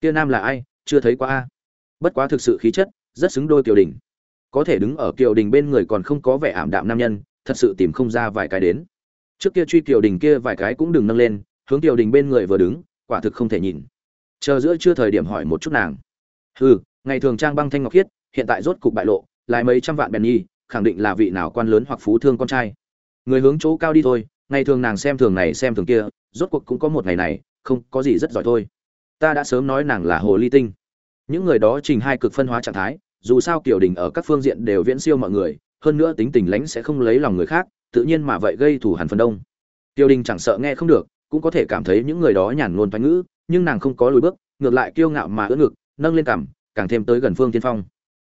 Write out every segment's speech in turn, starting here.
kia nam là ai? Chưa thấy qua a. Bất quá thực sự khí chất, rất xứng đôi kiều đình. Có thể đứng ở kiều đình bên người còn không có vẻ ảm đạm nam nhân, thật sự tìm không ra vài cái đến. Trước kia truy kiều đình kia vài cái cũng đừng nâng lên, hướng kiều đình bên người vừa đứng, quả thực không thể nhìn. Chờ giữa chưa thời điểm hỏi một chút nàng. Hừ, ngày thường trang băng thanh ngọc khiết, hiện tại rốt cục bại lộ lại mấy trăm vạn bèn nhi khẳng định là vị nào quan lớn hoặc phú thương con trai. Người hướng chỗ cao đi thôi, ngày thường nàng xem thường này xem thường kia, rốt cuộc cũng có một ngày này, không có gì rất giỏi thôi ta đã sớm nói nàng là hồ ly tinh. Những người đó trình hai cực phân hóa trạng thái, dù sao kiểu đình ở các phương diện đều viễn siêu mọi người, hơn nữa tính tình lãnh sẽ không lấy lòng người khác, tự nhiên mà vậy gây thủ hẳn phần đông. Tiểu đình chẳng sợ nghe không được, cũng có thể cảm thấy những người đó nhàn ngôn thoái ngữ, nhưng nàng không có lùi bước, ngược lại kiêu ngạo mà ưỡn ngực, nâng lên cằm, càng thêm tới gần phương tiên phong.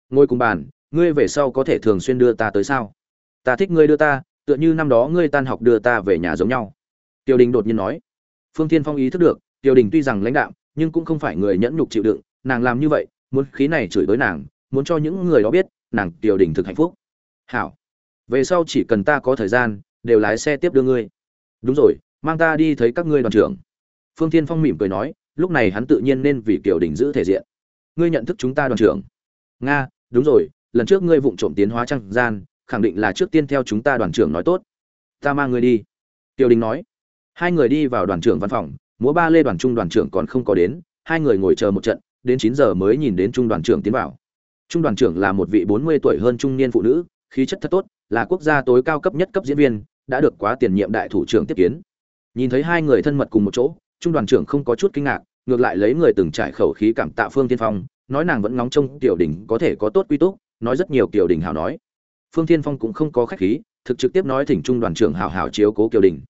Ngồi cùng bàn, ngươi về sau có thể thường xuyên đưa ta tới sao? Ta thích ngươi đưa ta, tựa như năm đó ngươi tan học đưa ta về nhà giống nhau. Tiểu đình đột nhiên nói. Phương tiên phong ý thức được tiểu đình tuy rằng lãnh đạo nhưng cũng không phải người nhẫn nhục chịu đựng, nàng làm như vậy, muốn khí này chửi tới nàng, muốn cho những người đó biết, nàng tiểu đình thực hạnh phúc. Hảo, về sau chỉ cần ta có thời gian, đều lái xe tiếp đưa ngươi. Đúng rồi, mang ta đi thấy các ngươi đoàn trưởng. Phương tiên phong mỉm cười nói, lúc này hắn tự nhiên nên vì kiểu đình giữ thể diện. Ngươi nhận thức chúng ta đoàn trưởng. Nga, đúng rồi, lần trước ngươi vụng trộm tiến hóa trang gian, khẳng định là trước tiên theo chúng ta đoàn trưởng nói tốt. Ta mang ngươi đi. Tiểu đình nói. Hai người đi vào đoàn trưởng văn phòng múa ba lê đoàn trung đoàn trưởng còn không có đến, hai người ngồi chờ một trận, đến chín giờ mới nhìn đến trung đoàn trưởng tiến vào. Trung đoàn trưởng là một vị bốn mươi tuổi hơn trung niên phụ nữ, khí chất thật tốt, là quốc gia tối cao cấp nhất cấp diễn viên, đã được quá tiền nhiệm đại thủ trưởng tiếp kiến. Nhìn thấy hai người thân mật cùng một chỗ, trung đoàn trưởng không có chút kinh ngạc, ngược lại lấy người từng trải khẩu khí cảm tạ phương tiên phong, nói nàng vẫn ngóng trông tiểu đình có thể có tốt quy túc, nói rất nhiều tiểu đình hảo nói. Phương tiên phong cũng không có khách khí, thực trực tiếp nói thỉnh trung đoàn trưởng hảo hảo chiếu cố kiều đình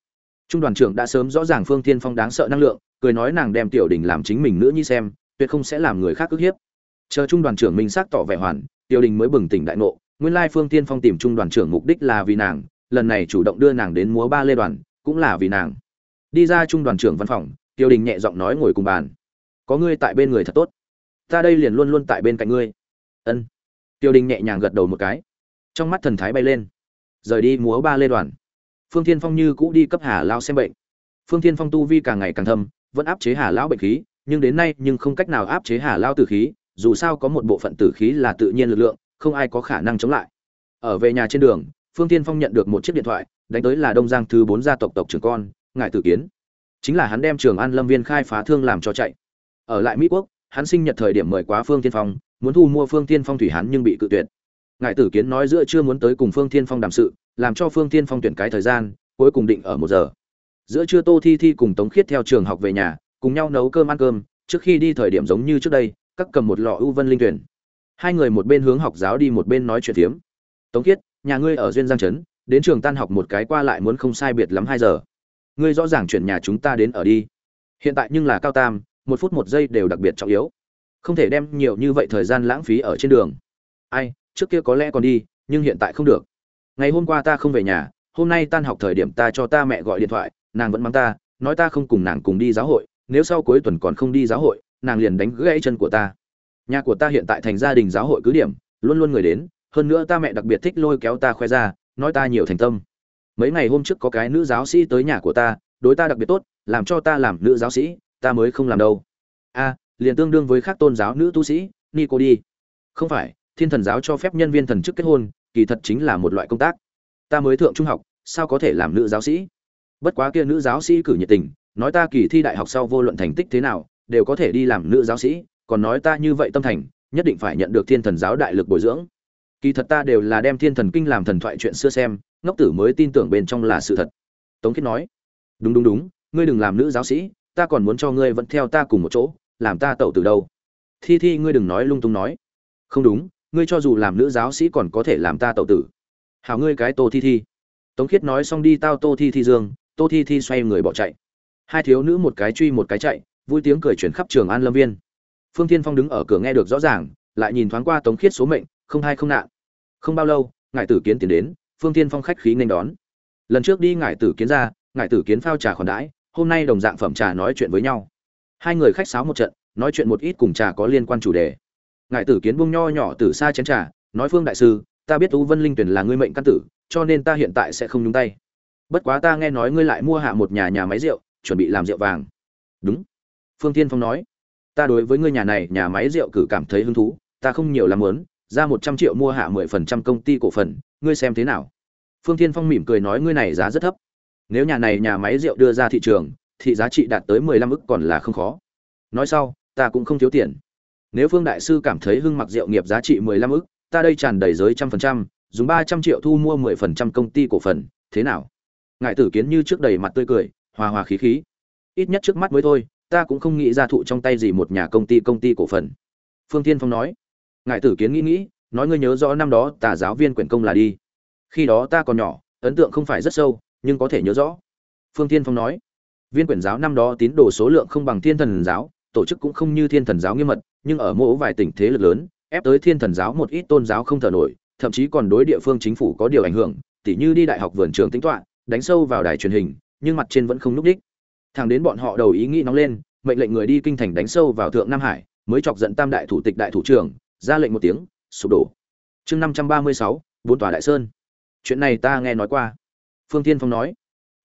trung đoàn trưởng đã sớm rõ ràng phương tiên phong đáng sợ năng lượng, cười nói nàng đem tiểu đình làm chính mình nữa như xem, tuyệt không sẽ làm người khác ức hiếp. Chờ trung đoàn trưởng minh xác tỏ vẻ hoàn, tiểu đình mới bừng tỉnh đại ngộ, nguyên lai phương tiên phong tìm trung đoàn trưởng mục đích là vì nàng, lần này chủ động đưa nàng đến múa ba lê đoàn, cũng là vì nàng. Đi ra trung đoàn trưởng văn phòng, Tiểu đình nhẹ giọng nói ngồi cùng bàn. Có ngươi tại bên người thật tốt. Ta đây liền luôn luôn tại bên cạnh ngươi. Ân. Tiểu đình nhẹ nhàng gật đầu một cái. Trong mắt thần thái bay lên. Rời đi múa ba lê đoàn phương thiên phong như cũ đi cấp hà lao xem bệnh. Phương thiên phong tu vi càng ngày càng thâm, vẫn áp chế hà lão bệnh khí, nhưng đến nay nhưng không cách nào áp chế hà lao tử khí, dù sao có một bộ phận tử khí là tự nhiên lực lượng, không ai có khả năng chống lại. Ở về nhà trên đường, phương tiên phong nhận được một chiếc điện thoại, đánh tới là đông giang thứ bốn gia tộc tộc trưởng con ngài tử kiến. Chính là hắn đem trường an lâm viên khai phá thương làm cho chạy. Ở lại mỹ quốc, hắn sinh nhật thời điểm mời quá phương tiên phong, muốn thu mua phương tiên phong thủy hắn nhưng bị cự tuyệt. Ngài tử kiến nói giữa chưa muốn tới cùng phương tiên phong đàm sự làm cho phương Thiên phong tuyển cái thời gian, cuối cùng định ở một giờ. Giữa trưa tô thi thi cùng tống khiết theo trường học về nhà, cùng nhau nấu cơm ăn cơm, trước khi đi thời điểm giống như trước đây, các cầm một lọ ưu vân linh tuyển. Hai người một bên hướng học giáo đi một bên nói chuyện phiếm. Tống khiết, nhà ngươi ở duyên giang trấn, đến trường tan học một cái qua lại muốn không sai biệt lắm hai giờ. Ngươi rõ ràng chuyển nhà chúng ta đến ở đi. Hiện tại nhưng là cao tam, một phút một giây đều đặc biệt trọng yếu. Không thể đem nhiều như vậy thời gian lãng phí ở trên đường. Ai, trước kia có lẽ còn đi, nhưng hiện tại không được ngày hôm qua ta không về nhà, hôm nay tan học thời điểm ta cho ta mẹ gọi điện thoại, nàng vẫn mắng ta, nói ta không cùng nàng cùng đi giáo hội, nếu sau cuối tuần còn không đi giáo hội, nàng liền đánh gãy chân của ta. Nhà của ta hiện tại thành gia đình giáo hội cứ điểm, luôn luôn người đến, hơn nữa ta mẹ đặc biệt thích lôi kéo ta khoe ra, nói ta nhiều thành tâm. Mấy ngày hôm trước có cái nữ giáo sĩ tới nhà của ta, đối ta đặc biệt tốt, làm cho ta làm nữ giáo sĩ, ta mới không làm đâu. A, liền tương đương với khác tôn giáo nữ tu sĩ nico cô đi không phải, thiên thần giáo cho phép nhân viên thần chức kết hôn kỳ thật chính là một loại công tác. Ta mới thượng trung học, sao có thể làm nữ giáo sĩ? Bất quá kia nữ giáo sĩ cử nhiệt tình, nói ta kỳ thi đại học sau vô luận thành tích thế nào, đều có thể đi làm nữ giáo sĩ, còn nói ta như vậy tâm thành, nhất định phải nhận được thiên thần giáo đại lực bồi dưỡng. Kỳ thật ta đều là đem thiên thần kinh làm thần thoại chuyện xưa xem, ngốc tử mới tin tưởng bên trong là sự thật. Tống khiết nói, đúng đúng đúng, ngươi đừng làm nữ giáo sĩ, ta còn muốn cho ngươi vẫn theo ta cùng một chỗ, làm ta tẩu từ đâu. Thi thi ngươi đừng nói lung tung nói, không đúng ngươi cho dù làm nữ giáo sĩ còn có thể làm ta tẩu tử. Hảo ngươi cái tô thi thi. Tống khiết nói xong đi tao tô thi thi dương, tô thi thi xoay người bỏ chạy. Hai thiếu nữ một cái truy một cái chạy, vui tiếng cười chuyển khắp trường an lâm viên. Phương thiên phong đứng ở cửa nghe được rõ ràng, lại nhìn thoáng qua tống khiết số mệnh, không hay không nạn. Không bao lâu ngài tử kiến tiến đến, phương tiên phong khách khí nên đón. Lần trước đi ngài tử kiến ra ngài tử kiến phao trà khoản đãi, hôm nay đồng dạng phẩm trà nói chuyện với nhau. Hai người khách sáo một trận, nói chuyện một ít cùng trà có liên quan chủ đề ngài tử kiến buông nho nhỏ từ xa chén trà, nói phương đại sư, ta biết u vân linh tuyển là ngươi mệnh căn tử, cho nên ta hiện tại sẽ không nhúng tay. Bất quá ta nghe nói ngươi lại mua hạ một nhà nhà máy rượu, chuẩn bị làm rượu vàng. Đúng. Phương tiên phong nói. Ta đối với ngươi nhà này nhà máy rượu cử cảm thấy hứng thú, ta không nhiều làm muốn, ra một trăm triệu mua hạ mười phần trăm công ty cổ phần, ngươi xem thế nào? Phương thiên phong mỉm cười nói ngươi này giá rất thấp. Nếu nhà này nhà máy rượu đưa ra thị trường, thì giá trị đạt tới mười lăm ức còn là không khó. Nói sau, ta cũng không thiếu tiền nếu phương đại sư cảm thấy hưng mặc diệu nghiệp giá trị mười lăm ức, ta đây tràn đầy giới trăm phần trăm, dùng ba trăm triệu thu mua mười phần trăm công ty cổ phần, thế nào? Ngại tử kiến như trước đầy mặt tươi cười, hòa hòa khí khí. Ít nhất trước mắt mới thôi, ta cũng không nghĩ ra thụ trong tay gì một nhà công ty công ty cổ phần. Phương tiên phong nói. Ngại tử kiến nghĩ nghĩ, nói ngươi nhớ rõ năm đó tà giáo viên quyển công là đi. Khi đó ta còn nhỏ, ấn tượng không phải rất sâu, nhưng có thể nhớ rõ. Phương tiên phong nói. Viên quyển giáo năm đó tín đồ số lượng không bằng thiên thần giáo, tổ chức cũng không như thiên thần giáo nghiêm mật nhưng ở mỗi vài tỉnh thế lực lớn, ép tới thiên thần giáo một ít tôn giáo không thở nổi, thậm chí còn đối địa phương chính phủ có điều ảnh hưởng, tỉ như đi đại học vườn trường tính toán đánh sâu vào đài truyền hình, nhưng mặt trên vẫn không lúc đích. Thằng đến bọn họ đầu ý nghĩ nóng lên, mệnh lệnh người đi kinh thành đánh sâu vào thượng nam hải, mới chọc giận tam đại thủ tịch đại thủ trưởng, ra lệnh một tiếng, sụp đổ. Chương năm trăm ba mươi sáu, bốn tòa đại sơn. Chuyện này ta nghe nói qua. Phương thiên phong nói.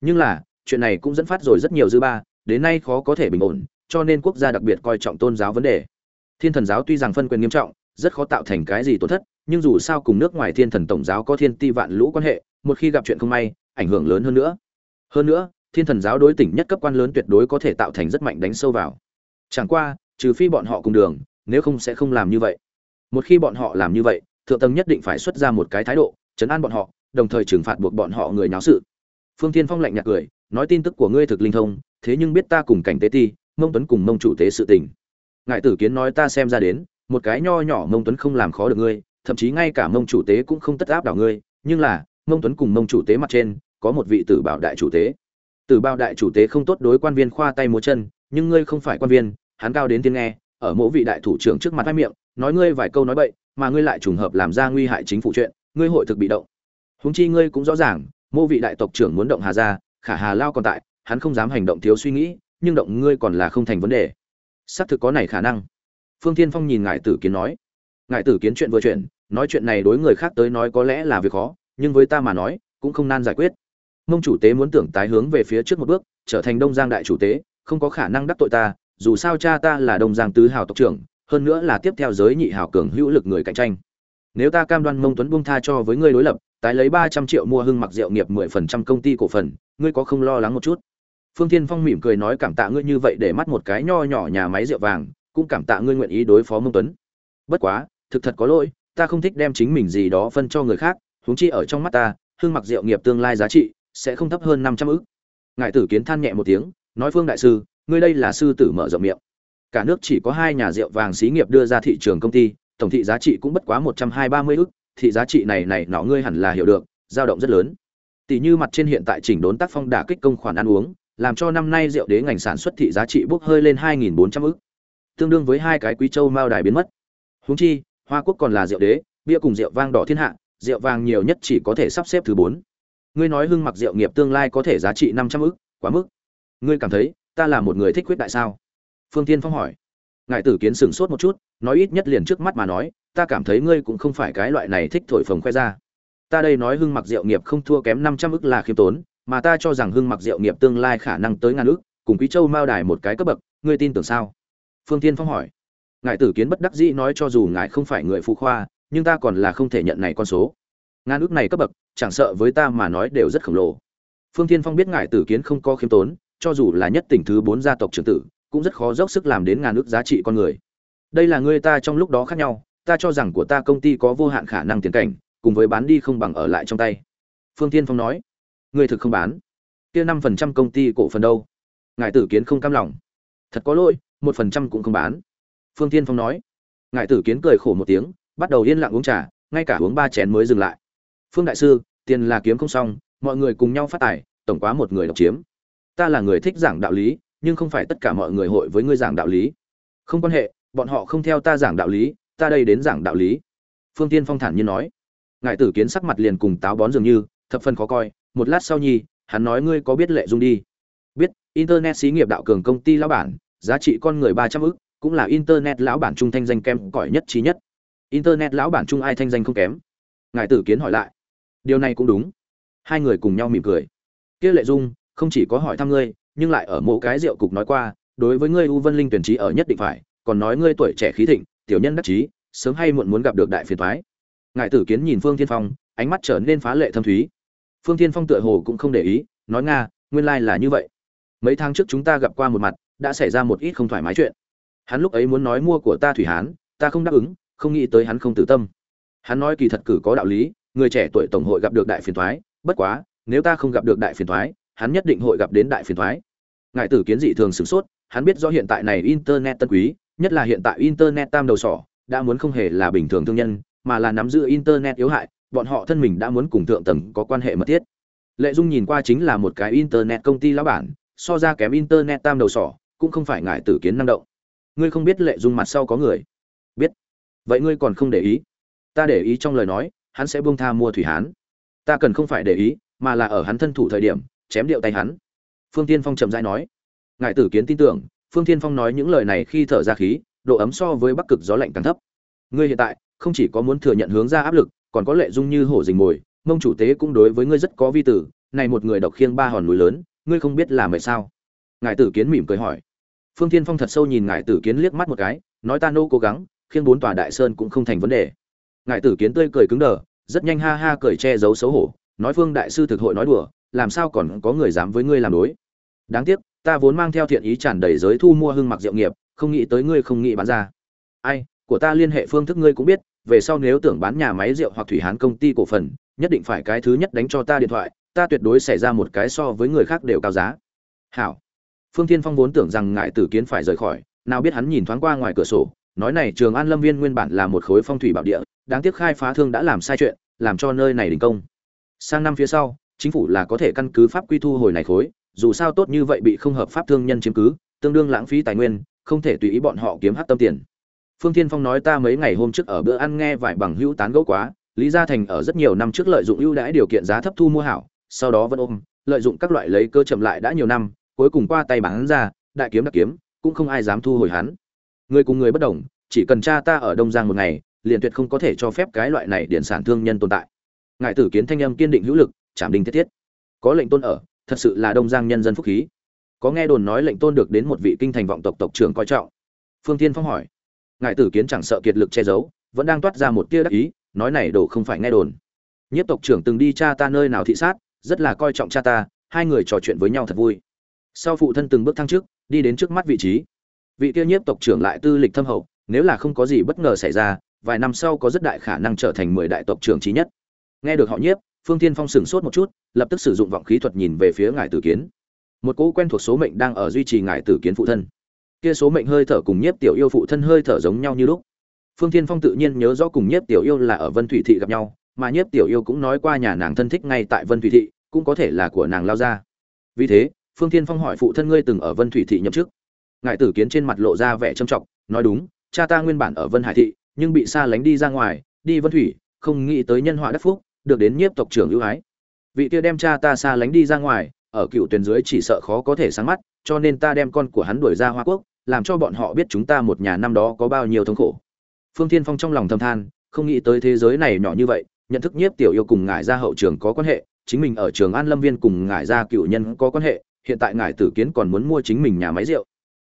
Nhưng là, chuyện này cũng dẫn phát rồi rất nhiều dư ba, đến nay khó có thể bình ổn, cho nên quốc gia đặc biệt coi trọng tôn giáo vấn đề thiên thần giáo tuy rằng phân quyền nghiêm trọng, rất khó tạo thành cái gì tổn thất, nhưng dù sao cùng nước ngoài thiên thần tổng giáo có thiên ti vạn lũ quan hệ, một khi gặp chuyện không may, ảnh hưởng lớn hơn nữa. Hơn nữa, thiên thần giáo đối tỉnh nhất cấp quan lớn tuyệt đối có thể tạo thành rất mạnh đánh sâu vào. Chẳng qua, trừ phi bọn họ cùng đường, nếu không sẽ không làm như vậy. Một khi bọn họ làm như vậy, thượng tầng nhất định phải xuất ra một cái thái độ, chấn an bọn họ, đồng thời trừng phạt buộc bọn họ người nháo sự. Phương thiên phong lạnh nhạt cười, nói tin tức của ngươi thực linh thông, thế nhưng biết ta cùng cảnh tế ti, mông tuấn cùng mông chủ tế sự tình ngài tử kiến nói ta xem ra đến, một cái nho nhỏ mông tuấn không làm khó được ngươi, thậm chí ngay cả mông chủ tế cũng không tất áp đảo ngươi, nhưng là, mông tuấn cùng mông chủ tế mặt trên, có một vị tử bảo đại chủ tế. Tử bảo đại chủ tế không tốt đối quan viên khoa tay múa chân, nhưng ngươi không phải quan viên, hắn cao đến tiếng nghe, ở mỗi vị đại thủ trưởng trước mặt hai miệng, nói ngươi vài câu nói bậy, mà ngươi lại trùng hợp làm ra nguy hại chính phủ chuyện, ngươi hội thực bị động. Huống chi ngươi cũng rõ ràng mô vị đại tộc trưởng muốn động hà ra khả hà lao còn tại, hắn không dám hành động thiếu suy nghĩ, nhưng động ngươi còn là không thành vấn đề xác thực có này khả năng. Phương thiên phong nhìn ngài tử kiến nói. Ngài tử kiến chuyện vừa chuyện nói chuyện này đối người khác tới nói có lẽ là việc khó, nhưng với ta mà nói, cũng không nan giải quyết. Mông chủ tế muốn tưởng tái hướng về phía trước một bước, trở thành đông giang đại chủ tế, không có khả năng đắc tội ta, dù sao cha ta là đông giang tứ hào tộc trưởng, hơn nữa là tiếp theo giới nhị hào cường hữu lực người cạnh tranh. Nếu ta cam đoan mông tuấn buông tha cho với ngươi đối lập, tái lấy ba trăm triệu mua hưng mặc rượu nghiệp mười phần trăm công ty cổ phần, ngươi có không lo lắng một chút? Phương thiên phong mỉm cười nói cảm tạ ngươi như vậy để mắt một cái nho nhỏ nhà máy rượu vàng, cũng cảm tạ ngươi nguyện ý đối phó mông tuấn. Bất quá, thực thật có lỗi, ta không thích đem chính mình gì đó phân cho người khác, huống chi ở trong mắt ta, hương mặc rượu nghiệp tương lai giá trị sẽ không thấp hơn năm trăm ức. Ngài tử kiến than nhẹ một tiếng, nói phương đại sư, ngươi đây là sư tử mở rộng miệng. Cả nước chỉ có hai nhà rượu vàng xí nghiệp đưa ra thị trường công ty, tổng thị giá trị cũng bất quá một trăm hai ba mươi ức, thị giá trị này này nọ ngươi hẳn là hiểu được, dao động rất lớn. Tỷ như mặt trên hiện tại chỉnh đốn tác phong đả kích công khoản ăn uống làm cho năm nay rượu đế ngành sản xuất thị giá trị bốc hơi lên hai nghìn bốn trăm ức, tương đương với hai cái quý châu mao đài biến mất. Huống chi, hoa quốc còn là rượu đế, bia cùng rượu vang đỏ thiên hạ, rượu vàng nhiều nhất chỉ có thể sắp xếp thứ bốn. Ngươi nói hưng mặc rượu nghiệp tương lai có thể giá trị năm trăm ức, quá mức. Ngươi cảm thấy, ta là một người thích quyết đại sao? Phương Thiên phong hỏi. Ngải tử kiến sừng sốt một chút, nói ít nhất liền trước mắt mà nói, ta cảm thấy ngươi cũng không phải cái loại này thích thổi phồng khoe ra. Ta đây nói hưng mặc rượu nghiệp không thua kém năm trăm ức là khiêm tốn mà ta cho rằng hưng mặc diệu nghiệp tương lai khả năng tới ngàn ước, cùng quý châu mao đài một cái cấp bậc, ngươi tin tưởng sao? Phương tiên phong hỏi. Ngài tử kiến bất đắc dĩ nói cho dù ngài không phải người phụ khoa, nhưng ta còn là không thể nhận này con số. Ngàn ước này cấp bậc, chẳng sợ với ta mà nói đều rất khổng lồ. Phương tiên phong biết ngài tử kiến không có khiêm tốn, cho dù là nhất tỉnh thứ bốn gia tộc trưởng tử, cũng rất khó dốc sức làm đến ngàn ước giá trị con người. Đây là người ta trong lúc đó khác nhau, ta cho rằng của ta công ty có vô hạn khả năng tiến cảnh, cùng với bán đi không bằng ở lại trong tay. Phương tiên phong nói người thực không bán. Kia năm phần trăm công ty cổ phần đâu? Ngài tử kiến không cam lòng. Thật có lỗi, một phần trăm cũng không bán. Phương tiên phong nói. Ngài tử kiến cười khổ một tiếng, bắt đầu yên lặng uống trà, ngay cả uống ba chén mới dừng lại. Phương đại sư, tiền là kiếm không xong, mọi người cùng nhau phát tài, tổng quá một người độc chiếm. Ta là người thích giảng đạo lý, nhưng không phải tất cả mọi người hội với ngươi giảng đạo lý. Không quan hệ, bọn họ không theo ta giảng đạo lý, ta đây đến giảng đạo lý. Phương tiên phong thản nhiên nói. Ngài tử kiến sắc mặt liền cùng táo bón dường như, thập phần khó coi một lát sau nhi, hắn nói ngươi có biết lệ dung đi. Biết, internet xí nghiệp đạo cường công ty lão bản, giá trị con người ba trăm ức, cũng là internet lão bản trung thanh danh kem cỏi nhất trí nhất. Internet lão bản trung ai thanh danh không kém? Ngài tử kiến hỏi lại. Điều này cũng đúng. Hai người cùng nhau mỉm cười. Kia lệ dung, không chỉ có hỏi thăm ngươi, nhưng lại ở mỗi cái rượu cục nói qua, đối với ngươi u vân linh tuyển trí ở nhất định phải, còn nói ngươi tuổi trẻ khí thịnh, tiểu nhân đắc chí, sớm hay muộn muốn gặp được đại phiền thoái ngài tử kiến nhìn phương thiên phong, ánh mắt trở nên phá lệ thâm thúy phương thiên phong tựa hồ cũng không để ý, nói nga, nguyên lai là như vậy. Mấy tháng trước chúng ta gặp qua một mặt, đã xảy ra một ít không thoải mái chuyện. Hắn lúc ấy muốn nói mua của ta thủy hán, ta không đáp ứng, không nghĩ tới hắn không tử tâm. Hắn nói kỳ thật cử có đạo lý, người trẻ tuổi tổng hội gặp được đại phiền thoái bất quá, nếu ta không gặp được đại phiền thoái hắn nhất định hội gặp đến đại phiền thoái ngài tử kiến dị thường sửng sốt, hắn biết do hiện tại này internet tân quý, nhất là hiện tại internet tam đầu sỏ, đã muốn không hề là bình thường thương nhân, mà là nắm giữ internet yếu hại bọn họ thân mình đã muốn cùng thượng tầng có quan hệ mật thiết. Lệ dung nhìn qua chính là một cái internet công ty lão bản, so ra kém internet tam đầu sỏ, cũng không phải ngại tử kiến năng động. Ngươi không biết lệ dung mặt sau có người? Biết. Vậy ngươi còn không để ý? Ta để ý trong lời nói, hắn sẽ buông tha mua thủy hán. Ta cần không phải để ý, mà là ở hắn thân thủ thời điểm, chém điệu tay hắn. Phương tiên phong chậm rãi nói. Ngài tử kiến tin tưởng, phương tiên phong nói những lời này khi thở ra khí, độ ấm so với bắc cực gió lạnh càng thấp. Ngươi hiện tại, không chỉ có muốn thừa nhận hướng ra áp lực còn có lệ dung như hổ rình mồi, mông chủ tế cũng đối với ngươi rất có vi tử, này một người độc khiêng ba hòn núi lớn, ngươi không biết làm vậy sao? Ngài tử kiến mỉm cười hỏi. Phương tiên phong thật sâu nhìn ngài tử kiến liếc mắt một cái, nói ta nô cố gắng, khiêng bốn tòa đại sơn cũng không thành vấn đề. Ngài tử kiến tươi cười cứng đờ, rất nhanh ha ha cười che giấu xấu hổ, nói phương đại sư thực hội nói đùa, làm sao còn có người dám với ngươi làm đối? Đáng tiếc, ta vốn mang theo thiện ý tràn đầy giới thu mua hưng mặc diệu nghiệp, không nghĩ tới ngươi không nghĩ bán ra. Ai, của ta liên hệ phương thức ngươi cũng biết về sau nếu tưởng bán nhà máy rượu hoặc thủy hán công ty cổ phần, nhất định phải cái thứ nhất đánh cho ta điện thoại, ta tuyệt đối xảy ra một cái so với người khác đều cao giá. Hảo. Phương thiên phong vốn tưởng rằng ngại tử kiến phải rời khỏi, nào biết hắn nhìn thoáng qua ngoài cửa sổ, nói này, trường an lâm viên nguyên bản là một khối phong thủy bảo địa, đáng tiếc khai phá thương đã làm sai chuyện, làm cho nơi này đình công. Sang năm phía sau, chính phủ là có thể căn cứ pháp quy thu hồi này khối, dù sao tốt như vậy bị không hợp pháp thương nhân chiếm cứ, tương đương lãng phí tài nguyên, không thể tùy ý bọn họ kiếm hát tâm tiền phương thiên phong nói ta mấy ngày hôm trước ở bữa ăn nghe vài bằng hữu tán gẫu quá, lý gia thành ở rất nhiều năm trước lợi dụng ưu đãi điều kiện giá thấp thu mua hảo, sau đó vẫn ôm, lợi dụng các loại lấy cơ chậm lại đã nhiều năm, cuối cùng qua tay bán ra, đại kiếm đặc kiếm, cũng không ai dám thu hồi hắn. Người cùng người bất đồng, chỉ cần cha ta ở đông giang một ngày, liền tuyệt không có thể cho phép cái loại này điện sản thương nhân tồn tại. Ngài tử kiến thanh âm kiên định hữu lực chạm đinh thiết thiết. Có lệnh tôn ở, thật sự là đông giang nhân dân phúc khí. Có nghe đồn nói lệnh tôn được đến một vị kinh thành vọng tộc tộc trưởng coi trọng. Phương Thiên phong hỏi ngài tử kiến chẳng sợ kiệt lực che giấu, vẫn đang toát ra một tia đắc ý, nói này đồ không phải nghe đồn. Nhất tộc trưởng từng đi cha ta nơi nào thị sát, rất là coi trọng cha ta, hai người trò chuyện với nhau thật vui. Sau phụ thân từng bước thăng trước đi đến trước mắt vị trí. Vị kia nhiếp tộc trưởng lại tư lịch thâm hậu, nếu là không có gì bất ngờ xảy ra, vài năm sau có rất đại khả năng trở thành mười đại tộc trưởng trí nhất. Nghe được họ nhiếp, phương tiên phong sửng sốt một chút, lập tức sử dụng vọng khí thuật nhìn về phía ngài tử kiến. Một cỗ quen thuộc số mệnh đang ở duy trì ngài tử kiến phụ thân kia số mệnh hơi thở cùng nhiếp tiểu yêu phụ thân hơi thở giống nhau như lúc. Phương thiên phong tự nhiên nhớ rõ cùng nhiếp tiểu yêu là ở vân thủy thị gặp nhau, mà nhiếp tiểu yêu cũng nói qua nhà nàng thân thích ngay tại vân thủy thị, cũng có thể là của nàng lao ra. Vì thế, phương thiên phong hỏi phụ thân ngươi từng ở vân thủy thị nhậm chức. Ngài tử kiến trên mặt lộ ra vẻ trầm trọng, nói đúng, cha ta nguyên bản ở vân hải thị, nhưng bị xa lánh đi ra ngoài, đi vân thủy, không nghĩ tới nhân họa đắc phúc, được đến nhiếp tộc trưởng ưu ái. Vị kia đem cha ta xa lánh đi ra ngoài, ở cựu tuyển dưới chỉ sợ khó có thể sáng mắt, cho nên ta đem con của hắn đuổi ra hoa quốc làm cho bọn họ biết chúng ta một nhà năm đó có bao nhiêu thống khổ. Phương thiên phong trong lòng thầm than, không nghĩ tới thế giới này nhỏ như vậy, nhận thức nhiếp tiểu yêu cùng ngài gia hậu trường có quan hệ, chính mình ở trường an lâm viên cùng ngài gia cựu nhân có quan hệ, hiện tại ngài tử kiến còn muốn mua chính mình nhà máy rượu.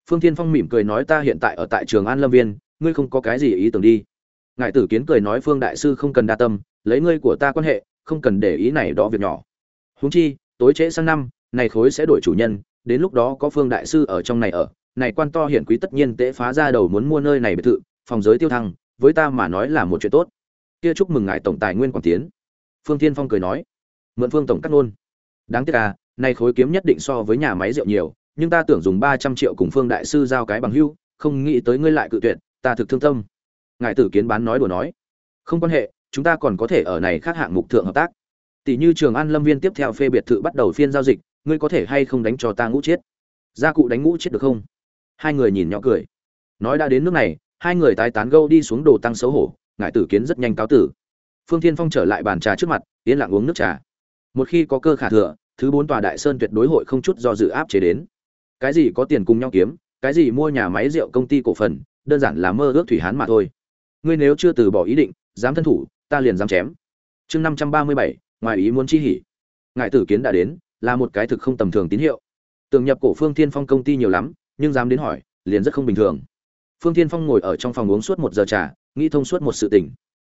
Phương thiên phong mỉm cười nói ta hiện tại ở tại trường an lâm viên, ngươi không có cái gì ý tưởng đi. Ngải tử kiến cười nói phương đại sư không cần đa tâm, lấy ngươi của ta quan hệ, không cần để ý này đó việc nhỏ. Huống chi, tối trễ sang năm, này khối sẽ đổi chủ nhân, đến lúc đó có phương đại sư ở trong này ở này quan to hiển quý tất nhiên tễ phá ra đầu muốn mua nơi này biệt thự, phòng giới tiêu thăng, với ta mà nói là một chuyện tốt. Kia chúc mừng ngài tổng tài nguyên quảng tiến. Phương thiên phong cười nói, mượn phương tổng cắt luôn đáng tiếc à này khối kiếm nhất định so với nhà máy rượu nhiều, nhưng ta tưởng dùng ba trăm triệu cùng phương đại sư giao cái bằng hưu, không nghĩ tới ngươi lại cự tuyệt, ta thực thương tâm. Ngài tử kiến bán nói đùa nói. Không quan hệ, chúng ta còn có thể ở này khác hạng mục thượng hợp tác. Tỷ như trường an lâm viên tiếp theo phê biệt thự bắt đầu phiên giao dịch, ngươi có thể hay không đánh cho ta ngũ chết? Gia cụ đánh ngũ chết được không? Hai người nhìn nhỏ cười. Nói đã đến nước này, hai người tái tán gâu đi xuống đồ tăng xấu hổ ngại tử kiến rất nhanh cáo tử. Phương thiên phong trở lại bàn trà trước mặt, yên lặng uống nước trà. Một khi có cơ khả thừa, thứ bốn tòa đại sơn tuyệt đối hội không chút do dự áp chế đến. Cái gì có tiền cùng nhau kiếm, cái gì mua nhà máy rượu công ty cổ phần, đơn giản là mơ ước thủy hán mà thôi. Ngươi nếu chưa từ bỏ ý định, dám thân thủ, ta liền dám chém. Chương năm trăm ba mươi bảy, ngoài ý muốn chi hỉ. Ngại tử kiến đã đến, là một cái thực không tầm thường tín hiệu. Tường nhập cổ phương thiên phong công ty nhiều lắm nhưng dám đến hỏi, liền rất không bình thường. Phương tiên phong ngồi ở trong phòng uống suốt một giờ trà, nghĩ thông suốt một sự tình.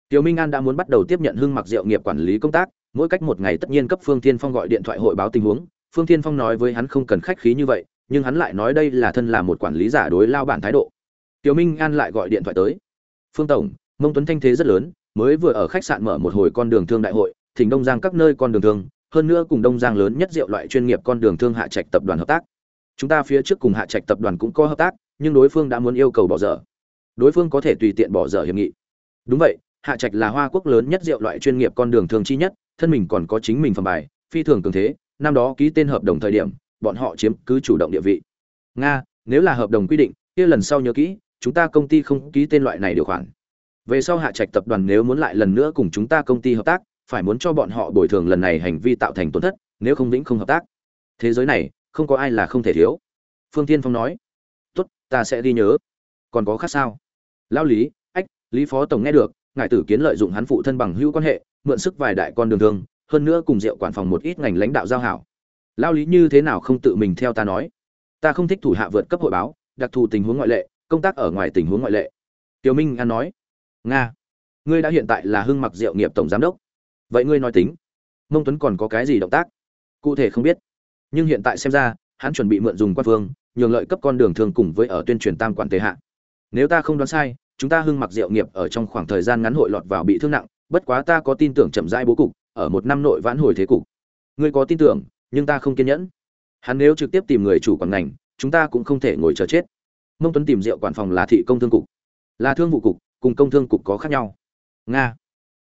Tiểu minh an đã muốn bắt đầu tiếp nhận hưng mặc rượu nghiệp quản lý công tác, mỗi cách một ngày tất nhiên cấp phương Thiên phong gọi điện thoại hội báo tình huống. Phương Thiên phong nói với hắn không cần khách khí như vậy, nhưng hắn lại nói đây là thân là một quản lý giả đối lao bản thái độ. Tiểu minh an lại gọi điện thoại tới. Phương tổng, mông tuấn thanh thế rất lớn, mới vừa ở khách sạn mở một hồi con đường thương đại hội, thỉnh đông giang các nơi con đường thương, hơn nữa cùng đông giang lớn nhất rượu loại chuyên nghiệp con đường thương hạ trạch tập đoàn hợp tác chúng ta phía trước cùng hạ trạch tập đoàn cũng có hợp tác, nhưng đối phương đã muốn yêu cầu bỏ dở. Đối phương có thể tùy tiện bỏ dở hiệp nghị. Đúng vậy, hạ trạch là hoa quốc lớn nhất rượu loại chuyên nghiệp con đường thường chi nhất, thân mình còn có chính mình phẩm bài, phi thường cường thế, năm đó ký tên hợp đồng thời điểm, bọn họ chiếm cứ chủ động địa vị. Nga, nếu là hợp đồng quy định, kia lần sau nhớ kỹ, chúng ta công ty không ký tên loại này điều khoản. Về sau hạ trạch tập đoàn nếu muốn lại lần nữa cùng chúng ta công ty hợp tác, phải muốn cho bọn họ bồi thường lần này hành vi tạo thành tổn thất, nếu không vĩnh không hợp tác. Thế giới này không có ai là không thể thiếu. Phương tiên phong nói, tốt, ta sẽ ghi nhớ. Còn có khác sao? Lao lý, ách, lý phó tổng nghe được, ngài tử kiến lợi dụng hắn phụ thân bằng hữu quan hệ, mượn sức vài đại con đường thương, hơn nữa cùng rượu quản phòng một ít ngành lãnh đạo giao hảo. Lao lý như thế nào không tự mình theo ta nói? Ta không thích thủ hạ vượt cấp hội báo, đặc thù tình huống ngoại lệ, công tác ở ngoài tình huống ngoại lệ. Tiểu minh an nói, nga, ngươi đã hiện tại là hưng mặc rượu nghiệp tổng giám đốc. Vậy ngươi nói tính, mông tuấn còn có cái gì động tác? Cụ thể không biết nhưng hiện tại xem ra, hắn chuẩn bị mượn dùng quan phương, nhường lợi cấp con đường thường cùng với ở tuyên truyền tam quản tế hạ. Nếu ta không đoán sai, chúng ta hưng mặc diệu nghiệp ở trong khoảng thời gian ngắn hội lọt vào bị thương nặng, bất quá ta có tin tưởng chậm rãi bố cục, ở một năm nội vãn hồi thế cục. Ngươi có tin tưởng, nhưng ta không kiên nhẫn. Hắn nếu trực tiếp tìm người chủ quản ngành, chúng ta cũng không thể ngồi chờ chết. Mông tuấn tìm rượu quản phòng là thị công thương cục. Là thương vụ cục, cùng công thương cục có khác nhau. Nga,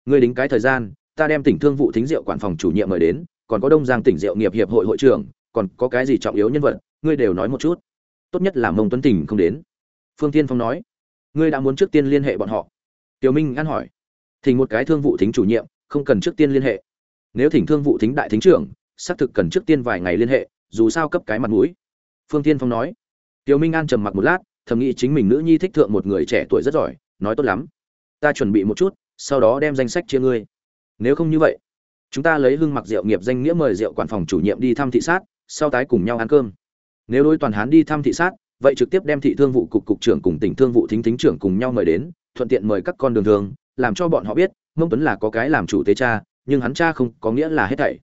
ngươi đính cái thời gian, ta đem tỉnh thương vụ thính rượu quản phòng chủ nhiệm mời đến, còn có đông giang tỉnh rượu nghiệp hiệp hội hội trưởng còn có cái gì trọng yếu nhân vật, ngươi đều nói một chút. Tốt nhất là mông tuấn tỉnh không đến. Phương tiên phong nói, ngươi đã muốn trước tiên liên hệ bọn họ. Tiểu minh ngăn hỏi, thỉnh một cái thương vụ thính chủ nhiệm, không cần trước tiên liên hệ. Nếu thỉnh thương vụ thính đại thính trưởng, xác thực cần trước tiên vài ngày liên hệ, dù sao cấp cái mặt mũi. Phương tiên phong nói, tiểu minh an trầm mặc một lát, thầm nghĩ chính mình nữ nhi thích thượng một người trẻ tuổi rất giỏi, nói tốt lắm. Ta chuẩn bị một chút, sau đó đem danh sách chia ngươi. Nếu không như vậy, chúng ta lấy hưng mặc rượu nghiệp danh nghĩa mời rượu quản phòng chủ nhiệm đi thăm thị sát sau tái cùng nhau ăn cơm. Nếu đối toàn hán đi thăm thị sát, vậy trực tiếp đem thị thương vụ cục cục trưởng cùng tỉnh thương vụ thính thính trưởng cùng nhau mời đến, thuận tiện mời các con đường thường, làm cho bọn họ biết, mông tuấn là có cái làm chủ tế cha, nhưng hắn cha không có nghĩa là hết thảy.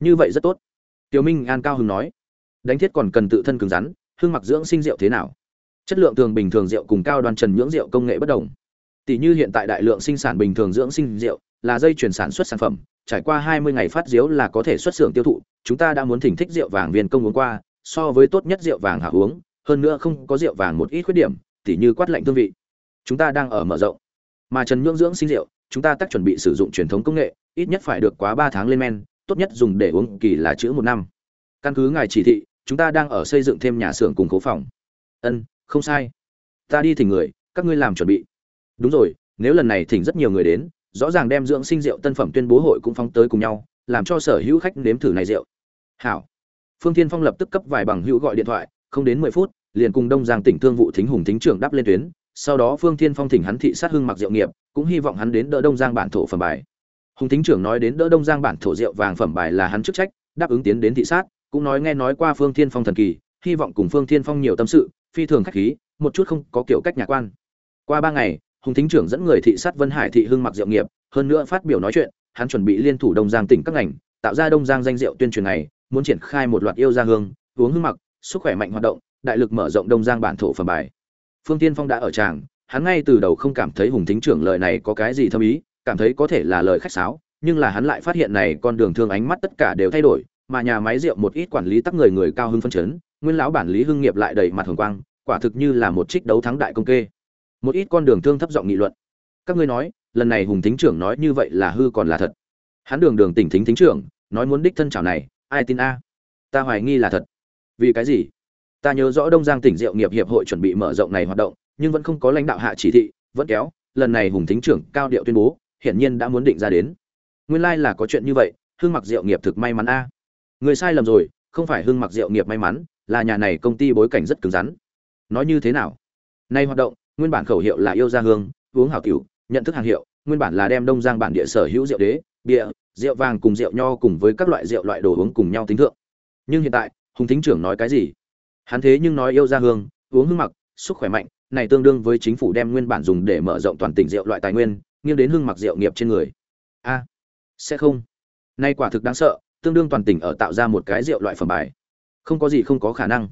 Như vậy rất tốt. Tiểu minh an cao hưng nói. Đánh thiết còn cần tự thân cứng rắn, hương mặc dưỡng sinh rượu thế nào? Chất lượng thường bình thường rượu cùng cao đoàn trần nhưỡng rượu công nghệ bất đồng. Tỷ như hiện tại đại lượng sinh sản bình thường dưỡng sinh rượu, là dây chuyển sản xuất sản phẩm, trải qua 20 ngày phát diếu là có thể xuất xưởng tiêu thụ chúng ta đã muốn thỉnh thích rượu vàng viên công uống qua, so với tốt nhất rượu vàng hạ uống, hơn nữa không có rượu vàng một ít khuyết điểm, tỉ như quát lạnh thương vị. Chúng ta đang ở mở rộng. Mà trần nhưỡng dưỡng sinh rượu, chúng ta tắt chuẩn bị sử dụng truyền thống công nghệ, ít nhất phải được quá ba tháng lên men, tốt nhất dùng để uống kỳ là chữ một năm. Căn cứ ngài chỉ thị, chúng ta đang ở xây dựng thêm nhà xưởng cùng cố phòng. Ân, không sai. Ta đi thỉnh người, các ngươi làm chuẩn bị. Đúng rồi, nếu lần này thỉnh rất nhiều người đến, rõ ràng đem dưỡng sinh rượu tân phẩm tuyên bố hội cũng phóng tới cùng nhau, làm cho sở hữu khách nếm thử này rượu hảo. Phương thiên phong lập tức cấp vài bằng hữu gọi điện thoại, không đến mười phút, liền cùng đông giang tỉnh thương vụ thính hùng thính trưởng đáp lên tuyến. Sau đó phương thiên phong thỉnh hắn thị sát hưng mặc rượu nghiệp, cũng hy vọng hắn đến đỡ đông giang bản thổ phẩm bài. Hùng thính trưởng nói đến đỡ đông giang bản thổ rượu vàng phẩm bài là hắn chức trách, đáp ứng tiến đến thị sát, cũng nói nghe nói qua phương thiên phong thần kỳ, hy vọng cùng phương thiên phong nhiều tâm sự, phi thường khách khí, một chút không có kiểu cách nhà quan. Qua ba ngày, hùng thính trưởng dẫn người thị sát vân hải thị hưng mặc rượu nghiệp, hơn nữa phát biểu nói chuyện, hắn chuẩn bị liên thủ đông giang tỉnh các ngành, tạo ra đông giang danh rượu tuyên truyền này muốn triển khai một loạt yêu gia hương, uống hương mặc, sức khỏe mạnh hoạt động, đại lực mở rộng đông giang bản thổ phẩm bài. Phương tiên phong đã ở tràng, hắn ngay từ đầu không cảm thấy hùng thính trưởng lời này có cái gì thâm ý, cảm thấy có thể là lời khách sáo, nhưng là hắn lại phát hiện này con đường thương ánh mắt tất cả đều thay đổi, mà nhà máy rượu một ít quản lý tắc người người cao hưng phân chấn, nguyên lão bản lý hưng nghiệp lại đầy mặt hồng quang, quả thực như là một trích đấu thắng đại công kê. Một ít con đường thương thấp giọng nghị luận. Các ngươi nói, lần này hùng thính trưởng nói như vậy là hư còn là thật. Hắn đường đường tỉnh thính thính trưởng, nói muốn đích thân chào này ai tin a? Ta hoài nghi là thật. Vì cái gì? Ta nhớ rõ đông giang tỉnh diệu nghiệp hiệp hội chuẩn bị mở rộng này hoạt động, nhưng vẫn không có lãnh đạo hạ chỉ thị, vẫn kéo. Lần này hùng thính trưởng cao điệu tuyên bố, hiển nhiên đã muốn định ra đến. Nguyên lai là có chuyện như vậy hương mặc diệu nghiệp thực may mắn a. Người sai lầm rồi, không phải hương mặc diệu nghiệp may mắn, là nhà này công ty bối cảnh rất cứng rắn. Nói như thế nào? Nay hoạt động, nguyên bản khẩu hiệu là yêu gia hương, uống hảo cửu nhận thức hàng hiệu, nguyên bản là đem đông giang bản địa sở hữu Diệu đế bia rượu vàng cùng rượu nho cùng với các loại rượu loại đồ uống cùng nhau tính thượng. Nhưng hiện tại, hùng thính trưởng nói cái gì? Hắn thế nhưng nói yêu gia hương, uống hương mặc, sức khỏe mạnh, này tương đương với chính phủ đem nguyên bản dùng để mở rộng toàn tỉnh rượu loại tài nguyên, nghiêng đến hương mặc rượu nghiệp trên người. A, sẽ không. Nay quả thực đáng sợ, tương đương toàn tỉnh ở tạo ra một cái rượu loại phẩm bài. Không có gì không có khả năng.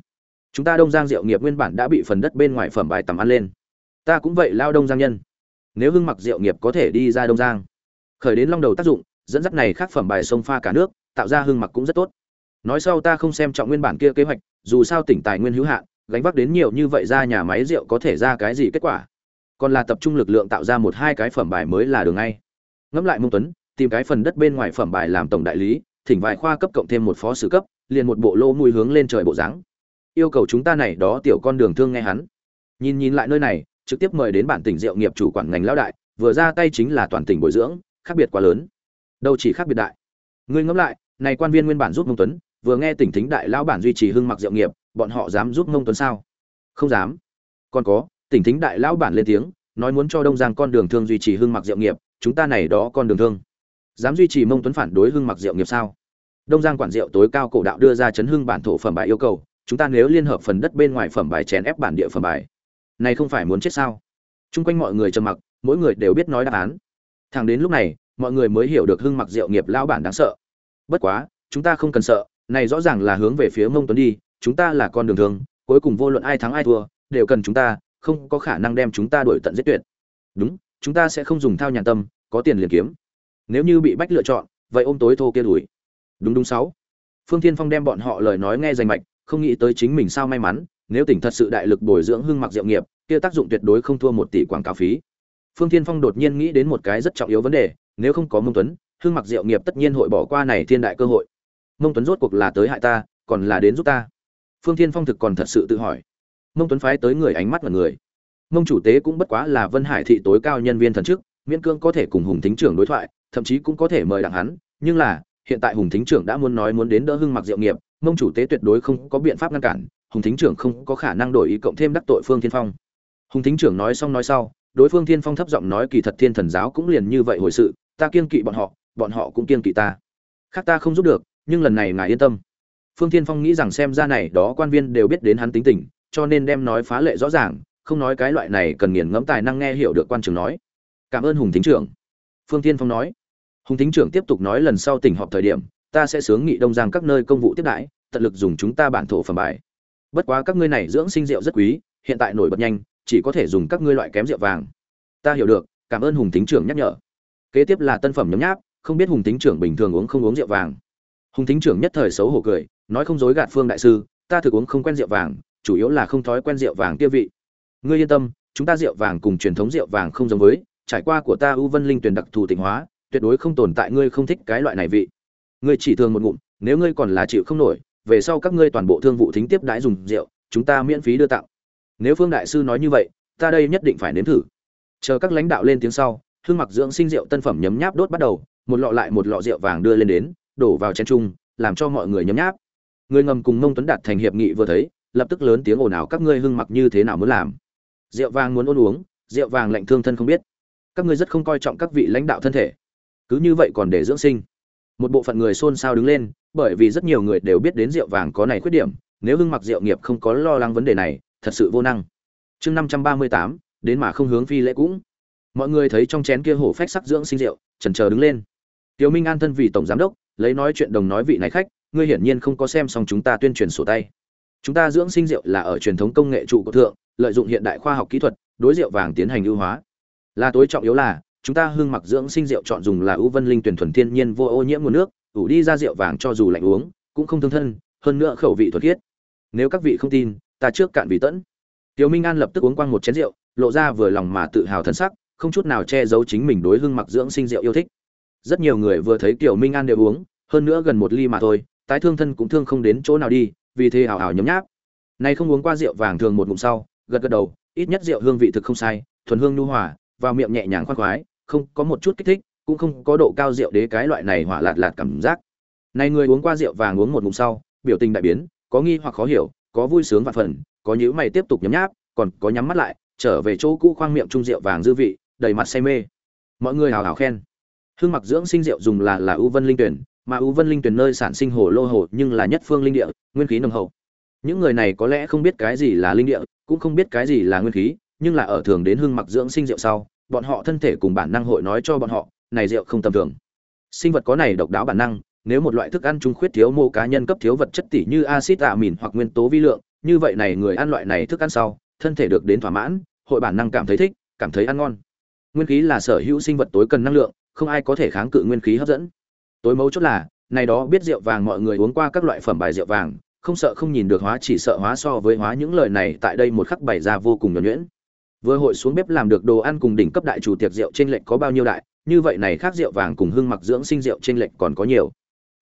Chúng ta đông giang rượu nghiệp nguyên bản đã bị phần đất bên ngoài phẩm bài tầm ăn lên. Ta cũng vậy lao đông giang nhân. Nếu hưng mặc rượu nghiệp có thể đi ra đông giang khởi đến long đầu tác dụng, dẫn dắt này khác phẩm bài sông pha cả nước, tạo ra hương mặc cũng rất tốt. Nói sau ta không xem trọng nguyên bản kia kế hoạch, dù sao tỉnh tài nguyên hữu hạn, gánh vác đến nhiều như vậy ra nhà máy rượu có thể ra cái gì kết quả? Còn là tập trung lực lượng tạo ra một hai cái phẩm bài mới là đường ngay. Ngẫm lại mông tuấn, tìm cái phần đất bên ngoài phẩm bài làm tổng đại lý, thỉnh vài khoa cấp cộng thêm một phó sử cấp, liền một bộ lô mùi hướng lên trời bộ dáng. Yêu cầu chúng ta này đó tiểu con đường thương nghe hắn. Nhìn nhìn lại nơi này, trực tiếp mời đến bản tỉnh rượu nghiệp chủ quản ngành lão đại, vừa ra tay chính là toàn tỉnh bồi dưỡng khác biệt quá lớn. Đâu chỉ khác biệt đại. Ngươi ngẫm lại, này quan viên nguyên bản giúp mông tuấn, vừa nghe tỉnh thính đại lão bản duy trì hưng mặc rượu nghiệp, bọn họ dám giúp mông tuấn sao? Không dám. Còn có, tỉnh thính đại lão bản lên tiếng, nói muốn cho đông giang con đường thương duy trì hưng mặc rượu nghiệp, chúng ta này đó con đường thương. Dám duy trì mông tuấn phản đối hưng mặc rượu nghiệp sao? Đông giang quản diệu tối cao cổ đạo đưa ra chấn hưng bản thổ phẩm bài yêu cầu, chúng ta nếu liên hợp phần đất bên ngoài phẩm bài chèn ép bản địa phẩm bài, này không phải muốn chết sao? Chung quanh mọi người trầm mặc, mỗi người đều biết nói đáp án thằng đến lúc này, mọi người mới hiểu được hưng mặc diệu nghiệp lão bản đáng sợ. Bất quá, chúng ta không cần sợ, này rõ ràng là hướng về phía mông tuấn đi, chúng ta là con đường thường, cuối cùng vô luận ai thắng ai thua, đều cần chúng ta, không có khả năng đem chúng ta đuổi tận giết tuyệt. Đúng, chúng ta sẽ không dùng thao nhàn tâm, có tiền liền kiếm. Nếu như bị bách lựa chọn, vậy ôm tối thô kia đuổi. Đúng đúng sáu. Phương thiên phong đem bọn họ lời nói nghe rành mạch, không nghĩ tới chính mình sao may mắn, nếu tỉnh thật sự đại lực bồi dưỡng hưng mặc diệu nghiệp, kia tác dụng tuyệt đối không thua một tỷ quảng cáo phí phương thiên phong đột nhiên nghĩ đến một cái rất trọng yếu vấn đề, nếu không có mông tuấn hương mặc diệu nghiệp tất nhiên hội bỏ qua này thiên đại cơ hội. Mông tuấn rốt cuộc là tới hại ta, còn là đến giúp ta? Phương thiên phong thực còn thật sự tự hỏi. Mông tuấn phái tới người ánh mắt mọi người. Mông chủ tế cũng bất quá là vân hải thị tối cao nhân viên thần chức, miễn cương có thể cùng hùng thính trưởng đối thoại, thậm chí cũng có thể mời đặng hắn, nhưng là, hiện tại hùng thính trưởng đã muốn nói muốn đến đỡ hưng mặc diệu nghiệp, mông chủ tế tuyệt đối không có biện pháp ngăn cản, hùng thính trưởng không có khả năng đổi ý cộng thêm đắc tội phương thiên phong. Hùng thính trưởng nói xong nói sau đối phương thiên phong thấp giọng nói kỳ thật thiên thần giáo cũng liền như vậy hồi sự, ta kiên kỵ bọn họ bọn họ cũng kiên kỵ ta. Khác ta không giúp được, nhưng lần này ngài yên tâm. Phương thiên phong nghĩ rằng xem ra này đó quan viên đều biết đến hắn tính tình, cho nên đem nói phá lệ rõ ràng, không nói cái loại này cần nghiền ngẫm tài năng nghe hiểu được quan trường nói. Cảm ơn hùng thính trưởng. Phương thiên phong nói. Hùng thính trưởng tiếp tục nói lần sau tỉnh họp thời điểm, ta sẽ sướng nghị đông giang các nơi công vụ tiếp đãi, tận lực dùng chúng ta bản thổ phẩm bài. Bất quá các ngươi này dưỡng sinh rượu rất quý, hiện tại nổi bật nhanh chỉ có thể dùng các ngươi loại kém rượu vàng. Ta hiểu được, cảm ơn hùng thính trưởng nhắc nhở. Kế tiếp là tân phẩm nhấm nháp, không biết hùng thính trưởng bình thường uống không uống rượu vàng. Hùng thính trưởng nhất thời xấu hổ cười, nói không dối gạt phương đại sư, ta thực uống không quen rượu vàng, chủ yếu là không thói quen rượu vàng kia vị. Ngươi yên tâm, chúng ta rượu vàng cùng truyền thống rượu vàng không giống với, trải qua của ta ưu vân linh tuyển đặc thù tịnh hóa, tuyệt đối không tồn tại ngươi không thích cái loại này vị. Ngươi chỉ thường một ngụm, nếu ngươi còn là chịu không nổi, về sau các ngươi toàn bộ thương vụ thính tiếp đãi dùng rượu, chúng ta miễn phí đưa tặng nếu phương đại sư nói như vậy, ta đây nhất định phải nếm thử. Chờ các lãnh đạo lên tiếng sau, hương mặc dưỡng sinh rượu tân phẩm nhấm nháp đốt bắt đầu, một lọ lại một lọ rượu vàng đưa lên đến, đổ vào chén chung, làm cho mọi người nhấm nháp. Người ngầm cùng mông tuấn đạt thành hiệp nghị vừa thấy, lập tức lớn tiếng ồn ào, các ngươi hưng mặc như thế nào muốn làm? Rượu vàng muốn ôn uống, rượu vàng lạnh thương thân không biết. Các ngươi rất không coi trọng các vị lãnh đạo thân thể. Cứ như vậy còn để dưỡng sinh. Một bộ phận người xôn xao đứng lên, bởi vì rất nhiều người đều biết đến rượu vàng có này khuyết điểm, nếu hưng mặc rượu nghiệp không có lo lắng vấn đề này thật sự vô năng. Chương năm trăm ba mươi tám, đến mà không hướng phi lễ cũng. Mọi người thấy trong chén kia hổ phách sắc dưỡng sinh rượu trần chờ đứng lên. Tiểu minh an thân vì tổng giám đốc, lấy nói chuyện đồng nói vị này khách, ngươi hiển nhiên không có xem xong chúng ta tuyên truyền sổ tay. Chúng ta dưỡng sinh rượu là ở truyền thống công nghệ trụ của thượng, lợi dụng hiện đại khoa học kỹ thuật, đối rượu vàng tiến hành ưu hóa. Là tối trọng yếu là, chúng ta hương mặc dưỡng sinh rượu chọn dùng là ưu vân linh tuyển thuần thiên nhiên vô ô nhiễm nguồn nước, ủ đi ra rượu vàng cho dù lạnh uống, cũng không thương thân, hơn nữa khẩu vị thuật khiết. Nếu các vị không tin ta trước cạn vì tẫn. Tiểu minh an lập tức uống quang một chén rượu, lộ ra vừa lòng mà tự hào thân sắc, không chút nào che giấu chính mình đối hương mặc dưỡng sinh rượu yêu thích. Rất nhiều người vừa thấy tiểu minh an đều uống, hơn nữa gần một ly mà thôi, tái thương thân cũng thương không đến chỗ nào đi, vì thế hào hào nhấm nháp. Nay không uống qua rượu vàng thường một ngụm sau, gật gật đầu, ít nhất rượu hương vị thực không sai, thuần hương nhu hòa, vào miệng nhẹ nhàng khoan khoái, không có một chút kích thích, cũng không có độ cao rượu đế cái loại này hỏa lạt lạt cảm giác. Này người uống qua rượu vàng uống một ngụm sau, biểu tình đại biến, có nghi hoặc khó hiểu có vui sướng và phần, có nhíu mày tiếp tục nhấm nháp, còn có nhắm mắt lại, trở về chỗ cũ khoang miệng trung rượu vàng dư vị, đầy mặt say mê. Mọi người hào hào khen. Hương mặc dưỡng sinh rượu dùng là là ưu vân linh tuyển, mà ưu vân linh tuyển nơi sản sinh hồ lô hồ nhưng là nhất phương linh địa, nguyên khí nồng hậu. Những người này có lẽ không biết cái gì là linh địa, cũng không biết cái gì là nguyên khí, nhưng là ở thường đến hương mặc dưỡng sinh rượu sau, bọn họ thân thể cùng bản năng hội nói cho bọn họ, này rượu không tầm thường. Sinh vật có này độc đáo bản năng nếu một loại thức ăn chúng khuyết thiếu mô cá nhân cấp thiếu vật chất tỷ như axit amin hoặc nguyên tố vi lượng, như vậy này người ăn loại này thức ăn sau, thân thể được đến thỏa mãn, hội bản năng cảm thấy thích, cảm thấy ăn ngon. Nguyên khí là sở hữu sinh vật tối cần năng lượng, không ai có thể kháng cự nguyên khí hấp dẫn. Tối mấu chốt là, này đó biết rượu vàng mọi người uống qua các loại phẩm bài rượu vàng, không sợ không nhìn được hóa chỉ sợ hóa so với hóa những lời này tại đây một khắc bày ra vô cùng nhuẩn nhuyễn. Vừa hội xuống bếp làm được đồ ăn cùng đỉnh cấp đại chủ tiệc rượu trên lệnh có bao nhiêu đại, như vậy này khác rượu vàng cùng hương mặc dưỡng sinh rượu trên lệnh còn có nhiều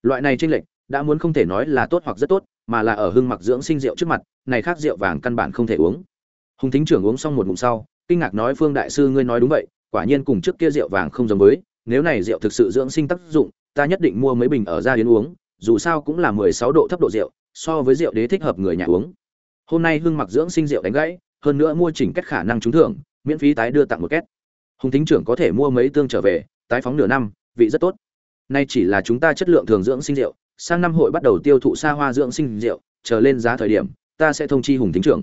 loại này trên lệnh đã muốn không thể nói là tốt hoặc rất tốt, mà là ở hương mặc dưỡng sinh rượu trước mặt, này khác rượu vàng căn bản không thể uống. Hùng thính trưởng uống xong một ngụm sau, kinh ngạc nói, phương đại sư, ngươi nói đúng vậy, quả nhiên cùng trước kia rượu vàng không giống với, nếu này rượu thực sự dưỡng sinh tác dụng, ta nhất định mua mấy bình ở gia yến uống, dù sao cũng là mười sáu độ thấp độ rượu, so với rượu đế thích hợp người nhà uống. Hôm nay hưng mặc dưỡng sinh rượu đánh gãy, hơn nữa mua chỉnh cách khả năng trúng thưởng, miễn phí tái đưa tặng một két. Hùng thính trưởng có thể mua mấy tương trở về, tái phóng nửa năm, vị rất tốt nay chỉ là chúng ta chất lượng thường dưỡng sinh rượu, sang năm hội bắt đầu tiêu thụ xa hoa dưỡng sinh rượu, chờ lên giá thời điểm, ta sẽ thông chi hùng thính trưởng.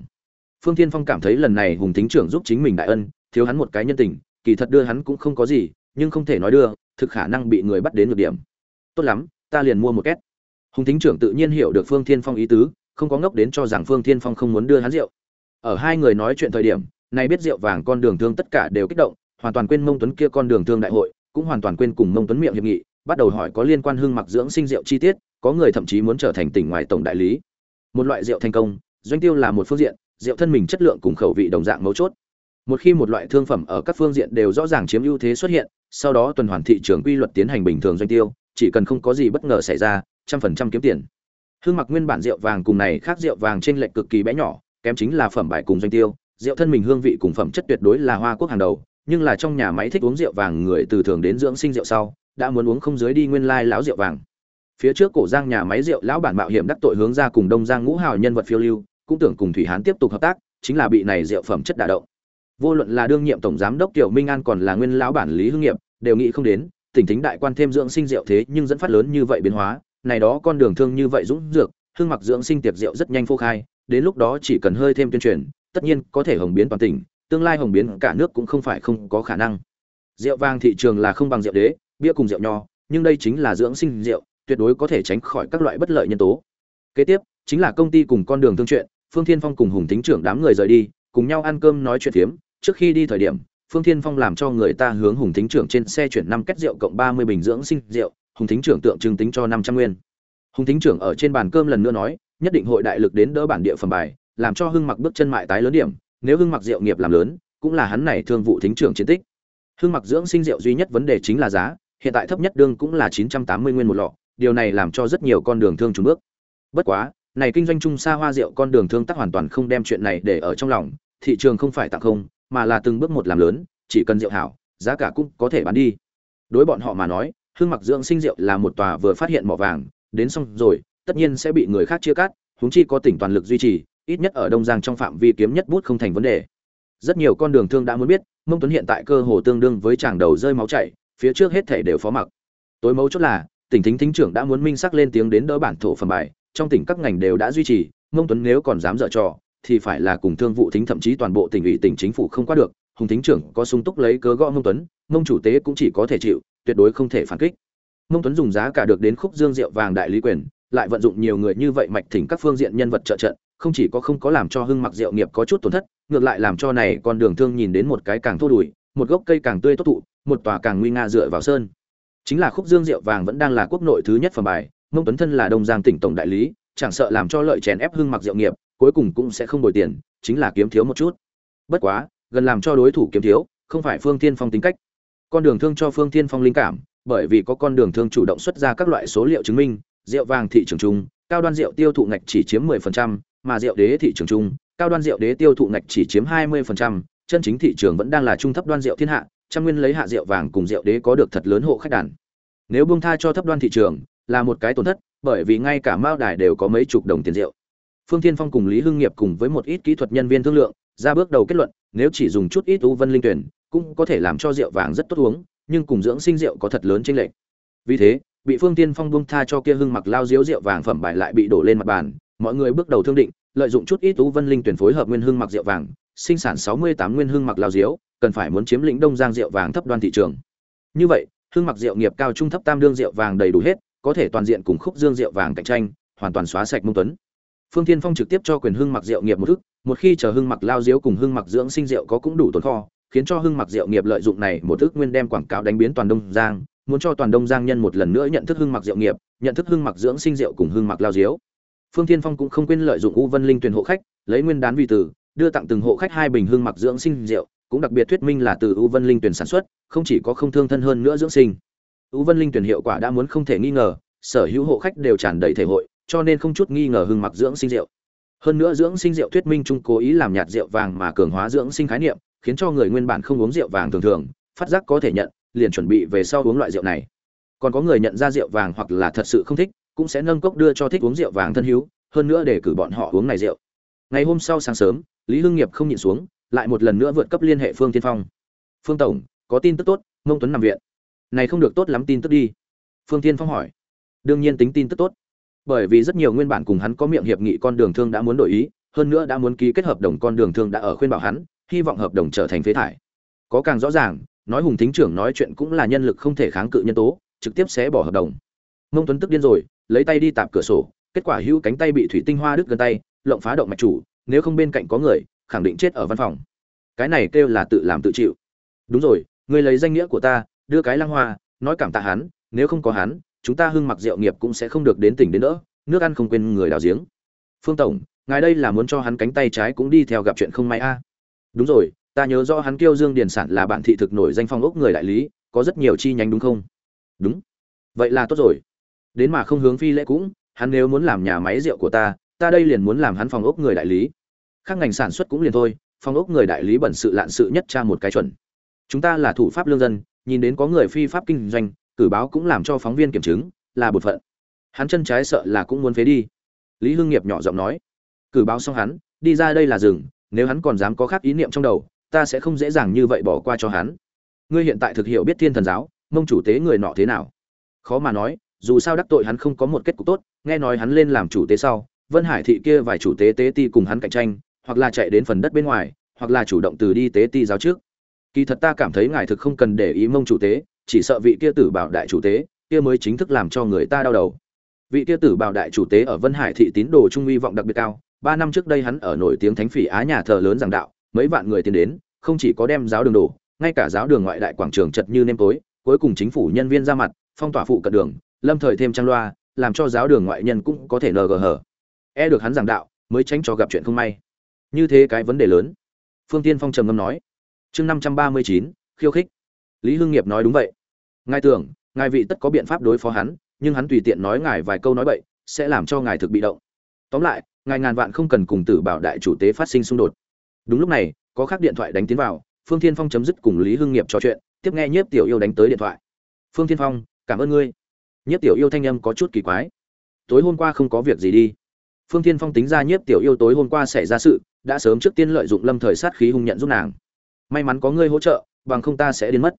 Phương thiên phong cảm thấy lần này hùng thính trưởng giúp chính mình đại ân, thiếu hắn một cái nhân tình, kỳ thật đưa hắn cũng không có gì, nhưng không thể nói đưa, thực khả năng bị người bắt đến nhược điểm. Tốt lắm, ta liền mua một két. Hùng thính trưởng tự nhiên hiểu được phương thiên phong ý tứ, không có ngốc đến cho rằng phương thiên phong không muốn đưa hắn rượu. Ở hai người nói chuyện thời điểm này biết rượu vàng con đường thương tất cả đều kích động, hoàn toàn quên mông tuấn kia con đường thương đại hội, cũng hoàn toàn quên cùng mông tuấn miệng hiệp nghị bắt đầu hỏi có liên quan hương mặc dưỡng sinh rượu chi tiết, có người thậm chí muốn trở thành tỉnh ngoài tổng đại lý. Một loại rượu thành công, doanh tiêu là một phương diện, rượu thân mình chất lượng cùng khẩu vị đồng dạng mấu chốt. Một khi một loại thương phẩm ở các phương diện đều rõ ràng chiếm ưu thế xuất hiện, sau đó tuần hoàn thị trường quy luật tiến hành bình thường doanh tiêu, chỉ cần không có gì bất ngờ xảy ra, trăm phần trăm kiếm tiền. Hương mặc nguyên bản rượu vàng cùng này khác rượu vàng trên lệch cực kỳ bé nhỏ, kém chính là phẩm bài cùng doanh tiêu, rượu thân mình hương vị cùng phẩm chất tuyệt đối là hoa quốc hàng đầu, nhưng là trong nhà máy thích uống rượu vàng người từ thường đến dưỡng sinh rượu sau đã muốn uống không dưới đi nguyên lai lão rượu vàng. Phía trước cổ giang nhà máy rượu lão bản mạo hiểm đắc tội hướng ra cùng đông giang ngũ hào nhân vật phiêu lưu, cũng tưởng cùng thủy hán tiếp tục hợp tác, chính là bị này rượu phẩm chất đả động. Vô luận là đương nhiệm tổng giám đốc tiểu minh an còn là nguyên lão bản lý hưng nghiệp, đều nghĩ không đến tỉnh thính đại quan thêm dưỡng sinh rượu thế nhưng dẫn phát lớn như vậy biến hóa, này đó con đường thương như vậy dũng dược, hương mặc dưỡng sinh tiệc rượu rất nhanh phô khai, đến lúc đó chỉ cần hơi thêm tuyên truyền, tất nhiên có thể hồng biến toàn tỉnh, tương lai hồng biến cả nước cũng không phải không có khả năng. Rượu vàng thị trường là không bằng rượu đế bia cùng rượu nho, nhưng đây chính là dưỡng sinh rượu, tuyệt đối có thể tránh khỏi các loại bất lợi nhân tố. Kế tiếp, chính là công ty cùng con đường thương chuyện, phương thiên phong cùng hùng thính trưởng đám người rời đi, cùng nhau ăn cơm nói chuyện phiếm. Trước khi đi thời điểm, phương thiên phong làm cho người ta hướng hùng thính trưởng trên xe chuyển năm két rượu cộng ba mươi bình dưỡng sinh rượu, hùng thính trưởng tượng trưng tính cho năm trăm nguyên. Hùng thính trưởng ở trên bàn cơm lần nữa nói, nhất định hội đại lực đến đỡ bản địa phẩm bài, làm cho hưng mặc bước chân mại tái lớn điểm, nếu hưng mặc rượu nghiệp làm lớn, cũng là hắn này thương vụ thính trưởng chiến tích. Hưng mặc dưỡng sinh rượu duy nhất vấn đề chính là giá hiện tại thấp nhất đương cũng là chín trăm tám mươi nguyên một lọ, điều này làm cho rất nhiều con đường thương chùn bước. Bất quá, này kinh doanh chung xa hoa rượu con đường thương tắc hoàn toàn không đem chuyện này để ở trong lòng, thị trường không phải tặng không, mà là từng bước một làm lớn, chỉ cần rượu hảo, giá cả cũng có thể bán đi. Đối bọn họ mà nói, hương mặc dưỡng sinh rượu là một tòa vừa phát hiện mỏ vàng, đến xong rồi, tất nhiên sẽ bị người khác chia cắt, huống chi có tỉnh toàn lực duy trì, ít nhất ở đông giang trong phạm vi kiếm nhất bút không thành vấn đề. Rất nhiều con đường thương đã muốn biết, mông tuấn hiện tại cơ hồ tương đương với chàng đầu rơi máu chảy phía trước hết thể đều phó mặc. Tối mấu chốt là, tỉnh thính thính trưởng đã muốn minh sắc lên tiếng đến đỡ bản thổ phẩm bài, trong tỉnh các ngành đều đã duy trì mông tuấn nếu còn dám dở trò, thì phải là cùng thương vụ thính thậm chí toàn bộ tỉnh ủy, tỉnh chính phủ không qua được. Hùng thính trưởng có sung túc lấy cớ gõ mông tuấn mông chủ tế cũng chỉ có thể chịu, tuyệt đối không thể phản kích. Mông tuấn dùng giá cả được đến khúc dương rượu vàng đại lý quyền, lại vận dụng nhiều người như vậy mạch thỉnh các phương diện nhân vật trợ trận, không chỉ có không có làm cho hưng mặc rượu nghiệp có chút tổn thất, ngược lại làm cho này con đường thương nhìn đến một cái càng thô đùi một gốc cây càng tươi tốt thụ một tòa càng nguy nga dựa vào sơn. Chính là khúc dương rượu vàng vẫn đang là quốc nội thứ nhất phẩm bài mông tuấn thân là đông giang tỉnh tổng đại lý chẳng sợ làm cho lợi chèn ép hưng mặc rượu nghiệp cuối cùng cũng sẽ không bồi tiền chính là kiếm thiếu một chút. Bất quá gần làm cho đối thủ kiếm thiếu không phải phương thiên phong tính cách. Con đường thương cho phương thiên phong linh cảm bởi vì có con đường thương chủ động xuất ra các loại số liệu chứng minh rượu vàng thị trường chung cao đoan rượu tiêu thụ ngạch chỉ chiếm 10%, mà rượu đế thị trường chung cao đoan rượu đế tiêu thụ ngạch chỉ chiếm 20%, chân chính thị trường vẫn đang là trung thấp đoan rượu thiên hạ, trăm nguyên lấy hạ rượu vàng cùng rượu đế có được thật lớn hộ khách đàn. Nếu buông tha cho thấp đoan thị trường, là một cái tổn thất, bởi vì ngay cả mao đài đều có mấy chục đồng tiền rượu. Phương thiên phong cùng lý hưng nghiệp cùng với một ít kỹ thuật nhân viên thương lượng, ra bước đầu kết luận, nếu chỉ dùng chút ít u vân linh tuyển, cũng có thể làm cho rượu vàng rất tốt uống, nhưng cùng dưỡng sinh rượu có thật lớn chênh lệch. Vì thế, bị phương tiên phong buông tha cho kia hưng mặc lao diếu rượu vàng phẩm bài lại bị đổ lên mặt bàn, mọi người bước đầu thương định, lợi dụng chút ít u vân linh tuyển phối hợp nguyên hưng mặc rượu vàng sinh sản 68 nguyên hương mặc lao diếu, cần phải muốn chiếm lĩnh Đông Giang rượu vàng thấp đoan thị trường. Như vậy, hương mặc rượu nghiệp cao trung thấp tam đương rượu vàng đầy đủ hết, có thể toàn diện cùng khúc dương rượu vàng cạnh tranh, hoàn toàn xóa sạch Mông Tuấn. Phương Thiên Phong trực tiếp cho quyền hương mặc rượu nghiệp một thức, một khi chờ hương mặc lao diếu cùng hương mặc dưỡng sinh rượu có cũng đủ tồn kho, khiến cho hương mặc rượu nghiệp lợi dụng này một thức nguyên đem quảng cáo đánh biến toàn đông giang muốn cho toàn đông giang nhân một lần nữa nhận thức hương mặc rượu nghiệp nhận thức hương mặc dưỡng sinh rượu cùng hương mặc lao diếu phương thiên phong cũng không quên lợi dụng u vân linh tuyển hộ khách lấy nguyên đán vì từ đưa tặng từng hộ khách hai bình hương mặc dưỡng sinh rượu, cũng đặc biệt thuyết minh là từ u vân linh tuyển sản xuất, không chỉ có không thương thân hơn nữa dưỡng sinh. U vân linh tuyển hiệu quả đã muốn không thể nghi ngờ, sở hữu hộ khách đều tràn đầy thể hội, cho nên không chút nghi ngờ hương mặc dưỡng sinh rượu. Hơn nữa dưỡng sinh rượu thuyết minh trung cố ý làm nhạt rượu vàng mà cường hóa dưỡng sinh khái niệm, khiến cho người nguyên bản không uống rượu vàng thường thường, phát giác có thể nhận, liền chuẩn bị về sau uống loại rượu này. Còn có người nhận ra rượu vàng hoặc là thật sự không thích, cũng sẽ nâng cốc đưa cho thích uống rượu vàng thân hữu, hơn nữa để cử bọn họ uống này rượu. Ngày hôm sau sáng sớm lý hưng nghiệp không nhịn xuống, lại một lần nữa vượt cấp liên hệ phương tiên phong. Phương tổng, có tin tức tốt, mông tuấn nằm viện. Này không được tốt lắm tin tức đi. Phương tiên phong hỏi. Đương nhiên tính tin tức tốt, bởi vì rất nhiều nguyên bản cùng hắn có miệng hiệp nghị con đường thương đã muốn đổi ý, hơn nữa đã muốn ký kết hợp đồng con đường thương đã ở khuyên bảo hắn, hy vọng hợp đồng trở thành phế thải. Có càng rõ ràng, nói hùng thính trưởng nói chuyện cũng là nhân lực không thể kháng cự nhân tố, trực tiếp sẽ bỏ hợp đồng. Mông tuấn tức điên rồi, lấy tay đi tạp cửa sổ, kết quả hữu cánh tay bị thủy tinh hoa đứt gần tay, lộng phá động mạch chủ nếu không bên cạnh có người, khẳng định chết ở văn phòng. Cái này kêu là tự làm tự chịu. Đúng rồi người lấy danh nghĩa của ta, đưa cái lăng hoa, nói cảm tạ hắn, nếu không có hắn, chúng ta hưng mặc rượu nghiệp cũng sẽ không được đến tỉnh đến nữa nước ăn không quên người đào giếng. Phương tổng, ngài đây là muốn cho hắn cánh tay trái cũng đi theo gặp chuyện không may a? Đúng rồi, ta nhớ rõ hắn kêu dương điền sản là bạn thị thực nổi danh phong ốc người đại lý, có rất nhiều chi nhánh đúng không? Đúng. Vậy là tốt rồi. Đến mà không hướng phi lễ cũng, hắn nếu muốn làm nhà máy rượu của ta ta đây liền muốn làm hắn phòng ốc người đại lý. Khác ngành sản xuất cũng liền thôi phong ốc người đại lý bẩn sự lạn sự nhất tra một cái chuẩn. Chúng ta là thủ pháp lương dân, nhìn đến có người phi pháp kinh doanh, cử báo cũng làm cho phóng viên kiểm chứng, là bột phận. Hắn chân trái sợ là cũng muốn phế đi. Lý hưng nghiệp nhỏ giọng nói. Cử báo xong hắn, đi ra đây là rừng, nếu hắn còn dám có khác ý niệm trong đầu, ta sẽ không dễ dàng như vậy bỏ qua cho hắn. Ngươi hiện tại thực hiểu biết thiên thần giáo, mông chủ tế người nọ thế nào? Khó mà nói, dù sao đắc tội hắn không có một kết cục tốt, nghe nói hắn lên làm chủ tế sau vân hải thị kia vài chủ tế tế ti cùng hắn cạnh tranh, hoặc là chạy đến phần đất bên ngoài, hoặc là chủ động từ đi tế ti giáo trước. Kỳ thật ta cảm thấy ngài thực không cần để ý mông chủ tế, chỉ sợ vị kia tử bảo đại chủ tế, kia mới chính thức làm cho người ta đau đầu. Vị kia tử bảo đại chủ tế ở vân hải thị tín đồ trung uy vọng đặc biệt cao, ba năm trước đây hắn ở nổi tiếng thánh phỉ á nhà thờ lớn giảng đạo, mấy vạn người tiến đến, không chỉ có đem giáo đường đổ, ngay cả giáo đường ngoại đại quảng trường chật như nêm tối, cuối cùng chính phủ nhân viên ra mặt, phong tỏa phụ cận đường, lâm thời thêm trang loa, làm cho giáo đường ngoại nhân cũng có thể nờ gờ hở e được hắn giảng đạo, mới tránh cho gặp chuyện không may. Như thế cái vấn đề lớn. Phương tiên phong trầm ngâm nói. Chương năm trăm ba mươi chín, khiêu khích. Lý hưng nghiệp nói đúng vậy. Ngài tưởng, ngài vị tất có biện pháp đối phó hắn, nhưng hắn tùy tiện nói ngài vài câu nói bậy, sẽ làm cho ngài thực bị động. Tóm lại, ngài ngàn vạn không cần cùng tử bảo đại chủ tế phát sinh xung đột. Đúng lúc này, có khác điện thoại đánh tiến vào, phương thiên phong chấm dứt cùng lý hưng nghiệp trò chuyện, tiếp nghe nhiếp tiểu yêu đánh tới điện thoại. Phương thiên phong, cảm ơn ngươi. Nhiếp tiểu yêu thanh âm có chút kỳ quái. Tối hôm qua không có việc gì đi phương thiên phong tính ra nhiếp tiểu yêu tối hôm qua xảy ra sự đã sớm trước tiên lợi dụng lâm thời sát khí hung nhận giúp nàng may mắn có ngươi hỗ trợ bằng không ta sẽ đến mất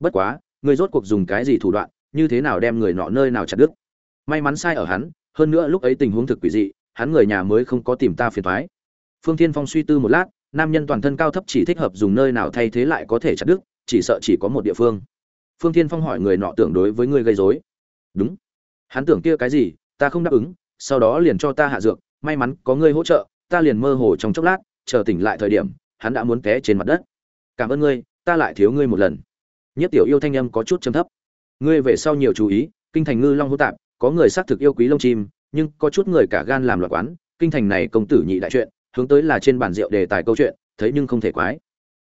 bất quá ngươi rốt cuộc dùng cái gì thủ đoạn như thế nào đem người nọ nơi nào chặt đứt may mắn sai ở hắn hơn nữa lúc ấy tình huống thực quỷ dị hắn người nhà mới không có tìm ta phiền thoái Phương Thiên Phong suy tư một lát, nam nhân toàn thân cao thấp chỉ thích hợp dùng nơi nào thay thế lại có thể chặt đứt, chỉ sợ chỉ có một địa phương. Phương Thiên Phong hỏi người nọ tưởng đối với ngươi gây rối. Đúng. Hắn tưởng kia cái gì, ta không đáp ứng, sau đó liền cho ta hạ dược, may mắn có ngươi hỗ trợ, ta liền mơ hồ trong chốc lát, chờ tỉnh lại thời điểm, hắn đã muốn té trên mặt đất. Cảm ơn ngươi, ta lại thiếu ngươi một lần. Nhất tiểu yêu thanh âm có chút trầm thấp. Ngươi về sau nhiều chú ý, kinh thành ngư long hô tạp, có người xác thực yêu quý lông chim, nhưng có chút người cả gan làm loạn quán kinh thành này công tử nhị đại chuyện hướng tới là trên bàn rượu đề tài câu chuyện thấy nhưng không thể quái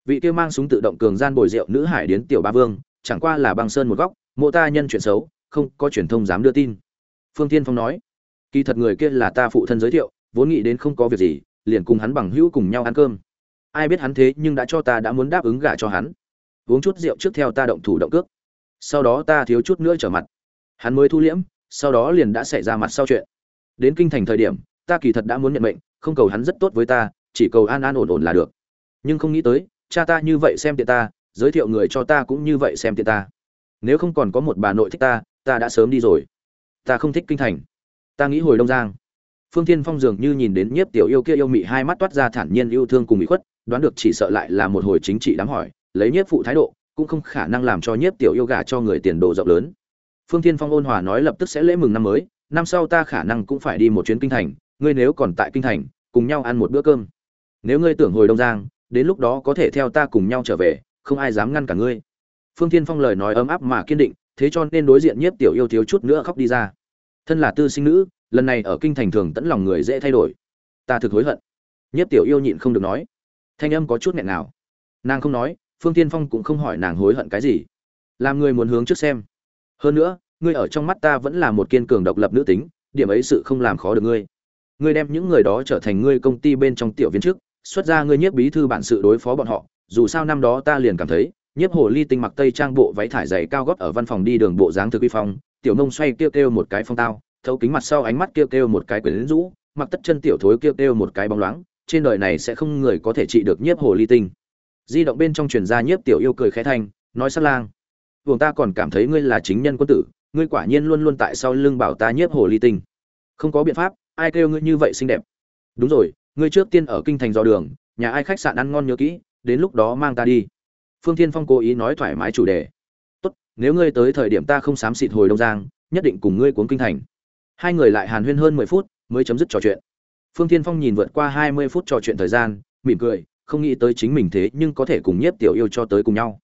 vị kia mang súng tự động cường gian bồi rượu nữ hải đến tiểu ba vương chẳng qua là băng sơn một góc mộ ta nhân chuyện xấu không có truyền thông dám đưa tin phương tiên phong nói kỳ thật người kia là ta phụ thân giới thiệu, vốn nghĩ đến không có việc gì, liền cùng hắn bằng hữu cùng nhau ăn cơm. Ai biết hắn thế nhưng đã cho ta đã muốn đáp ứng gả cho hắn. Uống chút rượu trước theo ta động thủ động cước. Sau đó ta thiếu chút nữa trở mặt. Hắn mới thu liễm, sau đó liền đã xảy ra mặt sau chuyện. Đến kinh thành thời điểm, ta kỳ thật đã muốn nhận mệnh, không cầu hắn rất tốt với ta, chỉ cầu an an ổn ổn là được. Nhưng không nghĩ tới, cha ta như vậy xem tiện ta, giới thiệu người cho ta cũng như vậy xem tiện ta. Nếu không còn có một bà nội thích ta ta đã sớm đi rồi. Ta không thích kinh thành ta nghĩ hồi đông giang. Phương thiên phong dường như nhìn đến nhiếp tiểu yêu kia yêu mị hai mắt toát ra thản nhiên yêu thương cùng bị khuất, đoán được chỉ sợ lại là một hồi chính trị đám hỏi, lấy nhiếp phụ thái độ, cũng không khả năng làm cho nhiếp tiểu yêu gả cho người tiền đồ rộng lớn. Phương thiên phong ôn hòa nói lập tức sẽ lễ mừng năm mới, năm sau ta khả năng cũng phải đi một chuyến kinh thành, ngươi nếu còn tại kinh thành, cùng nhau ăn một bữa cơm. Nếu ngươi tưởng hồi đông giang, đến lúc đó có thể theo ta cùng nhau trở về, không ai dám ngăn cả ngươi. Phương thiên phong lời nói ấm áp mà kiên định, thế cho nên đối diện nhiếp tiểu yêu thiếu chút nữa khóc đi ra thân là tư sinh nữ, lần này ở kinh thành thường tẫn lòng người dễ thay đổi. Ta thực hối hận. Nhiếp tiểu yêu nhịn không được nói. Thanh âm có chút nghẹn nào nàng không nói, phương tiên phong cũng không hỏi nàng hối hận cái gì. Làm người muốn hướng trước xem. Hơn nữa, ngươi ở trong mắt ta vẫn là một kiên cường độc lập nữ tính, điểm ấy sự không làm khó được ngươi. Ngươi đem những người đó trở thành ngươi công ty bên trong tiểu viên chức, xuất ra ngươi nhiếp bí thư bản sự đối phó bọn họ. Dù sao năm đó ta liền cảm thấy, nhiếp hồ ly tinh mặc tây trang bộ váy thải dày cao gót ở văn phòng đi đường bộ dáng thực vi phong tiểu nông xoay kêu kêu một cái phong tao, thấu kính mặt sau ánh mắt kêu kêu một cái quyển rũ, mặc tất chân tiểu thối kêu kêu một cái bóng loáng, trên đời này sẽ không người có thể trị được nhiếp hồ ly tinh. Di động bên trong truyền ra nhiếp tiểu yêu cười khẽ thanh, nói sát lang vùng ta còn cảm thấy ngươi là chính nhân quân tử, ngươi quả nhiên luôn luôn tại sau lưng bảo ta nhiếp hồ ly tinh. Không có biện pháp, ai kêu ngươi như vậy xinh đẹp? Đúng rồi, ngươi trước tiên ở kinh thành dò đường, nhà ai khách sạn ăn ngon nhớ kỹ, đến lúc đó mang ta đi. Phương thiên phong cố ý nói thoải mái chủ đề nếu ngươi tới thời điểm ta không xám xịt hồi đông giang, nhất định cùng ngươi cuốn kinh thành. Hai người lại hàn huyên hơn mười phút, mới chấm dứt trò chuyện. Phương thiên phong nhìn vượt qua hai mươi phút trò chuyện thời gian, mỉm cười, không nghĩ tới chính mình thế nhưng có thể cùng nhiếp tiểu yêu cho tới cùng nhau.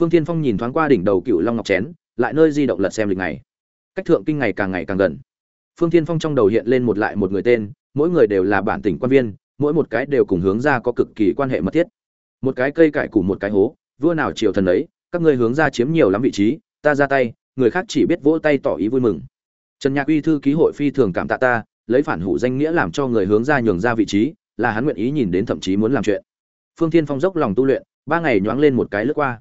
Phương thiên phong nhìn thoáng qua đỉnh đầu cựu long ngọc chén, lại nơi di động lật xem lịch ngày. Cách thượng kinh ngày càng ngày càng gần. Phương thiên phong trong đầu hiện lên một lại một người tên, mỗi người đều là bản tỉnh quan viên, mỗi một cái đều cùng hướng ra có cực kỳ quan hệ mật thiết. Một cái cây cải củ một cái hố, vua nào triều thần ấy các ngươi hướng ra chiếm nhiều lắm vị trí, ta ra tay, người khác chỉ biết vỗ tay tỏ ý vui mừng. Trần nhạc uy thư ký hội phi thường cảm tạ ta, lấy phản hủ danh nghĩa làm cho người hướng ra nhường ra vị trí, là hắn nguyện ý nhìn đến thậm chí muốn làm chuyện. Phương thiên phong dốc lòng tu luyện, ba ngày nhoáng lên một cái lướt qua.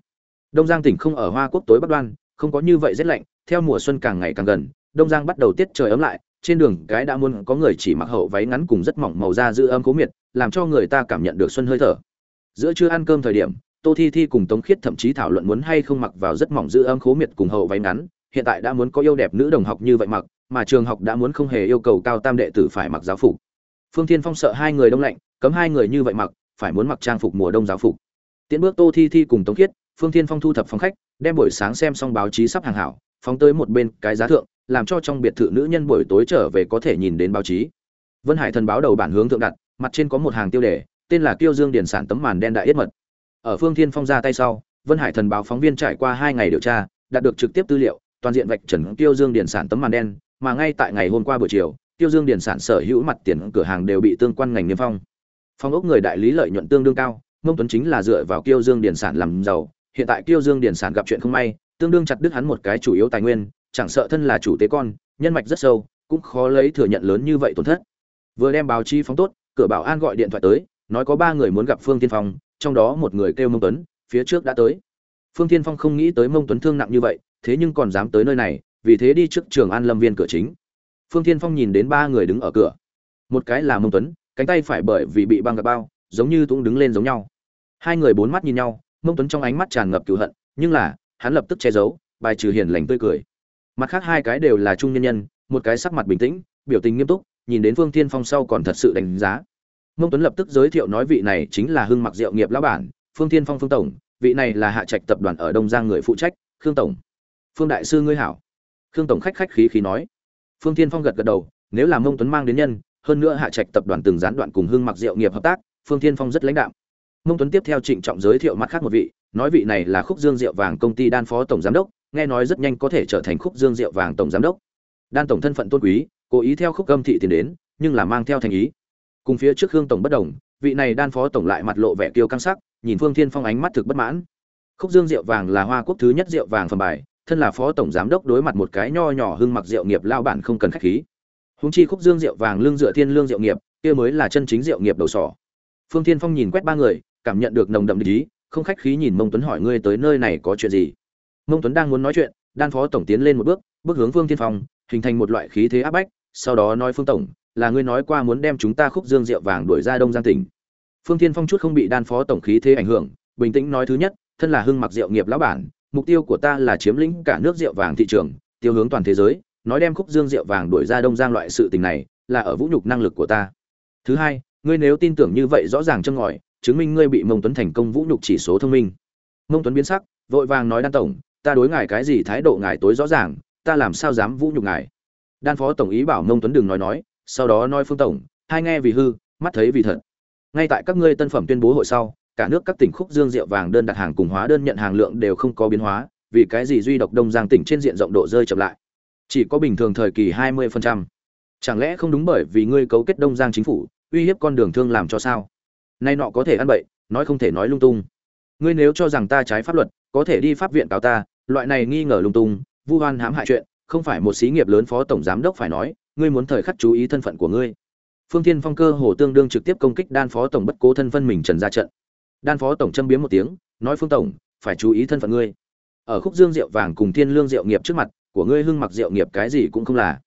Đông giang tỉnh không ở hoa quốc tối bắc đoan, không có như vậy rét lạnh, theo mùa xuân càng ngày càng gần, đông giang bắt đầu tiết trời ấm lại, trên đường cái đã muốn có người chỉ mặc hậu váy ngắn cùng rất mỏng màu da giữ ấm cố miệt, làm cho người ta cảm nhận được xuân hơi thở. Giữa trưa ăn cơm thời điểm tô thi thi cùng tống khiết thậm chí thảo luận muốn hay không mặc vào rất mỏng giữ ấm khố miệt cùng hậu váy ngắn, hiện tại đã muốn có yêu đẹp nữ đồng học như vậy mặc, mà trường học đã muốn không hề yêu cầu cao tam đệ tử phải mặc giáo phục. Phương thiên phong sợ hai người đông lạnh, cấm hai người như vậy mặc, phải muốn mặc trang phục mùa đông giáo phục. Tiến bước tô thi thi cùng tống khiết, phương thiên phong thu thập phòng khách, đem buổi sáng xem xong báo chí sắp hàng hảo, phóng tới một bên cái giá thượng, làm cho trong biệt thự nữ nhân buổi tối trở về có thể nhìn đến báo chí. Vân hải thần báo đầu bản hướng thượng đặt, mặt trên có một hàng tiêu đề, tên là kiêu dương điển sản tấm màn đen đại yết mật ở phương thiên phong ra tay sau, vân hải thần báo phóng viên trải qua hai ngày điều tra, đạt được trực tiếp tư liệu, toàn diện vạch trần tiêu dương điển sản tấm màn đen, mà ngay tại ngày hôm qua buổi chiều, tiêu dương điển sản sở hữu mặt tiền cửa hàng đều bị tương quan ngành niêm phong. Phong ốc người đại lý lợi nhuận tương đương cao, mông tuấn chính là dựa vào tiêu dương điển sản làm giàu, hiện tại tiêu dương điển sản gặp chuyện không may, tương đương chặt đứt hắn một cái chủ yếu tài nguyên, chẳng sợ thân là chủ tế con, nhân mạch rất sâu, cũng khó lấy thừa nhận lớn như vậy tổn thất. Vừa đem báo chí phóng tốt, cửa bảo an gọi điện thoại tới, nói có ba người muốn gặp phương tiên phong trong đó một người kêu mông tuấn, phía trước đã tới. Phương thiên phong không nghĩ tới mông tuấn thương nặng như vậy, thế nhưng còn dám tới nơi này, vì thế đi trước trường an lâm viên cửa chính. Phương thiên phong nhìn đến ba người đứng ở cửa. Một cái là mông tuấn, cánh tay phải bởi vì bị băng gặp bao, giống như cũng đứng lên giống nhau. Hai người bốn mắt nhìn nhau, mông tuấn trong ánh mắt tràn ngập cựu hận, nhưng là, hắn lập tức che giấu, bài trừ hiền lành tươi cười. Mặt khác hai cái đều là trung nhân nhân, một cái sắc mặt bình tĩnh, biểu tình nghiêm túc, nhìn đến phương thiên phong sau còn thật sự đánh giá mông tuấn lập tức giới thiệu nói vị này chính là hưng mặc diệu nghiệp lão bản, phương Thiên phong phương tổng, vị này là hạ trạch tập đoàn ở đông giang người phụ trách, khương tổng. Phương đại sư ngươi hảo. Khương tổng khách khách khí khí nói. Phương Thiên phong gật gật đầu, nếu là mông tuấn mang đến nhân, hơn nữa hạ trạch tập đoàn từng gián đoạn cùng hưng mặc diệu nghiệp hợp tác, phương Thiên phong rất lãnh đạo mông tuấn tiếp theo trịnh trọng giới thiệu mặt khác một vị, nói vị này là khúc dương rượu vàng công ty đan phó tổng giám đốc, nghe nói rất nhanh có thể trở thành khúc dương rượu vàng tổng giám đốc. Đan tổng thân phận tôn quý, cố ý theo khúc âm thị tiền đến, nhưng là mang theo thành ý cùng phía trước hương tổng bất đồng, vị này đan phó tổng lại mặt lộ vẻ kiêu căng sắc, nhìn phương thiên phong ánh mắt thực bất mãn. Khúc dương rượu vàng là hoa quốc thứ nhất rượu vàng phẩm bài, thân là phó tổng giám đốc đối mặt một cái nho nhỏ hưng mặc rượu nghiệp lao bản không cần khách khí. Húng chi khúc dương rượu vàng lương dựa thiên lương rượu nghiệp, kia mới là chân chính rượu nghiệp đầu sỏ. Phương thiên phong nhìn quét ba người, cảm nhận được nồng đậm lý không khách khí nhìn mông tuấn hỏi ngươi tới nơi này có chuyện gì. Mông tuấn đang muốn nói chuyện, đan phó tổng tiến lên một bước bước hướng phương thiên phong, hình thành một loại khí thế áp bách, sau đó nói phương tổng là ngươi nói qua muốn đem chúng ta khúc dương rượu vàng đuổi ra đông giang tỉnh. Phương thiên phong chút không bị đan phó tổng khí thế ảnh hưởng, bình tĩnh nói thứ nhất, thân là hưng mặc rượu nghiệp lão bản, mục tiêu của ta là chiếm lĩnh cả nước rượu vàng thị trường, tiêu hướng toàn thế giới, nói đem khúc dương rượu vàng đuổi ra đông giang loại sự tình này, là ở vũ nhục năng lực của ta. Thứ hai, ngươi nếu tin tưởng như vậy rõ ràng châm ngòi, chứng minh ngươi bị mông tuấn thành công vũ nhục chỉ số thông minh. Mông tuấn biến sắc, vội vàng nói đan tổng, ta đối ngài cái gì thái độ ngài tối rõ ràng, ta làm sao dám vũ nhục ngài. Đan phó tổng ý bảo mông tuấn đừng nói nói sau đó nói phương tổng, hai nghe vì hư, mắt thấy vì thật. Ngay tại các ngươi tân phẩm tuyên bố hội sau, cả nước các tỉnh khúc dương rượu vàng đơn đặt hàng cùng hóa đơn nhận hàng lượng đều không có biến hóa, vì cái gì duy độc đông giang tỉnh trên diện rộng độ rơi chậm lại? Chỉ có bình thường thời kỳ 20%. chẳng lẽ không đúng bởi vì ngươi cấu kết đông giang chính phủ, uy hiếp con đường thương làm cho sao? Nay nọ có thể ăn bậy, nói không thể nói lung tung. Ngươi nếu cho rằng ta trái pháp luật, có thể đi pháp viện cáo ta, loại này nghi ngờ lung tung, vu oan hãm hại chuyện, không phải một xí nghiệp lớn phó tổng giám đốc phải nói ngươi muốn thời khắc chú ý thân phận của ngươi. Phương thiên phong cơ hồ tương đương trực tiếp công kích đan phó tổng bất cố thân phân mình trần ra trận. Đan phó tổng châm biếm một tiếng, nói phương tổng, phải chú ý thân phận ngươi. Ở khúc dương rượu vàng cùng thiên lương rượu nghiệp trước mặt, của ngươi hưng mặc rượu nghiệp cái gì cũng không là.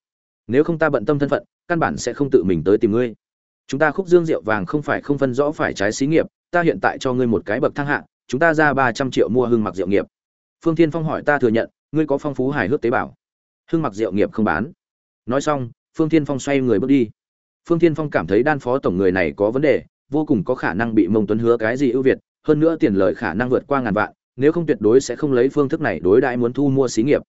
Nếu không ta bận tâm thân phận, căn bản sẽ không tự mình tới tìm ngươi. Chúng ta khúc dương rượu vàng không phải không phân rõ phải trái xí nghiệp, ta hiện tại cho ngươi một cái bậc thang hạ, chúng ta ra ba trăm triệu mua hưng mặc rượu nghiệp. Phương thiên phong hỏi ta thừa nhận, ngươi có phong phú hài hước tế bào. Hưng mặc rượu nghiệp không bán. Nói xong phương thiên phong xoay người bước đi. Phương thiên phong cảm thấy đan phó tổng người này có vấn đề, vô cùng có khả năng bị mông tuấn hứa cái gì ưu việt, hơn nữa tiền lợi khả năng vượt qua ngàn vạn, nếu không tuyệt đối sẽ không lấy phương thức này đối đãi muốn thu mua xí nghiệp.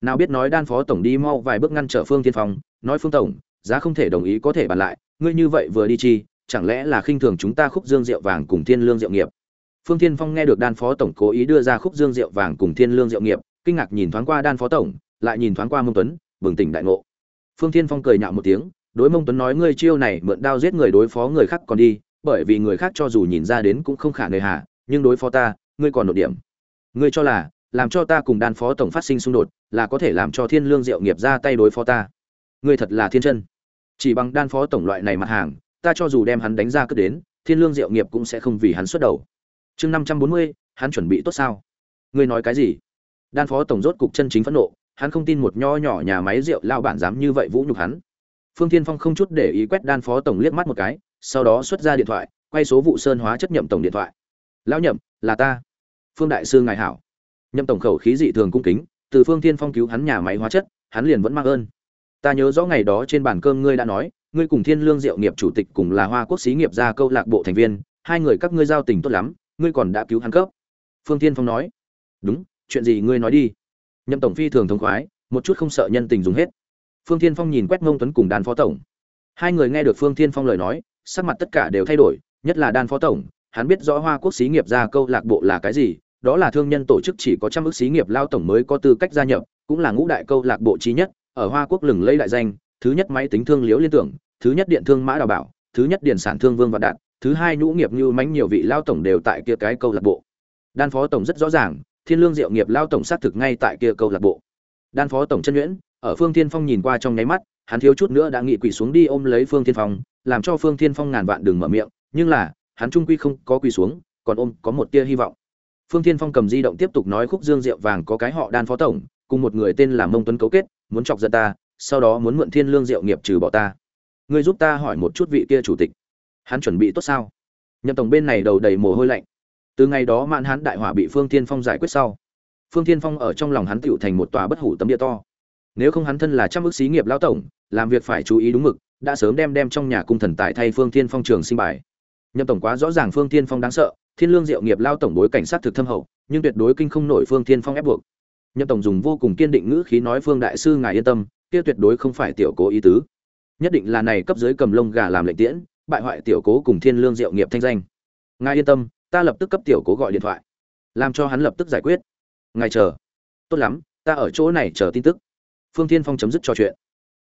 Nào biết nói đan phó tổng đi mau vài bước ngăn trở phương thiên phong, nói phương tổng, giá không thể đồng ý có thể bàn lại, ngươi như vậy vừa đi chi, chẳng lẽ là khinh thường chúng ta khúc dương rượu vàng cùng thiên lương rượu nghiệp? Phương thiên phong nghe được đan phó tổng cố ý đưa ra khúc dương rượu vàng cùng thiên lương rượu nghiệp, kinh ngạc nhìn thoáng qua đan phó tổng, lại nhìn thoáng qua mông tuấn, bừng tỉnh đại ngộ phương thiên phong cười nhạo một tiếng, đối mông tuấn nói, ngươi chiêu này mượn đao giết người đối phó người khác còn đi, bởi vì người khác cho dù nhìn ra đến cũng không khả người hà, nhưng đối phó ta, ngươi còn nội điểm. Ngươi cho là, làm cho ta cùng đan phó tổng phát sinh xung đột, là có thể làm cho thiên lương diệu nghiệp ra tay đối phó ta. Ngươi thật là thiên chân. Chỉ bằng đan phó tổng loại này mặt hàng, ta cho dù đem hắn đánh ra cất đến, thiên lương diệu nghiệp cũng sẽ không vì hắn xuất đầu. Chương năm trăm bốn mươi, hắn chuẩn bị tốt sao? Ngươi nói cái gì? Đan phó tổng rốt cục chân chính phẫn nộ hắn không tin một nho nhỏ nhà máy rượu lao bản dám như vậy vũ nhục hắn. Phương tiên phong không chút để ý quét đan phó tổng liếc mắt một cái, sau đó xuất ra điện thoại, quay số vụ sơn hóa chất nhậm tổng điện thoại. Lão nhậm, là ta. Phương đại sư ngài hảo. Nhậm tổng khẩu khí dị thường cung kính, từ phương thiên phong cứu hắn nhà máy hóa chất, hắn liền vẫn mang ơn. Ta nhớ rõ ngày đó trên bàn cơm ngươi đã nói, ngươi cùng thiên lương diệu nghiệp chủ tịch cùng là hoa quốc xí nghiệp gia câu lạc bộ thành viên, hai người các ngươi giao tình tốt lắm, ngươi còn đã cứu hắn cấp. Phương thiên phong nói. Đúng, chuyện gì ngươi nói đi nhậm tổng phi thường thống khoái, một chút không sợ nhân tình dùng hết. Phương thiên phong nhìn quét ngông tuấn cùng đàn phó tổng. Hai người nghe được phương thiên phong lời nói, sắc mặt tất cả đều thay đổi, nhất là đan phó tổng, hắn biết rõ hoa quốc xí nghiệp gia câu lạc bộ là cái gì, đó là thương nhân tổ chức chỉ có trăm ước xí nghiệp lao tổng mới có tư cách gia nhập, cũng là ngũ đại câu lạc bộ trí nhất, ở hoa quốc lừng lây đại danh, thứ nhất máy tính thương liễu liên tưởng, thứ nhất điện thương mã đào bảo, thứ nhất điện sản thương vương vạn đạt, thứ hai nhũ nghiệp như mánh nhiều vị lao tổng đều tại kia cái câu lạc bộ. Đan phó tổng rất rõ ràng thiên lương diệu nghiệp lao tổng xác thực ngay tại kia câu lạc bộ. Đan phó tổng chân nhuyễn, ở phương thiên phong nhìn qua trong nháy mắt, hắn thiếu chút nữa đã nghị quỳ xuống đi ôm lấy phương thiên phong, làm cho phương thiên phong ngàn vạn đừng mở miệng, nhưng là, hắn trung quy không có quỳ xuống, còn ôm có một tia hy vọng. Phương thiên phong cầm di động tiếp tục nói khúc dương rượu vàng có cái họ đan phó tổng, cùng một người tên là mông tuấn cấu kết, muốn chọc giận ta, sau đó muốn mượn thiên lương rượu nghiệp trừ bỏ ta. Ngươi giúp ta hỏi một chút vị kia chủ tịch. Hắn chuẩn bị tốt sao? Nhậm tổng bên này đầu đầy mồ hôi lạnh từ ngày đó mạn hắn đại hỏa bị phương thiên phong giải quyết sau, phương thiên phong ở trong lòng hắn tựu thành một tòa bất hủ tấm địa to. Nếu không hắn thân là trăm ước xí nghiệp lão tổng, làm việc phải chú ý đúng mực, đã sớm đem đem trong nhà cung thần tại thay phương thiên phong trường sinh bài. Nhậm tổng quá rõ ràng phương thiên phong đáng sợ, thiên lương diệu nghiệp lao tổng đối cảnh sát thực thâm hậu, nhưng tuyệt đối kinh không nổi phương thiên phong ép buộc. Nhậm tổng dùng vô cùng kiên định ngữ khí nói phương đại sư ngài yên tâm, kia tuyệt đối không phải tiểu cố ý tứ. Nhất định là này cấp dưới cầm lông gà làm lệnh tiễn, bại hoại tiểu cố cùng thiên lương diệu nghiệp thanh danh. Ngài yên tâm ta lập tức cấp tiểu cố gọi điện thoại, làm cho hắn lập tức giải quyết. Ngài chờ. Tốt lắm, ta ở chỗ này chờ tin tức. Phương thiên phong chấm dứt trò chuyện.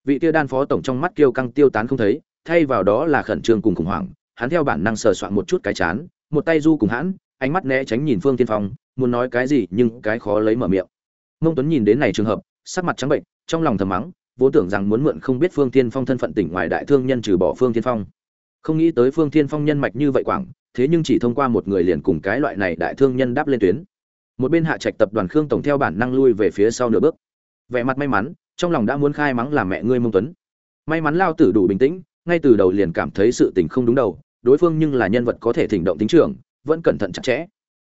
Vị tiêu đan phó tổng trong mắt kiêu căng tiêu tán không thấy, thay vào đó là khẩn trương cùng khủng hoảng, hắn theo bản năng sờ soạn một chút cái chán, một tay du cùng hãn ánh mắt né tránh nhìn phương tiên phong, muốn nói cái gì nhưng cái khó lấy mở miệng. Mông tuấn nhìn đến này trường hợp, sắc mặt trắng bệnh, trong lòng thầm mắng, vốn tưởng rằng muốn mượn không biết phương tiên phong thân phận tỉnh ngoài đại thương nhân trừ bỏ phương tiên phong. Không nghĩ tới phương tiên phong nhân mạch như vậy quảng thế nhưng chỉ thông qua một người liền cùng cái loại này đại thương nhân đáp lên tuyến. Một bên hạ trạch tập đoàn khương tổng theo bản năng lui về phía sau nửa bước. Vẻ mặt may mắn, trong lòng đã muốn khai mắng là mẹ ngươi mông tuấn. May mắn lao tử đủ bình tĩnh, ngay từ đầu liền cảm thấy sự tình không đúng đầu, đối phương nhưng là nhân vật có thể thỉnh động tính trưởng, vẫn cẩn thận chặt chẽ.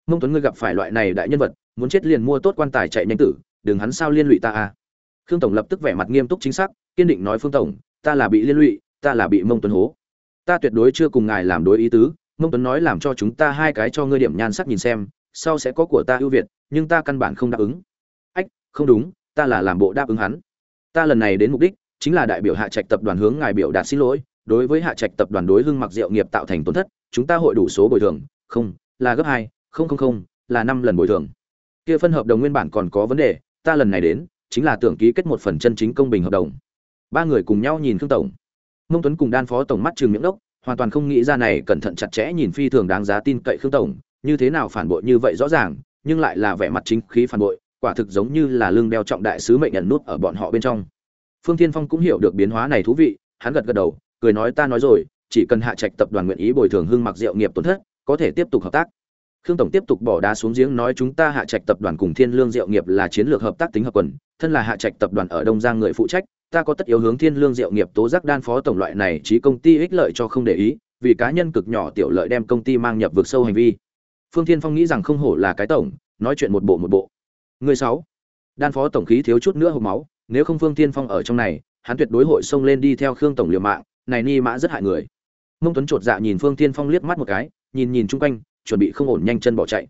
Mông tuấn ngươi gặp phải loại này đại nhân vật, muốn chết liền mua tốt quan tài chạy nhanh tử, đừng hắn sao liên lụy ta à? Khương tổng lập tức vẻ mặt nghiêm túc chính xác, kiên định nói phương tổng, ta là bị liên lụy, ta là bị mông tuấn hố. Ta tuyệt đối chưa cùng ngài làm đối ý tứ mông tuấn nói làm cho chúng ta hai cái cho ngươi điểm nhan sắc nhìn xem, sau sẽ có của ta ưu việt, nhưng ta căn bản không đáp ứng. Ách, không đúng, ta là làm bộ đáp ứng hắn. Ta lần này đến mục đích, chính là đại biểu hạ trạch tập đoàn hướng ngài biểu đạt xin lỗi, đối với hạ trạch tập đoàn đối hưng mặc diệu nghiệp tạo thành tổn thất, chúng ta hội đủ số bồi thường, không, là gấp hai, không không không, là năm lần bồi thường. Kia phân hợp đồng nguyên bản còn có vấn đề, ta lần này đến, chính là tưởng ký kết một phần chân chính công bình hợp đồng. Ba người cùng nhau nhìn khương tổng. Mông tuấn cùng đan phó tổng mắt trường miệng đốc hoàn toàn không nghĩ ra này cẩn thận chặt chẽ nhìn phi thường đáng giá tin cậy khương tổng, như thế nào phản bội như vậy rõ ràng, nhưng lại là vẻ mặt chính khí phản bội, quả thực giống như là lương đeo trọng đại sứ mệnh nhận nút ở bọn họ bên trong. Phương thiên phong cũng hiểu được biến hóa này thú vị, hắn gật gật đầu, cười nói ta nói rồi, chỉ cần hạ trạch tập đoàn nguyện ý bồi thường hương mặc diệu nghiệp tổn thất, có thể tiếp tục hợp tác. Khương tổng tiếp tục bỏ đá xuống giếng nói chúng ta hạ trạch tập đoàn cùng thiên lương diệu nghiệp là chiến lược hợp tác tính hợp quần, thân là hạ trạch tập đoàn ở đông giang người phụ trách ta có tất yếu hướng thiên lương Diệu nghiệp tố giác đan phó tổng loại này trí công ty ích lợi cho không để ý, vì cá nhân cực nhỏ tiểu lợi đem công ty mang nhập vực sâu hành vi. Phương thiên phong nghĩ rằng không hổ là cái tổng, nói chuyện một bộ một bộ. Người sáu, đan phó tổng khí thiếu chút nữa hộp máu, nếu không phương thiên phong ở trong này, hắn tuyệt đối hội xông lên đi theo khương tổng liều mạng, này ni mã rất hại người. Mông tuấn chột dạ nhìn phương thiên phong liếc mắt một cái, nhìn nhìn chung quanh, chuẩn bị không ổn nhanh chân bỏ chạy.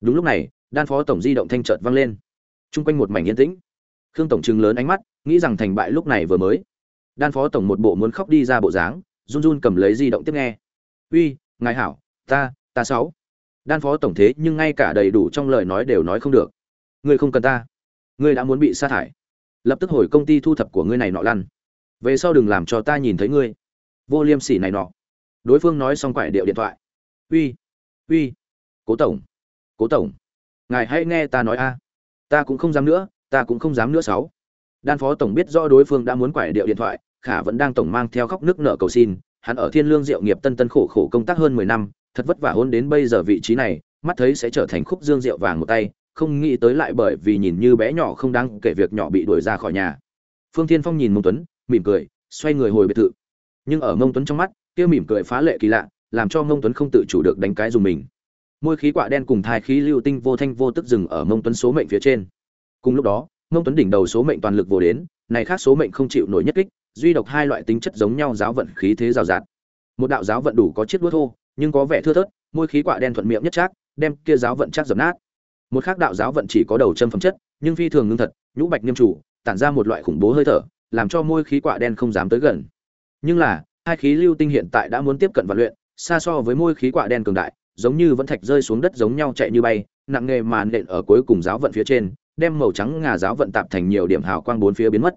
Đúng lúc này, đan phó tổng di động thanh chợt vang lên. Chung quanh một mảnh yên tĩnh khương tổng trừng lớn ánh mắt, nghĩ rằng thành bại lúc này vừa mới. Đan phó tổng một bộ muốn khóc đi ra bộ dáng, run run cầm lấy di động tiếp nghe. Uy, ngài hảo, ta ta sáu. Đan phó tổng thế nhưng ngay cả đầy đủ trong lời nói đều nói không được. Ngươi không cần ta. Ngươi đã muốn bị sa thải. Lập tức hồi công ty thu thập của ngươi này nọ lăn. Về sau đừng làm cho ta nhìn thấy ngươi. Vô liêm sỉ này nọ. Đối phương nói xong quải điệu điện thoại. Uy uy, cố tổng cố tổng, ngài hãy nghe ta nói a. Ta cũng không dám nữa ta cũng không dám nữa sáu. Đan phó tổng biết rõ đối phương đã muốn quải điệu điện thoại, khả vẫn đang tổng mang theo khóc nước nợ cầu xin, hắn ở thiên lương diệu nghiệp tân tân khổ khổ công tác hơn mười năm, thật vất vả hôn đến bây giờ vị trí này, mắt thấy sẽ trở thành khúc dương rượu vàng một tay, không nghĩ tới lại bởi vì nhìn như bé nhỏ không đáng kể việc nhỏ bị đuổi ra khỏi nhà. Phương thiên phong nhìn mông tuấn, mỉm cười, xoay người hồi biệt thự. Nhưng ở mông tuấn trong mắt, kia mỉm cười phá lệ kỳ lạ, làm cho mông tuấn không tự chủ được đánh cái dùng mình. Môi khí quạ đen cùng thai khí lưu tinh vô thanh vô tức dừng ở mông tuấn số mệnh phía trên cùng lúc đó, ngông tuấn đỉnh đầu số mệnh toàn lực vô đến, này khác số mệnh không chịu nổi nhất kích, duy độc hai loại tính chất giống nhau giáo vận khí thế rào rạt. Một đạo giáo vận đủ có chiếc đuôi thô, nhưng có vẻ thưa thớt, môi khí quạ đen thuận miệng nhất chắc đem kia giáo vận chắc dập nát. Một khác đạo giáo vận chỉ có đầu châm phẩm chất, nhưng phi thường ngưng thật, nhũ bạch nghiêm chủ, tản ra một loại khủng bố hơi thở, làm cho môi khí quạ đen không dám tới gần. Nhưng là, hai khí lưu tinh hiện tại đã muốn tiếp cận và luyện, xa so với môi khí quạ đen cường đại, giống như vẫn thạch rơi xuống đất giống nhau chạy như bay, nặng nghề màn nện ở cuối cùng giáo vận phía trên đem màu trắng ngà giáo vận tạp thành nhiều điểm hào quang bốn phía biến mất.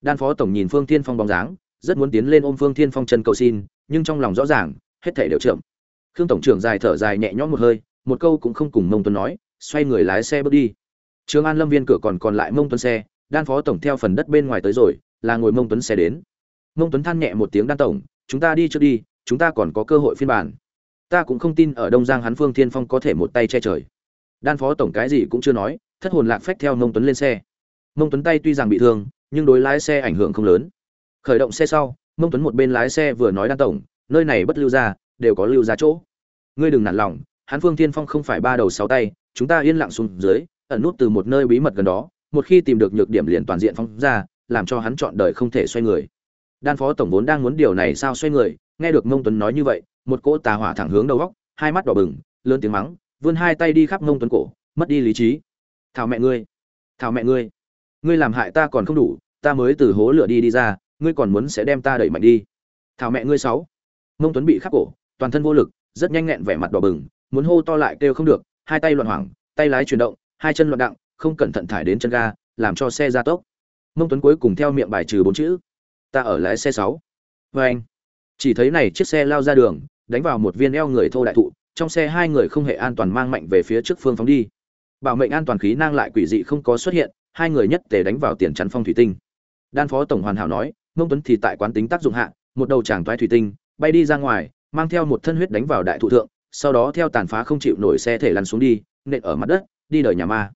Đan phó tổng nhìn phương thiên phong bóng dáng, rất muốn tiến lên ôm phương thiên phong chân cầu xin, nhưng trong lòng rõ ràng, hết thể đều chậm. Khương tổng trưởng dài thở dài nhẹ nhõm một hơi, một câu cũng không cùng mông tuấn nói, xoay người lái xe bước đi. Trường an lâm viên cửa còn còn lại mông tuấn xe, đan phó tổng theo phần đất bên ngoài tới rồi, là ngồi mông tuấn xe đến. Mông tuấn than nhẹ một tiếng đan tổng, chúng ta đi trước đi, chúng ta còn có cơ hội phiên bản. Ta cũng không tin ở đông giang hắn phương thiên phong có thể một tay che trời. Đan phó tổng cái gì cũng chưa nói thất hồn lạc phách theo mông tuấn lên xe. Mông tuấn tay tuy rằng bị thương, nhưng đối lái xe ảnh hưởng không lớn. Khởi động xe sau, mông tuấn một bên lái xe vừa nói đan tổng, nơi này bất lưu ra đều có lưu ra chỗ. Ngươi đừng nản lòng hắn phương thiên phong không phải ba đầu sáu tay, chúng ta yên lặng xuống dưới, ẩn nút từ một nơi bí mật gần đó, một khi tìm được nhược điểm liền toàn diện phong ra, làm cho hắn chọn đời không thể xoay người. Đan phó tổng vốn đang muốn điều này sao xoay người, nghe được mông tuấn nói như vậy, một cỗ tà hỏa thẳng hướng đầu góc, hai mắt đỏ bừng, lớn tiếng mắng, vươn hai tay đi khắp mông tuấn cổ, mất đi lý trí thảo mẹ ngươi. Thảo mẹ ngươi. Ngươi làm hại ta còn không đủ, ta mới từ hố lửa đi đi ra, ngươi còn muốn sẽ đem ta đẩy mạnh đi. Thảo mẹ ngươi sáu. Mông tuấn bị khắc cổ, toàn thân vô lực, rất nhanh nhẹn vẻ mặt đỏ bừng, muốn hô to lại kêu không được, hai tay loạn hoảng, tay lái chuyển động, hai chân loạn đặng, không cẩn thận thải đến chân ga, làm cho xe ra tốc. Mông tuấn cuối cùng theo miệng bài trừ bốn chữ. Ta ở lái xe sáu. Vê anh. Chỉ thấy này chiếc xe lao ra đường, đánh vào một viên eo người thô đại thụ, trong xe hai người không hề an toàn mang mạnh về phía trước phương phóng đi bảo mệnh an toàn khí năng lại quỷ dị không có xuất hiện, hai người nhất tề đánh vào tiền chắn phong thủy tinh. Đan phó tổng hoàn hảo nói mông tuấn thì tại quán tính tác dụng hạ, một đầu tràng toái thủy tinh, bay đi ra ngoài, mang theo một thân huyết đánh vào đại thụ thượng, sau đó theo tàn phá không chịu nổi xe thể lăn xuống đi, nện ở mặt đất, đi đời nhà ma.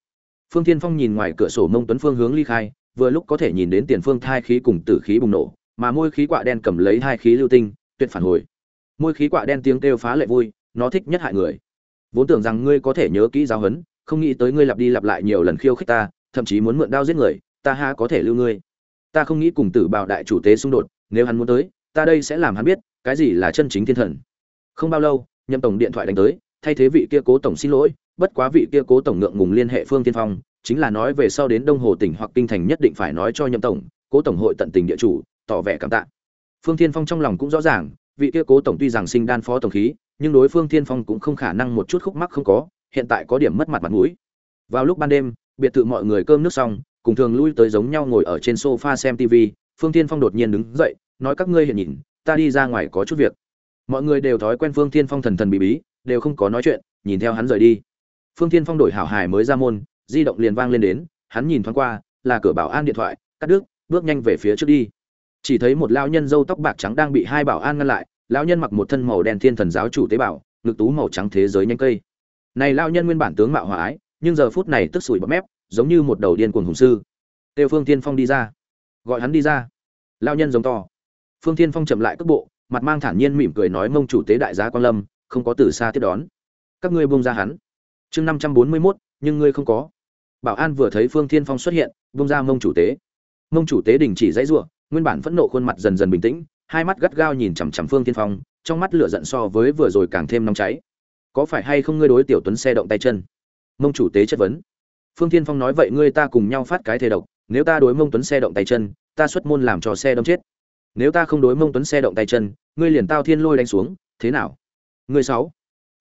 Phương thiên phong nhìn ngoài cửa sổ mông tuấn phương hướng ly khai, vừa lúc có thể nhìn đến tiền phương thai khí cùng tử khí bùng nổ, mà môi khí quạ đen cầm lấy hai khí lưu tinh, tuyệt phản hồi. Môi khí quạ đen tiếng kêu phá lệ vui, nó thích nhất hại người. Vốn tưởng rằng ngươi có thể nhớ kỹ giáo huấn không nghĩ tới ngươi lặp đi lặp lại nhiều lần khiêu khích ta, thậm chí muốn mượn đao giết người, ta ha có thể lưu ngươi. Ta không nghĩ cùng tử bảo đại chủ tế xung đột, nếu hắn muốn tới, ta đây sẽ làm hắn biết, cái gì là chân chính thiên thần. Không bao lâu, nhậm tổng điện thoại đánh tới, thay thế vị kia cố tổng xin lỗi, bất quá vị kia cố tổng ngượng ngùng liên hệ phương tiên phong, chính là nói về sau đến đông hồ tỉnh hoặc kinh thành nhất định phải nói cho nhậm tổng, cố tổng hội tận tình địa chủ, tỏ vẻ cảm tạ. Phương tiên phong trong lòng cũng rõ ràng, vị kia cố tổng tuy rằng sinh đan phó tổng khí, nhưng đối phương tiên phong cũng không khả năng một chút khúc mắc không có hiện tại có điểm mất mặt mặt mũi. Vào lúc ban đêm, biệt thự mọi người cơm nước xong, cùng thường lui tới giống nhau ngồi ở trên sofa xem tv phương tiên phong đột nhiên đứng dậy, nói các ngươi hiện nhìn, ta đi ra ngoài có chút việc. Mọi người đều thói quen phương tiên phong thần thần bí bí, đều không có nói chuyện, nhìn theo hắn rời đi. Phương tiên phong đổi hảo hài mới ra môn, di động liền vang lên đến, hắn nhìn thoáng qua, là cửa bảo an điện thoại, cắt đứt, bước nhanh về phía trước đi. Chỉ thấy một lao nhân râu tóc bạc trắng đang bị hai bảo an ngăn lại, lão nhân mặc một thân màu đen thiên thần giáo chủ tế bảo, ngực tú màu trắng thế giới nhanh cây này lao nhân nguyên bản tướng mạo hòa ái nhưng giờ phút này tức sủi bọt mép giống như một đầu điên cuồng hùng sư Têu Phương Tiên Phong đi ra, gọi hắn đi ra. lao nhân giống to. Phương Tiên Phong chậm lại cước bộ, mặt mang thản nhiên mỉm cười nói mông chủ tế đại gia quan lâm, không có từ xa tiếp đón. Các ngươi buông ra hắn. Chương năm trăm bốn mươi 541, nhưng ngươi không có. Bảo An vừa thấy Phương Thiên Phong xuất hiện, buông ra mông chủ tế. Mông chủ tế đình chỉ dãy ruộng nguyên bản phẫn nộ khuôn mặt dần dần bình tĩnh, hai mắt gắt gao nhìn chằm chằm Phương Thiên Phong, trong mắt lửa giận so với vừa rồi càng thêm nóng cháy. Có phải hay không ngươi đối tiểu Tuấn xe động tay chân? Mông chủ tế chất vấn. Phương Thiên Phong nói vậy ngươi ta cùng nhau phát cái thề độc, nếu ta đối mông tuấn xe động tay chân ta xuất môn làm cho xe đâm chết. Nếu ta không đối mông tuấn xe động tay chân ngươi liền tao thiên lôi đánh xuống thế nào? Ngươi sáu.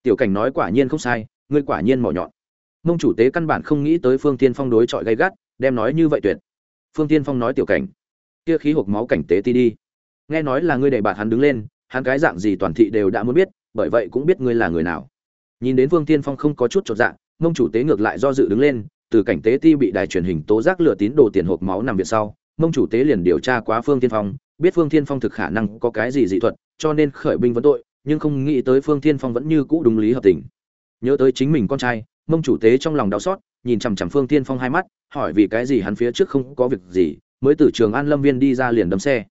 Tiểu cảnh nói quả nhiên không sai ngươi quả nhiên mỏ nhọn. Mông chủ tế căn bản không nghĩ tới phương tiên phong đối chọi gay gắt đem nói như vậy tuyệt. Phương tiên phong nói tiểu cảnh kia khí hộp máu cảnh tế ti đi. Nghe nói là ngươi đẩy bạn hắn đứng lên hắn cái dạng gì toàn thị đều đã muốn biết bởi vậy cũng biết ngươi là người nào nhìn đến Vương tiên phong không có chút chột dạng mông chủ tế ngược lại do dự đứng lên, từ cảnh tế ti bị đài truyền hình tố giác lừa tín đồ tiền hộp máu nằm viện sau, mông chủ tế liền điều tra quá phương tiên phong, biết phương tiên phong thực khả năng có cái gì dị thuật, cho nên khởi binh vấn tội, nhưng không nghĩ tới phương tiên phong vẫn như cũ đúng lý hợp tình. Nhớ tới chính mình con trai, mông chủ tế trong lòng đau xót, nhìn chằm chằm phương tiên phong hai mắt, hỏi vì cái gì hắn phía trước không có việc gì, mới từ trường an lâm viên đi ra liền đâm xe.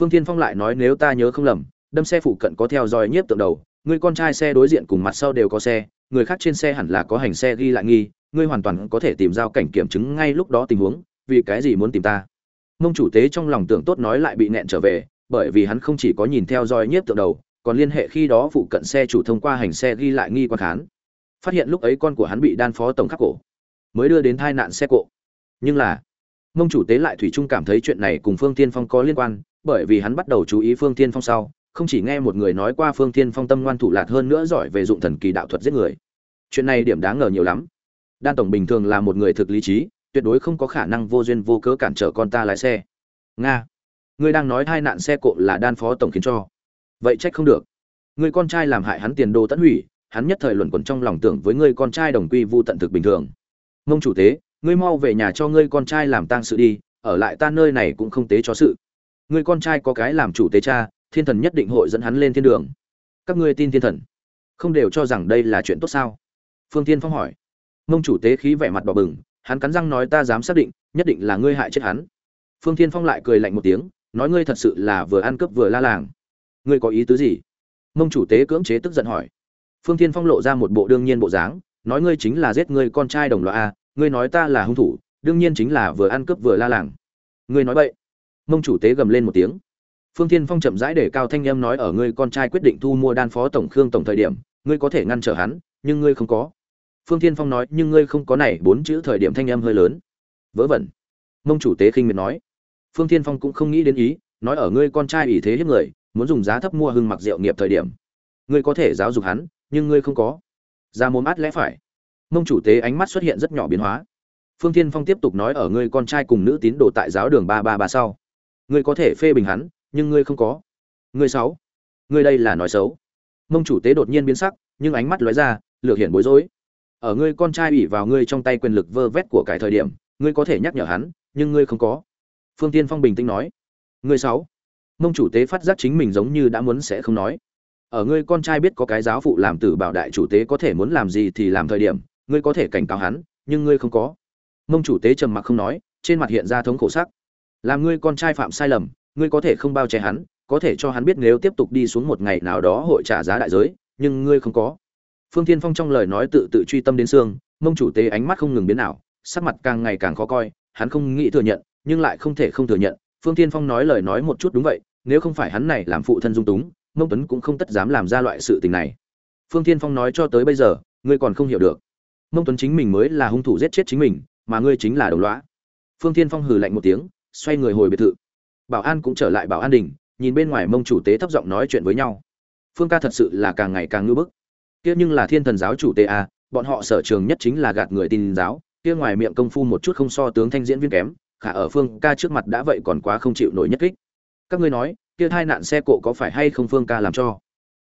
Phương tiên phong lại nói nếu ta nhớ không lầm, đâm xe phụ cận có theo dõi nhiếp tượng đầu người con trai xe đối diện cùng mặt sau đều có xe, người khác trên xe hẳn là có hành xe ghi lại nghi, ngươi hoàn toàn có thể tìm giao cảnh kiểm chứng ngay lúc đó tình huống, vì cái gì muốn tìm ta? Mông chủ tế trong lòng tưởng tốt nói lại bị nẹn trở về, bởi vì hắn không chỉ có nhìn theo dõi nhiếp tượng đầu, còn liên hệ khi đó phụ cận xe chủ thông qua hành xe ghi lại nghi quan khán. Phát hiện lúc ấy con của hắn bị đan phó tổng khắc cổ, mới đưa đến tai nạn xe cộ. Nhưng là, mông chủ tế lại thủy chung cảm thấy chuyện này cùng phương tiên phong có liên quan, bởi vì hắn bắt đầu chú ý phương tiên phong sau không chỉ nghe một người nói qua phương Thiên phong tâm ngoan thủ lạt hơn nữa giỏi về dụng thần kỳ đạo thuật giết người. Chuyện này điểm đáng ngờ nhiều lắm. Đan tổng bình thường là một người thực lý trí, tuyệt đối không có khả năng vô duyên vô cớ cản trở con ta lái xe. Nga, ngươi đang nói hai nạn xe cộ là đan phó tổng khiến cho. Vậy trách không được. Người con trai làm hại hắn tiền đồ tận hủy, hắn nhất thời luẩn quẩn trong lòng tưởng với ngươi con trai đồng quy vu tận thực bình thường. Mông chủ tế, ngươi mau về nhà cho ngươi con trai làm tang sự đi, ở lại ta nơi này cũng không tế cho sự. Ngươi con trai có cái làm chủ tế cha thiên thần nhất định hội dẫn hắn lên thiên đường. Các ngươi tin thiên thần? Không đều cho rằng đây là chuyện tốt sao? Phương tiên phong hỏi. Mông chủ tế khí vẻ mặt đỏ bừng, hắn cắn răng nói ta dám xác định, nhất định là ngươi hại chết hắn. Phương thiên phong lại cười lạnh một tiếng, nói ngươi thật sự là vừa ăn cướp vừa la làng. Ngươi có ý tứ gì? Mông chủ tế cưỡng chế tức giận hỏi. Phương thiên phong lộ ra một bộ đương nhiên bộ dáng, nói ngươi chính là giết ngươi con trai đồng loại a, ngươi nói ta là hung thủ, đương nhiên chính là vừa ăn cướp vừa la làng. Ngươi nói vậy mông chủ tế gầm lên một tiếng phương thiên phong chậm rãi để cao thanh âm nói, ở ngươi con trai quyết định thu mua đan phó tổng khương tổng thời điểm, ngươi có thể ngăn trở hắn, nhưng ngươi không có. Phương thiên phong nói, nhưng ngươi không có này bốn chữ thời điểm thanh âm hơi lớn. Vớ vẩn. Mông chủ tế khinh miệt nói. Phương thiên phong cũng không nghĩ đến ý, nói, ở ngươi con trai ủy thế hiếp người, muốn dùng giá thấp mua hưng mặc rượu nghiệp thời điểm, ngươi có thể giáo dục hắn, nhưng ngươi không có. Ra mồm át lẽ phải. Mông chủ tế ánh mắt xuất hiện rất nhỏ biến hóa. Phương thiên phong tiếp tục nói, ở ngươi con trai cùng nữ tín đồ tại giáo đường ba ba ba sau, ngươi có thể phê bình hắn nhưng ngươi không có. Ngươi sáu ngươi đây là nói xấu. Mông chủ tế đột nhiên biến sắc, nhưng ánh mắt lóe ra lược hiện bối rối. Ở ngươi con trai ủy vào ngươi trong tay quyền lực vơ vét của cái thời điểm, ngươi có thể nhắc nhở hắn, nhưng ngươi không có. Phương tiên phong bình tĩnh nói. Ngươi sáu mông chủ tế phát giác chính mình giống như đã muốn sẽ không nói. Ở ngươi con trai biết có cái giáo phụ làm tử bảo đại chủ tế có thể muốn làm gì thì làm thời điểm, ngươi có thể cảnh cáo hắn, nhưng ngươi không có. Mông chủ tế trầm mặc không nói, trên mặt hiện ra thống khổ sắc. Làm ngươi con trai phạm sai lầm ngươi có thể không bao che hắn có thể cho hắn biết nếu tiếp tục đi xuống một ngày nào đó hội trả giá đại giới nhưng ngươi không có. Phương thiên phong trong lời nói tự tự truy tâm đến xương mông chủ tế ánh mắt không ngừng biến nào, sắc mặt càng ngày càng khó coi hắn không nghĩ thừa nhận nhưng lại không thể không thừa nhận. Phương thiên phong nói lời nói một chút đúng vậy nếu không phải hắn này làm phụ thân dung túng mông tuấn cũng không tất dám làm ra loại sự tình này. Phương thiên phong nói cho tới bây giờ ngươi còn không hiểu được. Mông tuấn chính mình mới là hung thủ giết chết chính mình mà ngươi chính là đồng lõa. Phương thiên phong hừ lạnh một tiếng xoay người hồi biệt thự bảo an cũng trở lại bảo an đình, nhìn bên ngoài mông chủ tế thấp giọng nói chuyện với nhau. Phương ca thật sự là càng ngày càng ngưỡng bức. Kia nhưng là thiên thần giáo chủ tế a, bọn họ sở trường nhất chính là gạt người tin giáo, kia ngoài miệng công phu một chút không so tướng thanh diễn viên kém, khả ở phương ca trước mặt đã vậy còn quá không chịu nổi nhất kích. Các ngươi nói, kia hai nạn xe cộ có phải hay không phương ca làm cho?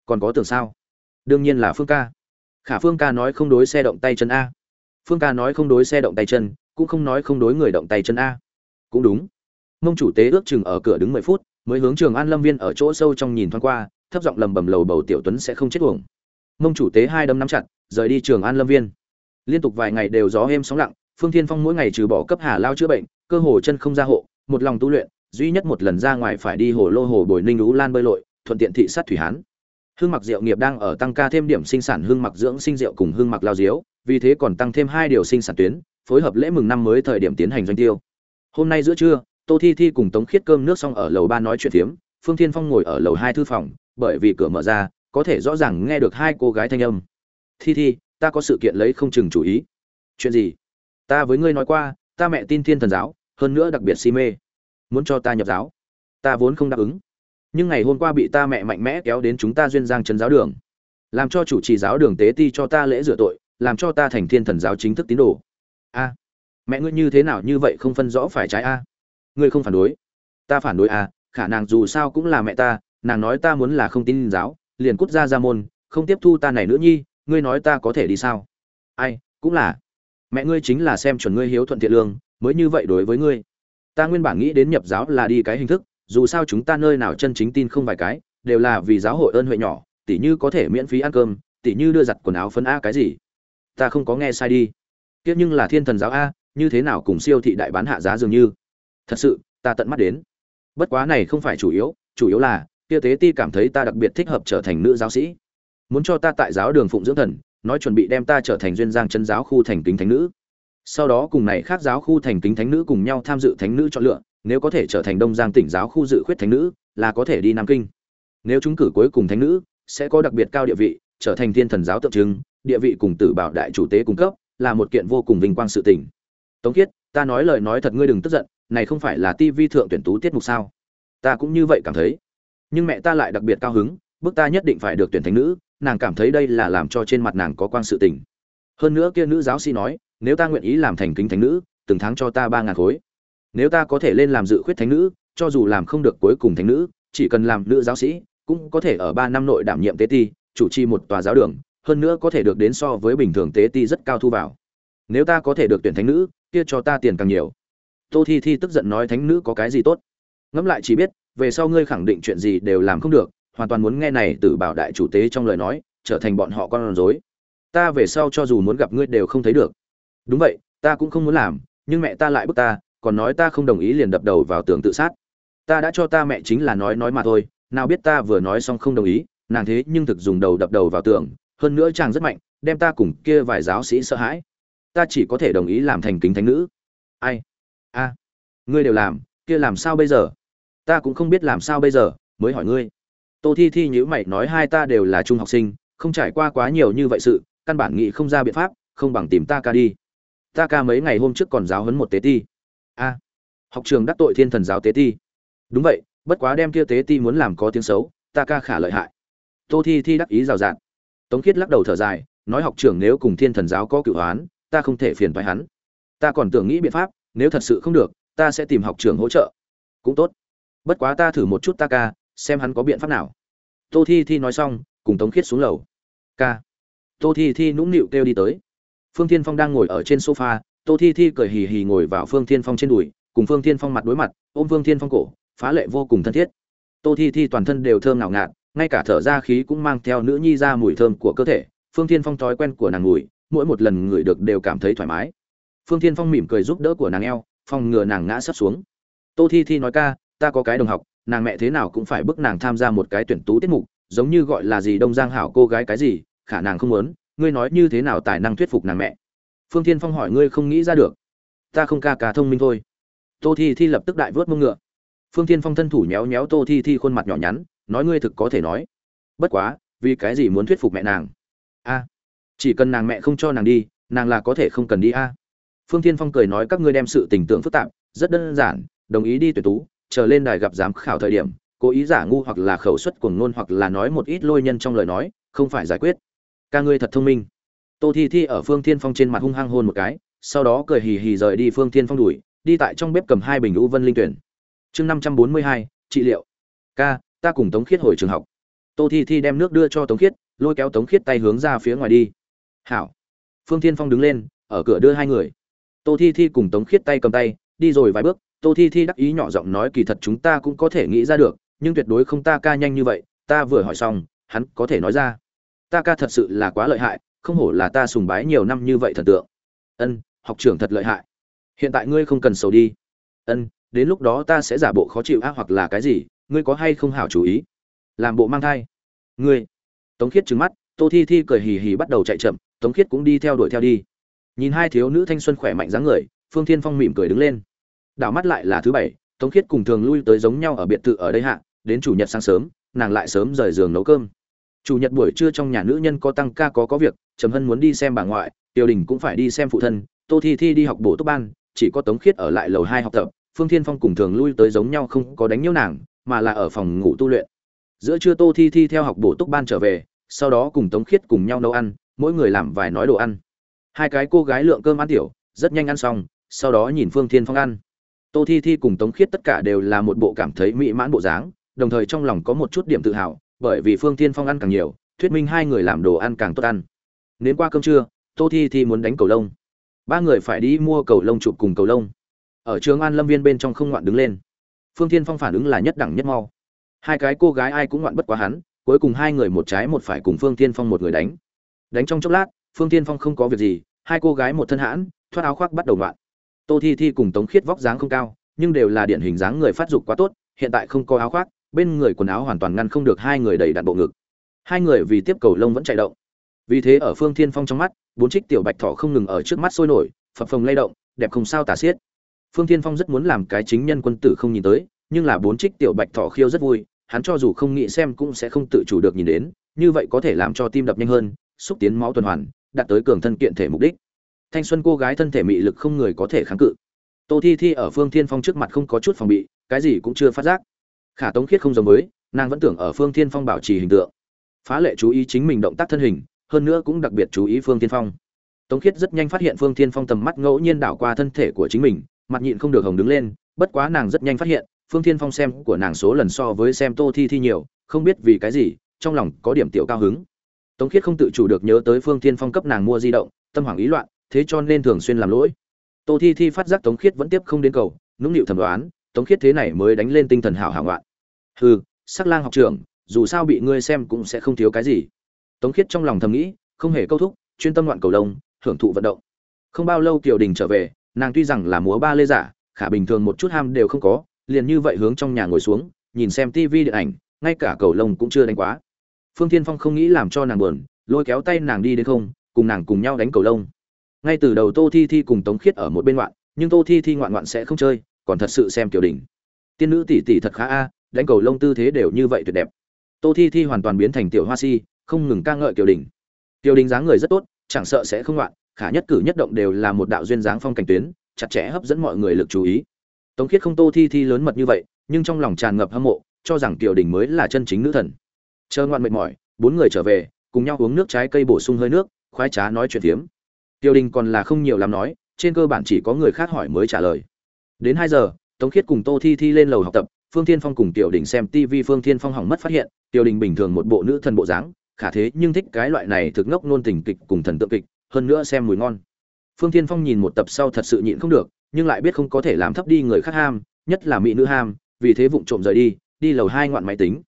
Còn có tưởng sao? Đương nhiên là phương ca. Khả phương ca nói không đối xe động tay chân a. Phương ca nói không đối xe động tay chân, cũng không nói không đối người động tay chân a. Cũng đúng mông chủ tế ước chừng ở cửa đứng mười phút, mới hướng trường an lâm viên ở chỗ sâu trong nhìn thoáng qua, thấp giọng lầm bầm lầu bầu tiểu tuấn sẽ không chết uổng. Mông chủ tế hai đấm nắm chặt, rời đi trường an lâm viên. Liên tục vài ngày đều gió êm sóng lặng, phương thiên phong mỗi ngày trừ bỏ cấp hà lao chữa bệnh, cơ hồ chân không ra hộ, một lòng tu luyện, duy nhất một lần ra ngoài phải đi hồ lô hồ bồi ninh lũ lan bơi lội, thuận tiện thị sát thủy hán. Hương mặc rượu nghiệp đang ở tăng ca thêm điểm sinh sản hương mặc dưỡng sinh rượu cùng hương mặc lao diếu, vì thế còn tăng thêm hai điều sinh sản tuyến, phối hợp lễ mừng năm mới thời điểm tiến hành doanh tiêu. Hôm nay giữa trưa tô thi thi cùng tống khiết cơm nước xong ở lầu ba nói chuyện phiếm, phương thiên phong ngồi ở lầu hai thư phòng, bởi vì cửa mở ra, có thể rõ ràng nghe được hai cô gái thanh âm. Thi thi, ta có sự kiện lấy không chừng chủ ý. Chuyện gì? Ta với ngươi nói qua, ta mẹ tin thiên thần giáo, hơn nữa đặc biệt si mê. Muốn cho ta nhập giáo? Ta vốn không đáp ứng. Nhưng ngày hôm qua bị ta mẹ mạnh mẽ kéo đến chúng ta duyên giang trấn giáo đường. Làm cho chủ trì giáo đường tế ti cho ta lễ rửa tội, làm cho ta thành thiên thần giáo chính thức tín đồ. A, mẹ ngươi như thế nào như vậy không phân rõ phải trái a? Ngươi không phản đối. Ta phản đối à? khả nàng dù sao cũng là mẹ ta, nàng nói ta muốn là không tin giáo, liền cút ra ra môn, không tiếp thu ta này nữa nhi, ngươi nói ta có thể đi sao? Ai, cũng là. Mẹ ngươi chính là xem chuẩn ngươi hiếu thuận thiện lương, mới như vậy đối với ngươi. Ta nguyên bản nghĩ đến nhập giáo là đi cái hình thức, dù sao chúng ta nơi nào chân chính tin không vài cái, đều là vì giáo hội ơn huệ nhỏ, tỉ như có thể miễn phí ăn cơm, tỉ như đưa giặt quần áo phân a cái gì. Ta không có nghe sai đi. Kiếp nhưng là thiên thần giáo a, như thế nào cùng siêu thị đại bán hạ giá dường như? Thật sự, ta tận mắt đến. Bất quá này không phải chủ yếu chủ yếu là, kia tế ti cảm thấy ta đặc biệt thích hợp trở thành nữ giáo sĩ. Muốn cho ta tại giáo đường phụng dưỡng thần, nói chuẩn bị đem ta trở thành duyên giang chân giáo khu thành kính thánh nữ. Sau đó cùng này khác giáo khu thành kính thánh nữ cùng nhau tham dự thánh nữ chọn lựa, nếu có thể trở thành đông giang tỉnh giáo khu dự khuyết thánh nữ, là có thể đi nam kinh. Nếu chúng cử cuối cùng thánh nữ, sẽ có đặc biệt cao địa vị, trở thành thiên thần giáo tượng trưng, địa vị cùng tử bảo đại chủ tế cung cấp, là một kiện vô cùng vinh quang sự tình. Tống kiết ta nói lời nói thật ngươi đừng tức giận này không phải là ti vi thượng tuyển tú tiết mục sao? Ta cũng như vậy cảm thấy. Nhưng mẹ ta lại đặc biệt cao hứng, bước ta nhất định phải được tuyển thánh nữ, nàng cảm thấy đây là làm cho trên mặt nàng có quang sự tình. Hơn nữa kia nữ giáo sĩ nói, nếu ta nguyện ý làm thành kính thánh nữ, từng tháng cho ta ba ngàn khối. Nếu ta có thể lên làm dự khuyết thánh nữ, cho dù làm không được cuối cùng thánh nữ, chỉ cần làm nữ giáo sĩ, cũng có thể ở ba năm nội đảm nhiệm tế ti, chủ trì một tòa giáo đường, hơn nữa có thể được đến so với bình thường tế ti rất cao thu vào. Nếu ta có thể được tuyển thánh nữ, kia cho ta tiền càng nhiều tô thi thi tức giận nói thánh nữ có cái gì tốt? Ngẫm lại chỉ biết, về sau ngươi khẳng định chuyện gì đều làm không được, hoàn toàn muốn nghe này từ bảo đại chủ tế trong lời nói, trở thành bọn họ con rối. Ta về sau cho dù muốn gặp ngươi đều không thấy được. Đúng vậy, ta cũng không muốn làm, nhưng mẹ ta lại bức ta, còn nói ta không đồng ý liền đập đầu vào tường tự sát. Ta đã cho ta mẹ chính là nói nói mà thôi, nào biết ta vừa nói xong không đồng ý, nàng thế nhưng thực dùng đầu đập đầu vào tường, hơn nữa chàng rất mạnh, đem ta cùng kia vài giáo sĩ sợ hãi. Ta chỉ có thể đồng ý làm thành kính thánh nữ. Ai? Ngươi đều làm, kia làm sao bây giờ? Ta cũng không biết làm sao bây giờ, mới hỏi ngươi. Tô thi thi nhữ mày nói hai ta đều là trung học sinh, không trải qua quá nhiều như vậy sự, căn bản nghị không ra biện pháp, không bằng tìm ta ca đi. Ta ca mấy ngày hôm trước còn giáo huấn một tế ti. A, học trường đắc tội thiên thần giáo tế ti. Đúng vậy, bất quá đem kia tế ti muốn làm có tiếng xấu, ta ca khả lợi hại. Tô thi thi đắc ý rào rạt. Tống khiết lắc đầu thở dài, nói học trưởng nếu cùng thiên thần giáo có cựu hoán, ta không thể phiền phái hắn. Ta còn tưởng nghĩ biện pháp, nếu thật sự không được ta sẽ tìm học trưởng hỗ trợ. Cũng tốt. Bất quá ta thử một chút ta ca, xem hắn có biện pháp nào. Tô thi thi nói xong, cùng tống khiết xuống lầu. Ca. Tô thi thi nũng nịu kêu đi tới. Phương thiên phong đang ngồi ở trên sofa, tô thi thi cười hì hì ngồi vào phương thiên phong trên đùi, cùng phương thiên phong mặt đối mặt, ôm phương thiên phong cổ, phá lệ vô cùng thân thiết. Tô thi thi toàn thân đều thơm ngào ngạt, ngay cả thở ra khí cũng mang theo nữ nhi ra mùi thơm của cơ thể. Phương thiên phong thói quen của nàng mùi mỗi một lần ngửi được đều cảm thấy thoải mái. Phương thiên phong mỉm cười giúp đỡ của nàng eo phòng ngừa nàng ngã sắp xuống. Tô thi thi nói ca, ta có cái đồng học, nàng mẹ thế nào cũng phải bức nàng tham gia một cái tuyển tú tiết mục, giống như gọi là gì đông giang hảo cô gái cái gì, khả nàng không muốn, ngươi nói như thế nào tài năng thuyết phục nàng mẹ. Phương thiên phong hỏi ngươi không nghĩ ra được. Ta không ca ca thông minh thôi. Tô thi thi lập tức đại vớt mông ngựa. Phương thiên phong thân thủ nhéo nhéo tô thi thi khuôn mặt nhỏ nhắn, nói ngươi thực có thể nói. Bất quá, vì cái gì muốn thuyết phục mẹ nàng? A, chỉ cần nàng mẹ không cho nàng đi, nàng là có thể không cần đi a phương thiên phong cười nói các ngươi đem sự tình tưởng phức tạp, rất đơn giản, đồng ý đi tuyển tú, chờ lên đài gặp giám khảo thời điểm, cố ý giả ngu hoặc là khẩu suất cuồng ngôn hoặc là nói một ít lôi nhân trong lời nói, không phải giải quyết. Ca ngươi thật thông minh. Tô thi thi ở phương thiên phong trên mặt hung hăng hôn một cái, sau đó cười hì hì rời đi phương thiên phong đuổi, đi tại trong bếp cầm hai bình u vân linh tuyển. Chương năm trăm bốn mươi hai, trị liệu. Ca, ta cùng tống khiết hồi trường học. Tô thi thi đem nước đưa cho tống khiết, lôi kéo tống khiết tay hướng ra phía ngoài đi. Hảo. Phương thiên phong đứng lên, ở cửa đưa hai người tô thi thi cùng tống khiết tay cầm tay, đi rồi vài bước, tô thi thi đắc ý nhỏ giọng nói kỳ thật chúng ta cũng có thể nghĩ ra được, nhưng tuyệt đối không ta ca nhanh như vậy, ta vừa hỏi xong, hắn có thể nói ra. Ta ca thật sự là quá lợi hại, không hổ là ta sùng bái nhiều năm như vậy thần tượng. Ân, học trưởng thật lợi hại. Hiện tại ngươi không cần sầu đi. Ân, đến lúc đó ta sẽ giả bộ khó chịu ác hoặc là cái gì, ngươi có hay không hảo chú ý? Làm bộ mang thai. Ngươi. Tống khiết trừng mắt, tô thi thi cười hì hì bắt đầu chạy chậm, tống khiết cũng đi theo đuổi theo đi nhìn hai thiếu nữ thanh xuân khỏe mạnh dáng người, phương thiên phong mỉm cười đứng lên. Đảo mắt lại là thứ bảy, tống khiết cùng thường lui tới giống nhau ở biệt thự ở đây hạ, đến chủ nhật sáng sớm, nàng lại sớm rời giường nấu cơm. Chủ nhật buổi trưa trong nhà nữ nhân có tăng ca có có việc, trầm hân muốn đi xem bà ngoại tiểu đình cũng phải đi xem phụ thân, tô thi thi đi học bổ túc ban, chỉ có tống khiết ở lại lầu hai học tập, phương thiên phong cùng thường lui tới giống nhau không có đánh nhiễu nàng, mà là ở phòng ngủ tu luyện. Giữa trưa tô thi thi theo học bổ túc ban trở về, sau đó cùng tống khiết cùng nhau nấu ăn, mỗi người làm vài nói đồ ăn hai cái cô gái lượng cơm ăn tiểu, rất nhanh ăn xong, sau đó nhìn phương thiên phong ăn. Tô thi thi cùng tống khiết tất cả đều là một bộ cảm thấy mỹ mãn bộ dáng, đồng thời trong lòng có một chút điểm tự hào, bởi vì phương thiên phong ăn càng nhiều, thuyết minh hai người làm đồ ăn càng tốt ăn. Đến qua cơm trưa, tô thi thi muốn đánh cầu lông. Ba người phải đi mua cầu lông chụp cùng cầu lông. Ở trường an lâm viên bên trong không ngoạn đứng lên. Phương thiên phong phản ứng là nhất đẳng nhất mau. Hai cái cô gái ai cũng ngoạn bất quá hắn, cuối cùng hai người một trái một phải cùng phương thiên phong một người đánh. Đánh trong chốc lát phương thiên phong không có việc gì, hai cô gái một thân hãn, thoát áo khoác bắt đầu loạn. tô thi thi cùng tống khiết vóc dáng không cao, nhưng đều là điển hình dáng người phát dục quá tốt, hiện tại không có áo khoác, bên người quần áo hoàn toàn ngăn không được hai người đầy đặn bộ ngực. Hai người vì tiếp cầu lông vẫn chạy động. Vì thế ở phương thiên phong trong mắt, bốn trích tiểu bạch thỏ không ngừng ở trước mắt sôi nổi, phập phồng lay động, đẹp không sao tả xiết. Phương thiên phong rất muốn làm cái chính nhân quân tử không nhìn tới, nhưng là bốn trích tiểu bạch thỏ khiêu rất vui, hắn cho dù không nghĩ xem cũng sẽ không tự chủ được nhìn đến, như vậy có thể làm cho tim đập nhanh hơn, xúc tiến máu tuần hoàn đạt tới cường thân kiện thể mục đích. Thanh xuân cô gái thân thể mị lực không người có thể kháng cự. Tô thi thi ở phương thiên phong trước mặt không có chút phòng bị, cái gì cũng chưa phát giác. Khả tống khiết không giống với, nàng vẫn tưởng ở phương thiên phong bảo trì hình tượng. Phá lệ chú ý chính mình động tác thân hình, hơn nữa cũng đặc biệt chú ý phương thiên phong. Tống khiết rất nhanh phát hiện phương thiên phong tầm mắt ngẫu nhiên đảo qua thân thể của chính mình, mặt nhịn không được hồng đứng lên, bất quá nàng rất nhanh phát hiện, phương thiên phong xem của nàng số lần so với xem tô thi thi nhiều, không biết vì cái gì, trong lòng có điểm tiểu cao hứng tống khiết không tự chủ được nhớ tới phương thiên phong cấp nàng mua di động, tâm hoảng ý loạn, thế cho nên thường xuyên làm lỗi. Tô thi thi phát giác tống khiết vẫn tiếp không đến cầu, nũng nịu thẩm đoán, tống khiết thế này mới đánh lên tinh thần hảo hảo ngoạn. Hừ, sắc lang học trưởng, dù sao bị ngươi xem cũng sẽ không thiếu cái gì. Tống khiết trong lòng thầm nghĩ, không hề câu thúc, chuyên tâm loạn cầu lông, hưởng thụ vận động. Không bao lâu kiều đình trở về, nàng tuy rằng là múa ba lê giả, khả bình thường một chút ham đều không có, liền như vậy hướng trong nhà ngồi xuống, nhìn xem tivi điện ảnh, ngay cả cầu lông cũng chưa đánh quá phương thiên phong không nghĩ làm cho nàng buồn, lôi kéo tay nàng đi đến không, cùng nàng cùng nhau đánh cầu lông. Ngay từ đầu tô thi thi cùng tống khiết ở một bên ngoạn, nhưng tô thi thi ngoạn ngoạn sẽ không chơi, còn thật sự xem tiểu đình tiên nữ tỷ tỷ thật khá a, đánh cầu lông tư thế đều như vậy tuyệt đẹp. Tô thi thi hoàn toàn biến thành tiểu hoa si, không ngừng ca ngợi tiểu đình tiểu đình dáng người rất tốt, chẳng sợ sẽ không loạn khả nhất cử nhất động đều là một đạo duyên dáng phong cảnh tuyến, chặt chẽ hấp dẫn mọi người lực chú ý. Tống khiết không tô thi thi lớn mật như vậy, nhưng trong lòng tràn ngập hâm mộ, cho rằng tiểu đình mới là chân chính nữ thần chờ ngoạn mệt mỏi, bốn người trở về, cùng nhau uống nước trái cây bổ sung hơi nước, khoái trá nói chuyện tiếm Tiêu đình còn là không nhiều lắm nói, trên cơ bản chỉ có người khác hỏi mới trả lời. Đến hai giờ, tống khiết cùng tô thi thi lên lầu học tập, phương thiên phong cùng tiểu đình xem tv phương thiên phong hỏng mất phát hiện, tiểu đình bình thường một bộ nữ thần bộ dáng, khả thế nhưng thích cái loại này thực ngốc nôn tình kịch cùng thần tượng kịch, hơn nữa xem mùi ngon. Phương thiên phong nhìn một tập sau thật sự nhịn không được, nhưng lại biết không có thể làm thấp đi người khác ham, nhất là mỹ nữ ham, vì thế vụng trộm rời đi đi lầu hai ngoạn máy tính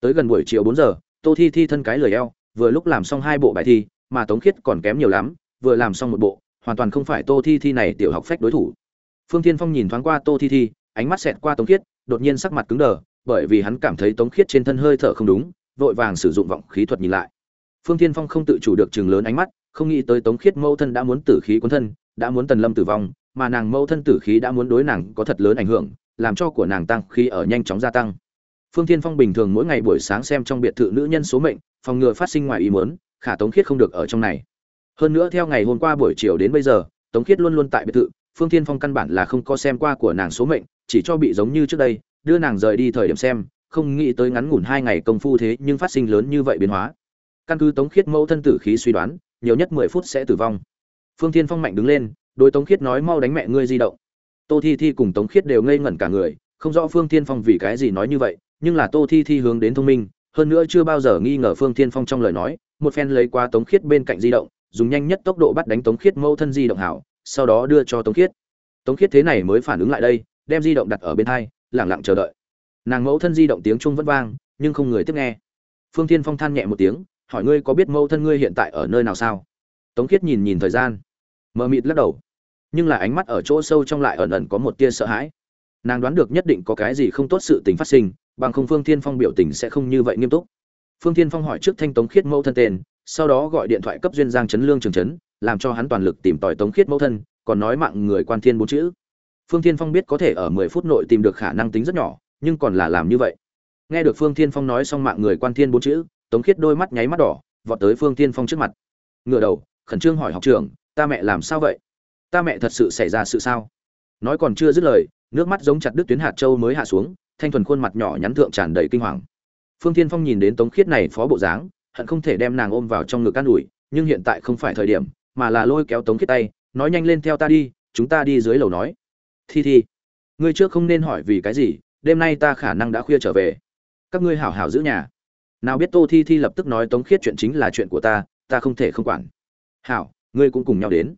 tới gần buổi chiều bốn giờ, tô thi thi thân cái lời eo, vừa lúc làm xong hai bộ bài thi, mà tống khiết còn kém nhiều lắm, vừa làm xong một bộ, hoàn toàn không phải tô thi thi này tiểu học phách đối thủ. Phương thiên phong nhìn thoáng qua tô thi thi, ánh mắt xẹt qua tống khiết, đột nhiên sắc mặt cứng đờ, bởi vì hắn cảm thấy tống khiết trên thân hơi thở không đúng, vội vàng sử dụng vọng khí thuật nhìn lại. Phương thiên phong không tự chủ được chừng lớn ánh mắt, không nghĩ tới tống khiết mâu thân đã muốn tử khí cuốn thân, đã muốn tần lâm tử vong, mà nàng mâu thân tử khí đã muốn đối nàng có thật lớn ảnh hưởng, làm cho của nàng tăng khí ở nhanh chóng gia tăng phương thiên phong bình thường mỗi ngày buổi sáng xem trong biệt thự nữ nhân số mệnh, phòng ngừa phát sinh ngoài ý muốn, khả tống khiết không được ở trong này. Hơn nữa theo ngày hôm qua buổi chiều đến bây giờ, tống khiết luôn luôn tại biệt thự, phương Thiên phong căn bản là không có xem qua của nàng số mệnh, chỉ cho bị giống như trước đây, đưa nàng rời đi thời điểm xem, không nghĩ tới ngắn ngủn hai ngày công phu thế nhưng phát sinh lớn như vậy biến hóa. Căn cứ tống khiết mẫu thân tử khí suy đoán, nhiều nhất mười phút sẽ tử vong. Phương Thiên phong mạnh đứng lên, đối tống khiết nói, mau đánh mẹ ngươi di động. Tô thi thi cùng tống khiết đều ngây ngẩn cả người, không rõ phương Thiên phong vì cái gì nói như vậy nhưng là tô thi thi hướng đến thông minh, hơn nữa chưa bao giờ nghi ngờ phương thiên phong trong lời nói, một phen lấy qua tống khiết bên cạnh di động, dùng nhanh nhất tốc độ bắt đánh tống khiết mẫu thân di động hảo, sau đó đưa cho tống khiết. Tống khiết thế này mới phản ứng lại đây, đem di động đặt ở bên hai lặng lặng chờ đợi. Nàng mẫu thân di động tiếng trung vẫn vang, nhưng không người tiếp nghe. Phương thiên phong than nhẹ một tiếng, hỏi ngươi có biết mẫu thân ngươi hiện tại ở nơi nào sao? Tống khiết nhìn nhìn thời gian, mờ mịt lắc đầu. Nhưng là ánh mắt ở chỗ sâu trong lại ẩn ẩn có một tia sợ hãi nàng đoán được nhất định có cái gì không tốt sự tình phát sinh, bằng không phương thiên phong biểu tình sẽ không như vậy nghiêm túc. Phương thiên phong hỏi trước thanh tống khiết mẫu thân tên, sau đó gọi điện thoại cấp duyên giang chấn lương trường chấn, làm cho hắn toàn lực tìm tòi tống khiết mẫu thân, còn nói mạng người quan thiên bốn chữ. Phương thiên phong biết có thể ở mười phút nội tìm được khả năng tính rất nhỏ, nhưng còn là làm như vậy. Nghe được phương thiên phong nói xong mạng người quan thiên bốn chữ, tống khiết đôi mắt nháy mắt đỏ, vọt tới phương thiên phong trước mặt. Ngửa đầu, khẩn trương hỏi học trường ta mẹ làm sao vậy? Ta mẹ thật sự xảy ra sự sao? Nói còn chưa dứt lời, nước mắt giống chặt đứt tuyến hạt châu mới hạ xuống, thanh thuần khuôn mặt nhỏ nhắn thượng tràn đầy kinh hoàng. Phương tiên phong nhìn đến tống khiết này phó bộ dáng, hận không thể đem nàng ôm vào trong ngực an ủi, nhưng hiện tại không phải thời điểm, mà là lôi kéo tống khiết tay, nói nhanh lên theo ta đi, chúng ta đi dưới lầu nói. Thi thi, ngươi trước không nên hỏi vì cái gì, đêm nay ta khả năng đã khuya trở về. Các ngươi hảo hảo giữ nhà. Nào biết tô thi thi lập tức nói tống khiết chuyện chính là chuyện của ta ta không thể không quản. Hảo, ngươi cũng cùng nhau đến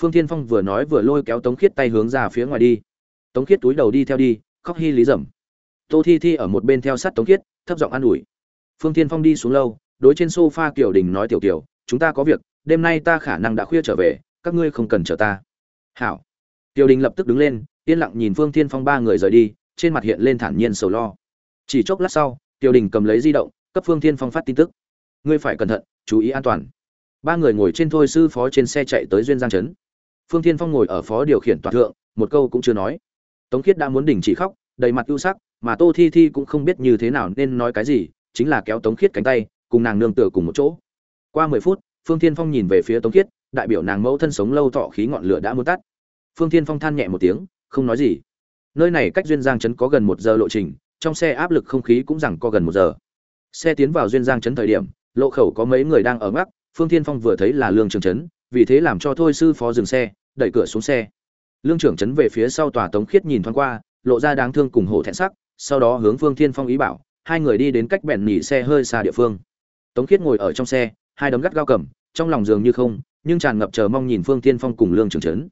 phương thiên phong vừa nói vừa lôi kéo tống khiết tay hướng ra phía ngoài đi. Tống khiết túi đầu đi theo đi khóc hy lý dầm. Tô thi thi ở một bên theo sát tống khiết thấp giọng an ủi. Phương thiên phong đi xuống lâu đối trên sofa kiều đình nói tiểu Tiểu, chúng ta có việc đêm nay ta khả năng đã khuya trở về các ngươi không cần chờ ta. Hảo. Tiểu đình lập tức đứng lên yên lặng nhìn phương thiên phong ba người rời đi trên mặt hiện lên thản nhiên sầu lo. Chỉ chốc lát sau tiểu đình cầm lấy di động cấp phương thiên phong phát tin tức. Ngươi phải cẩn thận chú ý an toàn. Ba người ngồi trên thôi sư phó trên xe chạy tới duyên giang trấn phương thiên phong ngồi ở phó điều khiển toàn thượng, một câu cũng chưa nói. Tống khiết đã muốn đình chỉ khóc, đầy mặt ưu sắc, mà tô thi thi cũng không biết như thế nào nên nói cái gì, chính là kéo tống khiết cánh tay, cùng nàng nương tựa cùng một chỗ. Qua mười phút, phương thiên phong nhìn về phía tống khiết, đại biểu nàng mẫu thân sống lâu thọ khí ngọn lửa đã muốn tắt. Phương thiên phong than nhẹ một tiếng, không nói gì. Nơi này cách duyên giang trấn có gần một giờ lộ trình, trong xe áp lực không khí cũng rằng có gần một giờ. Xe tiến vào duyên giang trấn thời điểm, lộ khẩu có mấy người đang ở ngắc, phương thiên phong vừa thấy là lương trường trấn vì thế làm cho thôi sư phó dừng xe, đẩy cửa xuống xe. Lương trưởng trấn về phía sau tòa tống khiết nhìn thoáng qua, lộ ra đáng thương cùng hổ thẹn sắc, sau đó hướng phương thiên phong ý bảo, hai người đi đến cách bẹn nỉ xe hơi xa địa phương. Tống khiết ngồi ở trong xe, hai đấm gắt gao cầm, trong lòng dường như không, nhưng tràn ngập chờ mong nhìn phương thiên phong cùng lương trưởng trấn.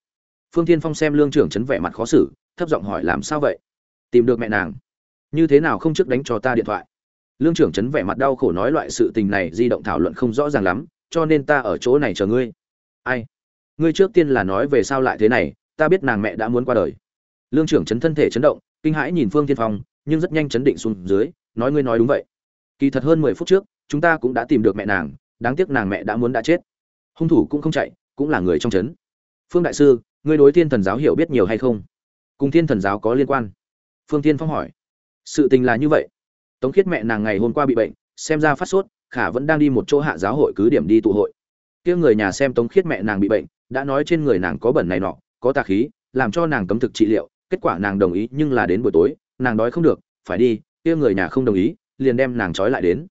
Phương thiên phong xem lương trưởng trấn vẻ mặt khó xử, thấp giọng hỏi làm sao vậy? Tìm được mẹ nàng. Như thế nào không trước đánh cho ta điện thoại? Lương trưởng trấn vẻ mặt đau khổ nói loại sự tình này di động thảo luận không rõ ràng lắm, cho nên ta ở chỗ này chờ ngươi ai? Ngươi trước tiên là nói về sao lại thế này, ta biết nàng mẹ đã muốn qua đời. Lương trưởng chấn thân thể chấn động, kinh hãi nhìn phương tiên phong, nhưng rất nhanh chấn định xuống dưới, nói ngươi nói đúng vậy. Kỳ thật hơn mười phút trước, chúng ta cũng đã tìm được mẹ nàng, đáng tiếc nàng mẹ đã muốn đã chết. Hung thủ cũng không chạy, cũng là người trong chấn. Phương đại sư, ngươi đối thiên thần giáo hiểu biết nhiều hay không? Cùng thiên thần giáo có liên quan? Phương tiên phong hỏi. Sự tình là như vậy. Tống khiết mẹ nàng ngày hôm qua bị bệnh, xem ra phát sốt, khả vẫn đang đi một chỗ hạ giáo hội cứ điểm đi tụ hội kia người nhà xem tống khiết mẹ nàng bị bệnh, đã nói trên người nàng có bẩn này nọ, có tà khí, làm cho nàng cấm thực trị liệu, kết quả nàng đồng ý nhưng là đến buổi tối, nàng đói không được, phải đi, kia người nhà không đồng ý, liền đem nàng trói lại đến.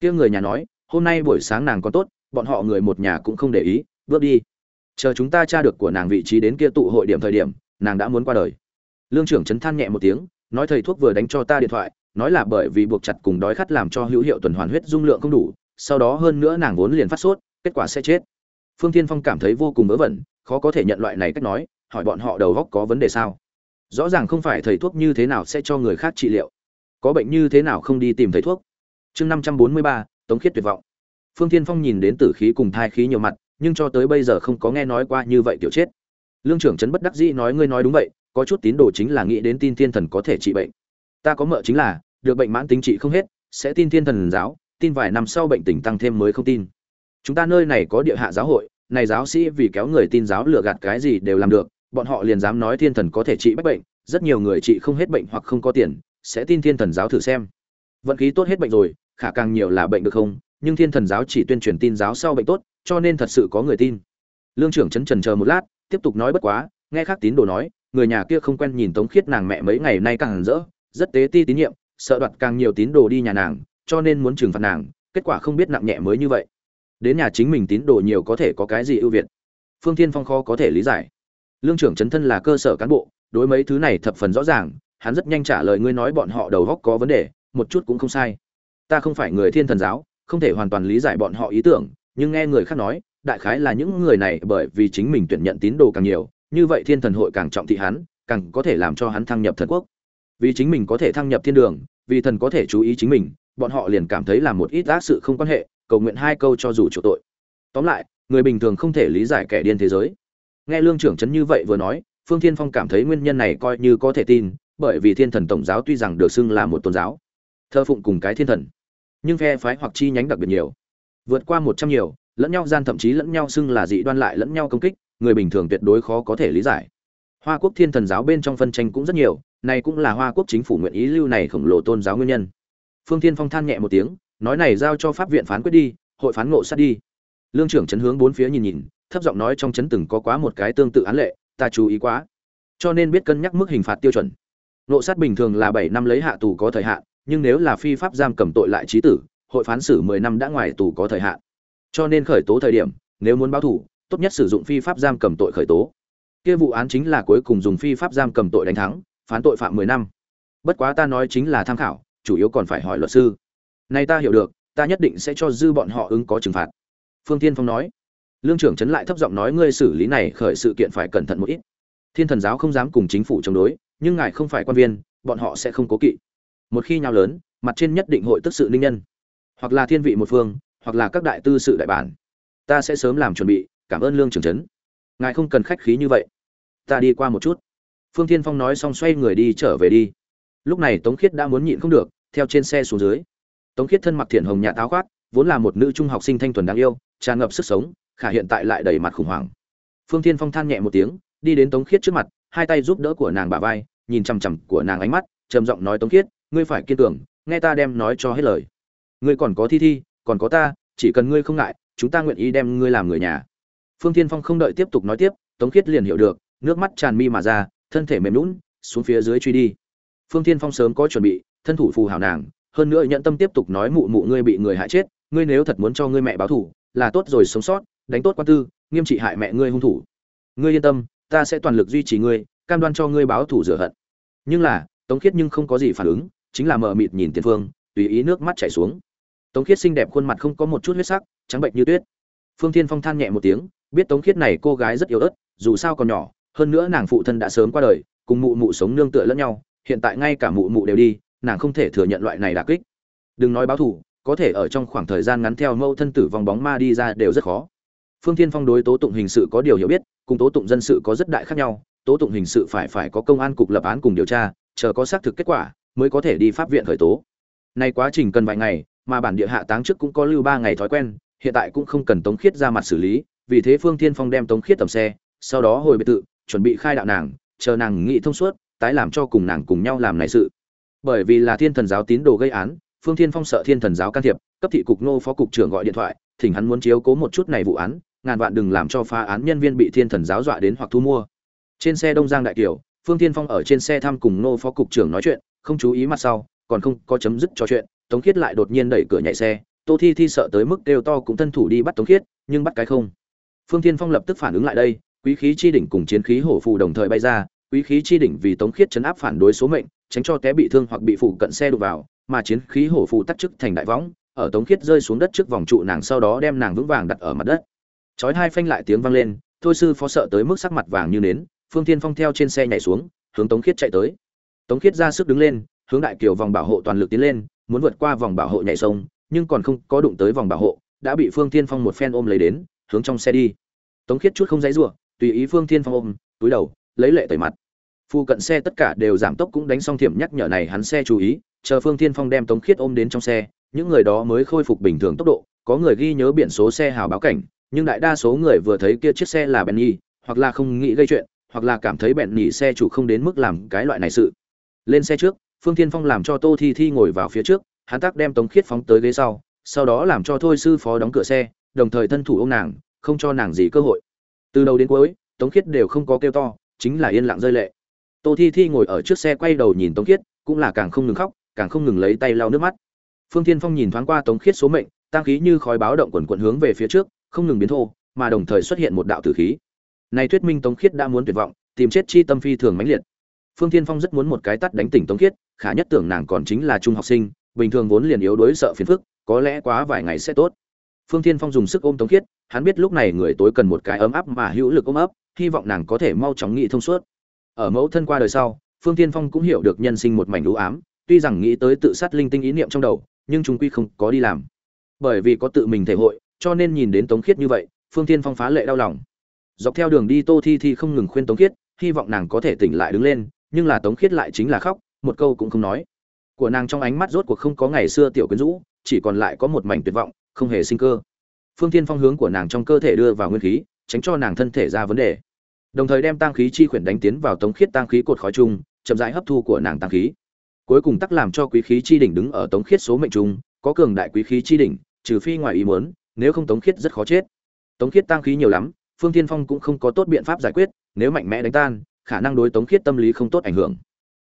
Kia người nhà nói, hôm nay buổi sáng nàng còn tốt, bọn họ người một nhà cũng không để ý, bước đi. Chờ chúng ta tra được của nàng vị trí đến kia tụ hội điểm thời điểm, nàng đã muốn qua đời. Lương trưởng chấn than nhẹ một tiếng, nói, thầy thuốc vừa đánh cho ta điện thoại, nói là bởi vì buộc chặt cùng đói khát làm cho hữu hiệu tuần hoàn huyết dung lượng không đủ, sau đó hơn nữa nàng vốn liền phát sốt kết quả sẽ chết. Phương tiên phong cảm thấy vô cùng vớ vẩn, khó có thể nhận loại này cách nói, hỏi bọn họ đầu góc có vấn đề sao? Rõ ràng không phải thầy thuốc như thế nào sẽ cho người khác trị liệu. Có bệnh như thế nào không đi tìm thầy thuốc? Chương năm trăm bốn mươi ba, tống khiết tuyệt vọng. Phương tiên phong nhìn đến tử khí cùng thai khí nhiều mặt, nhưng cho tới bây giờ không có nghe nói qua như vậy tiểu chết. Lương trưởng trấn bất đắc dĩ nói ngươi nói đúng vậy, có chút tín đồ chính là nghĩ đến tin thiên thần có thể trị bệnh. Ta có mợ chính là, được bệnh mãn tính trị không hết, sẽ tin thiên thần giáo, tin vài năm sau bệnh tình tăng thêm mới không tin chúng ta nơi này có địa hạ giáo hội, này giáo sĩ vì kéo người tin giáo lừa gạt cái gì đều làm được, bọn họ liền dám nói thiên thần có thể trị bách bệnh, rất nhiều người trị không hết bệnh hoặc không có tiền, sẽ tin thiên thần giáo thử xem. Vận khí tốt hết bệnh rồi, khả càng nhiều là bệnh được không, nhưng thiên thần giáo chỉ tuyên truyền tin giáo sau bệnh tốt, cho nên thật sự có người tin. Lương trưởng chấn trần chờ một lát, tiếp tục nói bất quá, nghe khác tín đồ nói, người nhà kia không quen nhìn tống khiết nàng mẹ mấy ngày nay càng hẳn rỡ, rất tế ti tín nhiệm, sợ đoạt càng nhiều tín đồ đi nhà nàng, cho nên muốn trừng phạt nàng, kết quả không biết nặng nhẹ mới như vậy đến nhà chính mình tín đồ nhiều có thể có cái gì ưu việt. Phương thiên phong khó có thể lý giải. Lương trưởng chấn thân là cơ sở cán bộ, đối mấy thứ này thập phần rõ ràng, hắn rất nhanh trả lời ngươi nói bọn họ đầu góc có vấn đề, một chút cũng không sai. Ta không phải người thiên thần giáo, không thể hoàn toàn lý giải bọn họ ý tưởng, nhưng nghe người khác nói, đại khái là những người này bởi vì chính mình tuyển nhận tín đồ càng nhiều, như vậy thiên thần hội càng trọng thị hắn, càng có thể làm cho hắn thăng nhập thần quốc. Vì chính mình có thể thăng nhập thiên đường, vì thần có thể chú ý chính mình, bọn họ liền cảm thấy là một ít ác sự không quan hệ cầu nguyện hai câu cho dù chịu tội. Tóm lại, người bình thường không thể lý giải kẻ điên thế giới. Nghe lương trưởng trấn như vậy vừa nói, phương thiên phong cảm thấy nguyên nhân này coi như có thể tin, bởi vì thiên thần tổng giáo tuy rằng được xưng là một tôn giáo thơ phụng cùng cái thiên thần, nhưng phe phái hoặc chi nhánh đặc biệt nhiều. Vượt qua một trăm nhiều, lẫn nhau gian thậm chí lẫn nhau xưng là dị đoan lại lẫn nhau công kích, người bình thường tuyệt đối khó có thể lý giải. Hoa quốc thiên thần giáo bên trong phân tranh cũng rất nhiều, này cũng là hoa quốc chính phủ nguyện ý lưu này khổng lồ tôn giáo nguyên nhân. Phương thiên phong than nhẹ một tiếng nói này giao cho pháp viện phán quyết đi, hội phán ngộ sát đi. Lương trưởng chấn hướng bốn phía nhìn nhìn, thấp giọng nói trong chấn từng có quá một cái tương tự án lệ, ta chú ý quá. Cho nên biết cân nhắc mức hình phạt tiêu chuẩn. Ngộ sát bình thường là bảy năm lấy hạ tù có thời hạn, nhưng nếu là phi pháp giam cầm tội lại trí tử, hội phán xử mười năm đã ngoài tù có thời hạn. Cho nên khởi tố thời điểm, nếu muốn báo thủ tốt nhất sử dụng phi pháp giam cầm tội khởi tố. Kia vụ án chính là cuối cùng dùng phi pháp giam cầm tội đánh thắng, phán tội phạm mười năm. Bất quá ta nói chính là tham khảo, chủ yếu còn phải hỏi luật sư nay ta hiểu được, ta nhất định sẽ cho dư bọn họ ứng có trừng phạt. Phương tiên phong nói. Lương trưởng trấn lại thấp giọng nói ngươi xử lý này khởi sự kiện phải cẩn thận một ít. Thiên thần giáo không dám cùng chính phủ chống đối, nhưng ngài không phải quan viên, bọn họ sẽ không cố kỵ. Một khi nhau lớn, mặt trên nhất định hội tức sự ninh nhân. Hoặc là thiên vị một phương, hoặc là các đại tư sự đại bản. Ta sẽ sớm làm chuẩn bị, cảm ơn lương trưởng trấn. Ngài không cần khách khí như vậy. Ta đi qua một chút. Phương thiên phong nói xong xoay người đi trở về đi. Lúc này tống khiết đã muốn nhịn không được, theo trên xe xuống dưới tống khiết thân mặc thiện hồng nhà táo khoác, vốn là một nữ trung học sinh thanh thuần đáng yêu, tràn ngập sức sống, khả hiện tại lại đầy mặt khủng hoảng. Phương thiên phong than nhẹ một tiếng, đi đến tống khiết trước mặt, hai tay giúp đỡ của nàng bà vai, nhìn chằm chằm của nàng ánh mắt, trầm giọng nói tống khiết, ngươi phải kiên tưởng nghe ta đem nói cho hết lời. Ngươi còn có thi thi, còn có ta, chỉ cần ngươi không ngại, chúng ta nguyện ý đem ngươi làm người nhà. Phương thiên phong không đợi tiếp tục nói tiếp, tống khiết liền hiểu được, nước mắt tràn mi mà ra, thân thể mềm lún xuống phía dưới truy đi. Phương thiên phong sớm có chuẩn bị, thân thủ phù hảo nàng hơn nữa nhận tâm tiếp tục nói mụ mụ ngươi bị người hại chết, ngươi nếu thật muốn cho ngươi mẹ báo thù, là tốt rồi sống sót, đánh tốt quan tư, nghiêm trị hại mẹ ngươi hung thủ. Ngươi yên tâm, ta sẽ toàn lực duy trì ngươi, cam đoan cho ngươi báo thù rửa hận. Nhưng là, tống khiết nhưng không có gì phản ứng, chính là mờ mịt nhìn tiền phương, tùy ý nước mắt chảy xuống. Tống khiết xinh đẹp khuôn mặt không có một chút huyết sắc, trắng bệnh như tuyết. Phương thiên phong than nhẹ một tiếng, biết tống khiết này cô gái rất yếu ớt, dù sao còn nhỏ, hơn nữa nàng phụ thân đã sớm qua đời, cùng mụ mụ sống nương tựa lẫn nhau, hiện tại ngay cả mụ mụ đều đi nàng không thể thừa nhận loại này đả kích. Đừng nói báo thù, có thể ở trong khoảng thời gian ngắn theo mâu thân tử vong bóng ma đi ra đều rất khó. Phương thiên phong đối tố tụng hình sự có điều hiểu biết, cùng tố tụng dân sự có rất đại khác nhau. Tố tụng hình sự phải phải có công an cục lập án cùng điều tra, chờ có xác thực kết quả, mới có thể đi pháp viện khởi tố. Nay quá trình cần vài ngày, mà bản địa hạ táng trước cũng có lưu ba ngày thói quen, hiện tại cũng không cần tống khiết ra mặt xử lý, vì thế phương thiên phong đem tống khiết tầm xe, sau đó hồi biệt tự chuẩn bị khai đạo nàng, chờ nàng nghị thông suốt, tái làm cho cùng nàng cùng nhau làm này sự bởi vì là thiên thần giáo tín đồ gây án, phương thiên phong sợ thiên thần giáo can thiệp, cấp thị cục nô phó cục trưởng gọi điện thoại, thỉnh hắn muốn chiếu cố một chút này vụ án, ngàn vạn đừng làm cho phá án nhân viên bị thiên thần giáo dọa đến hoặc thu mua. Trên xe đông giang đại kiều, phương thiên phong ở trên xe thăm cùng nô phó cục trưởng nói chuyện, không chú ý mặt sau, còn không có chấm dứt trò chuyện, tống khiết lại đột nhiên đẩy cửa nhảy xe, tô thi thi sợ tới mức đều to cũng thân thủ đi bắt tống khiết, nhưng bắt cái không. Phương thiên phong lập tức phản ứng lại đây, quý khí chi đỉnh cùng chiến khí hổ phù đồng thời bay ra, quý khí chi đỉnh vì tống khiết chấn áp phản đối số mệnh tránh cho té bị thương hoặc bị phụ cận xe đụng vào, mà chiến khí hổ phù tắc chức thành đại võng, ở tống khiết rơi xuống đất trước vòng trụ nàng sau đó đem nàng vững vàng đặt ở mặt đất. Chói hai phanh lại tiếng vang lên, thôi sư phó sợ tới mức sắc mặt vàng như nến, phương thiên phong theo trên xe nhảy xuống, hướng tống khiết chạy tới. Tống khiết ra sức đứng lên, hướng đại kiều vòng bảo hộ toàn lực tiến lên, muốn vượt qua vòng bảo hộ nhảy sông, nhưng còn không có đụng tới vòng bảo hộ, đã bị phương thiên phong một phen ôm lấy đến, hướng trong xe đi. Tống khiết chút không dãy rủa, tùy ý phương thiên phong ôm, túi đầu, lấy lệ tẩy mặt phu cận xe tất cả đều giảm tốc cũng đánh xong thiểm nhắc nhở này hắn xe chú ý, chờ phương thiên phong đem tống khiết ôm đến trong xe, những người đó mới khôi phục bình thường tốc độ, có người ghi nhớ biển số xe hào báo cảnh, nhưng đại đa số người vừa thấy kia chiếc xe là bèn nhi, hoặc là không nghĩ gây chuyện, hoặc là cảm thấy bèn nhỉ xe chủ không đến mức làm cái loại này sự. Lên xe trước, phương thiên phong làm cho tô thi thi ngồi vào phía trước, hắn tác đem tống khiết phóng tới ghế sau sau đó làm cho thôi sư phó đóng cửa xe, đồng thời thân thủ ôm nàng, không cho nàng gì cơ hội. Từ đầu đến cuối, tống khiết đều không có kêu to, chính là yên lặng rơi lệ tô thi thi ngồi ở trước xe quay đầu nhìn tống khiết, cũng là càng không ngừng khóc, càng không ngừng lấy tay lau nước mắt. Phương Thiên phong nhìn thoáng qua tống khiết số mệnh, tăng khí như khói báo động quần quận hướng về phía trước, không ngừng biến thô, mà đồng thời xuất hiện một đạo tử khí. Này thuyết minh tống khiết đã muốn tuyệt vọng, tìm chết chi tâm phi thường mãnh liệt. Phương Thiên phong rất muốn một cái tắt đánh tỉnh tống khiết, khả nhất tưởng nàng còn chính là trung học sinh, bình thường vốn liền yếu đuối sợ phiền phức, có lẽ quá vài ngày sẽ tốt. Phương Thiên phong dùng sức ôm tống khiết, hắn biết lúc này người tối cần một cái ấm áp mà hữu lực ôm ấp, hy vọng nàng có thể mau chóng nghĩ thông suốt ở mẫu thân qua đời sau, phương tiên phong cũng hiểu được nhân sinh một mảnh lũ ám, tuy rằng nghĩ tới tự sát linh tinh ý niệm trong đầu, nhưng chúng quy không có đi làm. Bởi vì có tự mình thể hội, cho nên nhìn đến tống khiết như vậy, phương tiên phong phá lệ đau lòng. Dọc theo đường đi tô thi thi không ngừng khuyên tống khiết, hy vọng nàng có thể tỉnh lại đứng lên, nhưng là tống khiết lại chính là khóc, một câu cũng không nói. Của nàng trong ánh mắt rốt cuộc không có ngày xưa tiểu quyến rũ, chỉ còn lại có một mảnh tuyệt vọng, không hề sinh cơ. Phương tiên phong hướng của nàng trong cơ thể đưa vào nguyên khí, tránh cho nàng thân thể ra vấn đề đồng thời đem tăng khí chi khuyển đánh tiến vào tống khiết tăng khí cột khói chung chậm rãi hấp thu của nàng tăng khí. Cuối cùng tắc làm cho quý khí chi đỉnh đứng ở tống khiết số mệnh chung có cường đại quý khí chi đỉnh, trừ phi ngoài ý muốn, nếu không tống khiết rất khó chết. Tống khiết tăng khí nhiều lắm, phương tiên phong cũng không có tốt biện pháp giải quyết, nếu mạnh mẽ đánh tan, khả năng đối tống khiết tâm lý không tốt ảnh hưởng.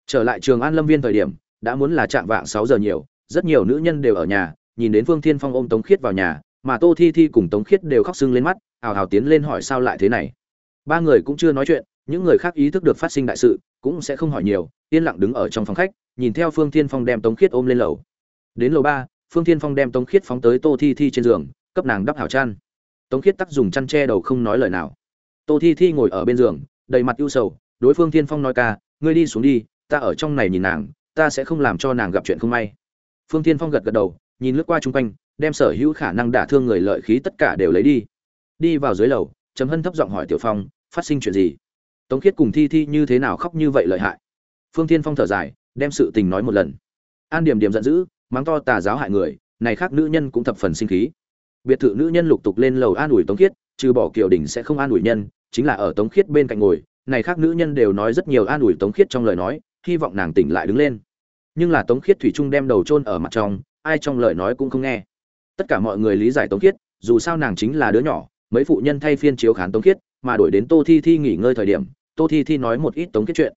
Trở lại trường an lâm viên thời điểm, đã muốn là chạm vạng sáu giờ nhiều, rất nhiều nữ nhân đều ở nhà, nhìn đến phương thiên phong ôm tống khiết vào nhà, mà tô thi thi cùng tống khiết đều khóc sưng lên mắt hào hào tiến lên hỏi sao lại thế này ba người cũng chưa nói chuyện, những người khác ý thức được phát sinh đại sự, cũng sẽ không hỏi nhiều, yên lặng đứng ở trong phòng khách, nhìn theo phương Thiên phong đem tống khiết ôm lên lầu. Đến lầu ba, phương Thiên phong đem tống khiết phóng tới tô thi thi trên giường, cấp nàng đắp hảo chăn. Tống khiết tắc dùng chăn che đầu không nói lời nào. Tô thi thi ngồi ở bên giường, đầy mặt ưu sầu, đối phương Thiên phong nói ca, ngươi đi xuống đi, ta ở trong này nhìn nàng, ta sẽ không làm cho nàng gặp chuyện không may. Phương Thiên phong gật gật đầu, nhìn lướt qua chung quanh, đem sở hữu khả năng đả thương người lợi khí tất cả đều lấy đi. Đi vào dưới lầu, trầm hân thấp giọng hỏi tiểu phong phát sinh chuyện gì? Tống khiết cùng thi thi như thế nào khóc như vậy lợi hại? Phương tiên phong thở dài, đem sự tình nói một lần. An điểm điểm giận dữ, mắng to tà giáo hại người, này khác nữ nhân cũng thập phần sinh khí. Biệt thự nữ nhân lục tục lên lầu an ủi tống khiết, trừ bỏ kiều đình sẽ không an ủi nhân, chính là ở tống khiết bên cạnh ngồi, này khác nữ nhân đều nói rất nhiều an ủi tống khiết trong lời nói, hy vọng nàng tỉnh lại đứng lên. Nhưng là tống khiết thủy trung đem đầu chôn ở mặt trong, ai trong lời nói cũng không nghe. Tất cả mọi người lý giải tống khiết, dù sao nàng chính là đứa nhỏ, mấy phụ nhân thay phiên chiếu khán tống khiết mà đổi đến tô thi thi nghỉ ngơi thời điểm, tô thi thi nói một ít tống kiết chuyện.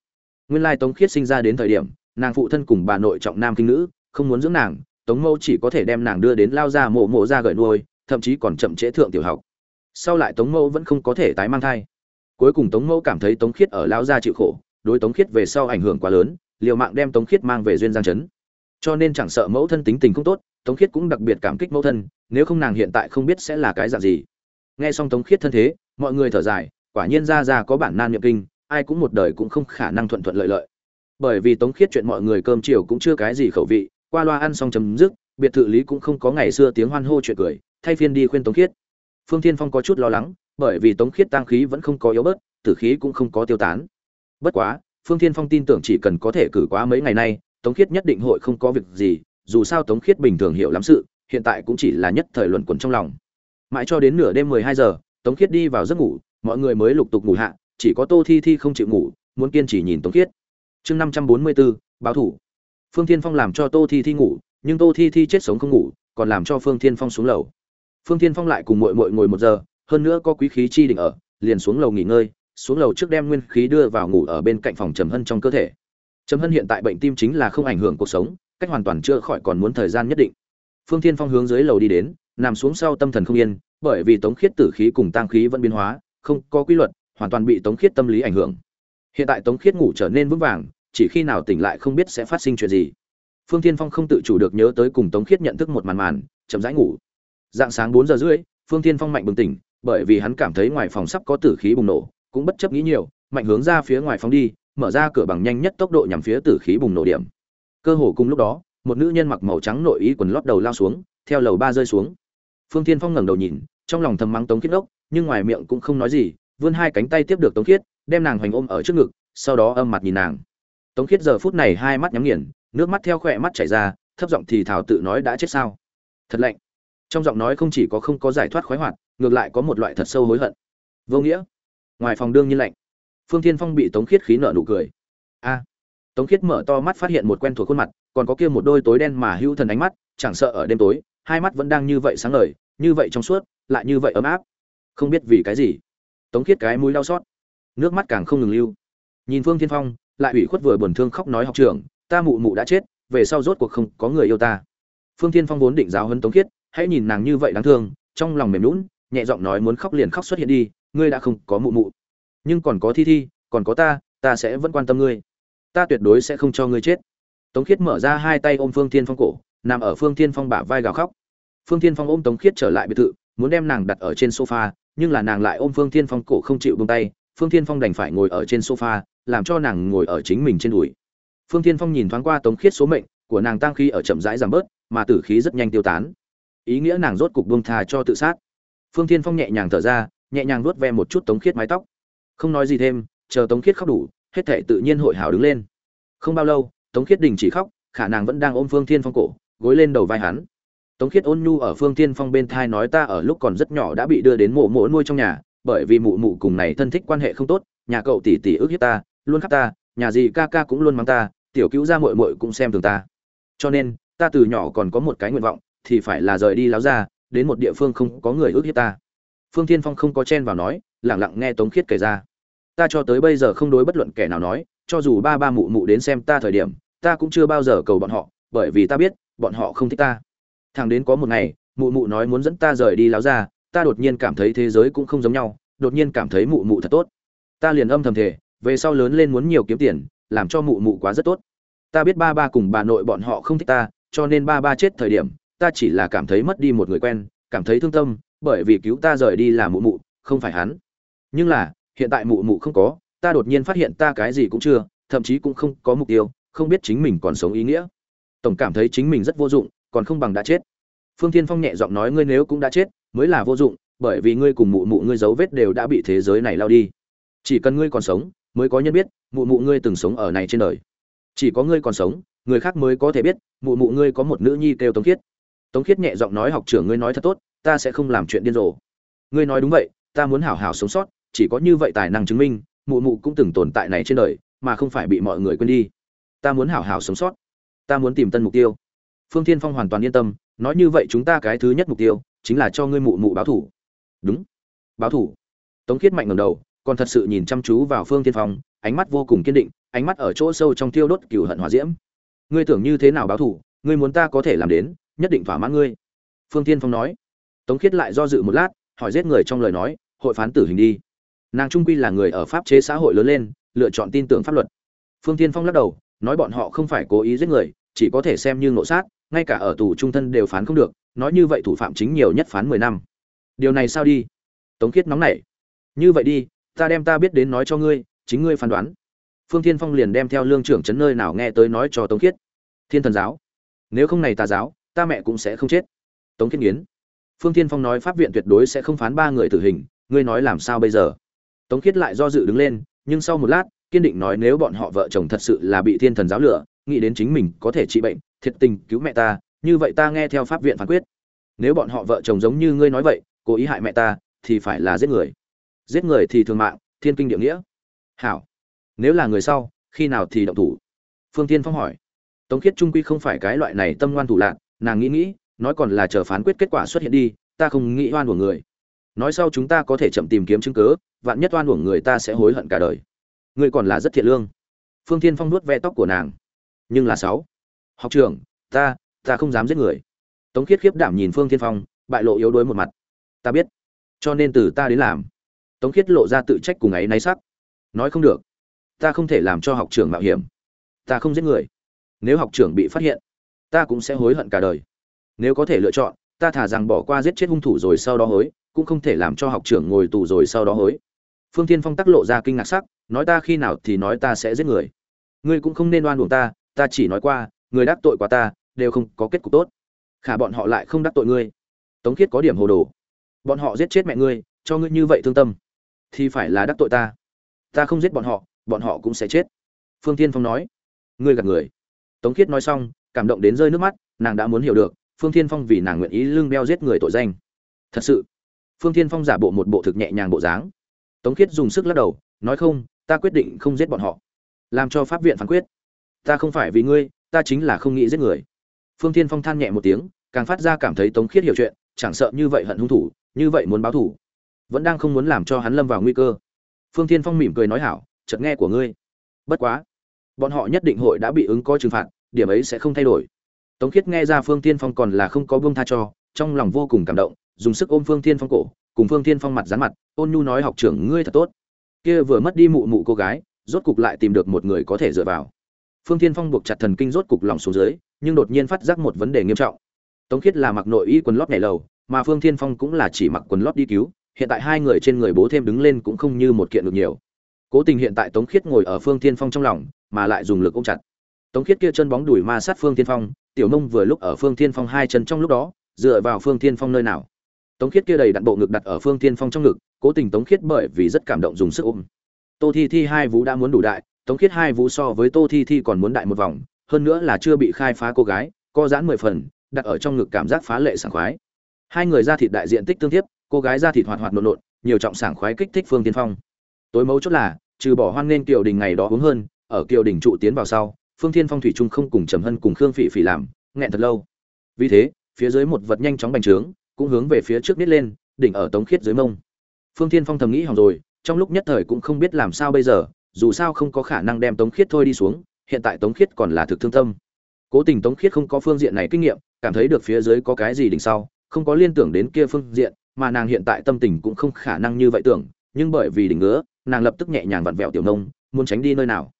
Nguyên lai tống khiết sinh ra đến thời điểm, nàng phụ thân cùng bà nội trọng nam kinh nữ, không muốn dưỡng nàng, tống mâu chỉ có thể đem nàng đưa đến lao ra mộ mộ ra gửi nuôi, thậm chí còn chậm trễ thượng tiểu học. Sau lại tống mâu vẫn không có thể tái mang thai. Cuối cùng tống mâu cảm thấy tống khiết ở lao gia chịu khổ, đối tống khiết về sau ảnh hưởng quá lớn, liều mạng đem tống khiết mang về duyên giang trấn. Cho nên chẳng sợ mẫu thân tính tình không tốt, tống khiết cũng đặc biệt cảm kích mẫu thân, nếu không nàng hiện tại không biết sẽ là cái dạng gì. Nghe xong tống khiết thân thế mọi người thở dài, quả nhiên ra ra có bản nan niệm kinh, ai cũng một đời cũng không khả năng thuận thuận lợi lợi. Bởi vì tống khiết chuyện mọi người cơm chiều cũng chưa cái gì khẩu vị, qua loa ăn xong chấm dứt, biệt thự lý cũng không có ngày xưa tiếng hoan hô chuyện cười, thay phiên đi khuyên tống khiết. Phương thiên phong có chút lo lắng, bởi vì tống khiết tăng khí vẫn không có yếu bớt, tử khí cũng không có tiêu tán. Bất quá, phương thiên phong tin tưởng chỉ cần có thể cử quá mấy ngày nay, tống khiết nhất định hội không có việc gì, dù sao tống khiết bình thường hiểu lắm sự, hiện tại cũng chỉ là nhất thời luận quẩn trong lòng. Mãi cho đến nửa đêm mười hai giờ tống khiết đi vào giấc ngủ, mọi người mới lục tục ngủ hạ, chỉ có tô thi thi không chịu ngủ, muốn kiên trì nhìn tống khiết. Chương năm trăm bốn mươi bốn báo thủ. Phương thiên phong làm cho tô thi thi ngủ, nhưng tô thi thi chết sống không ngủ, còn làm cho phương thiên phong xuống lầu. Phương thiên phong lại cùng mội mội ngồi một giờ, hơn nữa có quý khí chi định ở, liền xuống lầu nghỉ ngơi, xuống lầu trước đem nguyên khí đưa vào ngủ ở bên cạnh phòng trầm hân trong cơ thể. Trầm hân hiện tại bệnh tim chính là không ảnh hưởng cuộc sống, cách hoàn toàn chữa khỏi còn muốn thời gian nhất định. Phương thiên phong hướng dưới lầu đi đến nằm xuống sau tâm thần không yên, bởi vì tống khiết tử khí cùng tăng khí vẫn biến hóa, không có quy luật, hoàn toàn bị tống khiết tâm lý ảnh hưởng. Hiện tại tống khiết ngủ trở nên vững vàng, chỉ khi nào tỉnh lại không biết sẽ phát sinh chuyện gì. Phương thiên phong không tự chủ được nhớ tới cùng tống khiết nhận thức một màn màn, chậm rãi ngủ. Dạng sáng bốn giờ rưỡi, phương thiên phong mạnh bừng tỉnh, bởi vì hắn cảm thấy ngoài phòng sắp có tử khí bùng nổ, cũng bất chấp nghĩ nhiều, mạnh hướng ra phía ngoài phòng đi, mở ra cửa bằng nhanh nhất tốc độ nhằm phía tử khí bùng nổ điểm. Cơ hồ cùng lúc đó, một nữ nhân mặc màu trắng nội y quần lót đầu lao xuống theo lầu ba rơi xuống. Phương thiên phong ngẩng đầu nhìn, trong lòng thầm mắng tống khiết ốc nhưng ngoài miệng cũng không nói gì, vươn hai cánh tay tiếp được tống khiết, đem nàng hoành ôm ở trước ngực, sau đó âm mặt nhìn nàng. Tống khiết giờ phút này hai mắt nhắm nghiền, nước mắt theo khỏe mắt chảy ra, thấp giọng thì thảo tự nói đã chết sao? Thật lạnh. Trong giọng nói không chỉ có không có giải thoát khoái hoạt, ngược lại có một loại thật sâu hối hận. Vô nghĩa. Ngoài phòng đương nhiên lạnh. Phương thiên phong bị tống khiết khí nợ nụ cười. A. Tống khiết mở to mắt phát hiện một quen thuộc khuôn mặt, còn có kia một đôi tối đen mà hưu thần ánh mắt chẳng sợ ở đêm tối, hai mắt vẫn đang như vậy sáng ngời, như vậy trong suốt, lại như vậy ấm áp. Không biết vì cái gì, tống khiết cái mũi đau xót, nước mắt càng không ngừng lưu. Nhìn phương thiên phong, lại ủy khuất vừa buồn thương khóc nói học trưởng, ta mụ mụ đã chết, về sau rốt cuộc không có người yêu ta. Phương thiên phong vốn định giáo hấn tống khiết, hãy nhìn nàng như vậy đáng thương, trong lòng mềm lún nhẹ giọng nói muốn khóc liền khóc xuất hiện đi, ngươi đã không có mụ mụ. Nhưng còn có thi thi, còn có ta ta sẽ vẫn quan tâm ngươi. Ta tuyệt đối sẽ không cho ngươi chết. Tống khiết mở ra hai tay ôm phương thiên phong cổ nằm ở phương thiên phong bả vai gào khóc. Phương thiên phong ôm tống khiết trở lại biệt thự, muốn đem nàng đặt ở trên sofa, nhưng là nàng lại ôm phương thiên phong cổ không chịu buông tay. Phương thiên phong đành phải ngồi ở trên sofa, làm cho nàng ngồi ở chính mình trên đùi. Phương thiên phong nhìn thoáng qua tống khiết số mệnh của nàng tăng khí ở chậm rãi giảm bớt, mà tử khí rất nhanh tiêu tán. Ý nghĩa nàng rốt cục buông thà cho tự sát. Phương thiên phong nhẹ nhàng thở ra, nhẹ nhàng vuốt ve một chút tống khiết mái tóc. Không nói gì thêm, chờ tống khiết khóc đủ, hết thể tự nhiên hội hảo đứng lên. Không bao lâu, tống khiết đình chỉ khóc, khả năng vẫn đang ôm phương thiên phong cổ gối lên đầu vai hắn. Tống khiết ôn nhu ở phương thiên phong bên thai nói ta ở lúc còn rất nhỏ đã bị đưa đến mộ mộ nuôi trong nhà, bởi vì mụ mụ cùng này thân thích quan hệ không tốt, nhà cậu tỷ tỷ ước hiếp ta, luôn khắc ta, nhà gì ca ca cũng luôn mắng ta, tiểu cứu gia muội muội cũng xem thường ta. Cho nên, ta từ nhỏ còn có một cái nguyện vọng, thì phải là rời đi láo ra, đến một địa phương không có người ước hiếp ta. Phương thiên phong không có chen vào nói, lẳng lặng nghe tống khiết kể ra. Ta cho tới bây giờ không đối bất luận kẻ nào nói, cho dù ba ba mụ mụ đến xem ta thời điểm, ta cũng chưa bao giờ cầu bọn họ, bởi vì ta biết bọn họ không thích ta. Thằng đến có một ngày, mụ mụ nói muốn dẫn ta rời đi láo ra, ta đột nhiên cảm thấy thế giới cũng không giống nhau, đột nhiên cảm thấy mụ mụ thật tốt. Ta liền âm thầm thể về sau lớn lên muốn nhiều kiếm tiền, làm cho mụ mụ quá rất tốt. Ta biết ba ba cùng bà nội bọn họ không thích ta, cho nên ba ba chết thời điểm, ta chỉ là cảm thấy mất đi một người quen, cảm thấy thương tâm, bởi vì cứu ta rời đi là mụ mụ, không phải hắn. Nhưng là, hiện tại mụ mụ không có, ta đột nhiên phát hiện ta cái gì cũng chưa, thậm chí cũng không có mục tiêu, không biết chính mình còn sống ý nghĩa tổng cảm thấy chính mình rất vô dụng, còn không bằng đã chết. Phương thiên phong nhẹ giọng nói, ngươi nếu cũng đã chết, mới là vô dụng, bởi vì ngươi cùng mụ mụ ngươi dấu vết đều đã bị thế giới này lao đi. Chỉ cần ngươi còn sống, mới có nhân biết, mụ mụ ngươi từng sống ở này trên đời. Chỉ có ngươi còn sống, người khác mới có thể biết, mụ mụ ngươi có một nữ nhi kêu tống khiết. Tống khiết nhẹ giọng nói, học trưởng ngươi nói thật tốt, ta sẽ không làm chuyện điên rồ. Ngươi nói đúng vậy, ta muốn hảo hảo sống sót, chỉ có như vậy tài năng chứng minh, mụ mụ cũng từng tồn tại này trên đời, mà không phải bị mọi người quên đi. Ta muốn hảo hảo sống sót ta muốn tìm tân mục tiêu. Phương thiên phong hoàn toàn yên tâm, nói như vậy chúng ta cái thứ nhất mục tiêu chính là cho ngươi mụ mụ báo thủ. Đúng. Báo thủ. Tống khiết mạnh ngầm đầu, còn thật sự nhìn chăm chú vào phương thiên phong, ánh mắt vô cùng kiên định, ánh mắt ở chỗ sâu trong tiêu đốt cửu hận hỏa diễm. Ngươi tưởng như thế nào báo thủ, ngươi muốn ta có thể làm đến, nhất định thỏa mãn ngươi. Phương thiên phong nói. Tống khiết lại do dự một lát, hỏi giết người trong lời nói, hội phán tử hình đi. Nàng trung quy là người ở pháp chế xã hội lớn lên, lựa chọn tin tưởng pháp luật. Phương thiên phong lắc đầu, nói bọn họ không phải cố ý giết người chỉ có thể xem như ngộ sát, ngay cả ở tù trung thân đều phán không được, nói như vậy thủ phạm chính nhiều nhất phán mười năm. Điều này sao đi? Tống khiết nóng nảy. Như vậy đi, ta đem ta biết đến nói cho ngươi, chính ngươi phán đoán. Phương thiên phong liền đem theo lương trưởng trấn nơi nào nghe tới nói cho tống khiết. Thiên thần giáo. Nếu không này tà giáo, ta mẹ cũng sẽ không chết. Tống khiết nghiến. Phương thiên phong nói pháp viện tuyệt đối sẽ không phán ba người tử hình, ngươi nói làm sao bây giờ? Tống khiết lại do dự đứng lên, nhưng sau một lát, kiên định nói nếu bọn họ vợ chồng thật sự là bị thiên thần giáo lửa nghĩ đến chính mình có thể trị bệnh, thiệt tình cứu mẹ ta, như vậy ta nghe theo pháp viện phán quyết. Nếu bọn họ vợ chồng giống như ngươi nói vậy, cố ý hại mẹ ta, thì phải là giết người. Giết người thì thường mạng, thiên kinh địa nghĩa. Hảo. Nếu là người sau, khi nào thì động thủ? Phương tiên phong hỏi. Tống khiết trung quy không phải cái loại này tâm ngoan thủ lạc, nàng nghĩ nghĩ, nói còn là chờ phán quyết kết quả xuất hiện đi, ta không nghĩ oan của người. Nói sau chúng ta có thể chậm tìm kiếm chứng cớ vạn nhất oan của người ta sẽ hối hận cả đời. Ngươi còn là rất thiện lương. Phương tiên phong nuốt ve tóc của nàng nhưng là sáu. Học trưởng, ta ta không dám giết người. Tống khiết khiếp đảm nhìn phương Thiên phong, bại lộ yếu đuối một mặt. Ta biết, cho nên từ ta đến làm. Tống khiết lộ ra tự trách cùng ấy náy sắc. Nói không được. Ta không thể làm cho học trưởng mạo hiểm. Ta không giết người. Nếu học trưởng bị phát hiện, ta cũng sẽ hối hận cả đời. Nếu có thể lựa chọn, ta thả rằng bỏ qua giết chết hung thủ rồi sau đó hối, cũng không thể làm cho học trưởng ngồi tù rồi sau đó hối. Phương tiên phong tắc lộ ra kinh ngạc sắc, nói ta khi nào thì nói ta sẽ giết người. Ngươi cũng không nên oan uổng ta ta chỉ nói qua, người đắc tội quá ta, đều không có kết cục tốt. Khả bọn họ lại không đắc tội ngươi. Tống khiết có điểm hồ đồ. Bọn họ giết chết mẹ ngươi, cho ngươi như vậy thương tâm, thì phải là đắc tội ta. Ta không giết bọn họ bọn họ cũng sẽ chết. Phương tiên phong nói. Ngươi gạt người. Tống khiết nói xong, cảm động đến rơi nước mắt, nàng đã muốn hiểu được, phương tiên phong vì nàng nguyện ý lưng đeo giết người tội danh. Thật sự. Phương tiên phong giả bộ một bộ thực nhẹ nhàng bộ dáng. Tống khiết dùng sức lắc đầu, nói không, ta quyết định không giết bọn họ. Làm cho pháp viện phán quyết ta không phải vì ngươi, ta chính là không nghĩ giết người. Phương tiên phong than nhẹ một tiếng, càng phát ra cảm thấy tống khiết hiểu chuyện, chẳng sợ như vậy hận hung thủ, như vậy muốn báo thủ vẫn đang không muốn làm cho hắn lâm vào nguy cơ. Phương thiên phong mỉm cười nói hảo, chợt nghe của ngươi. Bất quá, bọn họ nhất định hội đã bị ứng coi trừng phạt, điểm ấy sẽ không thay đổi. Tống khiết nghe ra phương thiên phong còn là không có buông tha cho, trong lòng vô cùng cảm động, dùng sức ôm phương thiên phong cổ, cùng phương thiên phong mặt dán mặt, ôn nhu nói học trưởng ngươi thật tốt. Kia vừa mất đi mụ mụ cô gái, rốt cục lại tìm được một người có thể dựa vào phương thiên phong buộc chặt thần kinh rốt cục lòng xuống dưới, nhưng đột nhiên phát giác một vấn đề nghiêm trọng. Tống khiết là mặc nội y quần lót nhảy lầu, mà phương thiên phong cũng là chỉ mặc quần lót đi cứu, hiện tại hai người trên người bố thêm đứng lên cũng không như một kiện được nhiều. Cố tình hiện tại tống khiết ngồi ở phương thiên phong trong lòng, mà lại dùng lực ôm chặt. Tống khiết kia chân bóng đùi ma sát phương thiên phong, tiểu nông vừa lúc ở phương thiên phong hai chân trong lúc đó, dựa vào phương thiên phong nơi nào. Tống khiết kia đầy đặn bộ ngực đặt ở phương thiên phong trong ngực, cố tình tống khiết bởi vì rất cảm động dùng sức ôm. Tô thi thi hai vú đã muốn đủ đại tống khiết hai vũ so với tô thi thi còn muốn đại một vòng, hơn nữa là chưa bị khai phá cô gái, co giãn mười phần, đặt ở trong ngực cảm giác phá lệ sảng khoái. Hai người ra thịt đại diện tích tương tiếp, cô gái ra thịt hoạt hoạt nội nội nhiều trọng sảng khoái kích thích phương tiên phong. Tối mấu chốt là, trừ bỏ hoan nên kiều đình ngày đó uống hơn, ở kiều đình trụ tiến vào sau, phương thiên phong thủy trung không cùng trầm hân cùng khương phỉ phỉ làm, nghẹn thật lâu. Vì thế, phía dưới một vật nhanh chóng bành trướng, cũng hướng về phía trước nít lên, đỉnh ở tống khiết dưới mông. Phương thiên phong thầm nghĩ hỏng rồi, trong lúc nhất thời cũng không biết làm sao bây giờ dù sao không có khả năng đem tống khiết thôi đi xuống, hiện tại tống khiết còn là thực thương tâm. Cố tình tống khiết không có phương diện này kinh nghiệm, cảm thấy được phía dưới có cái gì đỉnh sau, không có liên tưởng đến kia phương diện, mà nàng hiện tại tâm tình cũng không khả năng như vậy tưởng, nhưng bởi vì đỉnh ngứa, nàng lập tức nhẹ nhàng vặn vẹo tiểu nông, muốn tránh đi nơi nào.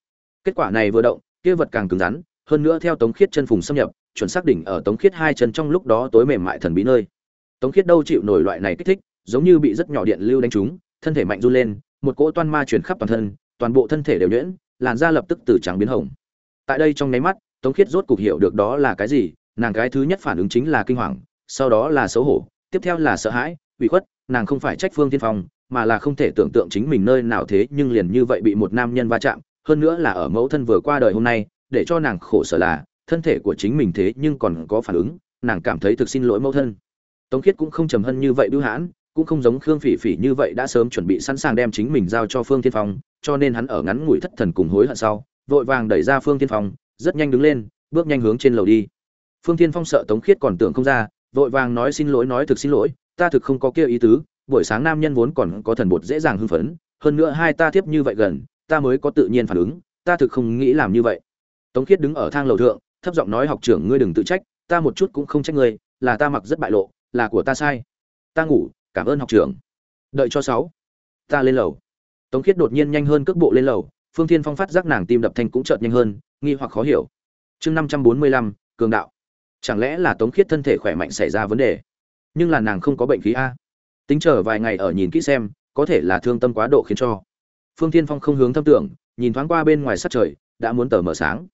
Kết quả này vừa động, kia vật càng cứng rắn, hơn nữa theo tống khiết chân phùng xâm nhập, chuẩn xác đỉnh ở tống khiết hai chân trong lúc đó tối mềm mại thần bí nơi. Tống khiết đâu chịu nổi loại này kích thích, giống như bị rất nhỏ điện lưu đánh trúng, thân thể mạnh run lên, một cỗ toan ma truyền khắp toàn thân toàn bộ thân thể đều nhuyễn, làn da lập tức từ trắng biến hồng. Tại đây trong nháy mắt, tống khiết rốt cục hiểu được đó là cái gì, nàng cái thứ nhất phản ứng chính là kinh hoàng, sau đó là xấu hổ, tiếp theo là sợ hãi, ủy khuất, nàng không phải trách phương tiên phong, mà là không thể tưởng tượng chính mình nơi nào thế nhưng liền như vậy bị một nam nhân va chạm, hơn nữa là ở mẫu thân vừa qua đời hôm nay, để cho nàng khổ sở là, thân thể của chính mình thế nhưng còn có phản ứng, nàng cảm thấy thực xin lỗi mẫu thân. Tống khiết cũng không trầm hân như vậy bưu hãn cũng không giống khương phỉ phỉ như vậy đã sớm chuẩn bị sẵn sàng đem chính mình giao cho phương tiên phong, cho nên hắn ở ngắn ngủi thất thần cùng hối hận sau, vội vàng đẩy ra phương tiên phong, rất nhanh đứng lên, bước nhanh hướng trên lầu đi. Phương tiên phong sợ tống khiết còn tưởng không ra, vội vàng nói xin lỗi, nói thực xin lỗi, ta thực không có kia ý tứ, buổi sáng nam nhân vốn còn có thần bột dễ dàng hưng phấn, hơn nữa hai ta tiếp như vậy gần, ta mới có tự nhiên phản ứng, ta thực không nghĩ làm như vậy. Tống khiết đứng ở thang lầu thượng, thấp giọng nói, học trưởng ngươi đừng tự trách, ta một chút cũng không trách ngươi, là ta mặc rất bại lộ, là của ta sai. Ta ngủ cảm ơn học trưởng. Đợi cho sáu. Ta lên lầu. Tống khiết đột nhiên nhanh hơn cước bộ lên lầu, phương thiên phong phát giác nàng tim đập thanh cũng chợt nhanh hơn, nghi hoặc khó hiểu. Chương năm trăm bốn mươi lăm, cường đạo. Chẳng lẽ là tống khiết thân thể khỏe mạnh xảy ra vấn đề? Nhưng là nàng không có bệnh khí a. Tính chờ vài ngày ở nhìn kỹ xem, có thể là thương tâm quá độ khiến cho. Phương thiên phong không hướng thâm tưởng, nhìn thoáng qua bên ngoài sát trời, đã muốn tờ mở sáng.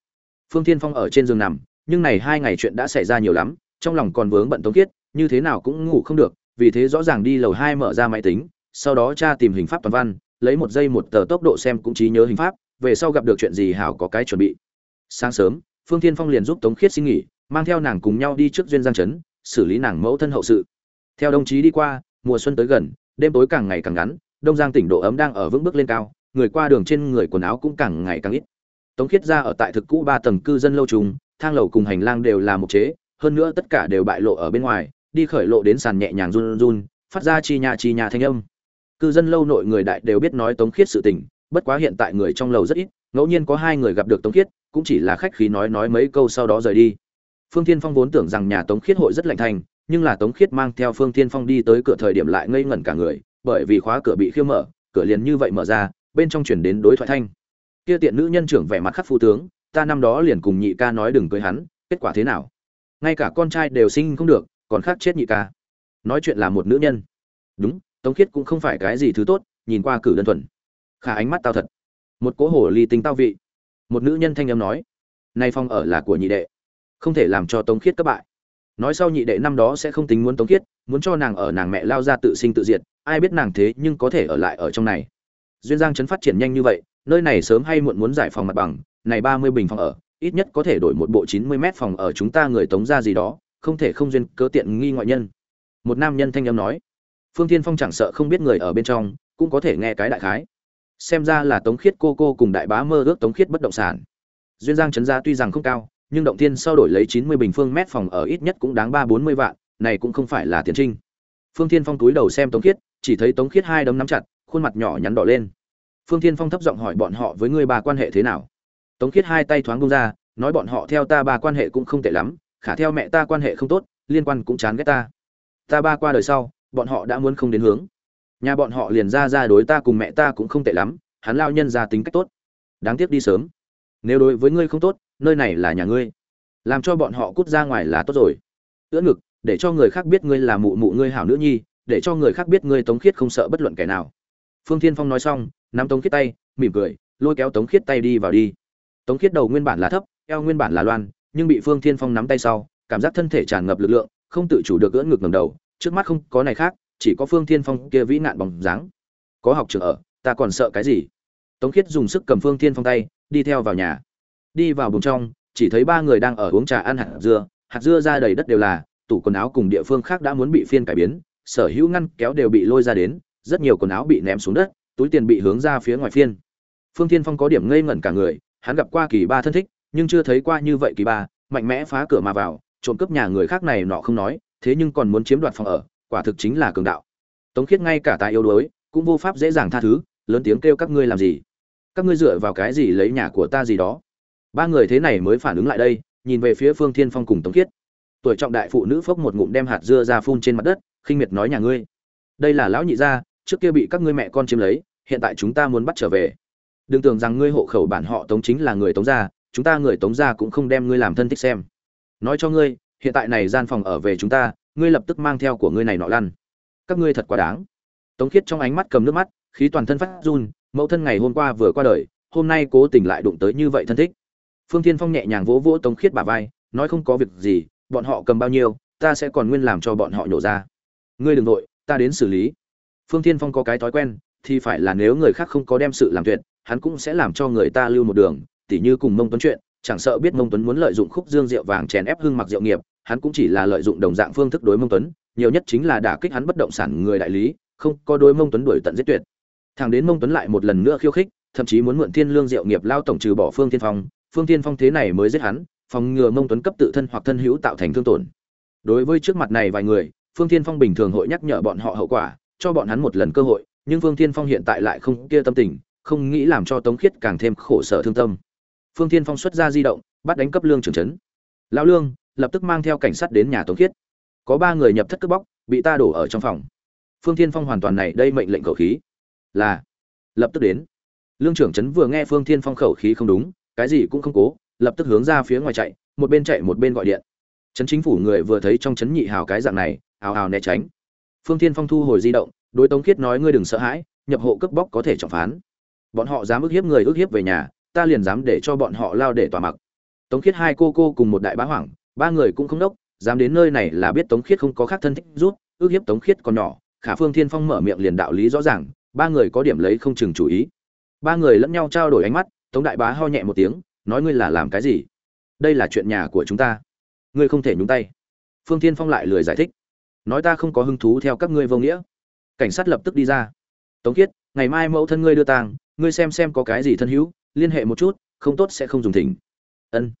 Phương thiên phong ở trên giường nằm, nhưng này hai ngày chuyện đã xảy ra nhiều lắm, trong lòng còn vướng bận tống khiết, như thế nào cũng ngủ không được vì thế rõ ràng đi lầu hai mở ra máy tính, sau đó tra tìm hình pháp toàn văn, lấy một giây một tờ tốc độ xem cũng trí nhớ hình pháp, về sau gặp được chuyện gì hảo có cái chuẩn bị. Sáng sớm, phương thiên phong liền giúp tống khiết xin nghỉ, mang theo nàng cùng nhau đi trước duyên giang trấn, xử lý nàng mẫu thân hậu sự. Theo đồng chí đi qua, mùa xuân tới gần, đêm tối càng ngày càng ngắn, đông giang tỉnh độ ấm đang ở vững bước lên cao, người qua đường trên người quần áo cũng càng ngày càng ít. Tống khiết ra ở tại thực cũ ba tầng cư dân lâu trùng, thang lầu cùng hành lang đều là một chế, hơn nữa tất cả đều bại lộ ở bên ngoài đi khởi lộ đến sàn nhẹ nhàng run run phát ra chi nhà chi nhà thanh âm. Cư dân lâu nội người đại đều biết nói tống khiết sự tình, bất quá hiện tại người trong lầu rất ít, ngẫu nhiên có hai người gặp được tống khiết, cũng chỉ là khách khí nói nói mấy câu sau đó rời đi. Phương thiên phong vốn tưởng rằng nhà tống khiết hội rất lạnh thành, nhưng là tống khiết mang theo phương thiên phong đi tới cửa thời điểm lại ngây ngẩn cả người, bởi vì khóa cửa bị khiêu mở, cửa liền như vậy mở ra, bên trong chuyển đến đối thoại thanh. Kia tiện nữ nhân trưởng vẻ mặt khắc phu tướng, ta năm đó liền cùng nhị ca nói đừng cưới hắn, kết quả thế nào? Ngay cả con trai đều sinh không được còn khác chết nhị ca. Nói chuyện là một nữ nhân. Đúng, tống khiết cũng không phải cái gì thứ tốt, nhìn qua cử đơn thuần. Khả ánh mắt tao thật. Một cỗ hổ ly tính tao vị. Một nữ nhân thanh âm nói, nay phong ở là của nhị đệ, không thể làm cho tống khiết các bại. Nói sau nhị đệ năm đó sẽ không tính muốn tống khiết, muốn cho nàng ở nàng mẹ lao ra tự sinh tự diệt, ai biết nàng thế nhưng có thể ở lại ở trong này. Duyên giang trấn phát triển nhanh như vậy, nơi này sớm hay muộn muốn giải phòng mặt bằng, này ba mươi bình phòng ở, ít nhất có thể đổi một bộ chín mươi mét phòng ở chúng ta người tống ra gì đó không thể không duyên cớ tiện nghi ngoại nhân. Một nam nhân thanh âm nói, phương thiên phong chẳng sợ không biết người ở bên trong, cũng có thể nghe cái đại khái. Xem ra là tống khiết cô cô cùng đại bá mơ ước tống khiết bất động sản. Duyên giang trấn gia tuy rằng không cao, nhưng động thiên sau đổi lấy chín mươi bình phương mét phòng ở ít nhất cũng đáng ba bốn mươi vạn, này cũng không phải là tiền trinh. Phương thiên phong túi đầu xem tống khiết, chỉ thấy tống khiết hai đấm nắm chặt, khuôn mặt nhỏ nhắn đỏ lên. Phương thiên phong thấp giọng hỏi bọn họ với ngươi bà quan hệ thế nào? Tống khiết hai tay thoáng bông ra, nói bọn họ theo ta bà quan hệ cũng không tệ lắm khả theo mẹ ta quan hệ không tốt, liên quan cũng chán ghét ta. Ta ba qua đời sau, bọn họ đã muốn không đến hướng. Nhà bọn họ liền ra ra đối ta cùng mẹ ta cũng không tệ lắm, hắn lao nhân ra tính cách tốt. Đáng tiếc đi sớm. Nếu đối với ngươi không tốt, nơi này là nhà ngươi. Làm cho bọn họ cút ra ngoài là tốt rồi. Ưỡn ngực, để cho người khác biết ngươi là mụ mụ ngươi hảo nữ nhi, để cho người khác biết ngươi tống khiết không sợ bất luận kẻ nào. Phương thiên phong nói xong, nắm tống khiết tay, mỉm cười, lôi kéo tống khiết tay đi vào đi. Tống khiết đầu nguyên bản là thấp, eo nguyên bản là loan nhưng bị phương thiên phong nắm tay sau, cảm giác thân thể tràn ngập lực lượng, không tự chủ được ưỡn ngực ngẩng đầu, trước mắt không có này khác, chỉ có phương thiên phong kia vĩ nạn bóng dáng. Có học trưởng ở, ta còn sợ cái gì? Tống khiết dùng sức cầm phương thiên phong tay, đi theo vào nhà. Đi vào buồng trong, chỉ thấy ba người đang ở uống trà ăn hạt dưa hạt dưa ra đầy đất đều là, tủ quần áo cùng địa phương khác đã muốn bị phiên cải biến, sở hữu ngăn kéo đều bị lôi ra đến, rất nhiều quần áo bị ném xuống đất, túi tiền bị hướng ra phía ngoài phiên. Phương thiên phong có điểm ngây ngẩn cả người, hắn gặp qua kỳ ba thân thích nhưng chưa thấy qua như vậy kỳ ba, mạnh mẽ phá cửa mà vào, trộm cướp nhà người khác này nọ không nói, thế nhưng còn muốn chiếm đoạt phòng ở, quả thực chính là cường đạo. Tống khiết ngay cả tại yếu đuối, cũng vô pháp dễ dàng tha thứ, lớn tiếng kêu các ngươi làm gì? Các ngươi dựa vào cái gì lấy nhà của ta gì đó? Ba người thế này mới phản ứng lại đây, nhìn về phía phương thiên phong cùng tống khiết. Tuổi trọng đại phụ nữ phốc một ngụm đem hạt dưa ra phun trên mặt đất, khinh miệt nói nhà ngươi. Đây là lão nhị gia, trước kia bị các ngươi mẹ con chiếm lấy, hiện tại chúng ta muốn bắt trở về. Đừng tưởng rằng ngươi hộ khẩu bản họ tống chính là người tống gia chúng ta người tống gia cũng không đem ngươi làm thân thích xem. Nói cho ngươi, hiện tại này gian phòng ở về chúng ta, ngươi lập tức mang theo của ngươi này nọ lăn. Các ngươi thật quá đáng. Tống khiết trong ánh mắt cầm nước mắt, khí toàn thân phát run, mẫu thân ngày hôm qua vừa qua đời, hôm nay cố tình lại đụng tới như vậy thân thích. Phương thiên phong nhẹ nhàng vỗ vỗ tống khiết bả vai, nói không có việc gì, bọn họ cầm bao nhiêu, ta sẽ còn nguyên làm cho bọn họ nhổ ra. Ngươi đừng nội ta đến xử lý. Phương thiên phong có cái thói quen, thì phải là nếu người khác không có đem sự làm tuyệt, hắn cũng sẽ làm cho người ta lưu một đường tỉ như cùng mông tuấn chuyện, chẳng sợ biết mông tuấn muốn lợi dụng khúc dương rượu vàng chèn ép hưng mặc rượu nghiệp, hắn cũng chỉ là lợi dụng đồng dạng phương thức đối mông tuấn, nhiều nhất chính là đả kích hắn bất động sản người đại lý, không có đối mông tuấn đuổi tận giết tuyệt. Thằng đến mông tuấn lại một lần nữa khiêu khích, thậm chí muốn mượn thiên lương rượu nghiệp lao tổng trừ bỏ phương thiên phong, phương thiên phong thế này mới giết hắn, phòng ngừa mông tuấn cấp tự thân hoặc thân hữu tạo thành thương tổn. Đối với trước mặt này vài người, phương thiên phong bình thường hội nhắc nhở bọn họ hậu quả, cho bọn hắn một lần cơ hội, nhưng phương thiên phong hiện tại lại không kia tâm tình, không nghĩ làm cho tống khiết càng thêm khổ sở thương tâm phương thiên phong xuất ra di động, bắt đánh cấp lương trưởng trấn. Lão lương, lập tức mang theo cảnh sát đến nhà tống khiết. Có ba người nhập thất cướp bóc, bị ta đổ ở trong phòng. Phương thiên phong hoàn toàn này đây mệnh lệnh khẩu khí. Là, lập tức đến. Lương trưởng trấn vừa nghe phương thiên phong khẩu khí không đúng, cái gì cũng không cố, lập tức hướng ra phía ngoài chạy, một bên chạy một bên gọi điện. Trấn chính phủ người vừa thấy trong trấn nhị hào cái dạng này, hào hào né tránh. Phương thiên phong thu hồi di động, đối tống khiết nói, ngươi đừng sợ hãi, nhập hộ cướp bóc có thể trọng phán. Bọn họ dám ức hiếp người ức hiếp về nhà ta liền dám để cho bọn họ lao để tỏa mặc. Tống khiết hai cô cô cùng một đại bá hoảng, ba người cũng không đốc, dám đến nơi này là biết tống khiết không có khác thân thích rút, ước hiếp tống khiết còn nhỏ, khả phương thiên phong mở miệng liền đạo lý rõ ràng, ba người có điểm lấy không chừng chủ ý. Ba người lẫn nhau trao đổi ánh mắt, tống đại bá ho nhẹ một tiếng, nói ngươi là làm cái gì? Đây là chuyện nhà của chúng ta. Ngươi không thể nhúng tay. Phương thiên phong lại lười giải thích. Nói ta không có hứng thú theo các ngươi vô nghĩa. Cảnh sát lập tức đi ra. Tống kiết ngày mai mẫu thân ngươi đưa tàng ngươi xem xem có cái gì thân hữu liên hệ một chút, không tốt sẽ không dùng thỉnh. Ân.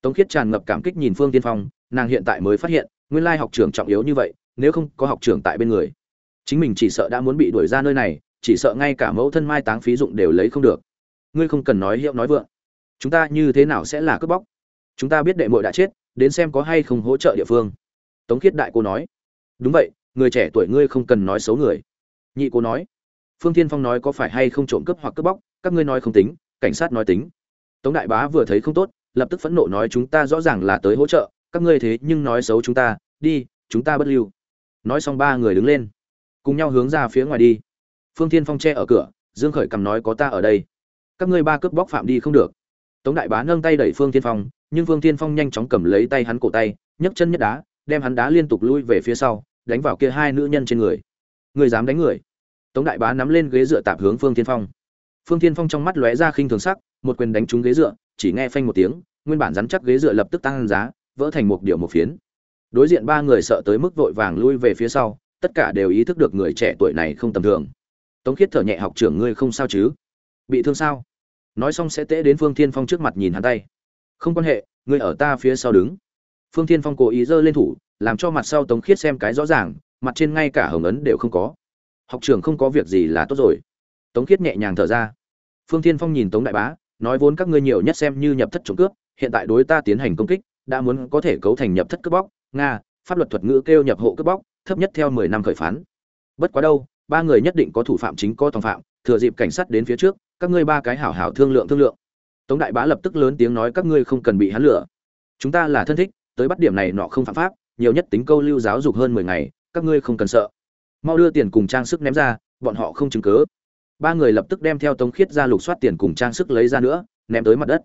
Tống kiết tràn ngập cảm kích nhìn phương tiên phong, nàng hiện tại mới phát hiện, nguyên lai học trưởng trọng yếu như vậy, nếu không có học trưởng tại bên người. Chính mình chỉ sợ đã muốn bị đuổi ra nơi này, chỉ sợ ngay cả mẫu thân mai táng phí dụng đều lấy không được. Ngươi không cần nói hiệu nói vượng. Chúng ta như thế nào sẽ là cướp bóc? Chúng ta biết đệ muội đã chết, đến xem có hay không hỗ trợ địa phương. Tống khiết đại cô nói. Đúng vậy, người trẻ tuổi ngươi không cần nói xấu người. Nhị cô nói. Phương thiên phong nói có phải hay không trộm cướp hoặc cướp bóc, các ngươi nói không tính cảnh sát nói tính. Tống đại bá vừa thấy không tốt, lập tức phẫn nộ nói chúng ta rõ ràng là tới hỗ trợ, các ngươi thế nhưng nói xấu chúng ta, đi, chúng ta bất lưu. Nói xong ba người đứng lên, cùng nhau hướng ra phía ngoài đi. Phương thiên phong che ở cửa, dương khởi cầm nói có ta ở đây. Các ngươi ba cướp bóc phạm đi không được. Tống đại bá nâng tay đẩy phương thiên phong, nhưng phương thiên phong nhanh chóng cầm lấy tay hắn cổ tay, nhấc chân nhất đá, đem hắn đá liên tục lui về phía sau, đánh vào kia hai nữ nhân trên người. Người dám đánh người. Tống đại bá nắm lên ghế dựa tạp hướng phương thiên phong phương thiên phong trong mắt lóe ra khinh thường sắc, một quyền đánh trúng ghế dựa, chỉ nghe phanh một tiếng, nguyên bản rắn chắc ghế dựa lập tức tăng giá, vỡ thành một điệu một phiến. Đối diện ba người sợ tới mức vội vàng lui về phía sau, tất cả đều ý thức được người trẻ tuổi này không tầm thường. Tống khiết thở nhẹ, học trưởng ngươi không sao chứ? Bị thương sao? Nói xong sẽ tễ đến phương thiên phong trước mặt nhìn hắn tay. Không quan hệ, ngươi ở ta phía sau đứng. Phương thiên phong cố ý giơ lên thủ, làm cho mặt sau tống khiết xem cái rõ ràng, mặt trên ngay cả hồng ấn đều không có. Học trưởng không có việc gì là tốt rồi tống khiết nhẹ nhàng thở ra. Phương thiên phong nhìn tống đại bá, nói vốn các ngươi nhiều nhất xem như nhập thất trộm cướp, hiện tại đối ta tiến hành công kích, đã muốn có thể cấu thành nhập thất cướp bóc, nga, pháp luật thuật ngữ kêu nhập hộ cướp bóc, thấp nhất theo mười năm khởi phán. Bất quá đâu, ba người nhất định có thủ phạm chính có tòng phạm, thừa dịp cảnh sát đến phía trước, các ngươi ba cái hảo hảo thương lượng thương lượng. Tống đại bá lập tức lớn tiếng nói các ngươi không cần bị hắn lửa chúng ta là thân thích, tới bắt điểm này nọ không phạm pháp, nhiều nhất tính câu lưu giáo dục hơn mười ngày, các ngươi không cần sợ. Mau đưa tiền cùng trang sức ném ra, bọn họ không chứng cứ ba người lập tức đem theo tống khiết ra lục soát tiền cùng trang sức lấy ra nữa, ném tới mặt đất.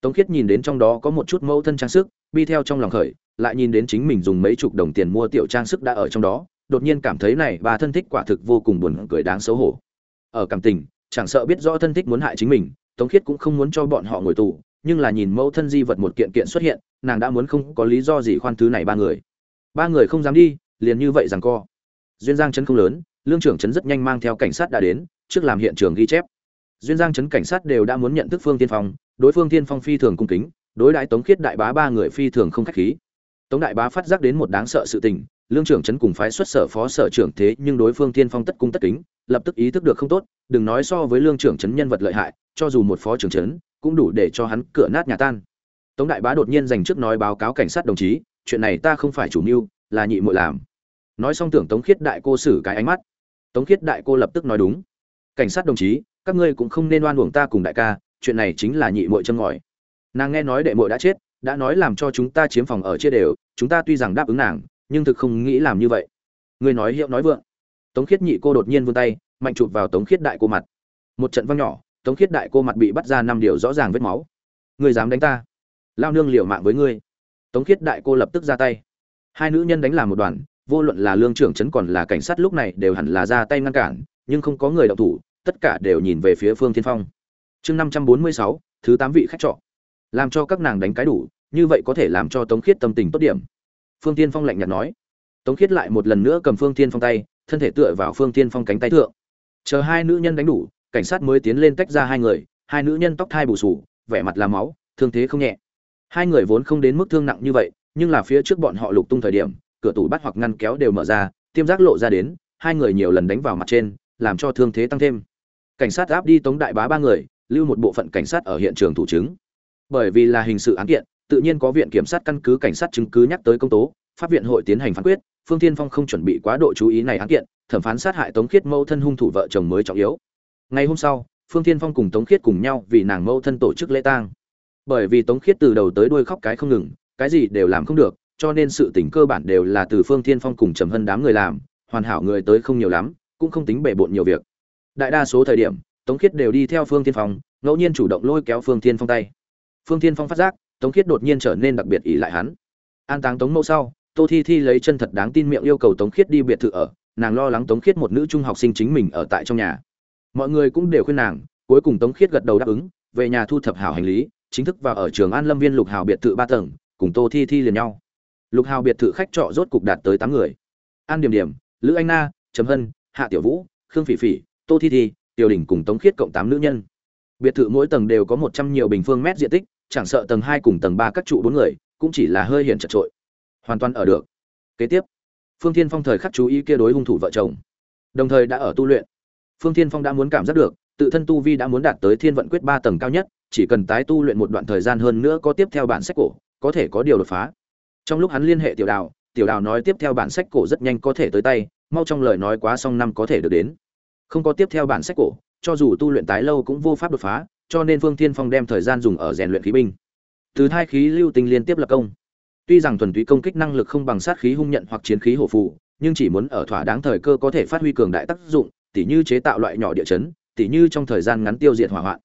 Tống khiết nhìn đến trong đó có một chút mẫu thân trang sức, bi theo trong lòng khởi, lại nhìn đến chính mình dùng mấy chục đồng tiền mua tiểu trang sức đã ở trong đó, đột nhiên cảm thấy này bà thân thích quả thực vô cùng buồn cười đáng xấu hổ. Ở cảm tình, chẳng sợ biết rõ thân thích muốn hại chính mình, tống khiết cũng không muốn cho bọn họ ngồi tù, nhưng là nhìn mẫu thân di vật một kiện kiện xuất hiện, nàng đã muốn không có lý do gì khoan thứ này ba người. Ba người không dám đi, liền như vậy rằng co. Duyên giang chân không lớn, lương trưởng chấn rất nhanh mang theo cảnh sát đã đến trước làm hiện trường ghi chép. Duyên giang chấn cảnh sát đều đã muốn nhận thức phương tiên phong, đối phương tiên phong phi thường cung kính, đối đại tống khiết đại bá ba người phi thường không khách khí. Tống đại bá phát giác đến một đáng sợ sự tình, lương trưởng chấn cùng phái xuất sở phó sở trưởng thế nhưng đối phương tiên phong tất cung tất kính, lập tức ý thức được không tốt, đừng nói so với lương trưởng chấn nhân vật lợi hại, cho dù một phó trưởng chấn cũng đủ để cho hắn cửa nát nhà tan. Tống đại bá đột nhiên dành trước nói báo cáo cảnh sát đồng chí, chuyện này ta không phải chủ mưu, là nhị muội làm. Nói xong tưởng tống khiết đại cô xử cái ánh mắt. Tống khiết đại cô lập tức nói đúng cảnh sát đồng chí, các ngươi cũng không nên oan uổng ta cùng đại ca, chuyện này chính là nhị muội châm ngòi. Nàng nghe nói đệ muội đã chết, đã nói làm cho chúng ta chiếm phòng ở chia đều, chúng ta tuy rằng đáp ứng nàng, nhưng thực không nghĩ làm như vậy. Ngươi nói hiệu nói vượng. Tống khiết nhị cô đột nhiên vươn tay, mạnh chụp vào tống khiết đại cô mặt. Một trận văng nhỏ, tống khiết đại cô mặt bị bắt ra năm điều rõ ràng vết máu. Ngươi dám đánh ta? Lao nương liều mạng với ngươi. Tống khiết đại cô lập tức ra tay. Hai nữ nhân đánh làm một đoàn, vô luận là lương trưởng trấn còn là cảnh sát lúc này đều hẳn là ra tay ngăn cản nhưng không có người động thủ, tất cả đều nhìn về phía phương thiên phong. Chương năm trăm bốn mươi sáu, thứ tám vị khách trọ. Làm cho các nàng đánh cái đủ, như vậy có thể làm cho tống khiết tâm tình tốt điểm. Phương tiên phong lạnh nhạt nói. Tống khiết lại một lần nữa cầm phương tiên phong tay, thân thể tựa vào phương tiên phong cánh tay thượng. Chờ hai nữ nhân đánh đủ, cảnh sát mới tiến lên tách ra hai người, hai nữ nhân tóc thai bù sù vẻ mặt làm máu, thương thế không nhẹ. Hai người vốn không đến mức thương nặng như vậy, nhưng là phía trước bọn họ lục tung thời điểm, cửa tủ bắt hoặc ngăn kéo đều mở ra, tiêm giác lộ ra đến, hai người nhiều lần đánh vào mặt trên làm cho thương thế tăng thêm. Cảnh sát áp đi tống đại bá ba người, lưu một bộ phận cảnh sát ở hiện trường thủ chứng. Bởi vì là hình sự án kiện, tự nhiên có viện kiểm sát căn cứ cảnh sát chứng cứ nhắc tới công tố, pháp viện hội tiến hành phán quyết, phương tiên phong không chuẩn bị quá độ chú ý này án kiện, thẩm phán sát hại tống khiết mâu thân hung thủ vợ chồng mới trọng yếu. Ngày hôm sau, phương tiên phong cùng tống khiết cùng nhau vì nàng mâu thân tổ chức lễ tang. Bởi vì tống khiết từ đầu tới đuôi khóc cái không ngừng, cái gì đều làm không được, cho nên sự tình cơ bản đều là từ phương tiên phong cùng trầm hân đám người làm, hoàn hảo người tới không nhiều lắm cũng không tính bể bộn nhiều việc. Đại đa số thời điểm, tống khiết đều đi theo phương tiên phong, ngẫu nhiên chủ động lôi kéo phương tiên phong tay. Phương tiên phong phát giác, tống khiết đột nhiên trở nên đặc biệt ỷ lại hắn. An táng tống mẫu sau, tô thi thi lấy chân thật đáng tin miệng yêu cầu tống khiết đi biệt thự ở, nàng lo lắng tống khiết một nữ trung học sinh chính mình ở tại trong nhà. Mọi người cũng đều khuyên nàng, cuối cùng tống khiết gật đầu đáp ứng, về nhà thu thập hảo hành lý, chính thức vào ở trường an lâm viên lục hào biệt thự ba tầng, cùng tô thi thi liền nhau. Lục hào biệt thự khách trọ rốt cục đạt tới tám người. An điểm điểm, lữ anh na, trầm hân hạ tiểu vũ, khương phỉ phỉ, tô thi thi, tiểu đình cùng tống khiết cộng tám nữ nhân. Biệt thự mỗi tầng đều có một trăm nhiều bình phương mét diện tích, chẳng sợ tầng hai cùng tầng ba các trụ bốn người, cũng chỉ là hơi hiện chật trội hoàn toàn ở được. Kế tiếp, phương thiên phong thời khắc chú ý kia đối hung thủ vợ chồng. Đồng thời đã ở tu luyện. Phương thiên phong đã muốn cảm giác được, tự thân tu vi đã muốn đạt tới thiên vận quyết ba tầng cao nhất, chỉ cần tái tu luyện một đoạn thời gian hơn nữa có tiếp theo bản sách cổ, có thể có điều đột phá. Trong lúc hắn liên hệ tiểu đào tiểu đào nói tiếp theo bản sách cổ rất nhanh có thể tới tay mau trong lời nói quá xong năm có thể được đến. Không có tiếp theo bản sách cổ, cho dù tu luyện tái lâu cũng vô pháp đột phá, cho nên Vương thiên phong đem thời gian dùng ở rèn luyện khí binh. Từ thai khí lưu tinh liên tiếp lập công. Tuy rằng thuần túy công kích năng lực không bằng sát khí hung nhận hoặc chiến khí hổ phụ nhưng chỉ muốn ở thỏa đáng thời cơ có thể phát huy cường đại tác dụng, tỉ như chế tạo loại nhỏ địa chấn, tỉ như trong thời gian ngắn tiêu diệt hỏa hoạn.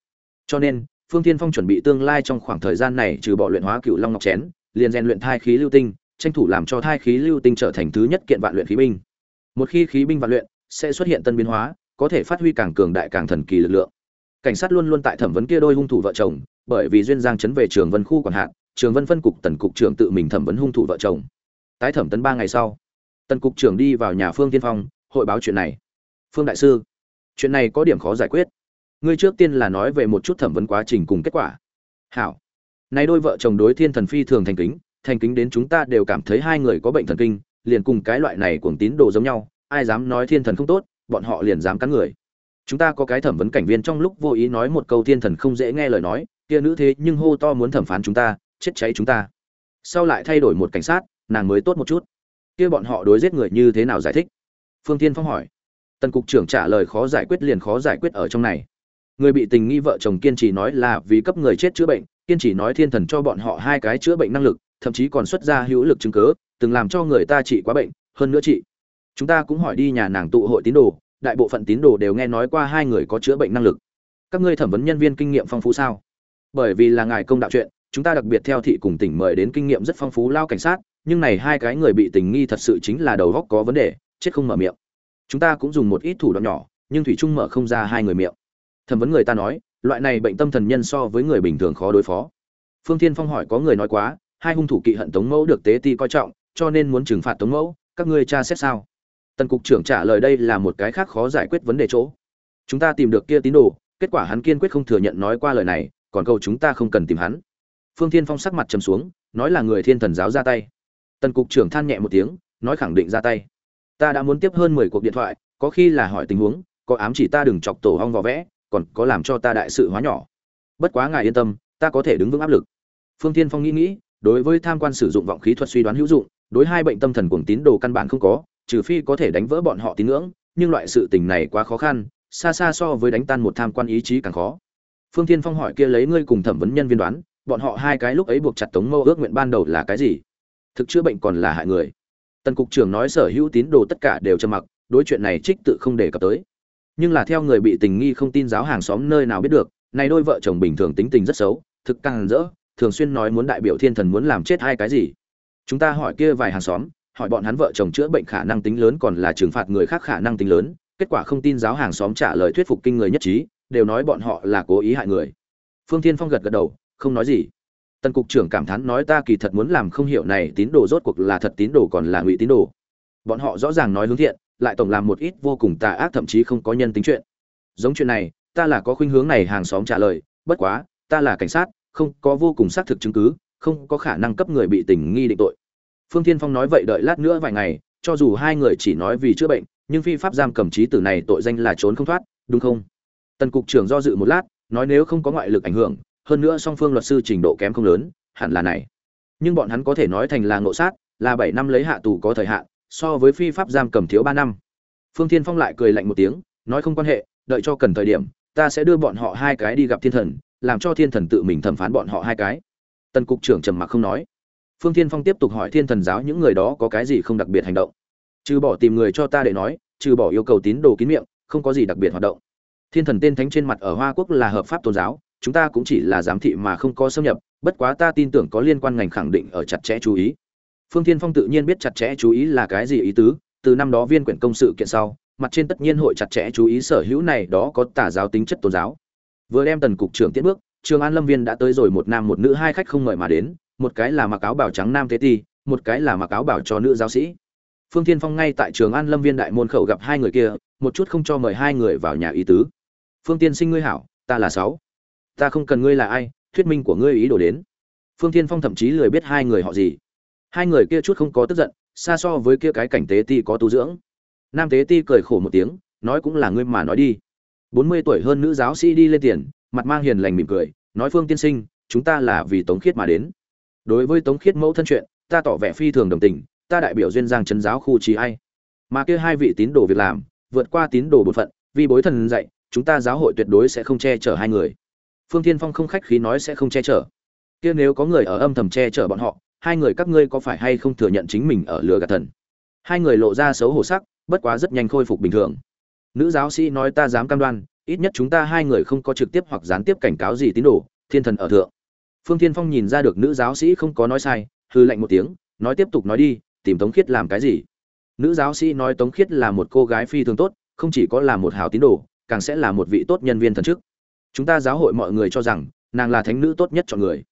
Cho nên, phương thiên phong chuẩn bị tương lai trong khoảng thời gian này trừ bỏ luyện hóa cựu long ngọc chén, liền rèn luyện thai khí lưu tinh, tranh thủ làm cho thai khí lưu tinh trở thành thứ nhất kiện vạn luyện khí binh một khi khí binh vạn luyện, sẽ xuất hiện tân biến hóa, có thể phát huy càng cường đại càng thần kỳ lực lượng. Cảnh sát luôn luôn tại thẩm vấn kia đôi hung thủ vợ chồng, bởi vì duyên giang chấn về trường vân khu quản hạn, trường vân phân cục tần cục trưởng tự mình thẩm vấn hung thủ vợ chồng. Tái thẩm tấn ba ngày sau, tần cục trưởng đi vào nhà phương tiên phong, hội báo chuyện này. Phương đại sư, chuyện này có điểm khó giải quyết. Ngươi trước tiên là nói về một chút thẩm vấn quá trình cùng kết quả. Hảo. Nay đôi vợ chồng đối thiên thần phi thường thành kính thành kính đến chúng ta đều cảm thấy hai người có bệnh thần kinh liền cùng cái loại này cuồng tín đồ giống nhau, ai dám nói thiên thần không tốt, bọn họ liền dám cắn người. Chúng ta có cái thẩm vấn cảnh viên trong lúc vô ý nói một câu thiên thần không dễ nghe lời nói, kia nữ thế nhưng hô to muốn thẩm phán chúng ta, chết cháy chúng ta. Sau lại thay đổi một cảnh sát, nàng mới tốt một chút. Kia bọn họ đối giết người như thế nào giải thích? Phương Thiên phong hỏi. Tần cục trưởng trả lời khó giải quyết liền khó giải quyết ở trong này. Người bị tình nghi vợ chồng kiên trì nói là vì cấp người chết chữa bệnh, kiên trì nói thiên thần cho bọn họ hai cái chữa bệnh năng lực, thậm chí còn xuất ra hữu lực chứng cớ từng làm cho người ta trị quá bệnh, hơn nữa trị. Chúng ta cũng hỏi đi nhà nàng tụ hội tín đồ, đại bộ phận tín đồ đều nghe nói qua hai người có chữa bệnh năng lực. Các ngươi thẩm vấn nhân viên kinh nghiệm phong phú sao? Bởi vì là ngài công đạo chuyện, chúng ta đặc biệt theo thị cùng tỉnh mời đến kinh nghiệm rất phong phú lao cảnh sát, nhưng này hai cái người bị tình nghi thật sự chính là đầu góc có vấn đề, chết không mở miệng. Chúng ta cũng dùng một ít thủ đoạn nhỏ, nhưng thủy trung mở không ra hai người miệng. Thẩm vấn người ta nói, loại này bệnh tâm thần nhân so với người bình thường khó đối phó. Phương thiên phong hỏi có người nói quá, hai hung thủ kỵ hận tống mẫu được tế ti coi trọng cho nên muốn trừng phạt tống mẫu, các ngươi tra xét sao? Tần cục trưởng trả lời đây là một cái khác khó giải quyết vấn đề chỗ. Chúng ta tìm được kia tín đồ, kết quả hắn kiên quyết không thừa nhận nói qua lời này, còn cầu chúng ta không cần tìm hắn. Phương thiên phong sắc mặt trầm xuống, nói là người thiên thần giáo ra tay. Tần cục trưởng than nhẹ một tiếng, nói khẳng định ra tay. Ta đã muốn tiếp hơn mười cuộc điện thoại, có khi là hỏi tình huống, có ám chỉ ta đừng chọc tổ hong vò vẽ, còn có làm cho ta đại sự hóa nhỏ. Bất quá ngài yên tâm, ta có thể đứng vững áp lực. Phương thiên phong nghĩ nghĩ, đối với tham quan sử dụng vọng khí thuật suy đoán hữu dụng đối hai bệnh tâm thần cuồng tín đồ căn bản không có, trừ phi có thể đánh vỡ bọn họ tín ngưỡng, nhưng loại sự tình này quá khó khăn, xa xa so với đánh tan một tham quan ý chí càng khó. Phương thiên phong hỏi kia lấy ngươi cùng thẩm vấn nhân viên đoán, bọn họ hai cái lúc ấy buộc chặt tống mâu ước nguyện ban đầu là cái gì? Thực chữa bệnh còn là hại người. Tần cục trưởng nói sở hữu tín đồ tất cả đều trầm mặc, đối chuyện này trích tự không đề cập tới. Nhưng là theo người bị tình nghi không tin giáo hàng xóm nơi nào biết được, này đôi vợ chồng bình thường tính tình rất xấu, thực càng rỡ, thường xuyên nói muốn đại biểu thiên thần muốn làm chết hai cái gì chúng ta hỏi kia vài hàng xóm, hỏi bọn hắn vợ chồng chữa bệnh khả năng tính lớn còn là trừng phạt người khác khả năng tính lớn, kết quả không tin giáo hàng xóm trả lời thuyết phục kinh người nhất trí, đều nói bọn họ là cố ý hại người. Phương thiên phong gật gật đầu, không nói gì. Tần cục trưởng cảm thán nói ta kỳ thật muốn làm không hiểu này, tín đồ rốt cuộc là thật, tín đồ còn là ngụy tín đồ. Bọn họ rõ ràng nói hướng thiện, lại tổng làm một ít vô cùng tà ác thậm chí không có nhân tính chuyện. Giống chuyện này, ta là có khuynh hướng này hàng xóm trả lời, bất quá, ta là cảnh sát, không có vô cùng xác thực chứng cứ không có khả năng cấp người bị tình nghi định tội. Phương thiên phong nói vậy đợi lát nữa vài ngày, cho dù hai người chỉ nói vì chữa bệnh, nhưng phi pháp giam cầm trí tử này tội danh là trốn không thoát, đúng không? Tần cục trưởng do dự một lát, nói nếu không có ngoại lực ảnh hưởng, hơn nữa song phương luật sư trình độ kém không lớn, hẳn là này. Nhưng bọn hắn có thể nói thành là ngộ sát, là bảy năm lấy hạ tù có thời hạn, so với phi pháp giam cầm thiếu ba năm. Phương thiên phong lại cười lạnh một tiếng, nói không quan hệ, đợi cho cần thời điểm, ta sẽ đưa bọn họ hai cái đi gặp thiên thần, làm cho thiên thần tự mình thẩm phán bọn họ hai cái tần cục trưởng trầm mặc không nói. Phương thiên phong tiếp tục hỏi thiên thần giáo những người đó có cái gì không đặc biệt hành động. Trừ bỏ tìm người cho ta để nói, trừ bỏ yêu cầu tín đồ kín miệng, không có gì đặc biệt hoạt động. Thiên thần tên thánh trên mặt ở hoa quốc là hợp pháp tôn giáo, chúng ta cũng chỉ là giám thị mà không có xâm nhập, bất quá ta tin tưởng có liên quan ngành khẳng định ở chặt chẽ chú ý. Phương thiên phong tự nhiên biết chặt chẽ chú ý là cái gì ý tứ, từ năm đó viên quyển công sự kiện sau, mặt trên tất nhiên hội chặt chẽ chú ý sở hữu này đó có tà giáo tính chất tôn giáo. Vừa đem tần cục trưởng tiễn bước trường an lâm viên đã tới rồi, một nam một nữ, hai khách không mời mà đến, một cái là mặc áo bảo trắng nam tế ti, một cái là mặc áo bảo cho nữ giáo sĩ. Phương thiên phong ngay tại trường an lâm viên đại môn khẩu gặp hai người kia, một chút không cho mời hai người vào nhà ý tứ. Phương tiên sinh ngươi hảo, ta là sáu. Ta không cần ngươi là ai, thuyết minh của ngươi ý đồ đến. Phương thiên phong thậm chí lười biết hai người họ gì. Hai người kia chút không có tức giận, xa so với kia cái cảnh tế ti có tu dưỡng. Nam tế ti cười khổ một tiếng, nói cũng là ngươi mà nói đi. Bốn mươi tuổi hơn nữ giáo sĩ đi lên tiền mặt mang hiền lành mỉm cười, nói, phương tiên sinh, chúng ta là vì tống khiết mà đến. Đối với tống khiết mẫu thân chuyện, ta tỏ vẻ phi thường đồng tình, ta đại biểu duyên giang trấn giáo khu trí hay mà kia hai vị tín đồ việc làm, vượt qua tín đồ bột phận, vì bối thần dạy, chúng ta giáo hội tuyệt đối sẽ không che chở hai người. Phương thiên phong không khách khí nói, sẽ không che chở. Kia nếu có người ở âm thầm che chở bọn họ, hai người các ngươi có phải hay không thừa nhận chính mình ở lừa gạt thần? Hai người lộ ra xấu hổ sắc, bất quá rất nhanh khôi phục bình thường. Nữ giáo sĩ nói, ta dám cam đoan ít nhất chúng ta hai người không có trực tiếp hoặc gián tiếp cảnh cáo gì tín đồ, thiên thần ở thượng. Phương thiên phong nhìn ra được nữ giáo sĩ không có nói sai hư lạnh một tiếng, nói tiếp tục nói đi, tìm tống khiết làm cái gì? Nữ giáo sĩ nói tống khiết là một cô gái phi thường tốt, không chỉ có là một hào tín đồ, càng sẽ là một vị tốt nhân viên thần chức. Chúng ta giáo hội mọi người cho rằng, nàng là thánh nữ tốt nhất cho người.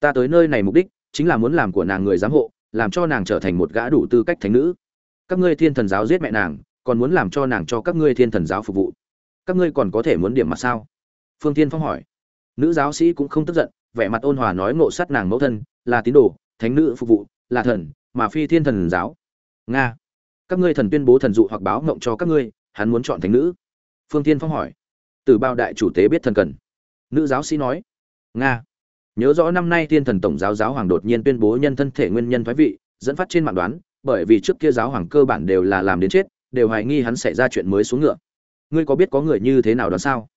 Ta tới nơi này mục đích, chính là muốn làm của nàng người giám hộ, làm cho nàng trở thành một gã đủ tư cách thánh nữ. Các ngươi thiên thần giáo giết mẹ nàng, còn muốn làm cho nàng cho các ngươi thiên thần giáo phục vụ các ngươi còn có thể muốn điểm mặt sao? Phương tiên phong hỏi. Nữ giáo sĩ cũng không tức giận, vẻ mặt ôn hòa nói ngộ sát nàng mẫu thân, là tín đồ, thánh nữ phục vụ, là thần, mà phi thiên thần giáo. Nga. Các ngươi thần tuyên bố thần dụ hoặc báo mộng cho các ngươi, hắn muốn chọn thánh nữ. Phương tiên phong hỏi. Từ bao đại chủ tế biết thần cần. Nữ giáo sĩ nói. Nga. Nhớ rõ năm nay thiên thần tổng giáo giáo hoàng đột nhiên tuyên bố nhân thân thể nguyên nhân thoái vị, dẫn phát trên mạng đoán, bởi vì trước kia giáo hoàng cơ bản đều là làm đến chết, đều hoài nghi hắn xảy ra chuyện mới xuống ngựa ngươi có biết có người như thế nào đó sao?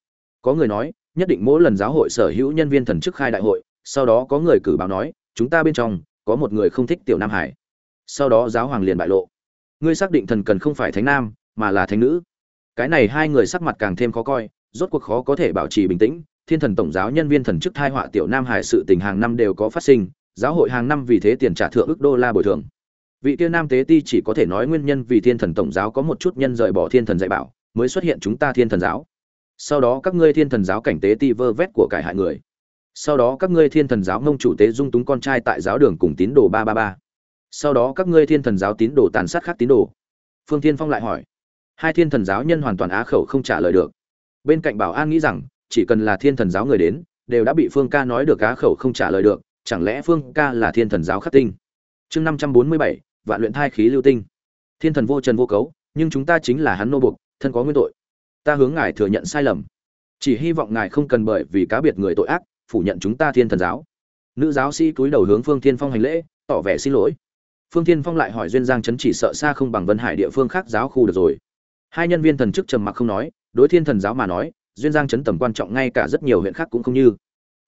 Có người nói, nhất định mỗi lần giáo hội sở hữu nhân viên thần chức khai đại hội, sau đó có người cử báo nói, chúng ta bên trong, có một người không thích tiểu nam hải. Sau đó giáo hoàng liền bại lộ. Ngươi xác định thần cần không phải thánh nam, mà là thánh nữ. Cái này hai người sắc mặt càng thêm khó coi, rốt cuộc khó có thể bảo trì bình tĩnh. Thiên thần tổng giáo nhân viên thần chức thai họa tiểu nam hải sự tình hàng năm đều có phát sinh, giáo hội hàng năm vì thế tiền trả thượng ước đô la bồi thường. Vị kia nam tế ti chỉ có thể nói nguyên nhân vì thiên thần tổng giáo có một chút nhân rời bỏ thiên thần dạy bảo mới xuất hiện chúng ta thiên thần giáo. Sau đó các ngươi thiên thần giáo cảnh tế ti vơ vét của cải hại người. Sau đó các ngươi thiên thần giáo mông chủ tế dung túng con trai tại giáo đường cùng tín đồ ba ba ba. Sau đó các ngươi thiên thần giáo tín đồ tàn sát khác tín đồ. Phương tiên phong lại hỏi. Hai thiên thần giáo nhân hoàn toàn á khẩu không trả lời được. Bên cạnh bảo an nghĩ rằng, chỉ cần là thiên thần giáo người đến, đều đã bị phương ca nói được á khẩu không trả lời được, chẳng lẽ phương ca là thiên thần giáo khắc tinh? Chương năm trăm bốn mươi bảy, vạn luyện thai khí lưu tinh. Thiên thần vô trần vô cấu, nhưng chúng ta chính là hắn nô buộc thân có nguyên tội. Ta hướng ngài thừa nhận sai lầm. Chỉ hy vọng ngài không cần bởi vì cá biệt người tội ác, phủ nhận chúng ta thiên thần giáo. Nữ giáo sĩ cúi đầu hướng phương thiên phong hành lễ, tỏ vẻ xin lỗi. Phương thiên phong lại hỏi duyên giang chấn chỉ sợ xa không bằng vân hải địa phương khác giáo khu được rồi. Hai nhân viên thần chức trầm mặc không nói, đối thiên thần giáo mà nói, duyên giang chấn tầm quan trọng ngay cả rất nhiều huyện khác cũng không như.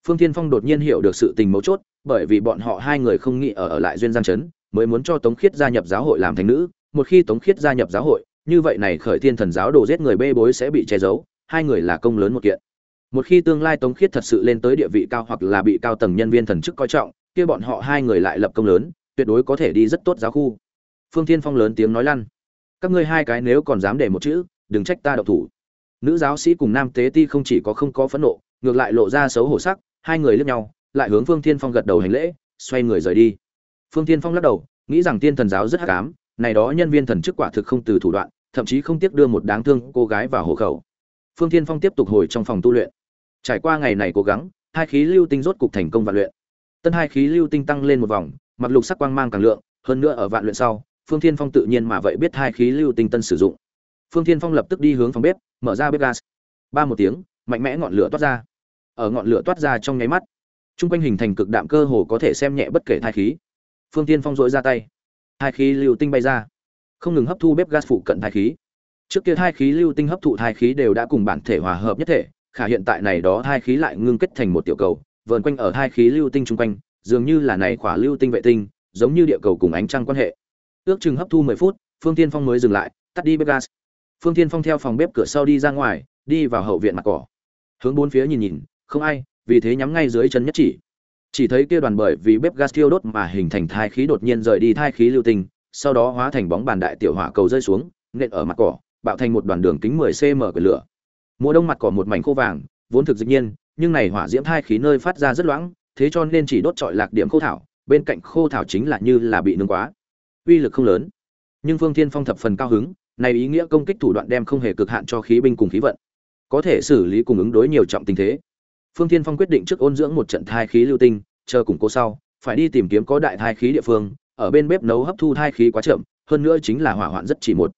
Phương thiên phong đột nhiên hiểu được sự tình mấu chốt, bởi vì bọn họ hai người không nghĩ ở ở lại duyên giang chấn mới muốn cho tống khiết gia nhập giáo hội làm thành nữ. Một khi tống khiết gia nhập giáo hội như vậy này khởi thiên thần giáo đồ giết người bê bối sẽ bị che giấu, hai người là công lớn một kiện. Một khi tương lai tống khiết thật sự lên tới địa vị cao hoặc là bị cao tầng nhân viên thần chức coi trọng, kia bọn họ hai người lại lập công lớn, tuyệt đối có thể đi rất tốt giáo khu. Phương thiên phong lớn tiếng nói lăn. Các ngươi hai cái nếu còn dám để một chữ, đừng trách ta độc thủ. Nữ giáo sĩ cùng nam tế ti không chỉ có không có phẫn nộ, ngược lại lộ ra xấu hổ sắc, hai người lướt nhau, lại hướng phương thiên phong gật đầu hành lễ, xoay người rời đi. Phương thiên phong lắc đầu, nghĩ rằng tiên thần giáo rất hắc ám này đó nhân viên thần chức quả thực không từ thủ đoạn, thậm chí không tiếc đưa một đáng thương cô gái vào hộ khẩu. Phương thiên phong tiếp tục hồi trong phòng tu luyện. Trải qua ngày này cố gắng, hai khí lưu tinh rốt cục thành công vạn luyện. Tân hai khí lưu tinh tăng lên một vòng, mặc lục sắc quang mang càng lượng, hơn nữa ở vạn luyện sau, phương thiên phong tự nhiên mà vậy biết hai khí lưu tinh tân sử dụng. Phương thiên phong lập tức đi hướng phòng bếp, mở ra bếp gas. Ba một tiếng, mạnh mẽ ngọn lửa toát ra. Ở ngọn lửa toát ra trong nháy mắt trung quanh hình thành cực đạm cơ hồ có thể xem nhẹ bất kể thai khí. Phương thiên phong dội ra tay hai khí lưu tinh bay ra. Không ngừng hấp thu bếp gas phụ cận thai khí. Trước kia thai khí lưu tinh hấp thụ thai khí đều đã cùng bản thể hòa hợp nhất thể, khả hiện tại này đó thai khí lại ngưng kết thành một tiểu cầu, vờn quanh ở thai khí lưu tinh chung quanh, dường như là này khỏa lưu tinh vệ tinh, giống như địa cầu cùng ánh trăng quan hệ. Ước chừng hấp thu mười phút, phương tiên phong mới dừng lại, tắt đi bếp gas. Phương tiên phong theo phòng bếp cửa sau đi ra ngoài, đi vào hậu viện mặt cỏ. Hướng bốn phía nhìn nhìn, không ai, vì thế nhắm ngay dưới chân nhất chỉ chỉ thấy kia đoàn bởi vì bếp gas thiêu đốt mà hình thành thai khí đột nhiên rời đi thai khí lưu tinh, sau đó hóa thành bóng bàn đại tiểu hỏa cầu rơi xuống, nện ở mặt cỏ, bạo thành một đoàn đường kính 10 cm của lửa. Mùa đông mặt cỏ một mảnh khô vàng, vốn thực dịch nhiên, nhưng này hỏa diễm thai khí nơi phát ra rất loãng, thế cho nên chỉ đốt trọi lạc điểm khô thảo, bên cạnh khô thảo chính là như là bị nướng quá. Uy lực không lớn, nhưng phương thiên phong thập phần cao hứng, này ý nghĩa công kích thủ đoạn đem không hề cực hạn cho khí binh cùng khí vận. Có thể xử lý cùng ứng đối nhiều trọng tình thế phương thiên phong quyết định trước ôn dưỡng một trận thai khí lưu tinh, chờ củng cố sau, phải đi tìm kiếm có đại thai khí địa phương, ở bên bếp nấu hấp thu thai khí quá chậm, hơn nữa chính là hỏa hoạn rất chỉ một.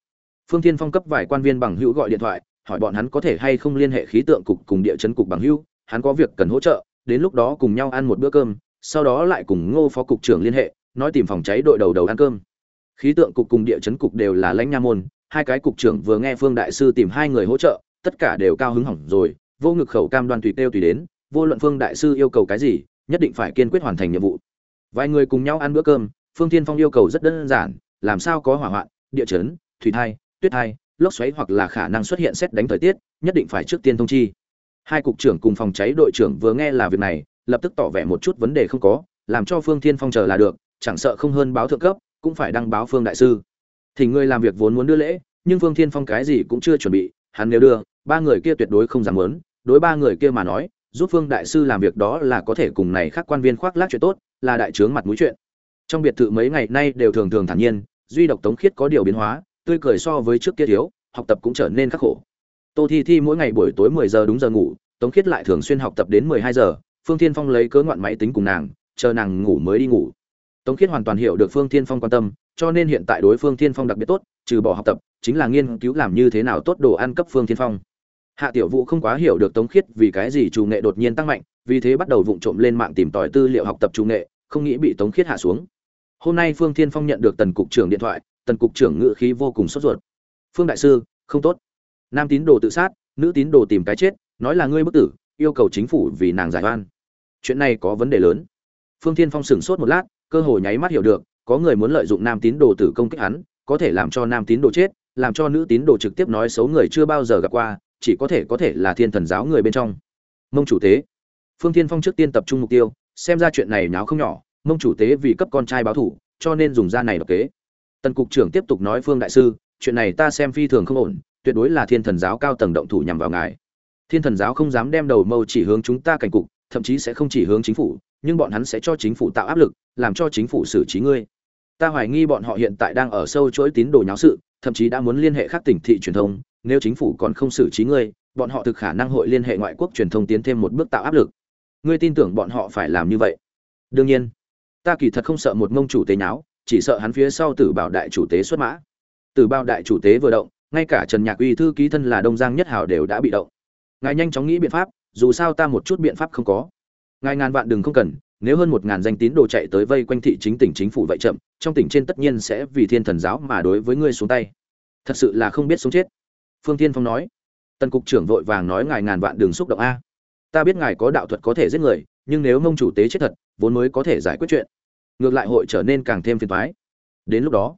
Phương thiên phong cấp vài quan viên bằng hữu gọi điện thoại, hỏi bọn hắn có thể hay không liên hệ khí tượng cục cùng địa chấn cục bằng hữu, hắn có việc cần hỗ trợ, đến lúc đó cùng nhau ăn một bữa cơm, sau đó lại cùng ngô phó cục trưởng liên hệ, nói tìm phòng cháy đội đầu đầu ăn cơm. Khí tượng cục cùng địa chấn cục đều là lãnh nha môn, hai cái cục trưởng vừa nghe phương đại sư tìm hai người hỗ trợ, tất cả đều cao hứng hỏng rồi vô ngực khẩu cam đoan tùy tiêu tùy đến, vô luận phương đại sư yêu cầu cái gì, nhất định phải kiên quyết hoàn thành nhiệm vụ. Vài người cùng nhau ăn bữa cơm, phương tiên phong yêu cầu rất đơn giản, làm sao có hỏa hoạn, địa chấn, thủy thai, tuyết thai, lốc xoáy hoặc là khả năng xuất hiện xét đánh thời tiết, nhất định phải trước tiên thông chi. Hai cục trưởng cùng phòng cháy đội trưởng vừa nghe là việc này, lập tức tỏ vẻ một chút vấn đề không có, làm cho phương thiên phong chờ là được, chẳng sợ không hơn báo thượng cấp, cũng phải đăng báo phương đại sư. Thì người làm việc vốn muốn đưa lễ, nhưng phương thiên phong cái gì cũng chưa chuẩn bị, hắn nếu đưa, ba người kia tuyệt đối không dám muốn đối ba người kia mà nói, giúp phương đại sư làm việc đó là có thể cùng này khác quan viên khoác lác chuyện tốt, là đại trướng mặt mũi chuyện. Trong biệt thự mấy ngày nay đều thường thường thản nhiên, duy độc tống khiết có điều biến hóa, tươi cười so với trước kia thiếu, học tập cũng trở nên khắc khổ. Tô thi thi mỗi ngày buổi tối mười giờ đúng giờ ngủ, tống khiết lại thường xuyên học tập đến mười hai giờ, phương thiên phong lấy cớ ngoạn máy tính cùng nàng, chờ nàng ngủ mới đi ngủ. Tống khiết hoàn toàn hiểu được phương thiên phong quan tâm, cho nên hiện tại đối phương thiên phong đặc biệt tốt, trừ bỏ học tập, chính là nghiên cứu làm như thế nào tốt đồ ăn cấp phương thiên phong hạ tiểu vũ không quá hiểu được tống khiết vì cái gì chủ nghệ đột nhiên tăng mạnh, vì thế bắt đầu vụng trộm lên mạng tìm tòi tư liệu học tập chủ nghệ, không nghĩ bị tống khiết hạ xuống. Hôm nay phương thiên phong nhận được tần cục trưởng điện thoại, tần cục trưởng ngự khí vô cùng sốt ruột. Phương đại sư, không tốt. Nam tín đồ tự sát, nữ tín đồ tìm cái chết, nói là ngươi bức tử, yêu cầu chính phủ vì nàng giải oan. Chuyện này có vấn đề lớn. Phương thiên phong sửng sốt một lát, cơ hội nháy mắt hiểu được, có người muốn lợi dụng nam tín đồ tử công kích hắn, có thể làm cho nam tín đồ chết, làm cho nữ tín đồ trực tiếp nói xấu người chưa bao giờ gặp qua chỉ có thể có thể là thiên thần giáo người bên trong. Mông chủ tế. Phương thiên phong trước tiên tập trung mục tiêu, xem ra chuyện này nháo không nhỏ, mông chủ tế vì cấp con trai báo thủ, cho nên dùng ra này độc kế. Tần cục trưởng tiếp tục nói phương đại sư, chuyện này ta xem phi thường không ổn, tuyệt đối là thiên thần giáo cao tầng động thủ nhằm vào ngài. Thiên thần giáo không dám đem đầu mâu chỉ hướng chúng ta cảnh cục, thậm chí sẽ không chỉ hướng chính phủ, nhưng bọn hắn sẽ cho chính phủ tạo áp lực, làm cho chính phủ xử trí ngươi. Ta hoài nghi bọn họ hiện tại đang ở sâu chuỗi tín đồ nháo sự, thậm chí đã muốn liên hệ các tỉnh thị truyền thông nếu chính phủ còn không xử trí ngươi, bọn họ thực khả năng hội liên hệ ngoại quốc truyền thông tiến thêm một bước tạo áp lực. Ngươi tin tưởng bọn họ phải làm như vậy? Đương nhiên. Ta kỳ thật không sợ một ngông chủ tế nháo, chỉ sợ hắn phía sau tử bảo đại chủ tế xuất mã. Tử bảo đại chủ tế vừa động, ngay cả trần nhạc uy thư ký thân là đông giang nhất hào đều đã bị động. Ngài nhanh chóng nghĩ biện pháp, dù sao ta một chút biện pháp không có. Ngài ngàn vạn đừng không cần, nếu hơn một ngàn danh tín đồ chạy tới vây quanh thị chính tỉnh chính phủ vậy chậm, trong tỉnh trên tất nhiên sẽ vì thiên thần giáo mà đối với ngươi xuống tay. Thật sự là không biết sống chết phương tiên phong nói. Tần cục trưởng vội vàng nói ngài ngàn vạn đường xúc động a. Ta biết ngài có đạo thuật có thể giết người, nhưng nếu mông chủ tế chết thật, vốn mới có thể giải quyết chuyện. Ngược lại hội trở nên càng thêm phiền toái. Đến lúc đó,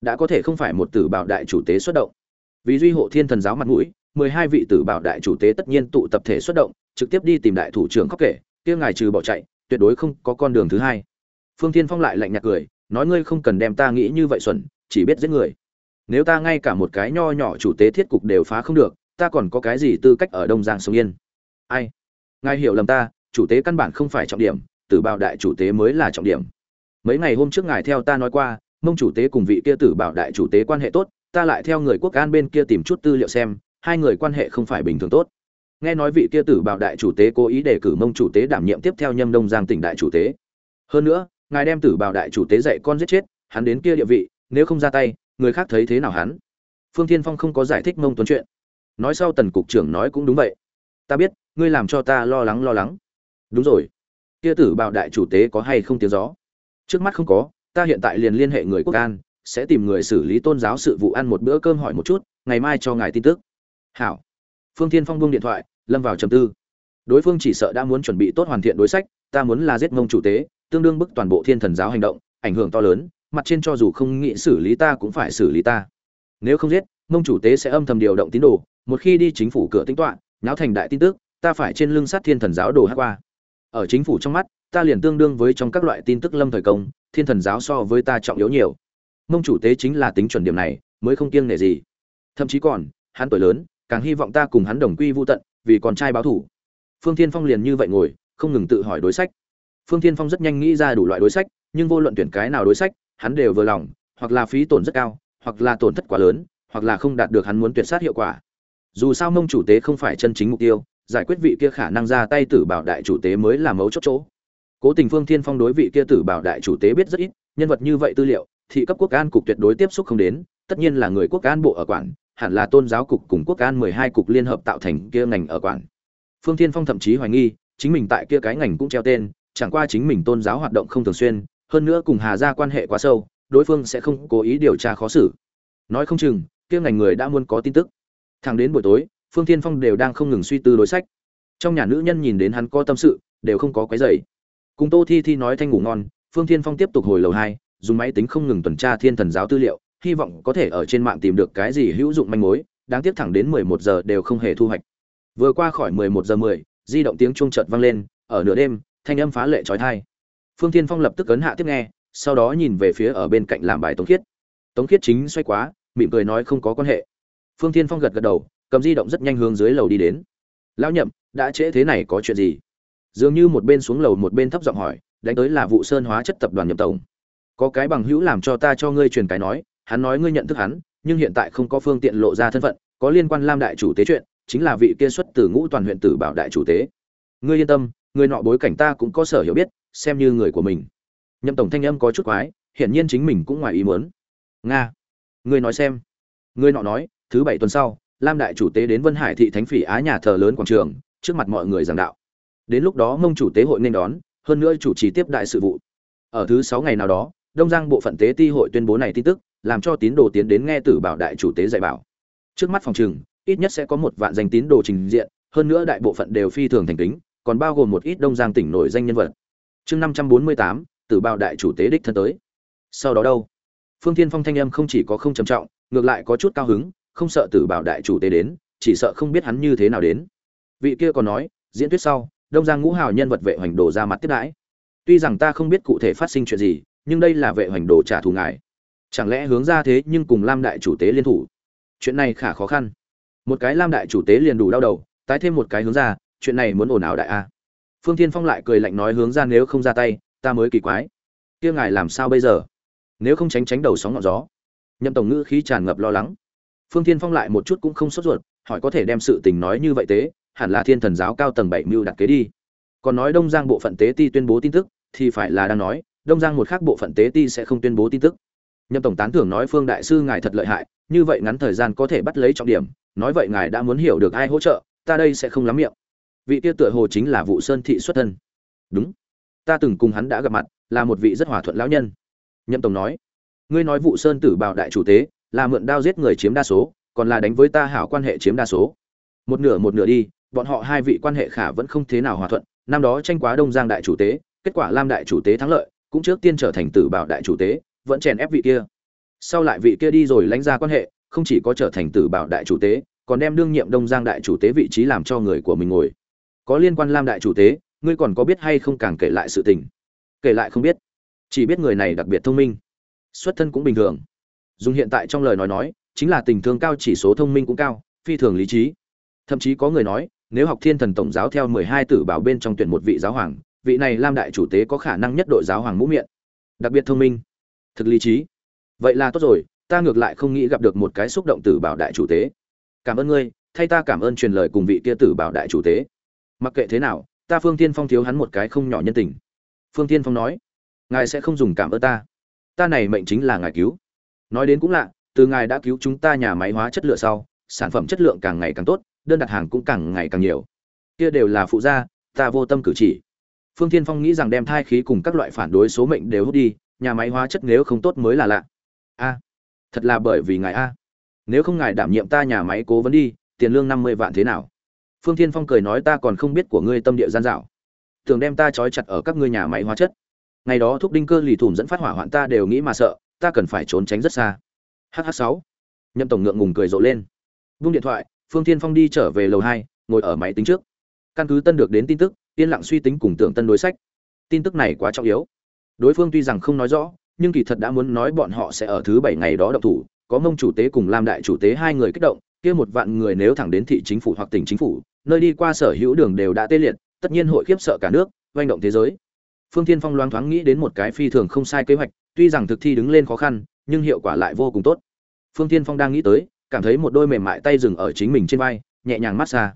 đã có thể không phải một tử bảo đại chủ tế xuất động. Vì duy hộ thiên thần giáo mặt mũi, mười hai vị tử bảo đại chủ tế tất nhiên tụ tập thể xuất động, trực tiếp đi tìm đại thủ trưởng khóc kể kia ngài trừ bỏ chạy, tuyệt đối không có con đường thứ hai. Phương thiên phong lại lạnh nhạt cười, nói ngươi không cần đem ta nghĩ như vậy xuẩn, chỉ biết giết người nếu ta ngay cả một cái nho nhỏ chủ tế thiết cục đều phá không được, ta còn có cái gì tư cách ở đông giang sông yên? Ai? Ngài hiểu lầm ta, chủ tế căn bản không phải trọng điểm, tử bảo đại chủ tế mới là trọng điểm. Mấy ngày hôm trước ngài theo ta nói qua, mông chủ tế cùng vị kia tử bảo đại chủ tế quan hệ tốt, ta lại theo người quốc an bên kia tìm chút tư liệu xem, hai người quan hệ không phải bình thường tốt. Nghe nói vị kia tử bảo đại chủ tế cố ý đề cử mông chủ tế đảm nhiệm tiếp theo nhâm đông giang tỉnh đại chủ tế. Hơn nữa, ngài đem tử bảo đại chủ tế dạy con giết chết, hắn đến kia địa vị, nếu không ra tay người khác thấy thế nào hắn? Phương thiên phong không có giải thích mông tuấn chuyện. Nói sau tần cục trưởng nói cũng đúng vậy. Ta biết, ngươi làm cho ta lo lắng lo lắng. Đúng rồi. Kia tử bạo đại chủ tế có hay không tiếng gió? Trước mắt không có, ta hiện tại liền liên hệ người quốc an, sẽ tìm người xử lý tôn giáo sự vụ ăn một bữa cơm hỏi một chút, ngày mai cho ngài tin tức. Hảo. Phương thiên phong buông điện thoại, lâm vào trầm tư. Đối phương chỉ sợ đã muốn chuẩn bị tốt hoàn thiện đối sách, ta muốn là giết mông chủ tế, tương đương bức toàn bộ thiên thần giáo hành động, ảnh hưởng to lớn mặt trên cho dù không nghĩ xử lý ta cũng phải xử lý ta. Nếu không giết, mông chủ tế sẽ âm thầm điều động tín đồ, một khi đi chính phủ cửa tính toán nháo thành đại tin tức, ta phải trên lưng sát thiên thần giáo đồ hát qua. Ở chính phủ trong mắt, ta liền tương đương với trong các loại tin tức lâm thời công, thiên thần giáo so với ta trọng yếu nhiều. Mông chủ tế chính là tính chuẩn điểm này, mới không kiêng nể gì. Thậm chí còn, hắn tuổi lớn, càng hy vọng ta cùng hắn đồng quy vô tận, vì con trai báo thủ. Phương thiên phong liền như vậy ngồi, không ngừng tự hỏi đối sách. Phương thiên phong rất nhanh nghĩ ra đủ loại đối sách, nhưng vô luận tuyển cái nào đối sách hắn đều vừa lòng, hoặc là phí tổn rất cao, hoặc là tổn thất quá lớn, hoặc là không đạt được hắn muốn tuyệt sát hiệu quả. Dù sao mông chủ tế không phải chân chính mục tiêu, giải quyết vị kia khả năng ra tay tử bảo đại chủ tế mới là mấu chốt chỗ. Cố tình phương thiên phong đối vị kia tử bảo đại chủ tế biết rất ít, nhân vật như vậy tư liệu, thị cấp quốc an cục tuyệt đối tiếp xúc không đến, tất nhiên là người quốc an bộ ở quản, hẳn là tôn giáo cục cùng quốc an mười hai cục liên hợp tạo thành kia ngành ở quản. Phương thiên phong thậm chí hoài nghi, chính mình tại kia cái ngành cũng treo tên, chẳng qua chính mình tôn giáo hoạt động không thường xuyên hơn nữa cùng hà gia quan hệ quá sâu đối phương sẽ không cố ý điều tra khó xử. Nói không chừng kia ngành người đã muốn có tin tức. Thẳng đến buổi tối phương thiên phong đều đang không ngừng suy tư đối sách. Trong nhà nữ nhân nhìn đến hắn có tâm sự đều không có quấy rầy. Cùng tô thi thi nói thanh ngủ ngon phương thiên phong tiếp tục hồi lầu hai dùng máy tính không ngừng tuần tra thiên thần giáo tư liệu hy vọng có thể ở trên mạng tìm được cái gì hữu dụng manh mối đáng tiếc thẳng đến 11 giờ đều không hề thu hoạch. Vừa qua khỏi 11 giờ 10, di động tiếng chuông chợt vang lên ở nửa đêm thanh âm phá lệ chói tai phương thiên phong lập tức ấn hạ tiếp nghe, sau đó nhìn về phía ở bên cạnh làm bài tống khiết. Tống khiết chính xoay quá, mỉm cười nói không có quan hệ. Phương thiên phong gật gật đầu, cầm di động rất nhanh hướng dưới lầu đi đến. Lão nhậm, đã trễ thế này có chuyện gì? Dường như một bên xuống lầu một bên thấp giọng hỏi, đánh tới là vụ sơn hóa chất tập đoàn nhậm tổng. Có cái bằng hữu làm cho ta cho ngươi truyền cái nói, hắn nói ngươi nhận thức hắn, nhưng hiện tại không có phương tiện lộ ra thân phận, có liên quan lam đại chủ tế chuyện, chính là vị kia xuất từ ngũ toàn huyện tử bảo đại chủ tế. Ngươi yên tâm, người nọ bối cảnh ta cũng có sở hiểu biết xem như người của mình. Nhậm tổng thanh âm có chút quái, hiển nhiên chính mình cũng ngoài ý muốn. Nga người nói xem. Người nọ nói, thứ bảy tuần sau, lam đại chủ tế đến vân hải thị thánh phỉ á nhà thờ lớn quảng trường, trước mặt mọi người giảng đạo. Đến lúc đó mông chủ tế hội nên đón, hơn nữa chủ trì tiếp đại sự vụ. Ở thứ sáu ngày nào đó, đông giang bộ phận tế ti hội tuyên bố này tin tức, làm cho tín đồ tiến đến nghe tử bảo đại chủ tế dạy bảo. Trước mắt phòng trường, ít nhất sẽ có một vạn danh tín đồ trình diện, hơn nữa đại bộ phận đều phi thường thành kính, còn bao gồm một ít đông giang tỉnh nổi danh nhân vật chương năm trăm bốn mươi tám, tử bảo đại chủ tế đích thân tới. Sau đó đâu? Phương thiên phong thanh âm không chỉ có không trầm trọng, ngược lại có chút cao hứng, không sợ tử bảo đại chủ tế đến, chỉ sợ không biết hắn như thế nào đến. Vị kia còn nói, diễn thuyết sau, đông giang ngũ hào nhân vật vệ hoành đồ ra mặt tiếp đãi. Tuy rằng ta không biết cụ thể phát sinh chuyện gì, nhưng đây là vệ hoành đồ trả thù ngài. Chẳng lẽ hướng ra thế nhưng cùng lam đại chủ tế liên thủ? Chuyện này khả khó khăn. Một cái lam đại chủ tế liền đủ đau đầu, tái thêm một cái hướng ra, chuyện này muốn ồn ào đại a phương thiên phong lại cười lạnh nói hướng ra nếu không ra tay, ta mới kỳ quái. Kia ngài làm sao bây giờ? Nếu không tránh tránh đầu sóng ngọn gió. Nhậm tổng ngữ khí tràn ngập lo lắng. Phương thiên phong lại một chút cũng không sốt ruột, hỏi có thể đem sự tình nói như vậy tế, hẳn là thiên thần giáo cao tầng bảy mưu đặt kế đi. Còn nói đông giang bộ phận tế ti tuyên bố tin tức, thì phải là đang nói, đông giang một khác bộ phận tế ti sẽ không tuyên bố tin tức. Nhậm tổng tán thưởng nói phương đại sư ngài thật lợi hại, như vậy ngắn thời gian có thể bắt lấy trọng điểm, nói vậy ngài đã muốn hiểu được ai hỗ trợ, ta đây sẽ không lắm miệng vị kia tựa hồ chính là vụ sơn thị xuất thân. Đúng. Ta từng cùng hắn đã gặp mặt, là một vị rất hòa thuận lão nhân. Nhậm tổng nói, ngươi nói vụ sơn tử bảo đại chủ tế, là mượn đao giết người chiếm đa số, còn là đánh với ta hảo quan hệ chiếm đa số. Một nửa một nửa đi, bọn họ hai vị quan hệ khả vẫn không thế nào hòa thuận, năm đó tranh quá đông giang đại chủ tế, kết quả lam đại chủ tế thắng lợi, cũng trước tiên trở thành tử bảo đại chủ tế, vẫn chèn ép vị kia. Sau lại vị kia đi rồi lãnh ra quan hệ, không chỉ có trở thành tử bảo đại chủ tế, còn đem đương nhiệm đông giang đại chủ tế vị trí làm cho người của mình ngồi có liên quan lam đại chủ tế, ngươi còn có biết hay không càng kể lại sự tình? Kể lại không biết. Chỉ biết người này đặc biệt thông minh. Xuất thân cũng bình thường. Dùng hiện tại trong lời nói nói, chính là tình thương cao chỉ số thông minh cũng cao, phi thường lý trí. Thậm chí có người nói, nếu học thiên thần tổng giáo theo mười hai tử bảo bên trong tuyển một vị giáo hoàng, vị này lam đại chủ tế có khả năng nhất đội giáo hoàng mũ miệng đặc biệt thông minh. Thực lý trí. Vậy là tốt rồi, ta ngược lại không nghĩ gặp được một cái xúc động tử bảo đại chủ tế. Cảm ơn ngươi, thay ta cảm ơn truyền lời cùng vị kia tử bảo đại chủ tế mặc kệ thế nào, ta phương tiên phong thiếu hắn một cái không nhỏ nhân tình. Phương tiên phong nói, ngài sẽ không dùng cảm ơn ta. Ta này mệnh chính là ngài cứu. Nói đến cũng lạ, từ ngài đã cứu chúng ta nhà máy hóa chất lửa sau, sản phẩm chất lượng càng ngày càng tốt, đơn đặt hàng cũng càng ngày càng nhiều. Kia đều là phụ gia, ta vô tâm cử chỉ. Phương tiên phong nghĩ rằng đem thai khí cùng các loại phản đối số mệnh đều hút đi, nhà máy hóa chất nếu không tốt mới là lạ. A, thật là bởi vì ngài a. Nếu không ngài đảm nhiệm ta nhà máy cố vấn đi, tiền lương năm mươi vạn thế nào? Phương thiên phong cười nói ta còn không biết của ngươi tâm địa gian dảo. Thường đem ta trói chặt ở các ngươi nhà máy hóa chất. Ngày đó thúc đinh cơ lì thủm dẫn phát hỏa hoạn ta đều nghĩ mà sợ, ta cần phải trốn tránh rất xa. Hh sáu. Nhậm tổng ngượng ngùng cười rộ lên. Vung điện thoại, phương thiên phong đi trở về lầu hai, ngồi ở máy tính trước. Căn cứ tân được đến tin tức, yên lặng suy tính cùng tưởng tân đối sách. Tin tức này quá trọng yếu. Đối phương tuy rằng không nói rõ, nhưng kỳ thật đã muốn nói bọn họ sẽ ở thứ bảy ngày đó động thủ. Có mông chủ tế cùng lam đại chủ tế hai người kích động, kia một vạn người nếu thẳng đến thị chính phủ hoặc tỉnh chính phủ nơi đi qua sở hữu đường đều đã tê liệt tất nhiên hội khiếp sợ cả nước doanh động thế giới. Phương thiên phong loáng thoáng nghĩ đến một cái phi thường không sai kế hoạch tuy rằng thực thi đứng lên khó khăn nhưng hiệu quả lại vô cùng tốt. Phương thiên phong đang nghĩ tới cảm thấy một đôi mềm mại tay dừng ở chính mình trên vai nhẹ nhàng mát xa.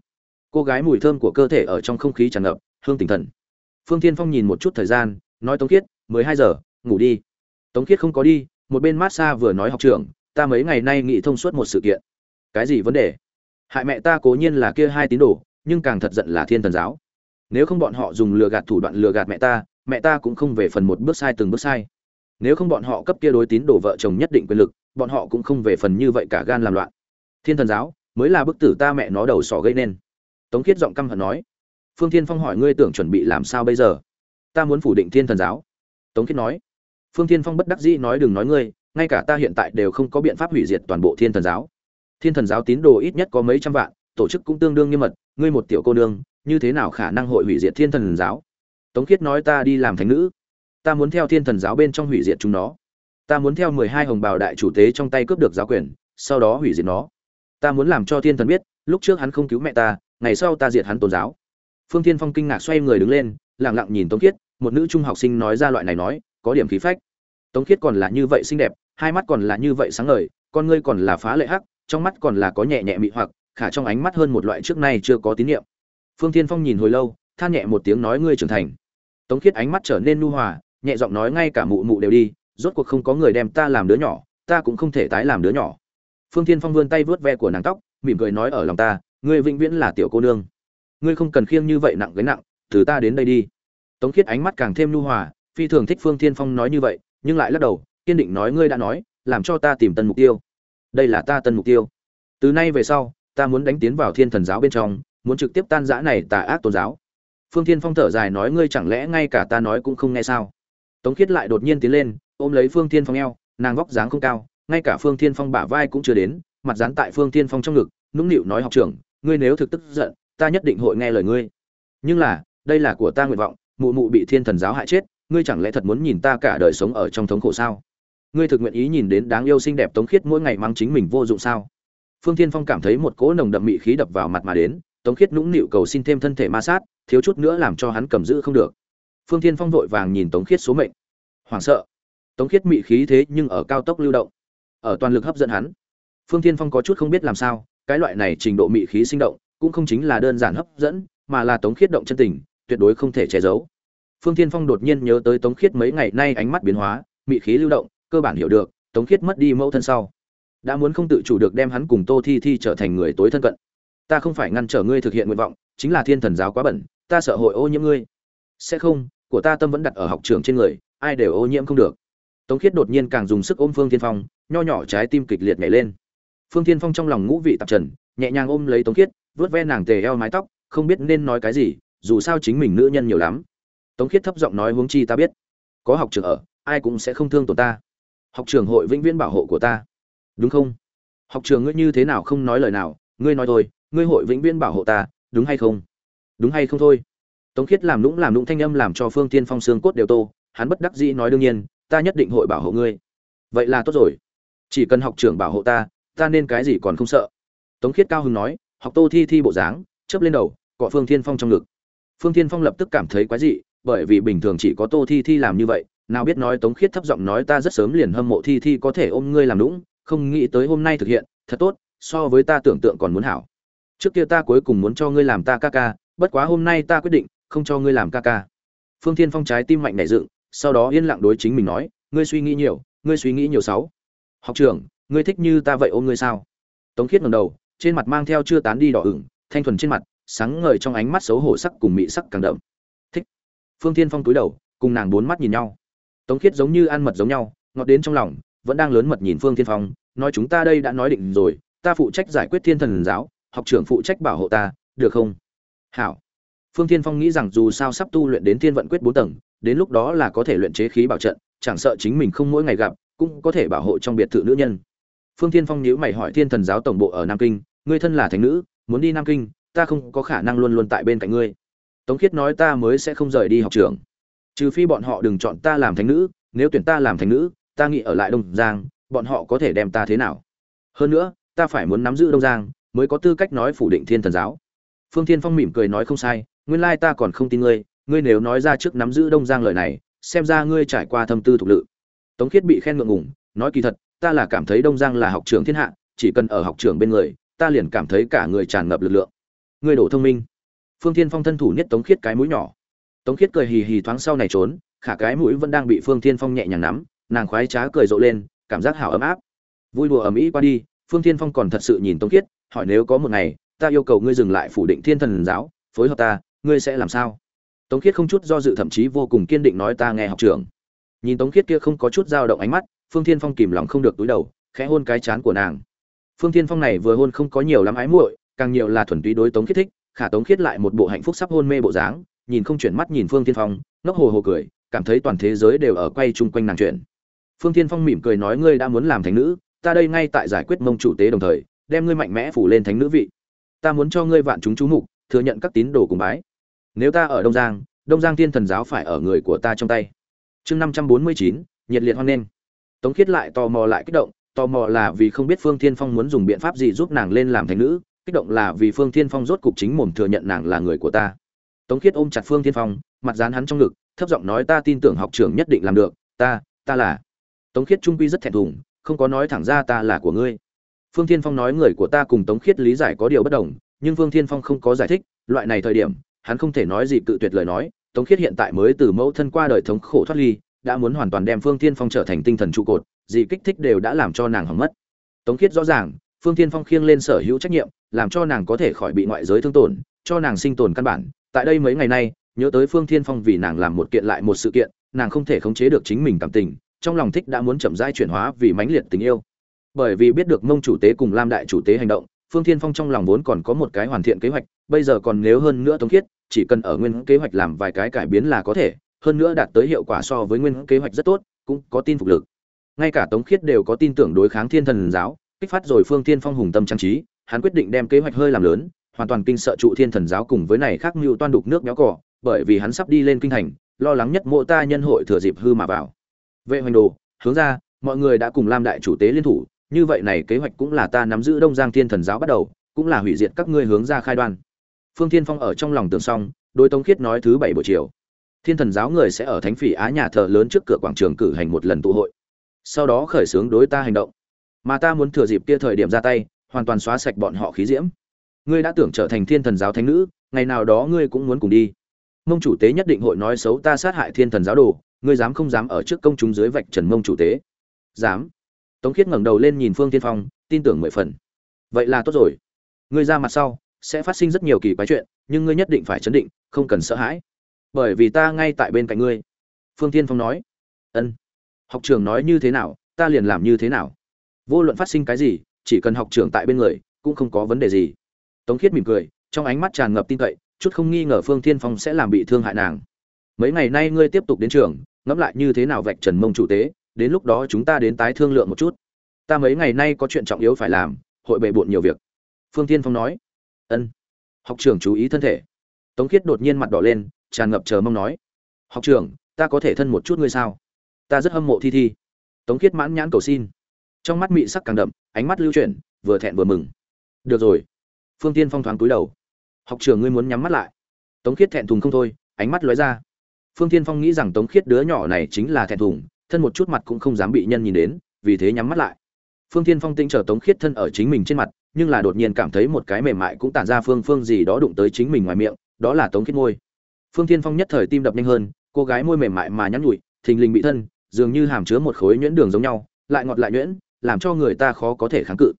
Cô gái mùi thơm của cơ thể ở trong không khí tràn ngập hương tỉnh thần. Phương thiên phong nhìn một chút thời gian nói tống Kiết, mười hai giờ ngủ đi. Tống Kiết không có đi một bên mát xa vừa nói học trưởng ta mấy ngày nay nghĩ thông suốt một sự kiện. Cái gì vấn đề? Hại mẹ ta cố nhiên là kia hai tín đồ, nhưng càng thật giận là thiên thần giáo. Nếu không bọn họ dùng lừa gạt thủ đoạn lừa gạt mẹ ta mẹ ta cũng không về phần một bước sai từng bước sai. Nếu không bọn họ cấp kia đối tín đồ vợ chồng nhất định quyền lực, bọn họ cũng không về phần như vậy cả gan làm loạn. Thiên thần giáo, mới là bức tử ta mẹ nó đầu sỏ gây nên. Tống khiết giọng căm hận nói, phương thiên phong hỏi ngươi tưởng chuẩn bị làm sao bây giờ? Ta muốn phủ định thiên thần giáo. Tống khiết nói, phương thiên phong bất đắc dĩ nói đừng nói ngươi, ngay cả ta hiện tại đều không có biện pháp hủy diệt toàn bộ thiên thần giáo thiên thần giáo tín đồ ít nhất có mấy trăm vạn, tổ chức cũng tương đương nghiêm mật, ngươi một tiểu cô nương, như thế nào khả năng hội hủy diệt thiên thần giáo? Tống khiết nói ta đi làm thánh nữ. Ta muốn theo thiên thần giáo bên trong hủy diệt chúng nó. Ta muốn theo mười hai hồng bào đại chủ tế trong tay cướp được giáo quyền, sau đó hủy diệt nó. Ta muốn làm cho thiên thần biết, lúc trước hắn không cứu mẹ ta, ngày sau ta diệt hắn tôn giáo. Phương thiên phong kinh ngạc xoay người đứng lên lẳng lặng nhìn tống khiết, một nữ trung học sinh nói ra loại này nói, có điểm khí phách. Tống khiết còn là như vậy xinh đẹp, hai mắt còn là như vậy sáng ngời, con ngươi còn là phá lệ hắc trong mắt còn là có nhẹ nhẹ mị hoặc, khả trong ánh mắt hơn một loại trước nay chưa có tín nhiệm phương thiên phong nhìn hồi lâu, than nhẹ một tiếng nói ngươi trưởng thành. Tống khiết ánh mắt trở nên nu hòa, nhẹ giọng nói ngay cả mụ mụ đều đi, rốt cuộc không có người đem ta làm đứa nhỏ, ta cũng không thể tái làm đứa nhỏ. Phương thiên phong vươn tay vớt ve của nàng tóc, mỉm cười nói ở lòng ta, ngươi vĩnh viễn là tiểu cô nương. Ngươi không cần khiêng như vậy nặng gánh nặng, từ ta đến đây đi. Tống khiết ánh mắt càng thêm nu hòa, phi thường thích phương thiên phong nói như vậy, nhưng lại lắc đầu, kiên định nói ngươi đã nói, làm cho ta tìm tân mục tiêu đây là ta tân mục tiêu. Từ nay về sau, ta muốn đánh tiến vào thiên thần giáo bên trong, muốn trực tiếp tan giã này tà ác tôn giáo. Phương thiên phong thở dài nói, ngươi chẳng lẽ ngay cả ta nói cũng không nghe sao? Tống khiết lại đột nhiên tiến lên, ôm lấy phương thiên phong eo, nàng vóc dáng không cao, ngay cả phương thiên phong bả vai cũng chưa đến, mặt dán tại phương thiên phong trong ngực, nũng nịu nói, học trưởng, ngươi nếu thực tức giận, ta nhất định hội nghe lời ngươi. Nhưng là, đây là của ta nguyện vọng, mụ mụ bị thiên thần giáo hại chết, ngươi chẳng lẽ thật muốn nhìn ta cả đời sống ở trong thống khổ sao? Ngươi thực nguyện ý nhìn đến đáng yêu xinh đẹp tống khiết mỗi ngày mang chính mình vô dụng sao? Phương thiên phong cảm thấy một cỗ nồng đậm mị khí đập vào mặt mà đến, tống khiết nũng nịu cầu xin thêm thân thể ma sát, thiếu chút nữa làm cho hắn cầm giữ không được. Phương thiên phong vội vàng nhìn tống khiết số mệnh. Hoảng sợ. Tống khiết mị khí thế nhưng ở cao tốc lưu động, ở toàn lực hấp dẫn hắn. Phương thiên phong có chút không biết làm sao, cái loại này trình độ mị khí sinh động, cũng không chính là đơn giản hấp dẫn, mà là tống khiết động chân tình, tuyệt đối không thể che giấu. Phương thiên phong đột nhiên nhớ tới tống khiết mấy ngày nay ánh mắt biến hóa, mị khí lưu động cơ bản hiểu được, tống khiết mất đi mẫu thân sau, đã muốn không tự chủ được đem hắn cùng tô thi thi trở thành người tối thân cận. Ta không phải ngăn trở ngươi thực hiện nguyện vọng, chính là thiên thần giáo quá bẩn, ta sợ hội ô nhiễm ngươi. Sẽ không, của ta tâm vẫn đặt ở học trường trên người, ai đều ô nhiễm không được. Tống khiết đột nhiên càng dùng sức ôm phương thiên phong, nho nhỏ trái tim kịch liệt nhảy lên. Phương thiên phong trong lòng ngũ vị tạp trần, nhẹ nhàng ôm lấy tống khiết vớt ve nàng tề eo mái tóc, không biết nên nói cái gì, dù sao chính mình nữ nhân nhiều lắm. Tống khiết thấp giọng nói huống chi ta biết, có học trường ở, ai cũng sẽ không thương tổn ta học trường hội vĩnh viễn bảo hộ của ta. Đúng không? Học trường ngươi như thế nào không nói lời nào, ngươi nói thôi, ngươi hội vĩnh viễn bảo hộ ta, đúng hay không? Đúng hay không thôi? Tống khiết làm lũng làm lũng thanh âm làm cho phương tiên phong xương cốt đều tô, hắn bất đắc dĩ nói đương nhiên, ta nhất định hội bảo hộ ngươi. Vậy là tốt rồi. Chỉ cần học trưởng bảo hộ ta ta nên cái gì còn không sợ? Tống khiết cao hứng nói, học tô thi thi bộ dáng, chớp lên đầu, cọ phương thiên phong trong ngực. Phương thiên phong lập tức cảm thấy quái dị, bởi vì bình thường chỉ có tô thi thi làm như vậy nào biết nói tống khiết thấp giọng nói ta rất sớm liền hâm mộ thi thi có thể ôm ngươi làm nũng, không nghĩ tới hôm nay thực hiện thật tốt so với ta tưởng tượng còn muốn hảo. Trước kia ta cuối cùng muốn cho ngươi làm ta ca ca bất quá hôm nay ta quyết định không cho ngươi làm ca ca. Phương thiên phong trái tim mạnh nảy dựng sau đó yên lặng đối chính mình nói ngươi suy nghĩ nhiều ngươi suy nghĩ nhiều sáu. Học trưởng ngươi thích như ta vậy ôm ngươi sao? Tống khiết ngẩng đầu trên mặt mang theo chưa tán đi đỏ ửng thanh thuần trên mặt sáng ngời trong ánh mắt xấu hổ sắc cùng mị sắc càng đậm. Thích. Phương thiên phong túi đầu cùng nàng bốn mắt nhìn nhau tống khiết giống như ăn mật giống nhau, ngọt đến trong lòng, vẫn đang lớn mật nhìn phương thiên phong, nói chúng ta đây đã nói định rồi, ta phụ trách giải quyết thiên thần giáo, học trưởng phụ trách bảo hộ ta, được không? Hảo. Phương thiên phong nghĩ rằng dù sao sắp tu luyện đến thiên vận quyết bốn tầng, đến lúc đó là có thể luyện chế khí bảo trận, chẳng sợ chính mình không mỗi ngày gặp, cũng có thể bảo hộ trong biệt thự nữ nhân. Phương thiên phong nhíu mày hỏi thiên thần giáo tổng bộ ở nam kinh, ngươi thân là thánh nữ, muốn đi nam kinh, ta không có khả năng luôn luôn tại bên cạnh ngươi. Tống khiết nói ta mới sẽ không rời đi học trường trừ phi bọn họ đừng chọn ta làm thánh nữ, nếu tuyển ta làm thánh nữ, ta nghĩ ở lại đông giang, bọn họ có thể đem ta thế nào? Hơn nữa, ta phải muốn nắm giữ đông giang, mới có tư cách nói phủ định thiên thần giáo. Phương thiên phong mỉm cười nói không sai, nguyên lai ta còn không tin ngươi ngươi nếu nói ra trước nắm giữ đông giang lời này, xem ra ngươi trải qua thâm tư thục lự. Tống khiết bị khen ngượng ngùng, nói kỳ thật, ta là cảm thấy đông giang là học trường thiên hạ, chỉ cần ở học trường bên người, ta liền cảm thấy cả người tràn ngập lực lượng. Ngươi đổ thông minh. Phương thiên phong thân thủ nhất tống khiết cái mũi nhỏ tống khiết cười hì hì thoáng sau này trốn, khả cái mũi vẫn đang bị phương thiên phong nhẹ nhàng nắm, nàng khoái trá cười rộ lên, cảm giác hảo ấm áp. Vui đùa ầm ĩ qua đi, phương thiên phong còn thật sự nhìn tống khiết, hỏi nếu có một ngày, ta yêu cầu ngươi dừng lại phủ định thiên thần giáo, phối hợp ta, ngươi sẽ làm sao? Tống khiết không chút do dự thậm chí vô cùng kiên định nói ta nghe học trưởng. Nhìn tống khiết kia không có chút dao động ánh mắt, phương thiên phong kìm lòng không được túi đầu, khẽ hôn cái chán của nàng. Phương thiên phong này vừa hôn không có nhiều lắm ái muội, càng nhiều là thuần túy đối tống khiết thích, khả tống khiết lại một bộ hạnh phúc sắp hôn mê bộ dáng nhìn không chuyển mắt nhìn phương thiên phong, ngốc hồ hồ cười, cảm thấy toàn thế giới đều ở quay chung quanh nàng chuyện. Phương thiên phong mỉm cười nói ngươi đã muốn làm thánh nữ, ta đây ngay tại giải quyết mông chủ tế đồng thời, đem ngươi mạnh mẽ phủ lên thánh nữ vị. Ta muốn cho ngươi vạn chúng chú mục, thừa nhận các tín đồ cùng bái. Nếu ta ở đông giang đông giang tiên thần giáo phải ở người của ta trong tay. Chương năm trăm bốn mươi chín, nhiệt liệt hoan nghênh. Tống khiết lại tò mò lại kích động, tò mò là vì không biết phương thiên phong muốn dùng biện pháp gì giúp nàng lên làm thánh nữ, kích động là vì phương thiên phong rốt cục chính mồm thừa nhận nàng là người của ta tống khiết ôm chặt phương thiên phong, mặt dán hắn trong ngực, thấp giọng nói, ta tin tưởng học trưởng nhất định làm được, ta ta là. Tống khiết trung quy rất thẹn thùng, không có nói thẳng ra ta là của ngươi. Phương thiên phong nói, người của ta cùng tống khiết lý giải có điều bất đồng, nhưng phương thiên phong không có giải thích, loại này thời điểm, hắn không thể nói gì cự tuyệt lời nói. Tống khiết hiện tại mới từ mẫu thân qua đời thống khổ thoát ly, đã muốn hoàn toàn đem phương tiên phong trở thành tinh thần trụ cột, gì kích thích đều đã làm cho nàng hỏng mất. Tống khiết rõ ràng, phương tiên phong khiêng lên sở hữu trách nhiệm, làm cho nàng có thể khỏi bị ngoại giới thương tổn, cho nàng sinh tồn căn bản tại đây mấy ngày nay, nhớ tới phương thiên phong vì nàng làm một kiện lại một sự kiện, nàng không thể khống chế được chính mình cảm tình, trong lòng thích đã muốn chậm rãi chuyển hóa vì mãnh liệt tình yêu. Bởi vì biết được mông chủ tế cùng lam đại chủ tế hành động, phương thiên phong trong lòng vốn còn có một cái hoàn thiện kế hoạch, bây giờ còn nếu hơn nữa tống khiết, chỉ cần ở nguyên kế hoạch làm vài cái cải biến là có thể, hơn nữa đạt tới hiệu quả so với nguyên kế hoạch rất tốt, cũng có tin phục lực. Ngay cả tống khiết đều có tin tưởng đối kháng thiên thần giáo, kích phát rồi phương thiên phong hùng tâm trang trí, hắn quyết định đem kế hoạch hơi làm lớn hoàn toàn kinh sợ trụ thiên thần giáo cùng với này khác mưu toan đục nước béo cỏ, bởi vì hắn sắp đi lên kinh thành, lo lắng nhất mộ ta nhân hội thừa dịp hư mà vào. Vệ hoành đồ, hướng ra, mọi người đã cùng lam đại chủ tế liên thủ, như vậy này kế hoạch cũng là ta nắm giữ đông giang thiên thần giáo bắt đầu, cũng là hủy diệt các ngươi hướng ra khai đoan. Phương thiên phong ở trong lòng tường xong, đối tống khiết nói thứ bảy buổi chiều. Thiên thần giáo người sẽ ở thánh phỉ á nhà thờ lớn trước cửa quảng trường cử hành một lần tụ hội. Sau đó khởi xướng đối ta hành động. Mà ta muốn thừa dịp kia thời điểm ra tay, hoàn toàn xóa sạch bọn họ khí diễm ngươi đã tưởng trở thành thiên thần giáo thánh nữ, ngày nào đó ngươi cũng muốn cùng đi. Mông chủ tế nhất định hội nói xấu ta sát hại thiên thần giáo đồ, ngươi dám không dám ở trước công chúng dưới vạch trần mông chủ tế. Dám. Tống khiết ngẩng đầu lên nhìn phương tiên phong, tin tưởng mười phần. Vậy là tốt rồi. Ngươi ra mặt sau, sẽ phát sinh rất nhiều kỳ quái chuyện, nhưng ngươi nhất định phải chấn định, không cần sợ hãi. Bởi vì ta ngay tại bên cạnh ngươi. Phương tiên phong nói. Ân. Học trường nói như thế nào, ta liền làm như thế nào. Vô luận phát sinh cái gì, chỉ cần học trường tại bên người, cũng không có vấn đề gì tống khiết mỉm cười, trong ánh mắt tràn ngập tin cậy, chút không nghi ngờ phương thiên phong sẽ làm bị thương hại nàng. Mấy ngày nay ngươi tiếp tục đến trường, ngẫm lại như thế nào vạch trần mông chủ tế, đến lúc đó chúng ta đến tái thương lượng một chút. Ta mấy ngày nay có chuyện trọng yếu phải làm, hội bệ bộn nhiều việc. Phương Thiên phong nói. Ân, học trưởng chú ý thân thể. Tống khiết đột nhiên mặt đỏ lên, tràn ngập chờ mong nói. Học trưởng, ta có thể thân một chút ngươi sao? Ta rất hâm mộ thi thi. Tống khiết mãn nhãn cầu xin. Trong mắt mị sắc càng đậm, ánh mắt lưu chuyển, vừa thẹn vừa mừng. Được rồi phương tiên phong thoáng cúi đầu. Học trưởng ngươi muốn nhắm mắt lại. Tống khiết thẹn thùng không thôi, ánh mắt lóe ra. Phương tiên phong nghĩ rằng tống khiết đứa nhỏ này chính là thẹn thùng, thân một chút mặt cũng không dám bị nhân nhìn đến, vì thế nhắm mắt lại. Phương tiên phong tinh chờ tống khiết thân ở chính mình trên mặt, nhưng là đột nhiên cảm thấy một cái mềm mại cũng tản ra phương phương gì đó đụng tới chính mình ngoài miệng, đó là tống khiết môi. Phương tiên phong nhất thời tim đập nhanh hơn, cô gái môi mềm mại mà nhắn nhụi thình lình bị thân, dường như hàm chứa một khối nhuyễn đường giống nhau, lại ngọt lại nhuyễn, làm cho người ta khó có thể kháng cự.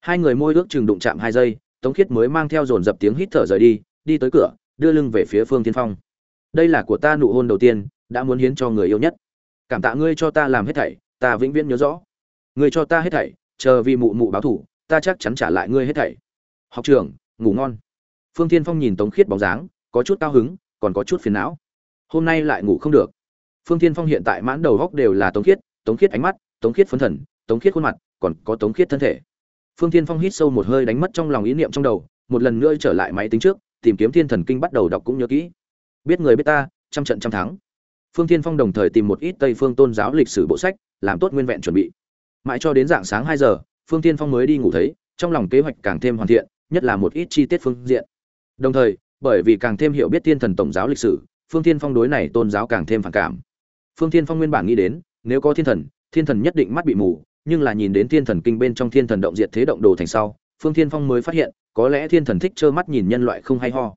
Hai người môi ước chừng đụng chạm hai giây tống khiết mới mang theo dồn dập tiếng hít thở rời đi đi tới cửa, đưa lưng về phía phương tiên phong. Đây là của ta nụ hôn đầu tiên, đã muốn hiến cho người yêu nhất. Cảm tạ ngươi cho ta làm hết thảy, ta vĩnh viễn nhớ rõ. Ngươi cho ta hết thảy, chờ vì mụ mụ báo thủ, ta chắc chắn trả lại ngươi hết thảy. Học trưởng ngủ ngon. Phương tiên phong nhìn tống khiết bóng dáng, có chút cao hứng, còn có chút phiền não. Hôm nay lại ngủ không được. Phương tiên phong hiện tại mãn đầu góc đều là tống khiết tống khiết ánh mắt, tống khiết phấn thần, tống khiết khuôn mặt, còn có tống khiết thân thể phương Thiên phong hít sâu một hơi đánh mất trong lòng ý niệm trong đầu, một lần nữa trở lại máy tính trước, tìm kiếm thiên thần kinh bắt đầu đọc cũng nhớ kỹ. Biết người biết ta, trăm trận trăm thắng. Phương Thiên phong đồng thời tìm một ít tây phương tôn giáo lịch sử bộ sách, làm tốt nguyên vẹn chuẩn bị. Mãi cho đến dạng sáng hai giờ, phương Thiên phong mới đi ngủ thấy, trong lòng kế hoạch càng thêm hoàn thiện, nhất là một ít chi tiết phương diện. Đồng thời, bởi vì càng thêm hiểu biết thiên thần tổng giáo lịch sử, phương Thiên phong đối này tôn giáo càng thêm phản cảm. Phương Thiên phong nguyên bản nghĩ đến, nếu có thiên thần thiên thần nhất định mắt bị mù nhưng là nhìn đến thiên thần kinh bên trong thiên thần động diệt thế động đồ thành sau, phương thiên phong mới phát hiện, có lẽ thiên thần thích trơ mắt nhìn nhân loại không hay ho.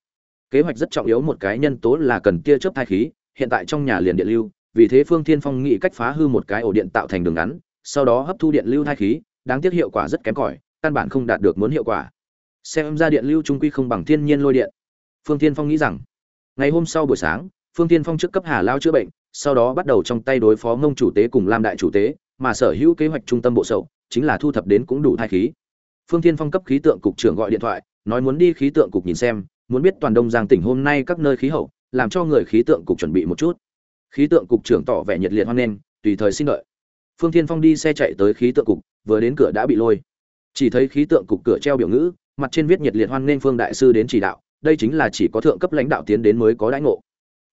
Kế hoạch rất trọng yếu một cái nhân tố là cần tia chớp thai khí, hiện tại trong nhà liền điện lưu, vì thế phương thiên phong nghĩ cách phá hư một cái ổ điện tạo thành đường ngắn, sau đó hấp thu điện lưu thai khí, đáng tiếc hiệu quả rất kém cỏi, căn bản không đạt được muốn hiệu quả. Xem ra điện lưu trung quy không bằng thiên nhiên lôi điện. Phương thiên phong nghĩ rằng, ngày hôm sau buổi sáng, phương thiên phong trước cấp hà lao chữa bệnh, sau đó bắt đầu trong tay đối phó ngông chủ tế cùng lam đại chủ tế mà sở hữu kế hoạch trung tâm bộ sậu chính là thu thập đến cũng đủ thai khí. Phương Thiên phong cấp khí tượng cục trưởng gọi điện thoại, nói muốn đi khí tượng cục nhìn xem, muốn biết toàn đông giang tỉnh hôm nay các nơi khí hậu, làm cho người khí tượng cục chuẩn bị một chút. Khí tượng cục trưởng tỏ vẻ nhiệt liệt hoan nghênh, tùy thời xin đợi. Phương Thiên phong đi xe chạy tới khí tượng cục, vừa đến cửa đã bị lôi. Chỉ thấy khí tượng cục cửa treo biểu ngữ, mặt trên viết nhiệt liệt hoan nghênh phương đại sư đến chỉ đạo, đây chính là chỉ có thượng cấp lãnh đạo tiến đến mới có đãi ngộ.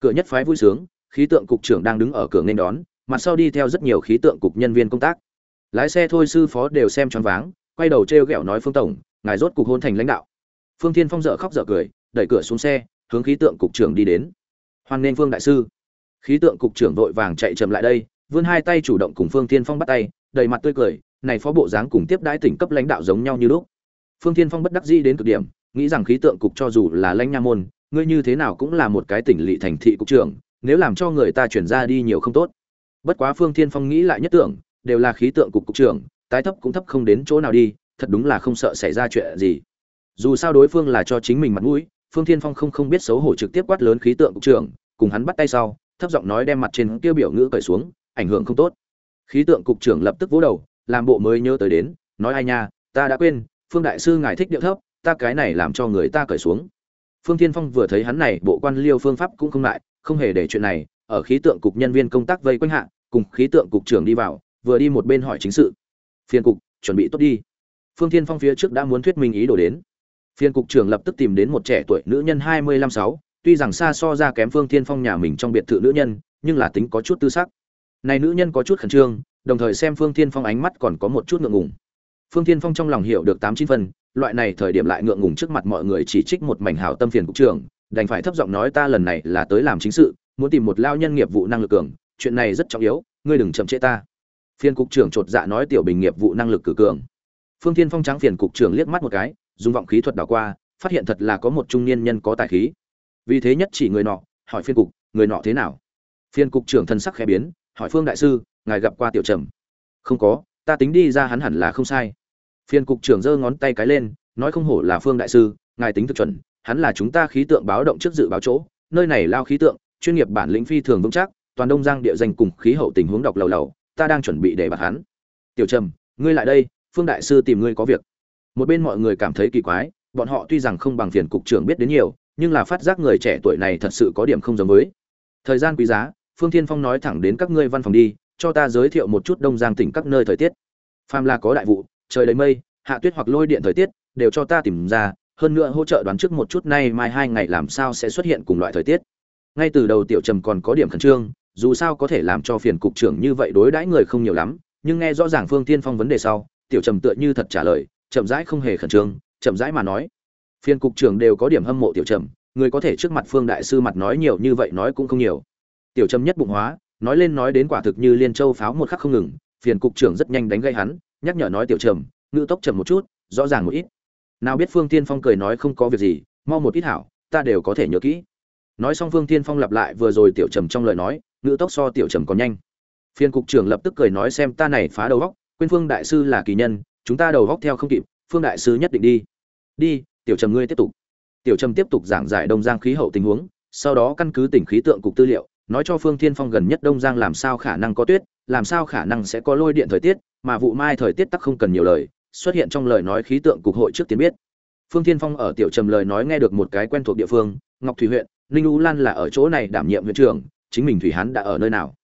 Cửa nhất phái vui sướng, khí tượng cục trưởng đang đứng ở cửa nên đón mặt sau đi theo rất nhiều khí tượng cục nhân viên công tác. Lái xe thôi sư phó đều xem choáng váng, quay đầu trêu ghẹo nói phương tổng, ngài rốt cục hôn thành lãnh đạo. Phương thiên phong dở khóc dở cười, đẩy cửa xuống xe, hướng khí tượng cục trưởng đi đến. Hoan nên phương đại sư. Khí tượng cục trưởng vội vàng chạy chậm lại đây, vươn hai tay chủ động cùng phương thiên phong bắt tay, đầy mặt tươi cười, này phó bộ dáng cùng tiếp đãi tỉnh cấp lãnh đạo giống nhau như lúc. Phương thiên phong bất đắc dĩ đến cực điểm, nghĩ rằng khí tượng cục cho dù là lãnh nha môn, ngươi như thế nào cũng là một cái tỉnh lỵ thành thị cục trưởng, nếu làm cho người ta chuyển ra đi nhiều không tốt bất quá phương thiên phong nghĩ lại nhất tưởng, đều là khí tượng cục cục trưởng, tái thấp cũng thấp không đến chỗ nào đi, thật đúng là không sợ xảy ra chuyện gì. Dù sao đối phương là cho chính mình mặt mũi, phương thiên phong không không biết xấu hổ trực tiếp quát lớn khí tượng cục trưởng, cùng hắn bắt tay sau, thấp giọng nói đem mặt trên tiêu biểu ngữ cởi xuống, ảnh hưởng không tốt. Khí tượng cục trưởng lập tức vỗ đầu, làm bộ mới nhớ tới đến, nói ai nha, ta đã quên, phương đại sư ngài thích điệu thấp, ta cái này làm cho người ta cởi xuống. Phương thiên phong vừa thấy hắn này, bộ quan liêu phương pháp cũng không lại không hề để chuyện này ở khí tượng cục nhân viên công tác vây quanh hạ, cùng khí tượng cục trưởng đi vào, vừa đi một bên hỏi chính sự. Phiên cục, chuẩn bị tốt đi. Phương thiên phong phía trước đã muốn thuyết minh ý đồ đến. Phiên cục trưởng lập tức tìm đến một trẻ tuổi nữ nhân hai mươi lăm sáu, tuy rằng xa so ra kém phương thiên phong nhà mình trong biệt thự nữ nhân, nhưng là tính có chút tư sắc. Này nữ nhân có chút khẩn trương, đồng thời xem phương thiên phong ánh mắt còn có một chút ngượng ngùng. Phương thiên phong trong lòng hiểu được tám chín phần, loại này thời điểm lại ngượng ngùng trước mặt mọi người chỉ trích một mảnh hảo tâm phiền cục trưởng, đành phải thấp giọng nói ta lần này là tới làm chính sự muốn tìm một lao nhân nghiệp vụ năng lực cường, chuyện này rất trọng yếu, ngươi đừng chậm trễ ta. Phiên cục trưởng chột dạ nói tiểu bình nghiệp vụ năng lực cử cường. Phương thiên phong trắng phiền cục trưởng liếc mắt một cái, dùng vọng khí thuật đảo qua, phát hiện thật là có một trung niên nhân có tài khí. Vì thế nhất chỉ người nọ, hỏi phiên cục, người nọ thế nào? Phiên cục trưởng thân sắc khẽ biến, hỏi phương đại sư, ngài gặp qua tiểu trầm? Không có, ta tính đi ra hắn hẳn là không sai. Phiên cục trưởng giơ ngón tay cái lên, nói không hổ là phương đại sư, ngài tính thực chuẩn, hắn là chúng ta khí tượng báo động trước dự báo chỗ, nơi này lao khí tượng chuyên nghiệp bản lĩnh phi thường vững chắc, toàn đông giang địa danh cùng khí hậu tình huống đọc lầu lầu, ta đang chuẩn bị để bạc hắn. Tiểu trầm, ngươi lại đây, phương đại sư tìm ngươi có việc. Một bên mọi người cảm thấy kỳ quái, bọn họ tuy rằng không bằng phiền cục trưởng biết đến nhiều, nhưng là phát giác người trẻ tuổi này thật sự có điểm không giống với. Thời gian quý giá, phương thiên phong nói thẳng đến các ngươi văn phòng đi, cho ta giới thiệu một chút đông giang tỉnh các nơi thời tiết. Phàm là có đại vụ, trời đầy mây, hạ tuyết hoặc lôi điện thời tiết, đều cho ta tìm ra, hơn nữa hỗ trợ đoán trước một chút nay mai hai ngày làm sao sẽ xuất hiện cùng loại thời tiết ngay từ đầu tiểu trầm còn có điểm khẩn trương, dù sao có thể làm cho phiền cục trưởng như vậy đối đãi người không nhiều lắm, nhưng nghe rõ ràng phương tiên phong vấn đề sau, tiểu trầm tựa như thật trả lời, chậm rãi không hề khẩn trương, chậm rãi mà nói. Phiền cục trưởng đều có điểm hâm mộ tiểu trầm, người có thể trước mặt phương đại sư mặt nói nhiều như vậy nói cũng không nhiều. Tiểu trầm nhất bụng hóa, nói lên nói đến quả thực như liên châu pháo một khắc không ngừng, phiền cục trưởng rất nhanh đánh gây hắn, nhắc nhở nói tiểu trầm ngự tốc trầm một chút, rõ ràng một ít. Nào biết phương tiên phong cười nói không có việc gì, mau một ít hảo, ta đều có thể nhớ kỹ nói xong phương tiên phong lặp lại vừa rồi tiểu trầm trong lời nói, ngữ tốc so tiểu trầm còn nhanh. Phiên cục trưởng lập tức cười nói xem ta này phá đầu góc, quên phương đại sư là kỳ nhân, chúng ta đầu góc theo không kịp, phương đại sư nhất định đi. Đi, tiểu trầm ngươi tiếp tục. Tiểu trầm tiếp tục giảng giải đông giang khí hậu tình huống, sau đó căn cứ tỉnh khí tượng cục tư liệu, nói cho phương thiên phong gần nhất đông giang làm sao khả năng có tuyết, làm sao khả năng sẽ có lôi điện thời tiết, mà vụ mai thời tiết tắc không cần nhiều lời, xuất hiện trong lời nói khí tượng cục hội trước tiên biết. Phương thiên phong ở tiểu trầm lời nói nghe được một cái quen thuộc địa phương, ngọc thủy huyện ninh u lan là ở chỗ này đảm nhiệm huyện trưởng, chính mình thủy hán đã ở nơi nào?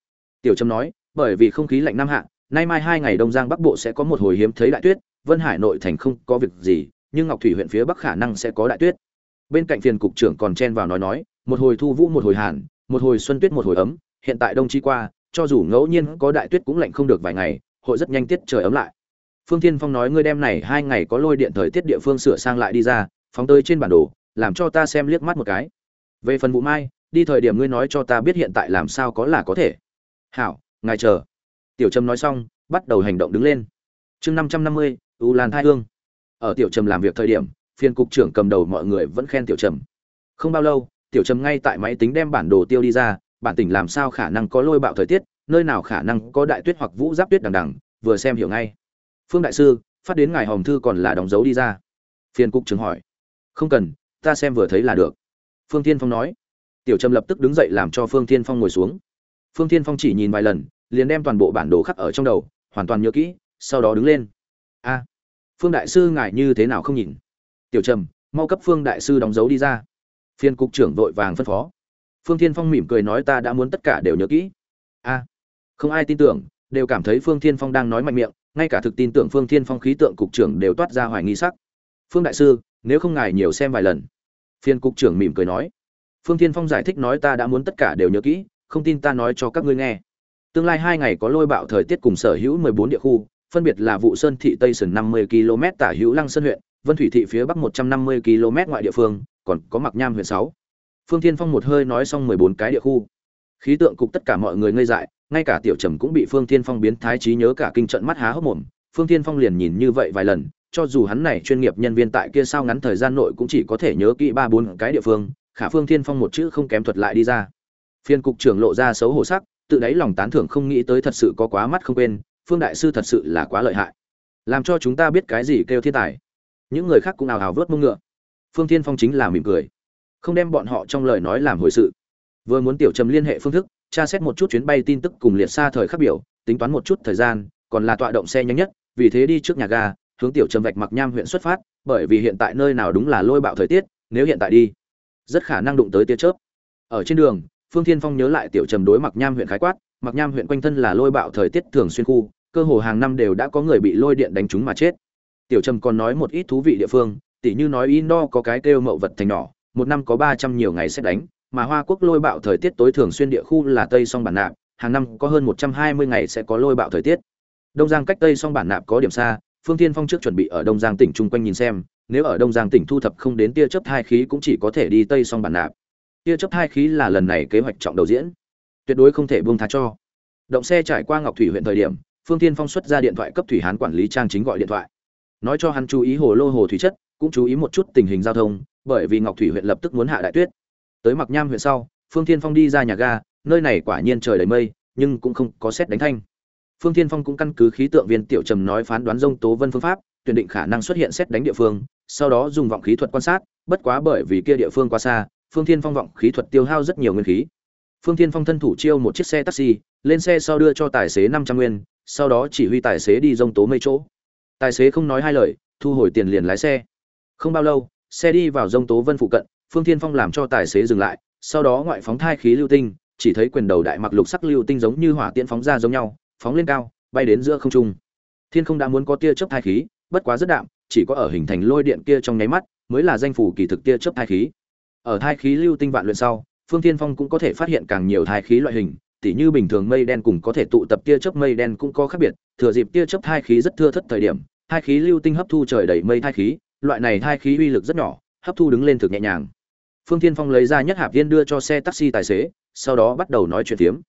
Tiểu Trâm nói, bởi vì không khí lạnh năm hạ, nay mai hai ngày đông giang bắc bộ sẽ có một hồi hiếm thấy đại tuyết, vân hải nội thành không có việc gì, nhưng ngọc thủy huyện phía bắc khả năng sẽ có đại tuyết. Bên cạnh phiền cục trưởng còn chen vào nói nói, một hồi thu vũ một hồi hàn, một hồi xuân tuyết một hồi ấm, hiện tại đông chi qua, cho dù ngẫu nhiên có đại tuyết cũng lạnh không được vài ngày, hội rất nhanh tiết trời ấm lại. Phương thiên phong nói, ngươi đem này hai ngày có lôi điện thời tiết địa phương sửa sang lại đi ra, phóng tới trên bản đồ, làm cho ta xem liếc mắt một cái về phần vụ mai, đi thời điểm ngươi nói cho ta biết hiện tại làm sao có là có thể. Hảo, ngài chờ. Tiểu trầm nói xong, bắt đầu hành động đứng lên. Chương năm trăm năm mươi, u lan thai hương. Ở tiểu trầm làm việc thời điểm, phiên cục trưởng cầm đầu mọi người vẫn khen tiểu trầm. Không bao lâu, tiểu trầm ngay tại máy tính đem bản đồ tiêu đi ra, bản tỉnh làm sao khả năng có lôi bạo thời tiết, nơi nào khả năng có đại tuyết hoặc vũ giáp tuyết đằng đằng, vừa xem hiểu ngay. Phương đại sư, phát đến ngài hòm thư còn là đóng dấu đi ra. Phiên cục trưởng hỏi. Không cần, ta xem vừa thấy là được phương tiên phong nói. Tiểu trầm lập tức đứng dậy làm cho phương tiên phong ngồi xuống. Phương tiên phong chỉ nhìn vài lần, liền đem toàn bộ bản đồ khắc ở trong đầu, hoàn toàn nhớ kỹ, sau đó đứng lên. A, phương đại sư ngài như thế nào không nhìn? Tiểu trầm, mau cấp phương đại sư đóng dấu đi ra. Phiên cục trưởng vội vàng phân phó. Phương thiên phong mỉm cười nói ta đã muốn tất cả đều nhớ kỹ. A, không ai tin tưởng, đều cảm thấy phương thiên phong đang nói mạnh miệng, ngay cả thực tin tưởng phương thiên phong khí tượng cục trưởng đều toát ra hoài nghi sắc. Phương đại sư, nếu không ngài nhiều xem vài lần phiên cục trưởng mỉm cười nói. Phương thiên phong giải thích nói ta đã muốn tất cả đều nhớ kỹ, không tin ta nói cho các ngươi nghe. Tương lai hai ngày có lôi bạo thời tiết cùng sở hữu 14 địa khu, phân biệt là vụ sơn thị tây sơn 50 km, tả hữu lăng sơn huyện, vân thủy thị phía bắc 150 km ngoại địa phương, còn có mặc nham huyện 6. phương thiên phong một hơi nói xong 14 cái địa khu. Khí tượng cục tất cả mọi người ngây dại, ngay cả tiểu trầm cũng bị phương thiên phong biến thái trí nhớ cả kinh trận mắt há hốc mồm. Phương thiên phong liền nhìn như vậy vài lần cho dù hắn này chuyên nghiệp nhân viên tại kia sao ngắn thời gian nội cũng chỉ có thể nhớ kỹ ba bốn cái địa phương, khả phương thiên phong một chữ không kém thuật lại đi ra. Phiên cục trưởng lộ ra xấu hổ sắc, tự đáy lòng tán thưởng không nghĩ tới thật sự có quá mắt không quên, phương đại sư thật sự là quá lợi hại. Làm cho chúng ta biết cái gì kêu thiên tài. Những người khác cũng ào ào vớt mông ngựa. Phương thiên phong chính là mỉm cười. Không đem bọn họ trong lời nói làm hồi sự. Vừa muốn tiểu trầm liên hệ phương thức, tra xét một chút chuyến bay tin tức cùng liệt xa thời khắc biểu, tính toán một chút thời gian, còn là tọa động xe nhanh nhất, vì thế đi trước nhà ga hướng tiểu trầm vạch mặc nham huyện xuất phát, bởi vì hiện tại nơi nào đúng là lôi bạo thời tiết, nếu hiện tại đi, rất khả năng đụng tới tia chớp. Ở trên đường, phương thiên phong nhớ lại tiểu trầm đối mặc nham huyện khái quát, mặc nham huyện quanh thân là lôi bạo thời tiết thường xuyên khu, cơ hồ hàng năm đều đã có người bị lôi điện đánh trúng mà chết. Tiểu trầm còn nói một ít thú vị địa phương, tỉ như nói indo có cái kêu mậu vật thành nhỏ, một năm có ba trăm nhiều ngày sẽ đánh, mà hoa quốc lôi bạo thời tiết tối thường xuyên địa khu là tây song bản nạp, hàng năm có hơn một trăm hai mươi ngày sẽ có lôi bạo thời tiết. Đông giang cách tây song bản nạp có điểm xa phương tiên phong trước chuẩn bị ở đông giang tỉnh chung quanh nhìn xem, nếu ở đông giang tỉnh thu thập không đến tia chớp hai khí cũng chỉ có thể đi tây song bản nạp. Tia chớp hai khí là lần này kế hoạch trọng đầu diễn. Tuyệt đối không thể buông tha cho. Động xe trải qua ngọc thủy huyện thời điểm, phương tiên phong xuất ra điện thoại cấp thủy hán quản lý trang chính gọi điện thoại. Nói cho hắn chú ý hồ lô hồ thủy chất, cũng chú ý một chút tình hình giao thông, bởi vì ngọc thủy huyện lập tức muốn hạ đại tuyết. Tới mặc nham huyện sau, phương tiên phong đi ra nhà ga, nơi này quả nhiên trời đầy mây, nhưng cũng không có xét đánh thanh phương Thiên phong cũng căn cứ khí tượng viên tiểu trầm nói phán đoán rông tố vân phương pháp, tuyển định khả năng xuất hiện xét đánh địa phương, sau đó dùng vọng khí thuật quan sát, bất quá bởi vì kia địa phương quá xa, phương Thiên phong vọng khí thuật tiêu hao rất nhiều nguyên khí. Phương Thiên phong thân thủ chiêu một chiếc xe taxi, lên xe sau đưa cho tài xế năm trăm nguyên, sau đó chỉ huy tài xế đi rông tố mây chỗ. Tài xế không nói hai lời, thu hồi tiền liền lái xe. Không bao lâu, xe đi vào rông tố vân phụ cận, phương thiên phong làm cho tài xế dừng lại, sau đó ngoại phóng thai khí lưu tinh, chỉ thấy quyền đầu đại mặc lục sắc lưu tinh giống như hỏa tiễn phóng ra giống nhau phóng lên cao, bay đến giữa không trung. Thiên không đã muốn có tia chớp thai khí, bất quá rất đạm, chỉ có ở hình thành lôi điện kia trong nháy mắt mới là danh phủ kỳ thực tia chớp thai khí. Ở thai khí lưu tinh vạn luyện sau, phương thiên phong cũng có thể phát hiện càng nhiều thai khí loại hình, tỉ như bình thường mây đen cùng có thể tụ tập tia chớp mây đen cũng có khác biệt, thừa dịp tia chớp thai khí rất thưa thất thời điểm, thai khí lưu tinh hấp thu trời đầy mây thai khí, loại này thai khí uy lực rất nhỏ, hấp thu đứng lên thực nhẹ nhàng. Phương thiên phong lấy ra nhất hạp viên đưa cho xe taxi tài xế, sau đó bắt đầu nói chuyện tiếm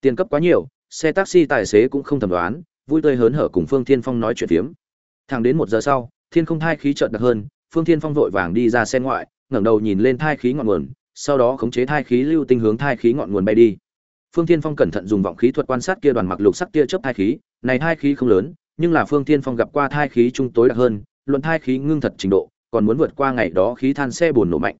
tiền cấp quá nhiều xe taxi tài xế cũng không thầm đoán, vui tươi hớn hở cùng phương thiên phong nói chuyện phiếm. Thẳng đến một giờ sau, thiên không thai khí chợt đặc hơn, phương thiên phong vội vàng đi ra xe ngoại, ngẩng đầu nhìn lên thai khí ngọn nguồn, sau đó khống chế thai khí lưu tinh hướng thai khí ngọn nguồn bay đi. Phương thiên phong cẩn thận dùng vọng khí thuật quan sát kia đoàn mặc lục sắc tia chớp thai khí, này thai khí không lớn, nhưng là phương thiên phong gặp qua thai khí trung tối đặc hơn, luận thai khí ngưng thật trình độ, còn muốn vượt qua ngày đó khí than xe bồn nổ mạnh.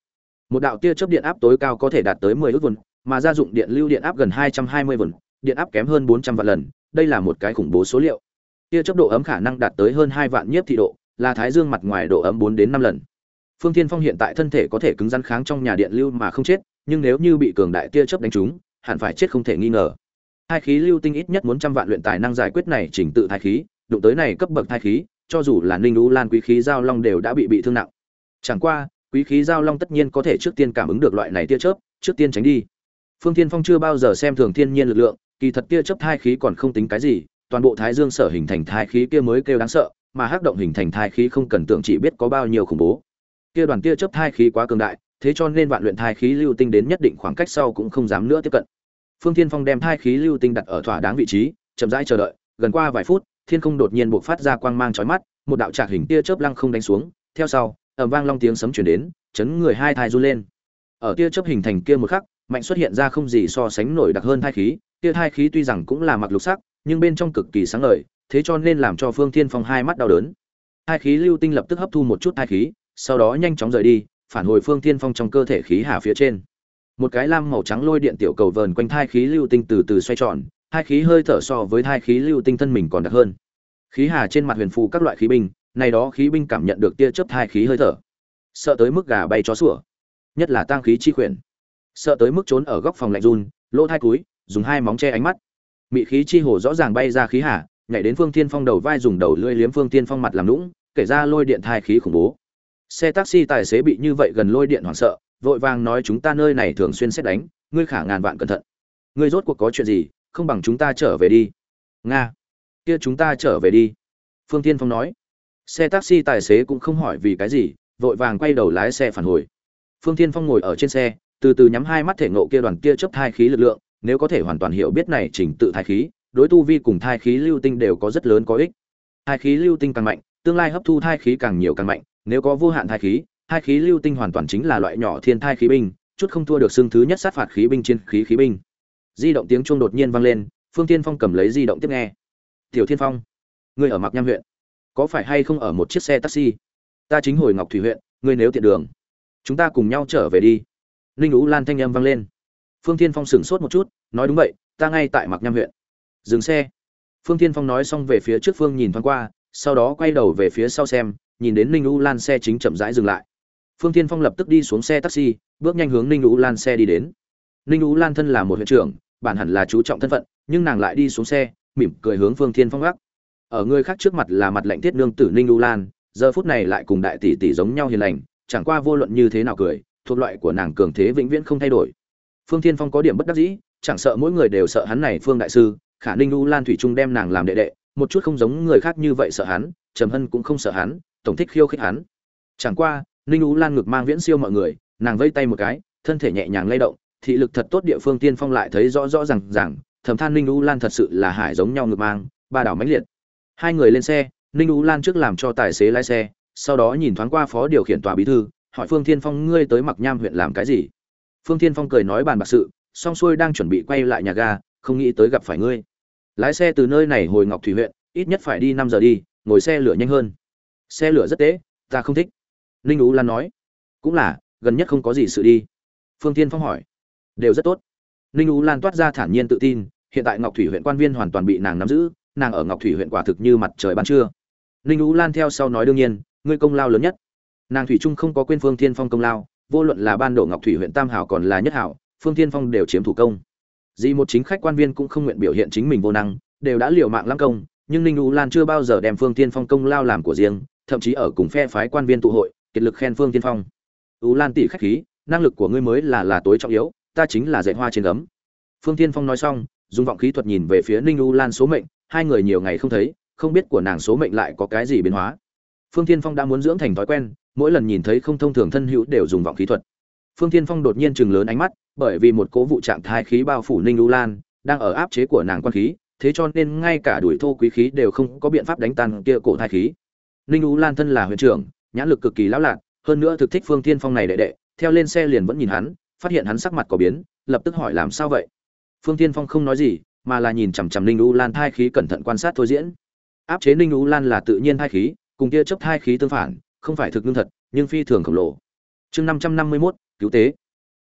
Một đạo tia chớp điện áp tối cao có thể đạt tới 10 ức vồn mà gia dụng điện lưu điện áp gần 220 vồn điện áp kém hơn 400 vạn lần, đây là một cái khủng bố số liệu. Tia chớp độ ấm khả năng đạt tới hơn 2 vạn nhiếp thị độ, là thái dương mặt ngoài độ ấm 4 đến 5 lần. Phương thiên phong hiện tại thân thể có thể cứng rắn kháng trong nhà điện lưu mà không chết, nhưng nếu như bị cường đại tia chớp đánh trúng, hẳn phải chết không thể nghi ngờ. Hai khí lưu tinh ít nhất muốn trăm vạn luyện tài năng giải quyết này chỉnh tự thai khí, đụng tới này cấp bậc thai khí, cho dù là ninh u lan quý khí giao long đều đã bị bị thương nặng. Chẳng qua, quý khí giao long tất nhiên có thể trước tiên cảm ứng được loại này tia chớp, trước tiên tránh đi. Phương thiên phong chưa bao giờ xem thường thiên nhiên lực lượng kỳ thật kia chấp thai khí còn không tính cái gì, toàn bộ thái dương sở hình thành thai khí kia mới kêu đáng sợ, mà hắc động hình thành thai khí không cần tưởng chỉ biết có bao nhiêu khủng bố. Kia đoàn kia chấp thai khí quá cường đại, thế cho nên vạn luyện thai khí lưu tinh đến nhất định khoảng cách sau cũng không dám nữa tiếp cận. Phương thiên phong đem thai khí lưu tinh đặt ở thỏa đáng vị trí, chậm rãi chờ đợi, gần qua vài phút, thiên không đột nhiên bộc phát ra quang mang chói mắt, một đạo trạc hình tia chớp lăng không đánh xuống, theo sau, ầm vang long tiếng sấm truyền đến, chấn người hai thai run lên. Ở tia chớp hình thành kia một khắc, mạnh xuất hiện ra không gì so sánh nổi đặc hơn thai khí kia thai khí tuy rằng cũng là mặc lục sắc, nhưng bên trong cực kỳ sáng ngời, thế cho nên làm cho phương thiên phong hai mắt đau đớn. Thai khí lưu tinh lập tức hấp thu một chút thai khí, sau đó nhanh chóng rời đi, phản hồi phương thiên phong trong cơ thể khí hà phía trên. Một cái lam màu trắng lôi điện tiểu cầu vờn quanh thai khí lưu tinh từ từ xoay tròn hai khí hơi thở so với thai khí lưu tinh thân mình còn đặc hơn. Khí hà trên mặt huyền phù các loại khí binh, này đó khí binh cảm nhận được tia chớp thai khí hơi thở. Sợ tới mức gà bay chó sủa, nhất là tang khí chi quyển sợ tới mức trốn ở góc phòng lạnh run, lỗ thai cúi dùng hai móng che ánh mắt. Mị khí chi hồ rõ ràng bay ra khí hà, nhảy đến phương tiên phong đầu vai dùng đầu lưỡi liếm phương tiên phong mặt làm lũng kể ra lôi điện thai khí khủng bố. Xe taxi tài xế bị như vậy gần lôi điện hoảng sợ, vội vàng nói chúng ta nơi này thường xuyên xét đánh, ngươi khả ngàn vạn cẩn thận. Ngươi rốt cuộc có chuyện gì, không bằng chúng ta trở về đi. Nga, kia chúng ta trở về đi. Phương tiên phong nói. Xe taxi tài xế cũng không hỏi vì cái gì, vội vàng quay đầu lái xe phản hồi. Phương tiên phong ngồi ở trên xe, từ từ nhắm hai mắt thể ngộ kia đoàn kia chấp thai khí lực lượng nếu có thể hoàn toàn hiểu biết này chỉnh tự thai khí, đối tu vi cùng thai khí lưu tinh đều có rất lớn có ích. Thai khí lưu tinh càng mạnh, tương lai hấp thu thai khí càng nhiều càng mạnh, nếu có vô hạn thai khí thai khí lưu tinh hoàn toàn chính là loại nhỏ thiên thai khí binh, chút không thua được xương thứ nhất sát phạt khí binh trên khí khí binh. Di động tiếng chuông đột nhiên vang lên, phương tiên phong cầm lấy di động tiếp nghe. Tiểu thiên phong, ngươi ở mặc nham huyện, có phải hay không ở một chiếc xe taxi? Ta chính hồi ngọc thủy huyện, ngươi nếu tiện đường, chúng ta cùng nhau trở về đi. Ninh ú lan thanh âm vang lên phương Thiên phong sửng sốt một chút, nói đúng vậy, ta ngay tại mặc nham huyện. Dừng xe. Phương Thiên phong nói xong về phía trước phương nhìn thoáng qua, sau đó quay đầu về phía sau xem, nhìn đến ninh U lan xe chính chậm rãi dừng lại. Phương Thiên phong lập tức đi xuống xe taxi, bước nhanh hướng ninh U lan xe đi đến. Ninh U lan thân là một huyện trưởng, bản hẳn là chú trọng thân phận, nhưng nàng lại đi xuống xe, mỉm cười hướng phương Thiên phong gác. Ở người khác trước mặt là mặt lạnh tiết nương tử ninh U lan, giờ phút này lại cùng đại tỷ tỷ giống nhau hiền lành, chẳng qua vô luận như thế nào cười, thuộc loại của nàng cường thế vĩnh viễn không thay đổi phương Thiên phong có điểm bất đắc dĩ, chẳng sợ mỗi người đều sợ hắn này phương đại sư, khả ninh U lan thủy trung đem nàng làm đệ đệ, một chút không giống người khác như vậy sợ hắn, trầm hân cũng không sợ hắn, tổng thích khiêu khích hắn. Chẳng qua, ninh U lan ngực mang viễn siêu mọi người, nàng vây tay một cái, thân thể nhẹ nhàng lay động, thị lực thật tốt địa phương tiên phong lại thấy rõ rõ rằng rằng thầm than ninh U lan thật sự là hải giống nhau ngực mang, ba đảo mãnh liệt. Hai người lên xe, ninh U lan trước làm cho tài xế lái xe, sau đó nhìn thoáng qua phó điều khiển tòa bí thư, hỏi phương thiên phong, ngươi tới mặc nham huyện làm cái gì? Phương thiên phong cười nói bàn bạc sự song xuôi đang chuẩn bị quay lại nhà ga, không nghĩ tới gặp phải ngươi. Lái xe từ nơi này hồi ngọc thủy huyện, ít nhất phải đi năm giờ đi, ngồi xe lửa nhanh hơn. Xe lửa rất tế, ta không thích. Ninh ú lan nói. Cũng là, gần nhất không có gì sự đi. Phương tiên phong hỏi. Đều rất tốt. Ninh ú lan toát ra thản nhiên tự tin, hiện tại ngọc thủy huyện quan viên hoàn toàn bị nàng nắm giữ, nàng ở ngọc thủy huyện quả thực như mặt trời ban trưa. Ninh ú lan theo sau nói đương nhiên, ngươi công lao lớn nhất. Nàng thủy trung không có quên phương tiên phong công lao vô luận là ban đổ ngọc thủy huyện tam hảo còn là nhất hảo, phương tiên phong đều chiếm thủ công. Dì một chính khách quan viên cũng không nguyện biểu hiện chính mình vô năng, đều đã liều mạng lăng công, nhưng ninh U lan chưa bao giờ đem phương tiên phong công lao làm của riêng, thậm chí ở cùng phe phái quan viên tụ hội, kiệt lực khen phương tiên phong. U lan tỷ khách khí, năng lực của ngươi mới là là tối trọng yếu, ta chính là dạy hoa trên gấm. Phương tiên phong nói xong, dùng vọng khí thuật nhìn về phía ninh U lan số mệnh, hai người nhiều ngày không thấy, không biết của nàng số mệnh lại có cái gì biến hóa. Phương tiên phong đã muốn dưỡng thành thói quen mỗi lần nhìn thấy không thông thường thân hữu đều dùng vọng khí thuật. Phương Thiên phong đột nhiên chừng lớn ánh mắt, bởi vì một cố vụ trạng thai khí bao phủ ninh U lan, đang ở áp chế của nàng quan khí, thế cho nên ngay cả đuổi thô quý khí đều không có biện pháp đánh tan kia cổ thai khí. Ninh U lan thân là huyện trưởng, nhãn lực cực kỳ lão lạc hơn nữa thực thích phương Thiên phong này đệ đệ, theo lên xe liền vẫn nhìn hắn, phát hiện hắn sắc mặt có biến, lập tức hỏi làm sao vậy? Phương Thiên phong không nói gì, mà là nhìn chằm chằm ninh U lan thai khí cẩn thận quan sát thôi diễn. Áp chế ninh U lan là tự nhiên thai khí, cùng kia chấp thai khí tương phản không phải thực ngưng thật, nhưng phi thường khổng lồ. Chương năm trăm năm mươi mốt, cứu tế.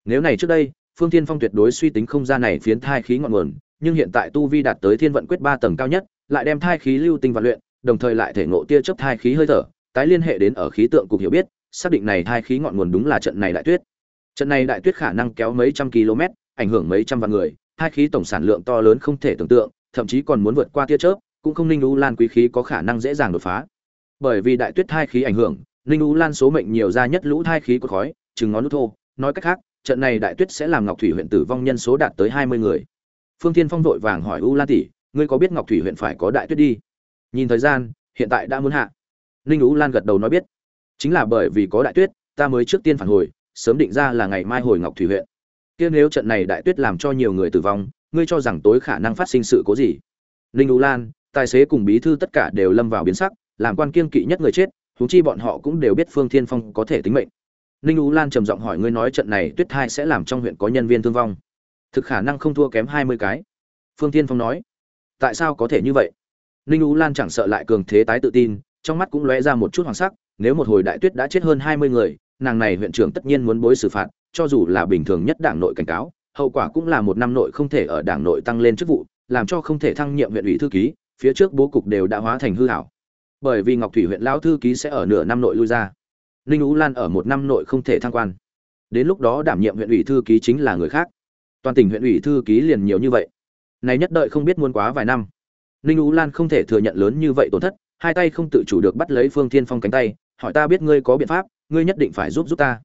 Nếu này trước đây, phương thiên phong tuyệt đối suy tính không ra này phiến thai khí ngọn nguồn, nhưng hiện tại tu vi đạt tới thiên vận quyết ba tầng cao nhất, lại đem thai khí lưu tinh và luyện, đồng thời lại thể ngộ tia chớp thai khí hơi thở, tái liên hệ đến ở khí tượng cục hiểu biết, xác định này thai khí ngọn nguồn đúng là trận này đại tuyết. Trận này đại tuyết khả năng kéo mấy trăm km, ảnh hưởng mấy trăm vạn người, thai khí tổng sản lượng to lớn không thể tưởng tượng, thậm chí còn muốn vượt qua tia chớp, cũng không ninh u lan quý khí có khả năng dễ dàng đột phá. Bởi vì đại tuyết thai khí ảnh hưởng ninh u lan số mệnh nhiều ra nhất lũ thai khí của khói, chừng ngón nút thô. Nói cách khác, trận này đại tuyết sẽ làm ngọc thủy huyện tử vong nhân số đạt tới hai mươi người. Phương Thiên phong vội vàng hỏi u lan tỷ, ngươi có biết ngọc thủy huyện phải có đại tuyết đi? Nhìn thời gian, hiện tại đã muốn hạ. Ninh u lan gật đầu nói biết. Chính là bởi vì có đại tuyết, ta mới trước tiên phản hồi, sớm định ra là ngày mai hồi ngọc thủy huyện. Kia nếu trận này đại tuyết làm cho nhiều người tử vong, ngươi cho rằng tối khả năng phát sinh sự cố gì? Ninh u lan, tài xế cùng bí thư tất cả đều lâm vào biến sắc, làm quan kiên kỵ nhất người chết huống chi bọn họ cũng đều biết phương thiên phong có thể tính mệnh. Ninh u lan trầm giọng hỏi ngươi nói trận này tuyết thai sẽ làm trong huyện có nhân viên thương vong. Thực khả năng không thua kém hai mươi cái. Phương Thiên phong nói. Tại sao có thể như vậy? Ninh u lan chẳng sợ lại cường thế tái tự tin, trong mắt cũng lóe ra một chút hoàng sắc, nếu một hồi đại tuyết đã chết hơn hai mươi người, nàng này huyện trưởng tất nhiên muốn bối xử phạt, cho dù là bình thường nhất đảng nội cảnh cáo, hậu quả cũng là một năm nội không thể ở đảng nội tăng lên chức vụ, làm cho không thể thăng nhiệm huyện ủy thư ký, phía trước bố cục đều đã hóa thành hư ảo bởi vì ngọc thủy huyện lão thư ký sẽ ở nửa năm nội lui ra. Ninh ú lan ở một năm nội không thể thăng quan. Đến lúc đó đảm nhiệm huyện ủy thư ký chính là người khác. Toàn tỉnh huyện ủy thư ký liền nhiều như vậy. Này nhất đợi không biết muôn quá vài năm. Ninh ú lan không thể thừa nhận lớn như vậy tổn thất, hai tay không tự chủ được bắt lấy phương thiên phong cánh tay, hỏi ta biết ngươi có biện pháp, ngươi nhất định phải giúp giúp ta.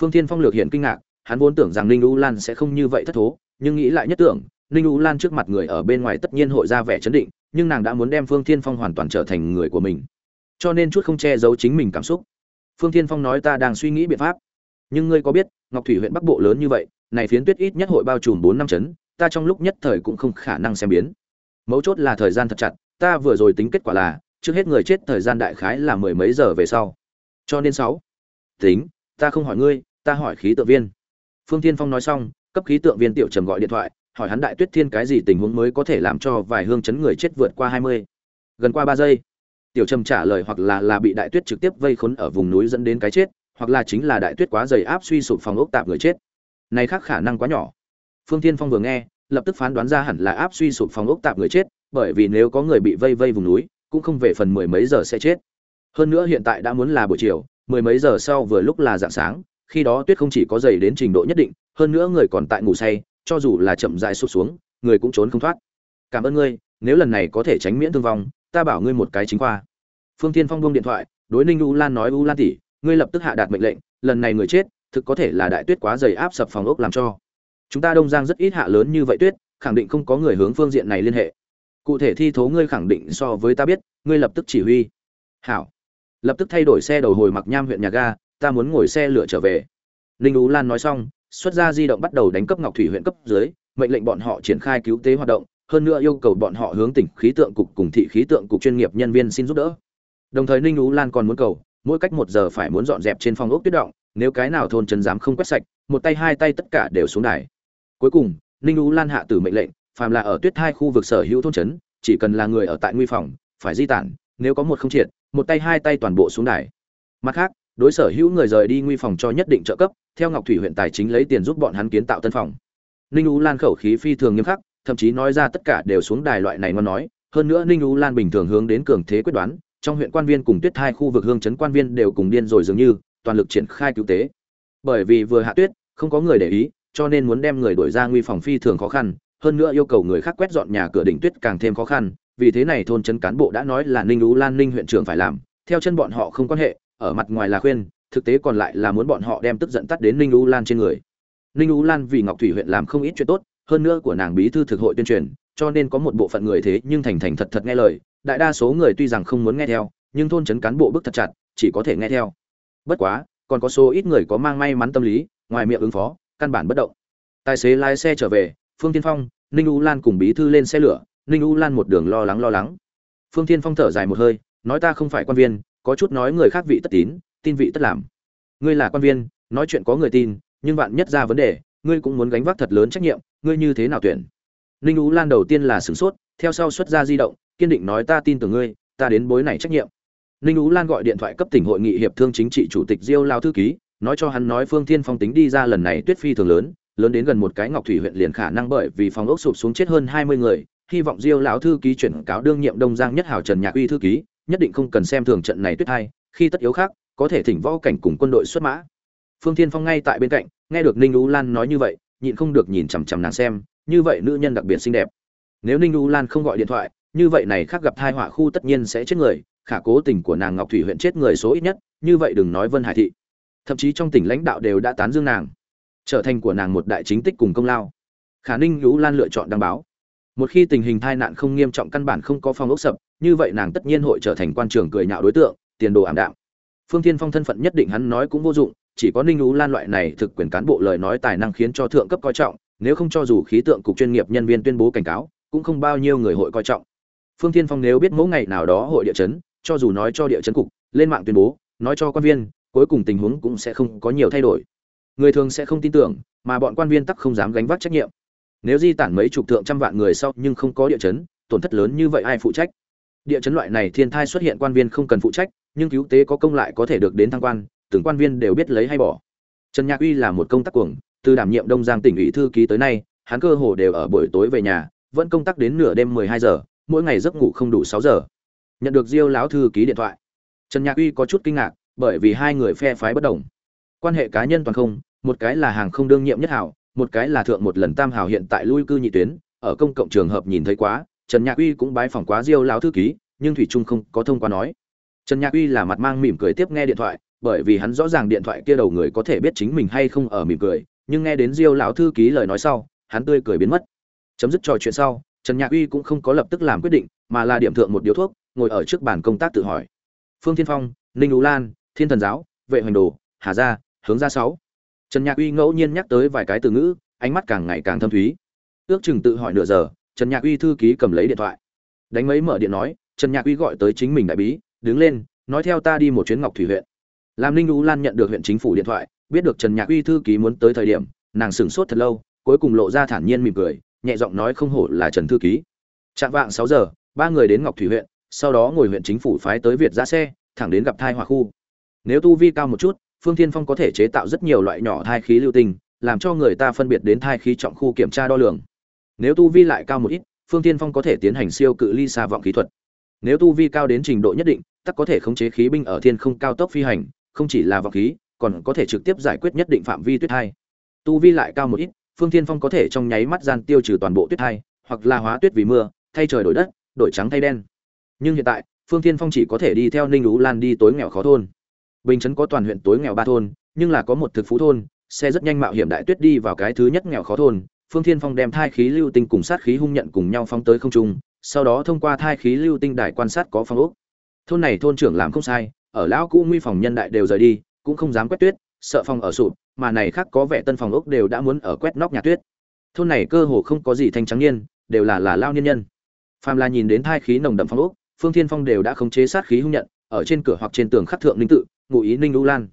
Phương thiên phong lược hiện kinh ngạc, hắn vốn tưởng rằng ninh ú lan sẽ không như vậy thất thố, nhưng nghĩ lại nhất tưởng ninh u lan trước mặt người ở bên ngoài tất nhiên hội ra vẻ chấn định, nhưng nàng đã muốn đem phương thiên phong hoàn toàn trở thành người của mình. Cho nên chút không che giấu chính mình cảm xúc. Phương thiên phong nói ta đang suy nghĩ biện pháp. Nhưng ngươi có biết, ngọc thủy huyện bắc bộ lớn như vậy, này phiến tuyết ít nhất hội bao trùm bốn năm chấn, ta trong lúc nhất thời cũng không khả năng xem biến. Mấu chốt là thời gian thật chặt, ta vừa rồi tính kết quả là, trước hết người chết thời gian đại khái là mười mấy giờ về sau. Cho nên sáu. Tính, ta không hỏi ngươi, ta hỏi khí tự viên. Phương tiên phong nói xong, cấp khí tượng viên tiểu trầm gọi điện thoại hỏi hắn đại tuyết thiên cái gì tình huống mới có thể làm cho vài hương chấn người chết vượt qua hai mươi? Gần qua ba giây, tiểu trầm trả lời hoặc là là bị đại tuyết trực tiếp vây khốn ở vùng núi dẫn đến cái chết, hoặc là chính là đại tuyết quá dày áp suy sụp phòng ốc tạp người chết. Này khác khả năng quá nhỏ. Phương tiên phong vừa nghe, lập tức phán đoán ra hẳn là áp suy sụp phòng ốc tạp người chết, bởi vì nếu có người bị vây vây vùng núi, cũng không về phần mười mấy giờ sẽ chết. Hơn nữa hiện tại đã muốn là buổi chiều, mười mấy giờ sau vừa lúc là dạng sáng, khi đó tuyết không chỉ có dày đến trình độ nhất định, hơn nữa người còn tại ngủ say cho dù là chậm dại sụp xuống, người cũng trốn không thoát. Cảm ơn ngươi, nếu lần này có thể tránh miễn thương vong, ta bảo ngươi một cái chính khoa. Phương tiên phong buông điện thoại, đối ninh u lan nói, u lan tỷ, ngươi lập tức hạ đạt mệnh lệnh, lần này người chết, thực có thể là đại tuyết quá dày áp sập phòng ốc làm cho. Chúng ta đông giang rất ít hạ lớn như vậy tuyết, khẳng định không có người hướng phương diện này liên hệ. Cụ thể thi thố ngươi khẳng định so với ta biết, ngươi lập tức chỉ huy. Hảo. Lập tức thay đổi xe đầu hồi mặc nham huyện nhà ga, ta muốn ngồi xe lửa trở về. Ninh ú lan nói xong xuất ra di động bắt đầu đánh cấp ngọc thủy huyện cấp dưới, mệnh lệnh bọn họ triển khai cứu tế hoạt động, hơn nữa yêu cầu bọn họ hướng tỉnh khí tượng cục cùng thị khí tượng cục chuyên nghiệp nhân viên xin giúp đỡ. Đồng thời ninh ú lan còn muốn cầu, mỗi cách một giờ phải muốn dọn dẹp trên phòng ốc tuyết động, nếu cái nào thôn trấn dám không quét sạch, một tay hai tay tất cả đều xuống đài. Cuối cùng, ninh ú lan hạ tử mệnh lệnh, phàm là ở tuyết hai khu vực sở hữu thôn trấn, chỉ cần là người ở tại nguy phòng, phải di tản, nếu có một không triệt, một tay hai tay toàn bộ xuống đài. Mặt khác đối sở hữu người rời đi nguy phòng cho nhất định trợ cấp, theo ngọc thủy huyện tài chính lấy tiền giúp bọn hắn kiến tạo tân phòng. Ninh u lan khẩu khí phi thường nghiêm khắc, thậm chí nói ra tất cả đều xuống đài loại này ngon nói, hơn nữa ninh u lan bình thường hướng đến cường thế quyết đoán, trong huyện quan viên cùng tuyết hai khu vực hương chấn quan viên đều cùng điên rồi dường như, toàn lực triển khai cứu tế. Bởi vì vừa hạ tuyết, không có người để ý, cho nên muốn đem người đổi ra nguy phòng phi thường khó khăn, hơn nữa yêu cầu người khác quét dọn nhà cửa đỉnh tuyết càng thêm khó khăn, vì thế này thôn trấn cán bộ đã nói là ninh ú lan ninh huyện trưởng phải làm, theo chân bọn họ không quan hệ ở mặt ngoài là khuyên, thực tế còn lại là muốn bọn họ đem tức giận tắt đến ninh U lan trên người. Ninh U lan vì ngọc thủy huyện làm không ít chuyện tốt, hơn nữa của nàng bí thư thực hội tuyên truyền, cho nên có một bộ phận người thế nhưng thành thành thật thật nghe lời. Đại đa số người tuy rằng không muốn nghe theo, nhưng thôn trấn cán bộ bức thật chặt, chỉ có thể nghe theo. Bất quá, còn có số ít người có mang may mắn tâm lý, ngoài miệng ứng phó, căn bản bất động. Tài xế lái xe trở về, phương tiên phong, ninh u lan cùng bí thư lên xe lửa, ninh u lan một đường lo lắng lo lắng. Phương tiên phong thở dài một hơi, nói ta không phải quan viên có chút nói người khác vị tất tín, tin vị tất làm. Ngươi là quan viên, nói chuyện có người tin, nhưng bạn nhất ra vấn đề, ngươi cũng muốn gánh vác thật lớn trách nhiệm, ngươi như thế nào tuyển? Ninh u lan đầu tiên là sửng sốt, theo sau xuất ra di động, kiên định nói ta tin tưởng ngươi, ta đến bối này trách nhiệm. Ninh u lan gọi điện thoại cấp tỉnh hội nghị hiệp thương chính trị chủ tịch diêu lao thư ký, nói cho hắn nói phương thiên phong tính đi ra lần này tuyết phi thường lớn lớn đến gần một cái ngọc thủy huyện liền khả năng bởi vì phòng ốc sụp xuống chết hơn hai mươi người, hy vọng diêu lão thư ký chuyển cáo đương nhiệm đông giang nhất hảo trần nhạc uy thư ký nhất định không cần xem thường trận này tuyết hay khi tất yếu khác, có thể thỉnh võ cảnh cùng quân đội xuất mã. Phương thiên phong ngay tại bên cạnh, nghe được ninh u lan nói như vậy, nhịn không được nhìn chằm chằm nàng xem, như vậy nữ nhân đặc biệt xinh đẹp. Nếu ninh u lan không gọi điện thoại, như vậy này khác gặp thai họa khu tất nhiên sẽ chết người, khả cố tình của nàng ngọc thủy huyện chết người số ít nhất, như vậy đừng nói vân hải thị. Thậm chí trong tỉnh lãnh đạo đều đã tán dương nàng, trở thành của nàng một đại chính tích cùng công lao. Khả ninh lũ lan lựa chọn đăng báo một khi tình hình tai nạn không nghiêm trọng căn bản không có phong ốc sập, như vậy nàng tất nhiên hội trở thành quan trường cười nhạo đối tượng, tiền đồ ảm đạm. Phương thiên phong thân phận nhất định hắn nói cũng vô dụng, chỉ có ninh lũ lan loại này thực quyền cán bộ lời nói tài năng khiến cho thượng cấp coi trọng, nếu không cho dù khí tượng cục chuyên nghiệp nhân viên tuyên bố cảnh cáo, cũng không bao nhiêu người hội coi trọng. Phương thiên phong nếu biết mỗi ngày nào đó hội địa chấn, cho dù nói cho địa chấn cục, lên mạng tuyên bố, nói cho quan viên, cuối cùng tình huống cũng sẽ không có nhiều thay đổi. Người thường sẽ không tin tưởng, mà bọn quan viên tắc không dám gánh vác trách nhiệm nếu di tản mấy chục thượng trăm vạn người sau nhưng không có địa chấn, tổn thất lớn như vậy ai phụ trách? Địa chấn loại này thiên thai xuất hiện quan viên không cần phụ trách, nhưng cứu tế có công lại có thể được đến thăng quan, từng quan viên đều biết lấy hay bỏ. Trần nhạc uy là một công tác cuồng, từ đảm nhiệm đông giang tỉnh ủy thư ký tới nay, hắn cơ hồ đều ở buổi tối về nhà, vẫn công tác đến nửa đêm 12 giờ, mỗi ngày giấc ngủ không đủ 6 giờ. Nhận được diêu lão thư ký điện thoại, trần nhạc uy có chút kinh ngạc, bởi vì hai người phe phái bất đồng. Quan hệ cá nhân toàn không, một cái là hàng không đương nhiệm nhất hảo một cái là thượng một lần tam hào hiện tại lui cư nhị tuyến, ở công cộng trường hợp nhìn thấy quá, trần nhạc uy cũng bái phỏng quá diêu lão thư ký, nhưng thủy trung không có thông qua nói. Trần nhạc uy là mặt mang mỉm cười tiếp nghe điện thoại, bởi vì hắn rõ ràng điện thoại kia đầu người có thể biết chính mình hay không ở mỉm cười, nhưng nghe đến diêu lão thư ký lời nói sau, hắn tươi cười biến mất. Chấm dứt trò chuyện sau, trần nhạc uy cũng không có lập tức làm quyết định, mà là điểm thượng một điếu thuốc, ngồi ở trước bàn công tác tự hỏi. Phương thiên phong, ninh ú lan, thiên thần giáo, vệ hoành đồ, hà gia, hướng gia sáu trần nhạc uy ngẫu nhiên nhắc tới vài cái từ ngữ, ánh mắt càng ngày càng thâm thúy. Ước chừng tự hỏi nửa giờ, trần nhạc uy thư ký cầm lấy điện thoại. Đánh mấy mở điện nói, trần nhạc uy gọi tới chính mình đại bí, đứng lên, nói theo ta đi một chuyến ngọc thủy huyện. Làm ninh ú lan nhận được huyện chính phủ điện thoại, biết được trần nhạc uy thư ký muốn tới thời điểm, nàng sửng sốt thật lâu, cuối cùng lộ ra thản nhiên mỉm cười, nhẹ giọng nói không hổ là trần thư ký. Trạng vạng sáu giờ, ba người đến ngọc thủy huyện, sau đó ngồi huyện chính phủ phái tới việt ra xe, thẳng đến gặp thai hòa khu. Nếu tu vi cao một chút phương thiên phong có thể chế tạo rất nhiều loại nhỏ thai khí lưu tinh, làm cho người ta phân biệt đến thai khí trọng khu kiểm tra đo lường. Nếu tu vi lại cao một ít, phương thiên phong có thể tiến hành siêu cự ly xa vọng khí thuật. Nếu tu vi cao đến trình độ nhất định, tắc có thể khống chế khí binh ở thiên không cao tốc phi hành, không chỉ là vọng khí, còn có thể trực tiếp giải quyết nhất định phạm vi tuyết hai tu vi lại cao một ít, phương thiên phong có thể trong nháy mắt gian tiêu trừ toàn bộ tuyết hai hoặc là hóa tuyết vì mưa, thay trời đổi đất, đổi trắng thay đen. Nhưng hiện tại, phương thiên phong chỉ có thể đi theo ninh lũ lan đi tối nghèo khó thôn bình chấn có toàn huyện tối nghèo ba thôn, nhưng là có một thực phú thôn, xe rất nhanh mạo hiểm đại tuyết đi vào cái thứ nhất nghèo khó thôn. Phương thiên phong đem thai khí lưu tinh cùng sát khí hung nhận cùng nhau phóng tới không trung, sau đó thông qua thai khí lưu tinh đài quan sát có phong ốc. Thôn này thôn trưởng làm không sai, ở lão cũ nguy phòng nhân đại đều rời đi, cũng không dám quét tuyết, sợ phòng ở sụp, mà này khác có vẻ tân phòng ốc đều đã muốn ở quét nóc nhà tuyết. Thôn này cơ hồ không có gì thanh trắng niên, đều là là lao niên nhân. Phàm là nhìn đến thai khí nồng đậm phong ốc, phương thiên phong đều đã khống chế sát khí hung nhận, ở trên cửa hoặc trên tường khắc thượng linh tự ngụ ý ninh u lan.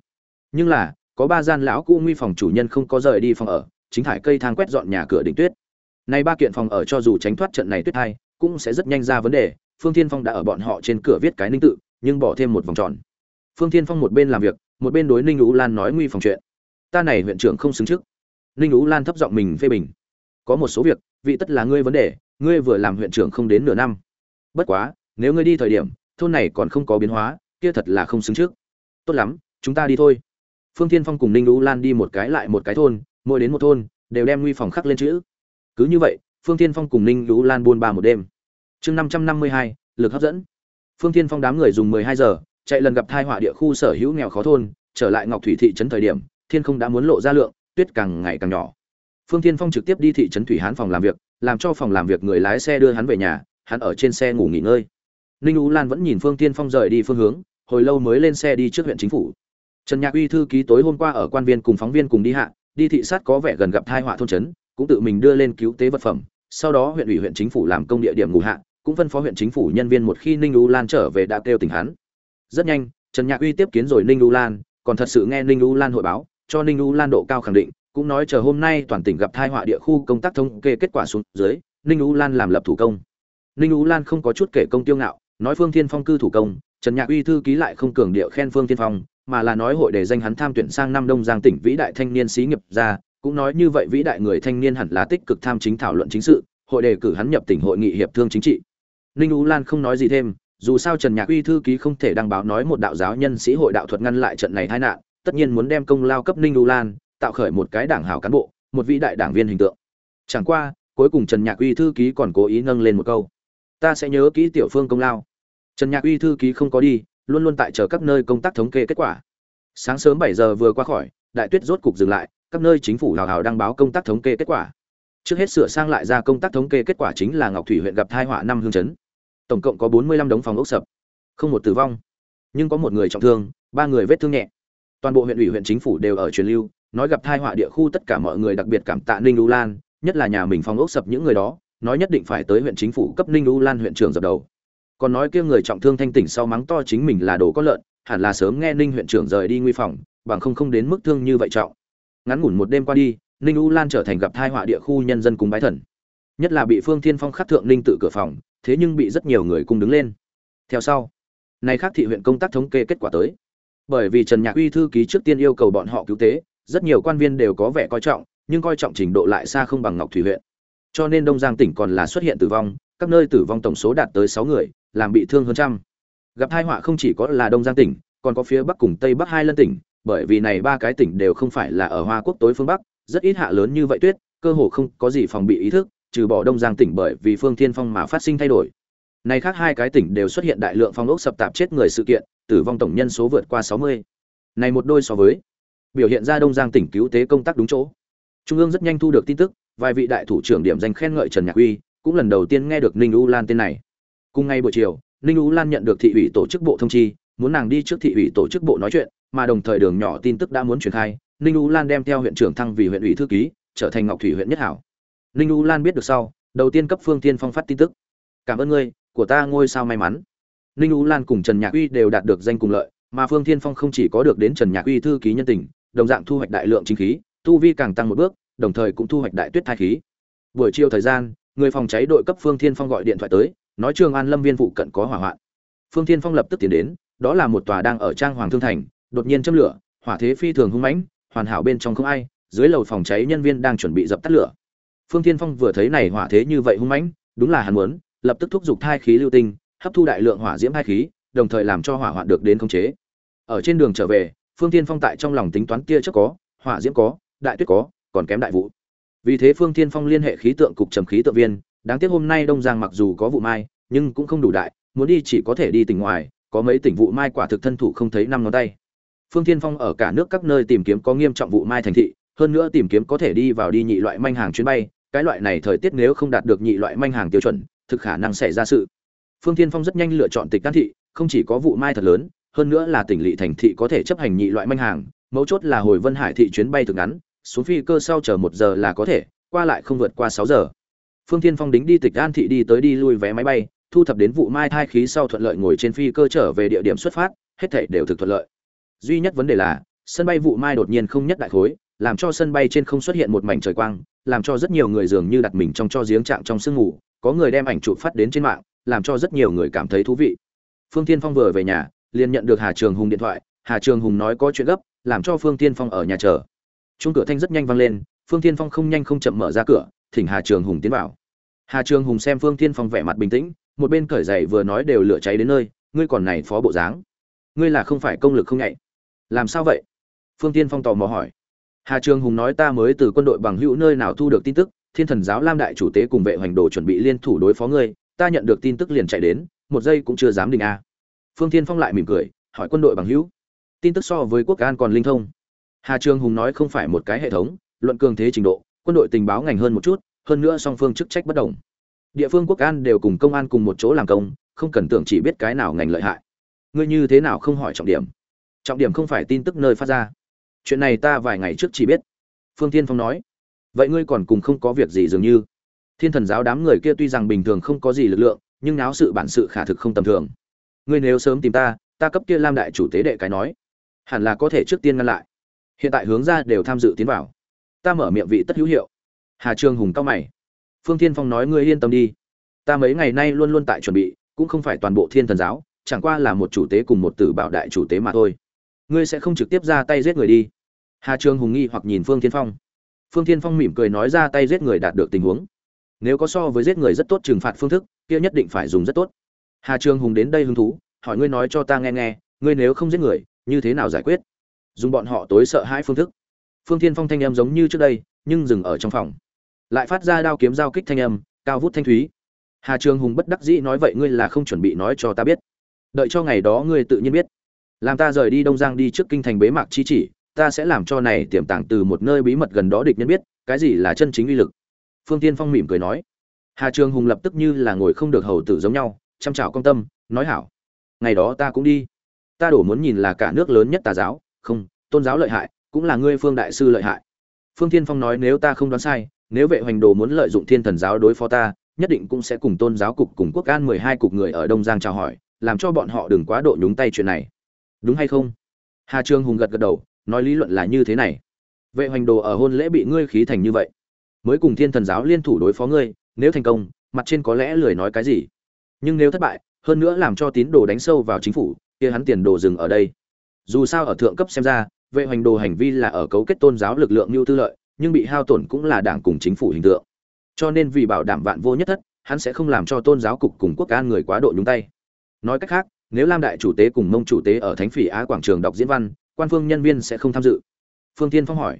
Nhưng là, có ba gian lão cũ nguy phòng chủ nhân không có rời đi phòng ở, chính thải cây thang quét dọn nhà cửa đỉnh tuyết. Nay ba kiện phòng ở cho dù tránh thoát trận này tuyết hai, cũng sẽ rất nhanh ra vấn đề, phương thiên phong đã ở bọn họ trên cửa viết cái ninh tự, nhưng bỏ thêm một vòng tròn. Phương thiên phong một bên làm việc, một bên đối ninh u lan nói nguy phòng chuyện. Ta này huyện trưởng không xứng trước ninh u lan thấp giọng mình phê bình. Có một số việc, vị tất là ngươi vấn đề, ngươi vừa làm huyện trưởng không đến nửa năm. Bất quá, nếu ngươi đi thời điểm, thôn này còn không có biến hóa, kia thật là không xứng trước tốt lắm, chúng ta đi thôi. Phương thiên phong cùng ninh lũ lan đi một cái lại một cái thôn, mỗi đến một thôn, đều đem nguy phòng khắc lên chữ. Cứ như vậy, phương thiên phong cùng ninh lũ lan buôn ba một đêm. Chương năm trăm năm mươi hai, lực hấp dẫn. Phương thiên phong đám người dùng mười hai giờ, chạy lần gặp thai họa địa khu sở hữu nghèo khó thôn, trở lại ngọc thủy thị trấn thời điểm, thiên không đã muốn lộ ra lượng, tuyết càng ngày càng nhỏ. Phương thiên phong trực tiếp đi thị trấn thủy hán phòng làm việc, làm cho phòng làm việc người lái xe đưa hắn về nhà, hắn ở trên xe ngủ nghỉ ngơi. Ninh lũ lan vẫn nhìn phương tiên phong rời đi phương hướng hồi lâu mới lên xe đi trước huyện chính phủ. Trần nhạc uy thư ký tối hôm qua ở quan viên cùng phóng viên cùng đi hạ, đi thị sát có vẻ gần gặp thai họa thôn trấn, cũng tự mình đưa lên cứu tế vật phẩm. Sau đó huyện ủy huyện chính phủ làm công địa điểm ngủ hạ, cũng phân phó huyện chính phủ nhân viên một khi ninh u lan trở về đã kêu tỉnh hắn. Rất nhanh, trần nhạc uy tiếp kiến rồi ninh u lan, còn thật sự nghe ninh u lan hội báo, cho ninh u lan độ cao khẳng định, cũng nói chờ hôm nay toàn tỉnh gặp thai họa địa khu công tác thống kê kết quả xuống dưới, ninh u lan làm lập thủ công. Ninh u lan không có chút kể công tiêu ngạo, nói phương thiên phong cư thủ công trần nhạc uy thư ký lại không cường điệu khen phương thiên phong, mà là nói hội để danh hắn tham tuyển sang năm đông giang tỉnh vĩ đại thanh niên xí nghiệp ra, cũng nói như vậy vĩ đại người thanh niên hẳn là tích cực tham chính thảo luận chính sự, hội đề cử hắn nhập tỉnh hội nghị hiệp thương chính trị. Ninh u lan không nói gì thêm, dù sao trần nhạc uy thư ký không thể đăng báo nói một đạo giáo nhân sĩ hội đạo thuật ngăn lại trận này tai nạn, tất nhiên muốn đem công lao cấp ninh u lan, tạo khởi một cái đảng hào cán bộ, một vĩ đại đảng viên hình tượng. Chẳng qua, cuối cùng trần nhạc uy thư ký còn cố ý nâng lên một câu. Ta sẽ nhớ kỹ tiểu phương công lao trần nhạc uy thư ký không có đi, luôn luôn tại chờ các nơi công tác thống kê kết quả. Sáng sớm bảy giờ vừa qua khỏi, đại tuyết rốt cục dừng lại, các nơi chính phủ hào hào đăng báo công tác thống kê kết quả. Trước hết sửa sang lại ra công tác thống kê kết quả chính là ngọc thủy huyện gặp thai họa năm hương chấn. Tổng cộng có bốn mươi lăm đống phòng ốc sập, không một tử vong, nhưng có một người trọng thương, ba người vết thương nhẹ. Toàn bộ huyện ủy, huyện chính phủ đều ở truyền lưu, nói gặp thai họa địa khu tất cả mọi người đặc biệt cảm tạ ninh U lan, nhất là nhà mình phòng ốc sập những người đó, nói nhất định phải tới huyện chính phủ cấp ninh U lan huyện trưởng dập đầu còn nói kia người trọng thương thanh tỉnh sau mắng to chính mình là đồ có lợn, hẳn là sớm nghe ninh huyện trưởng rời đi nguy phòng, bằng không không đến mức thương như vậy trọng. Ngắn ngủn một đêm qua đi, ninh u lan trở thành gặp thai họa địa khu nhân dân cùng bái thần. Nhất là bị phương thiên phong khắc thượng ninh tự cửa phòng, thế nhưng bị rất nhiều người cùng đứng lên. Theo sau, nay khác thị huyện công tác thống kê kết quả tới. Bởi vì trần nhạc uy thư ký trước tiên yêu cầu bọn họ cứu tế, rất nhiều quan viên đều có vẻ coi trọng, nhưng coi trọng trình độ lại xa không bằng ngọc thủy huyện. Cho nên đông giang tỉnh còn là xuất hiện tử vong các nơi tử vong tổng số đạt tới sáu người, làm bị thương hơn trăm. Gặp tai họa không chỉ có là đông giang tỉnh, còn có phía bắc cùng tây bắc hai lân tỉnh, bởi vì này ba cái tỉnh đều không phải là ở hoa quốc tối phương bắc, rất ít hạ lớn như vậy tuyết, cơ hồ không có gì phòng bị ý thức, trừ bỏ đông giang tỉnh bởi vì phương thiên phong mà phát sinh thay đổi. Này khác hai cái tỉnh đều xuất hiện đại lượng phong ốc sập tạp chết người sự kiện, tử vong tổng nhân số vượt qua sáu mươi. Này một đôi so với, biểu hiện ra đông giang tỉnh cứu tế công tác đúng chỗ. Trung ương rất nhanh thu được tin tức, vài vị đại thủ trưởng điểm danh khen ngợi trần nhạc uy cũng lần đầu tiên nghe được ninh u lan tên này. Cùng ngay buổi chiều, ninh u lan nhận được thị ủy tổ chức bộ thông chi, muốn nàng đi trước thị ủy tổ chức bộ nói chuyện, mà đồng thời đường nhỏ tin tức đã muốn truyền khai, ninh u lan đem theo huyện trưởng thăng vì huyện ủy thư ký, trở thành ngọc thủy huyện nhất hảo. Ninh u lan biết được sau, đầu tiên cấp phương tiên phong phát tin tức. Cảm ơn ngươi, của ta ngôi sao may mắn. Ninh u lan cùng trần nhạc uy đều đạt được danh cùng lợi, mà phương tiên phong không chỉ có được đến trần nhạc uy thư ký nhân tình, đồng dạng thu hoạch đại lượng chính khí, tu vi càng tăng một bước, đồng thời cũng thu hoạch đại tuyết thai khí. Buổi chiều thời gian người phòng cháy đội cấp phương thiên phong gọi điện thoại tới, nói trường an lâm viên phụ cận có hỏa hoạn. Phương thiên phong lập tức tiến đến, đó là một tòa đang ở trang hoàng thương thành, đột nhiên châm lửa, hỏa thế phi thường hung mãnh, hoàn hảo bên trong không ai, dưới lầu phòng cháy nhân viên đang chuẩn bị dập tắt lửa. Phương thiên phong vừa thấy này hỏa thế như vậy hung mãnh, đúng là hắn muốn, lập tức thúc giục thai khí lưu tinh, hấp thu đại lượng hỏa diễm thai khí, đồng thời làm cho hỏa hoạn được đến khống chế. Ở trên đường trở về, phương thiên phong tại trong lòng tính toán kia trước có, hỏa diễm có, đại tuyết có, còn kém đại vụ vì thế phương thiên phong liên hệ khí tượng cục trầm khí tượng viên, đáng tiếc hôm nay đông giang mặc dù có vụ mai, nhưng cũng không đủ đại, muốn đi chỉ có thể đi tỉnh ngoài, có mấy tỉnh vụ mai quả thực thân thủ không thấy năm ngón tay. Phương thiên phong ở cả nước các nơi tìm kiếm có nghiêm trọng vụ mai thành thị, hơn nữa tìm kiếm có thể đi vào đi nhị loại manh hàng chuyến bay, cái loại này thời tiết nếu không đạt được nhị loại manh hàng tiêu chuẩn, thực khả năng xảy ra sự. Phương thiên phong rất nhanh lựa chọn tịch can thị, không chỉ có vụ mai thật lớn, hơn nữa là tỉnh lỵ thành thị có thể chấp hành nhị loại manh hàng, mấu chốt là hồi vân hải thị chuyến bay thường ngắn xuống phi cơ sau chờ một giờ là có thể, qua lại không vượt qua sáu giờ. Phương thiên phong đính đi tịch an thị đi tới đi lui vé máy bay, thu thập đến vụ mai thai khí sau thuận lợi ngồi trên phi cơ trở về địa điểm xuất phát, hết thảy đều thực thuận lợi. Duy nhất vấn đề là, sân bay vụ mai đột nhiên không nhất đại khối, làm cho sân bay trên không xuất hiện một mảnh trời quang, làm cho rất nhiều người dường như đặt mình trong cho giếng trạng trong sương ngủ có người đem ảnh chụp phát đến trên mạng, làm cho rất nhiều người cảm thấy thú vị. Phương tiên phong vừa về nhà, liền nhận được hà trường hùng điện thoại, hà trường hùng nói có chuyện gấp, làm cho phương tiên phong ở nhà chờ chung cửa thanh rất nhanh vang lên, phương tiên phong không nhanh không chậm mở ra cửa, thỉnh hà trường hùng tiến vào. Hà trường hùng xem phương tiên phong vẻ mặt bình tĩnh, một bên cởi giày vừa nói đều lửa cháy đến nơi, ngươi còn này phó bộ dáng. Ngươi là không phải công lực không nhạy. Làm sao vậy? Phương tiên phong tò mò hỏi. Hà trường hùng nói ta mới từ quân đội bằng hữu nơi nào thu được tin tức, thiên thần giáo lam đại chủ tế cùng vệ hoành đồ chuẩn bị liên thủ đối phó ngươi, ta nhận được tin tức liền chạy đến, một giây cũng chưa dám đình a. Phương tiên phong lại mỉm cười, hỏi quân đội bằng hữu. Tin tức so với quốc an còn linh thông hà trường hùng nói không phải một cái hệ thống, luận cường thế trình độ, quân đội tình báo ngành hơn một chút, hơn nữa song phương chức trách bất đồng. Địa phương quốc an đều cùng công an cùng một chỗ làm công, không cần tưởng chỉ biết cái nào ngành lợi hại. Ngươi như thế nào không hỏi trọng điểm? Trọng điểm không phải tin tức nơi phát ra. Chuyện này ta vài ngày trước chỉ biết. Phương Thiên phong nói. Vậy ngươi còn cùng không có việc gì dường như? Thiên thần giáo đám người kia tuy rằng bình thường không có gì lực lượng, nhưng náo sự bản sự khả thực không tầm thường. Ngươi nếu sớm tìm ta ta cấp kia lam đại chủ tế đệ cái nói. Hẳn là có thể trước tiên ngăn lại hiện tại hướng ra đều tham dự tiến vào. Ta mở miệng vị tất hữu hiệu. Hà trường hùng cao mày. Phương tiên phong nói ngươi yên tâm đi. Ta mấy ngày nay luôn luôn tại chuẩn bị, cũng không phải toàn bộ thiên thần giáo, chẳng qua là một chủ tế cùng một tử bảo đại chủ tế mà thôi. Ngươi sẽ không trực tiếp ra tay giết người đi. Hà trường hùng nghi hoặc nhìn phương tiên phong. Phương tiên phong mỉm cười nói ra tay giết người đạt được tình huống. Nếu có so với giết người rất tốt trừng phạt phương thức, kia nhất định phải dùng rất tốt. Hà trường hùng đến đây hứng thú, hỏi ngươi nói cho ta nghe nghe, ngươi nếu không giết người, như thế nào giải quyết? Dùng bọn họ tối sợ hãi phương thức. Phương thiên phong thanh âm giống như trước đây, nhưng dừng ở trong phòng. Lại phát ra đao kiếm giao kích thanh âm, cao vút thanh thúy. Hà trường hùng bất đắc dĩ nói vậy ngươi là không chuẩn bị nói cho ta biết. Đợi cho ngày đó ngươi tự nhiên biết. Làm ta rời đi đông giang đi trước kinh thành bế mạc chi chỉ, ta sẽ làm cho này tiềm tàng từ một nơi bí mật gần đó địch nhân biết, cái gì là chân chính uy lực. Phương tiên phong mỉm cười nói. Hà trường hùng lập tức như là ngồi không được hầu tử giống nhau, chăm chào công tâm, nói hảo. Ngày đó ta cũng đi. Ta đổ muốn nhìn là cả nước lớn nhất tà giáo không, tôn giáo lợi hại, cũng là ngươi phương đại sư lợi hại. Phương thiên phong nói nếu ta không đoán sai, nếu vệ hoành đồ muốn lợi dụng thiên thần giáo đối phó ta, nhất định cũng sẽ cùng tôn giáo cục cùng quốc an mười hai cục người ở đông giang chào hỏi, làm cho bọn họ đừng quá độ nhúng tay chuyện này. Đúng hay không? Hà trương hùng gật gật đầu, nói lý luận là như thế này. Vệ hoành đồ ở hôn lễ bị ngươi khí thành như vậy, mới cùng thiên thần giáo liên thủ đối phó ngươi, nếu thành công, mặt trên có lẽ lười nói cái gì. Nhưng nếu thất bại, hơn nữa làm cho tín đồ đánh sâu vào chính phủ, kia hắn tiền đồ dừng ở đây dù sao ở thượng cấp xem ra, vệ hoành đồ hành vi là ở cấu kết tôn giáo lực lượng mưu tư lợi, nhưng bị hao tổn cũng là đảng cùng chính phủ hình tượng. Cho nên vì bảo đảm vạn vô nhất thất, hắn sẽ không làm cho tôn giáo cục cùng quốc an người quá độ nhúng tay. Nói cách khác, nếu lam đại chủ tế cùng mông chủ tế ở thánh phỉ á quảng trường đọc diễn văn, quan phương nhân viên sẽ không tham dự. Phương tiên phong hỏi.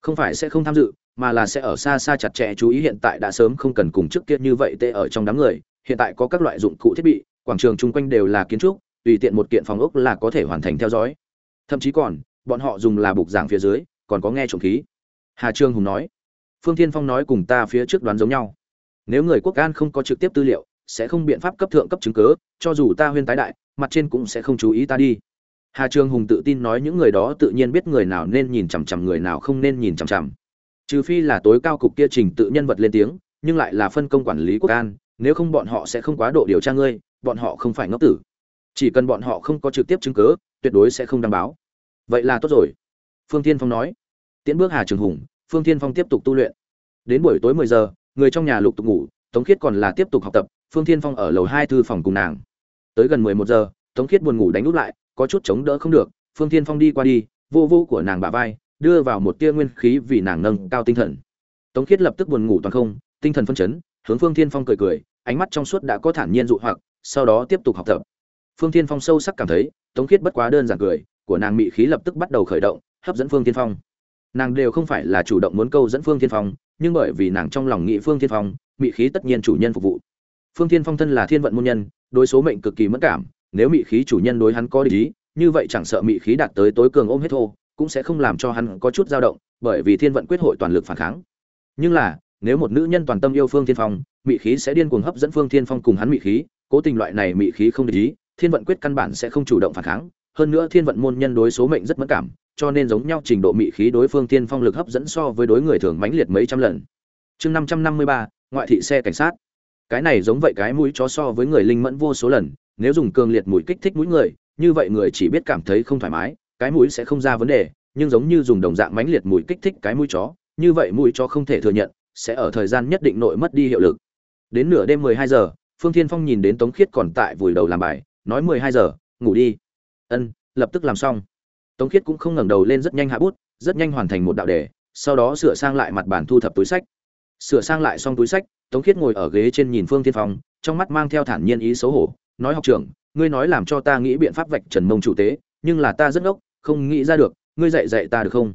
Không phải sẽ không tham dự, mà là sẽ ở xa xa chặt chẽ chú ý hiện tại đã sớm không cần cùng trước kia như vậy tê ở trong đám người, hiện tại có các loại dụng cụ thiết bị, quảng trường chung quanh đều là kiến trúc, tùy tiện một kiện phòng ốc là có thể hoàn thành theo dõi thậm chí còn, bọn họ dùng là bục giảng phía dưới, còn có nghe trộm khí. Hà trương hùng nói, phương Thiên phong nói cùng ta phía trước đoán giống nhau. Nếu người quốc an không có trực tiếp tư liệu, sẽ không biện pháp cấp thượng cấp chứng cớ cho dù ta huyên tái đại, mặt trên cũng sẽ không chú ý ta đi. Hà trương hùng tự tin nói những người đó tự nhiên biết người nào nên nhìn chằm chằm, người nào không nên nhìn chằm chằm. Trừ phi là tối cao cục kia trình tự nhân vật lên tiếng, nhưng lại là phân công quản lý quốc an, nếu không bọn họ sẽ không quá độ điều tra ngươi, bọn họ không phải ngốc tử. Chỉ cần bọn họ không có trực tiếp chứng cớ tuyệt đối sẽ không đăng báo. Vậy là tốt rồi. Phương tiên phong nói. Tiễn bước hà trường hùng, phương thiên phong tiếp tục tu luyện. Đến buổi tối mười giờ, người trong nhà lục tục ngủ, tống khiết còn là tiếp tục học tập, phương thiên phong ở lầu hai thư phòng cùng nàng. Tới gần mười một giờ, tống khiết buồn ngủ đánh úp lại, có chút chống đỡ không được, phương thiên phong đi qua đi, vô vô của nàng bả vai, đưa vào một tia nguyên khí vì nàng nâng cao tinh thần. Tống khiết lập tức buồn ngủ toàn không, tinh thần phân chấn, hướng phương thiên phong cười cười, ánh mắt trong suốt đã có thản nhiên dụ hoặc, sau đó tiếp tục học tập phương thiên phong sâu sắc cảm thấy, tống khiết bất quá đơn giản cười, của nàng mị khí lập tức bắt đầu khởi động, hấp dẫn phương thiên phong. Nàng đều không phải là chủ động muốn câu dẫn phương thiên phong, nhưng bởi vì nàng trong lòng nghĩ phương thiên phong, mị khí tất nhiên chủ nhân phục vụ. Phương thiên phong thân là thiên vận môn nhân, đối số mệnh cực kỳ mất cảm, nếu mị khí chủ nhân đối hắn có lý như vậy chẳng sợ mị khí đạt tới tối cường ôm hết thô, cũng sẽ không làm cho hắn có chút dao động, bởi vì thiên vận quyết hội toàn lực phản kháng. Nhưng là, nếu một nữ nhân toàn tâm yêu phương thiên phong, mị khí sẽ điên cuồng hấp dẫn phương thiên phong cùng hắn mị khí, cố tình loại này mị khí không để ý thiên vận quyết căn bản sẽ không chủ động phản kháng, hơn nữa thiên vận môn nhân đối số mệnh rất mất cảm, cho nên giống nhau trình độ mị khí đối phương thiên phong lực hấp dẫn so với đối người thường mãnh liệt mấy trăm lần. Chương năm trăm năm mươi ba, ngoại thị xe cảnh sát. Cái này giống vậy cái mũi chó so với người linh mẫn vô số lần, nếu dùng cường liệt mũi kích thích mũi người, như vậy người chỉ biết cảm thấy không thoải mái, cái mũi sẽ không ra vấn đề, nhưng giống như dùng đồng dạng mãnh liệt mũi kích thích cái mũi chó, như vậy mũi chó không thể thừa nhận, sẽ ở thời gian nhất định nội mất đi hiệu lực. Đến nửa đêm mười hai giờ, phương thiên phong nhìn đến tống khiết còn tại vùi đầu làm bài nói mười hai giờ, ngủ đi. Ân, lập tức làm xong. Tống khiết cũng không ngẩng đầu lên rất nhanh hạ bút, rất nhanh hoàn thành một đạo đề, sau đó sửa sang lại mặt bản thu thập túi sách. Sửa sang lại xong túi sách, tống khiết ngồi ở ghế trên nhìn phương thiên phong, trong mắt mang theo thản nhiên ý xấu hổ, nói học trưởng, ngươi nói làm cho ta nghĩ biện pháp vạch trần mông chủ tế, nhưng là ta rất ngốc, không nghĩ ra được, ngươi dạy dạy ta được không?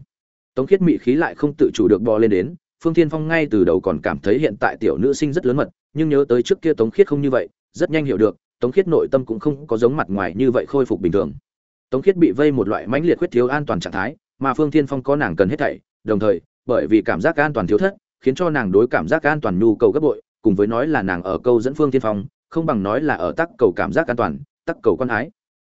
Tống khiết mị khí lại không tự chủ được bò lên đến, phương thiên phong ngay từ đầu còn cảm thấy hiện tại tiểu nữ sinh rất lớn mật, nhưng nhớ tới trước kia tống khiết không như vậy, rất nhanh hiểu được tống khiết nội tâm cũng không có giống mặt ngoài như vậy khôi phục bình thường. Tống khiết bị vây một loại mãnh liệt khuyết thiếu an toàn trạng thái, mà phương thiên phong có nàng cần hết thảy, đồng thời, bởi vì cảm giác an toàn thiếu thất, khiến cho nàng đối cảm giác an toàn nhu cầu gấp bội, cùng với nói là nàng ở câu dẫn phương thiên phong, không bằng nói là ở tắc cầu cảm giác an toàn, tắc cầu con ái.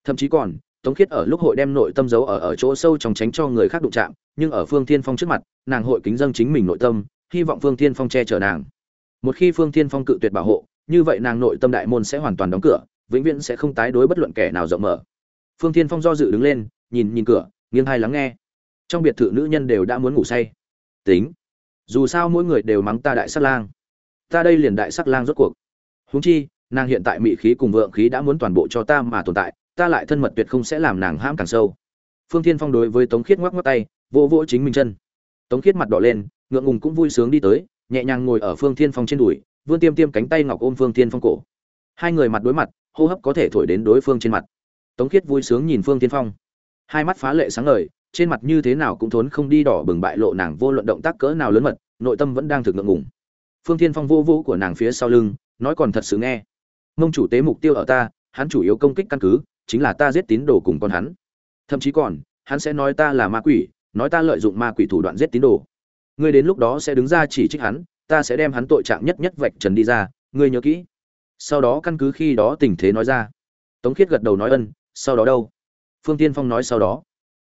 Thậm chí còn, tống khiết ở lúc hội đem nội tâm giấu ở ở chỗ sâu trong tránh cho người khác đụng chạm, nhưng ở phương thiên phong trước mặt, nàng hội kính dâng chính mình nội tâm, hy vọng phương thiên phong che chở nàng. Một khi phương thiên phong cự tuyệt bảo hộ như vậy nàng nội tâm đại môn sẽ hoàn toàn đóng cửa, vĩnh viễn sẽ không tái đối bất luận kẻ nào rộng mở. Phương thiên phong do dự đứng lên, nhìn nhìn cửa, nghiêng hai lắng nghe. Trong biệt thự nữ nhân đều đã muốn ngủ say. Tính, dù sao mỗi người đều mắng ta đại sắc lang. Ta đây liền đại sắc lang rốt cuộc. Huống chi, nàng hiện tại mị khí cùng vượng khí đã muốn toàn bộ cho ta mà tồn tại, ta lại thân mật tuyệt không sẽ làm nàng hãm càng sâu. Phương thiên phong đối với tống khiết ngoắc ngoắc tay, vỗ vỗ chính mình chân. Tống khiết mặt đỏ lên, ngượng ngùng cũng vui sướng đi tới, nhẹ nhàng ngồi ở phương thiên phong trên đùi vươn tiêm tiêm cánh tay ngọc ôm phương thiên phong cổ. Hai người mặt đối mặt, hô hấp có thể thổi đến đối phương trên mặt. Tống khiết vui sướng nhìn phương thiên phong. Hai mắt phá lệ sáng ngời, trên mặt như thế nào cũng thốn không đi đỏ bừng bại lộ nàng vô luận động tác cỡ nào lớn mật, nội tâm vẫn đang thực ngượng ngùng. Phương thiên phong vô vô của nàng phía sau lưng, nói còn thật sự nghe. Mông chủ tế mục tiêu ở ta, hắn chủ yếu công kích căn cứ, chính là ta giết tín đồ cùng con hắn. Thậm chí còn, hắn sẽ nói ta là ma quỷ, nói ta lợi dụng ma quỷ thủ đoạn giết tín đồ. Ngươi đến lúc đó sẽ đứng ra chỉ trích hắn ta sẽ đem hắn tội trạng nhất nhất vạch trần đi ra, ngươi nhớ kỹ. Sau đó căn cứ khi đó tình thế nói ra. Tống khiết gật đầu nói ân, sau đó đâu? Phương tiên phong nói sau đó.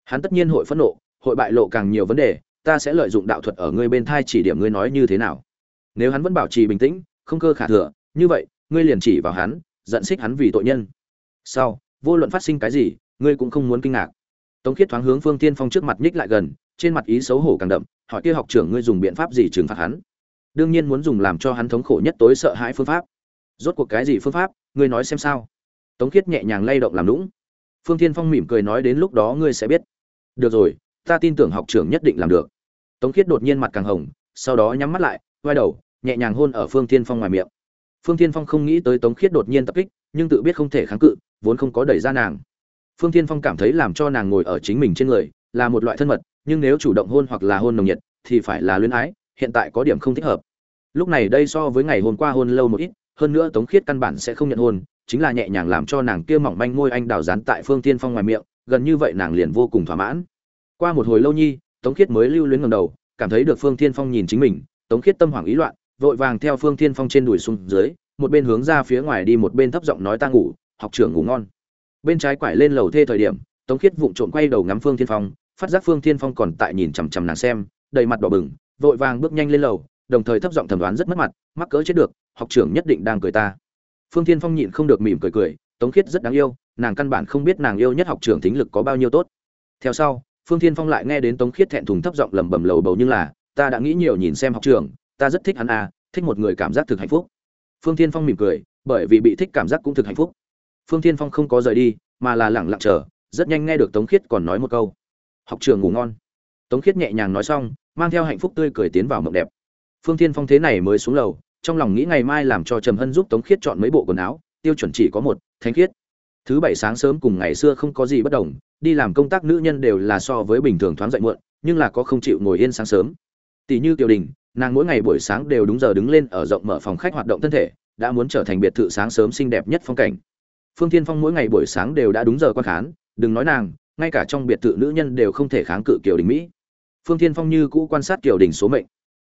Hắn tất nhiên hội phẫn nộ, hội bại lộ càng nhiều vấn đề, ta sẽ lợi dụng đạo thuật ở ngươi bên thai chỉ điểm ngươi nói như thế nào. Nếu hắn vẫn bảo trì bình tĩnh, không cơ khả thừa, như vậy, ngươi liền chỉ vào hắn, giận xích hắn vì tội nhân. Sau, vô luận phát sinh cái gì, ngươi cũng không muốn kinh ngạc. Tống khiết thoáng hướng phương tiên phong trước mặt nhích lại gần, trên mặt ý xấu hổ càng đậm, hỏi kia học trưởng ngươi dùng biện pháp gì trừng phạt hắn? Đương nhiên muốn dùng làm cho hắn thống khổ nhất tối sợ hãi phương pháp. Rốt cuộc cái gì phương pháp, ngươi nói xem sao. Tống khiết nhẹ nhàng lay động làm lũng phương thiên phong mỉm cười nói đến lúc đó ngươi sẽ biết. Được rồi, ta tin tưởng học trưởng nhất định làm được. Tống khiết đột nhiên mặt càng hồng, sau đó nhắm mắt lại, quay đầu, nhẹ nhàng hôn ở phương thiên phong ngoài miệng. Phương thiên phong không nghĩ tới tống khiết đột nhiên tập kích, nhưng tự biết không thể kháng cự, vốn không có đẩy ra nàng. Phương thiên phong cảm thấy làm cho nàng ngồi ở chính mình trên người là một loại thân mật, nhưng nếu chủ động hôn hoặc là hôn nồng nhiệt, thì phải là luyến ái hiện tại có điểm không thích hợp. Lúc này đây so với ngày hôm qua hôn lâu một ít, hơn nữa tống khiết căn bản sẽ không nhận hôn, chính là nhẹ nhàng làm cho nàng kia mỏng manh môi anh đào dán tại phương tiên phong ngoài miệng, gần như vậy nàng liền vô cùng thỏa mãn. Qua một hồi lâu nhi, tống khiết mới lưu luyến ngầm đầu, cảm thấy được phương tiên phong nhìn chính mình, tống khiết tâm hoảng ý loạn, vội vàng theo phương tiên phong trên đùi xuống dưới, một bên hướng ra phía ngoài đi một bên thấp giọng nói ta ngủ, học trưởng ngủ ngon. Bên trái quải lên lầu thê thời điểm, tống khiết vụng trộm quay đầu ngắm phương tiên phong, phát giác phương tiên phong còn tại nhìn chằm chằm nàng xem, đầy mặt đỏ bừng vội vàng bước nhanh lên lầu đồng thời thấp giọng thẩm đoán rất mất mặt mắc cỡ chết được học trưởng nhất định đang cười ta. Phương tiên phong nhịn không được mỉm cười cười tống khiết rất đáng yêu nàng căn bản không biết nàng yêu nhất học trưởng thính lực có bao nhiêu tốt. Theo sau phương tiên phong lại nghe đến tống khiết thẹn thùng thấp giọng lẩm bẩm lầu bầu nhưng là ta đã nghĩ nhiều nhìn xem học trưởng, ta rất thích hắn à thích một người cảm giác thực hạnh phúc. Phương thiên phong mỉm cười bởi vì bị thích cảm giác cũng thực hạnh phúc. Phương thiên phong không có rời đi mà là lẳng lặng chờ rất nhanh nghe được tống khiết còn nói một câu. Học trường ngủ ngon tống khiết nhẹ nhàng nói xong, mang theo hạnh phúc tươi cười tiến vào mộng đẹp. Phương thiên phong thế này mới xuống lầu, trong lòng nghĩ ngày mai làm cho trầm hân giúp tống khiết chọn mấy bộ quần áo, tiêu chuẩn chỉ có một thánh khiết. Thứ bảy sáng sớm cùng ngày xưa không có gì bất đồng, đi làm công tác nữ nhân đều là so với bình thường thoáng dậy muộn, nhưng là có không chịu ngồi yên sáng sớm. Tỷ như tiểu đình, nàng mỗi ngày buổi sáng đều đúng giờ đứng lên ở rộng mở phòng khách hoạt động thân thể, đã muốn trở thành biệt thự sáng sớm xinh đẹp nhất phong cảnh. Phương thiên phong mỗi ngày buổi sáng đều đã đúng giờ quan khán, đừng nói nàng, ngay cả trong biệt thự nữ nhân đều không thể kháng cự kiều đình mỹ phương thiên phong như cũ quan sát tiểu đình số mệnh.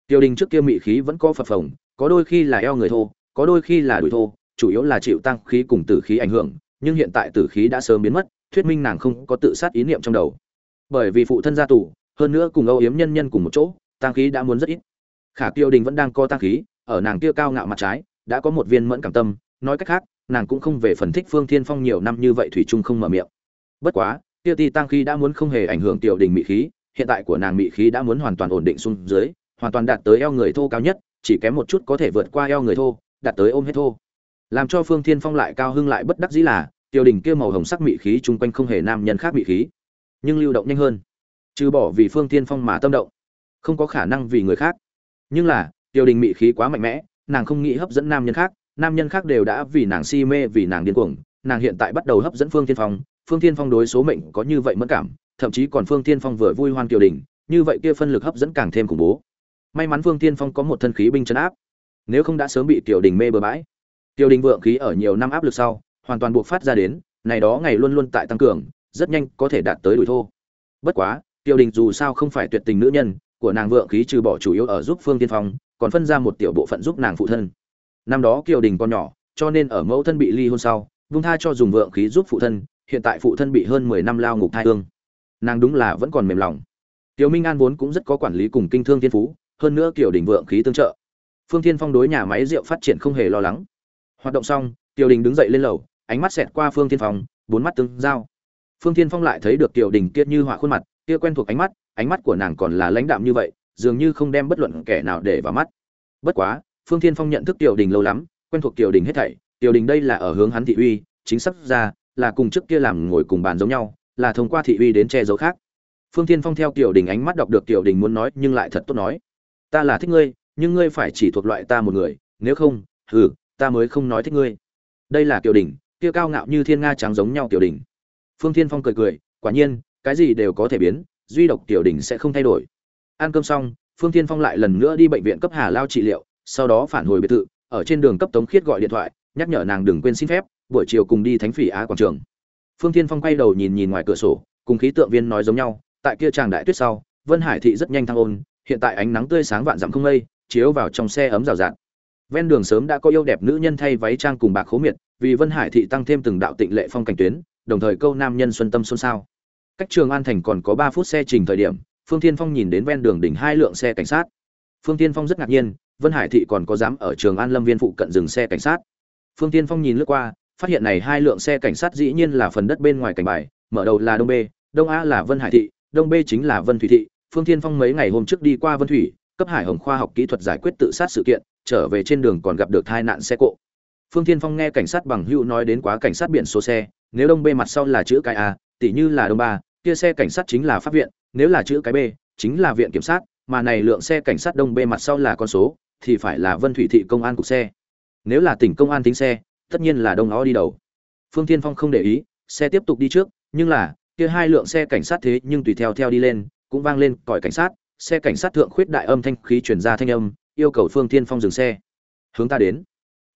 Tiểu đình trước kia mị khí vẫn có phập phồng, có đôi khi là eo người thô, có đôi khi là đùi thô, chủ yếu là chịu tăng khí cùng tử khí ảnh hưởng, nhưng hiện tại tử khí đã sớm biến mất, thuyết minh nàng không có tự sát ý niệm trong đầu. Bởi vì phụ thân gia tù, hơn nữa cùng âu yếm nhân nhân cùng một chỗ, tăng khí đã muốn rất ít. Khả Tiêu đình vẫn đang co tăng khí, ở nàng kia cao ngạo mặt trái, đã có một viên mẫn cảm tâm, nói cách khác, nàng cũng không về phần thích phương thiên phong nhiều năm như vậy thủy trung không mở miệng. Bất quá Tiêu ti tăng khí đã muốn không hề ảnh hưởng tiểu đình mị khí hiện tại của nàng mị khí đã muốn hoàn toàn ổn định xuống dưới, hoàn toàn đạt tới eo người thô cao nhất, chỉ kém một chút có thể vượt qua eo người thô, đạt tới ôm hết thô. Làm cho phương thiên phong lại cao hưng lại bất đắc dĩ là, tiểu đình kia màu hồng sắc mị khí chung quanh không hề nam nhân khác mị khí, nhưng lưu động nhanh hơn. Trừ bỏ vì phương thiên phong mà tâm động, không có khả năng vì người khác. Nhưng là, tiểu đình mị khí quá mạnh mẽ, nàng không nghĩ hấp dẫn nam nhân khác, nam nhân khác đều đã vì nàng si mê, vì nàng điên cuồng, nàng hiện tại bắt đầu hấp dẫn phương thiên phong. Phương thiên phong đối số mệnh có như vậy mất cảm thậm chí còn phương thiên phong vừa vui hoan kiều đình, như vậy kia phân lực hấp dẫn càng thêm khủng bố. May mắn phương thiên phong có một thân khí binh trấn áp, nếu không đã sớm bị tiểu đình mê bờ bãi. Tiểu đình vượng khí ở nhiều năm áp lực sau, hoàn toàn buộc phát ra đến, này đó ngày luôn luôn tại tăng cường, rất nhanh có thể đạt tới đuổi thô. Bất quá tiểu đình dù sao không phải tuyệt tình nữ nhân, của nàng vượng khí trừ bỏ chủ yếu ở giúp phương tiên phong, còn phân ra một tiểu bộ phận giúp nàng phụ thân. Năm đó kiều đình còn nhỏ, cho nên ở mẫu thân bị ly hôn sau, vung tha cho dùng vượng khí giúp phụ thân, hiện tại phụ thân bị hơn mười năm lao ngục thai hương nàng đúng là vẫn còn mềm lòng. Tiểu minh an vốn cũng rất có quản lý cùng kinh thương thiên phú, hơn nữa kiểu đỉnh vượng khí tương trợ. Phương thiên phong đối nhà máy rượu phát triển không hề lo lắng. Hoạt động xong, tiểu đình đứng dậy lên lầu, ánh mắt xẹt qua phương thiên phong, bốn mắt tương giao. Phương thiên phong lại thấy được tiểu đình kia như họa khuôn mặt, kia quen thuộc ánh mắt ánh mắt của nàng còn là lãnh đạm như vậy, dường như không đem bất luận kẻ nào để vào mắt. Bất quá, phương thiên phong nhận thức tiểu đình lâu lắm, quen thuộc tiểu đình hết thảy, tiểu đình đây là ở hướng hắn thị uy, chính xác ra là cùng trước kia làm ngồi cùng bàn giống nhau là thông qua thị uy đến che giấu khác. Phương thiên phong theo tiểu đình ánh mắt đọc được tiểu đình muốn nói, nhưng lại thật tốt nói. Ta là thích ngươi, nhưng ngươi phải chỉ thuộc loại ta một người, nếu không, hừ, ta mới không nói thích ngươi. Đây là tiểu đình, kia cao ngạo như thiên nga trắng giống nhau tiểu đình. Phương thiên phong cười cười, quả nhiên, cái gì đều có thể biến, duy độc tiểu đình sẽ không thay đổi. Ăn cơm xong, phương thiên phong lại lần nữa đi bệnh viện cấp hà lao trị liệu, sau đó phản hồi biệt thự, ở trên đường cấp tống khiết gọi điện thoại, nhắc nhở nàng đừng quên xin phép, buổi chiều cùng đi thánh phỉ á quảng trường phương thiên phong quay đầu nhìn nhìn ngoài cửa sổ, cùng khí tượng viên nói giống nhau, tại kia tràng đại tuyết sau, vân hải thị rất nhanh thăng ôn, hiện tại ánh nắng tươi sáng vạn dặm không mây, chiếu vào trong xe ấm rào rạt. Ven đường sớm đã có yêu đẹp nữ nhân thay váy trang cùng bạc khố miệt, vì vân hải thị tăng thêm từng đạo tịnh lệ phong cảnh tuyến, đồng thời câu nam nhân xuân tâm xôn xao cách trường an thành còn có ba phút xe trình thời điểm, phương thiên phong nhìn đến ven đường đỉnh hai lượng xe cảnh sát. Phương thiên phong rất ngạc nhiên, vân hải thị còn có dám ở trường an lâm viên phụ cận dừng xe cảnh sát. Phương thiên phong nhìn lướt qua phát hiện này hai lượng xe cảnh sát dĩ nhiên là phần đất bên ngoài cảnh bài, mở đầu là đông b đông a là vân hải thị, đông b chính là vân thủy thị. Phương thiên phong mấy ngày hôm trước đi qua vân thủy, cấp hải hồng khoa học kỹ thuật giải quyết tự sát sự kiện, trở về trên đường còn gặp được tai nạn xe cộ. Phương thiên phong nghe cảnh sát bằng hữu nói đến quá cảnh sát biển số xe, nếu đông b mặt sau là chữ cái a tỷ như là đông ba, kia xe cảnh sát chính là pháp viện, nếu là chữ cái b, chính là viện kiểm sát, mà này lượng xe cảnh sát đông b mặt sau là con số, thì phải là vân thủy thị công an cục xe. Nếu là tỉnh công an tính xe tất nhiên là đông nó đi đầu. Phương tiên phong không để ý, xe tiếp tục đi trước, nhưng là, kia hai lượng xe cảnh sát thế nhưng tùy theo theo đi lên, cũng vang lên còi cảnh sát, xe cảnh sát thượng khuyết đại âm thanh khí chuyển ra thanh âm, yêu cầu phương tiên phong dừng xe. Hướng ta đến.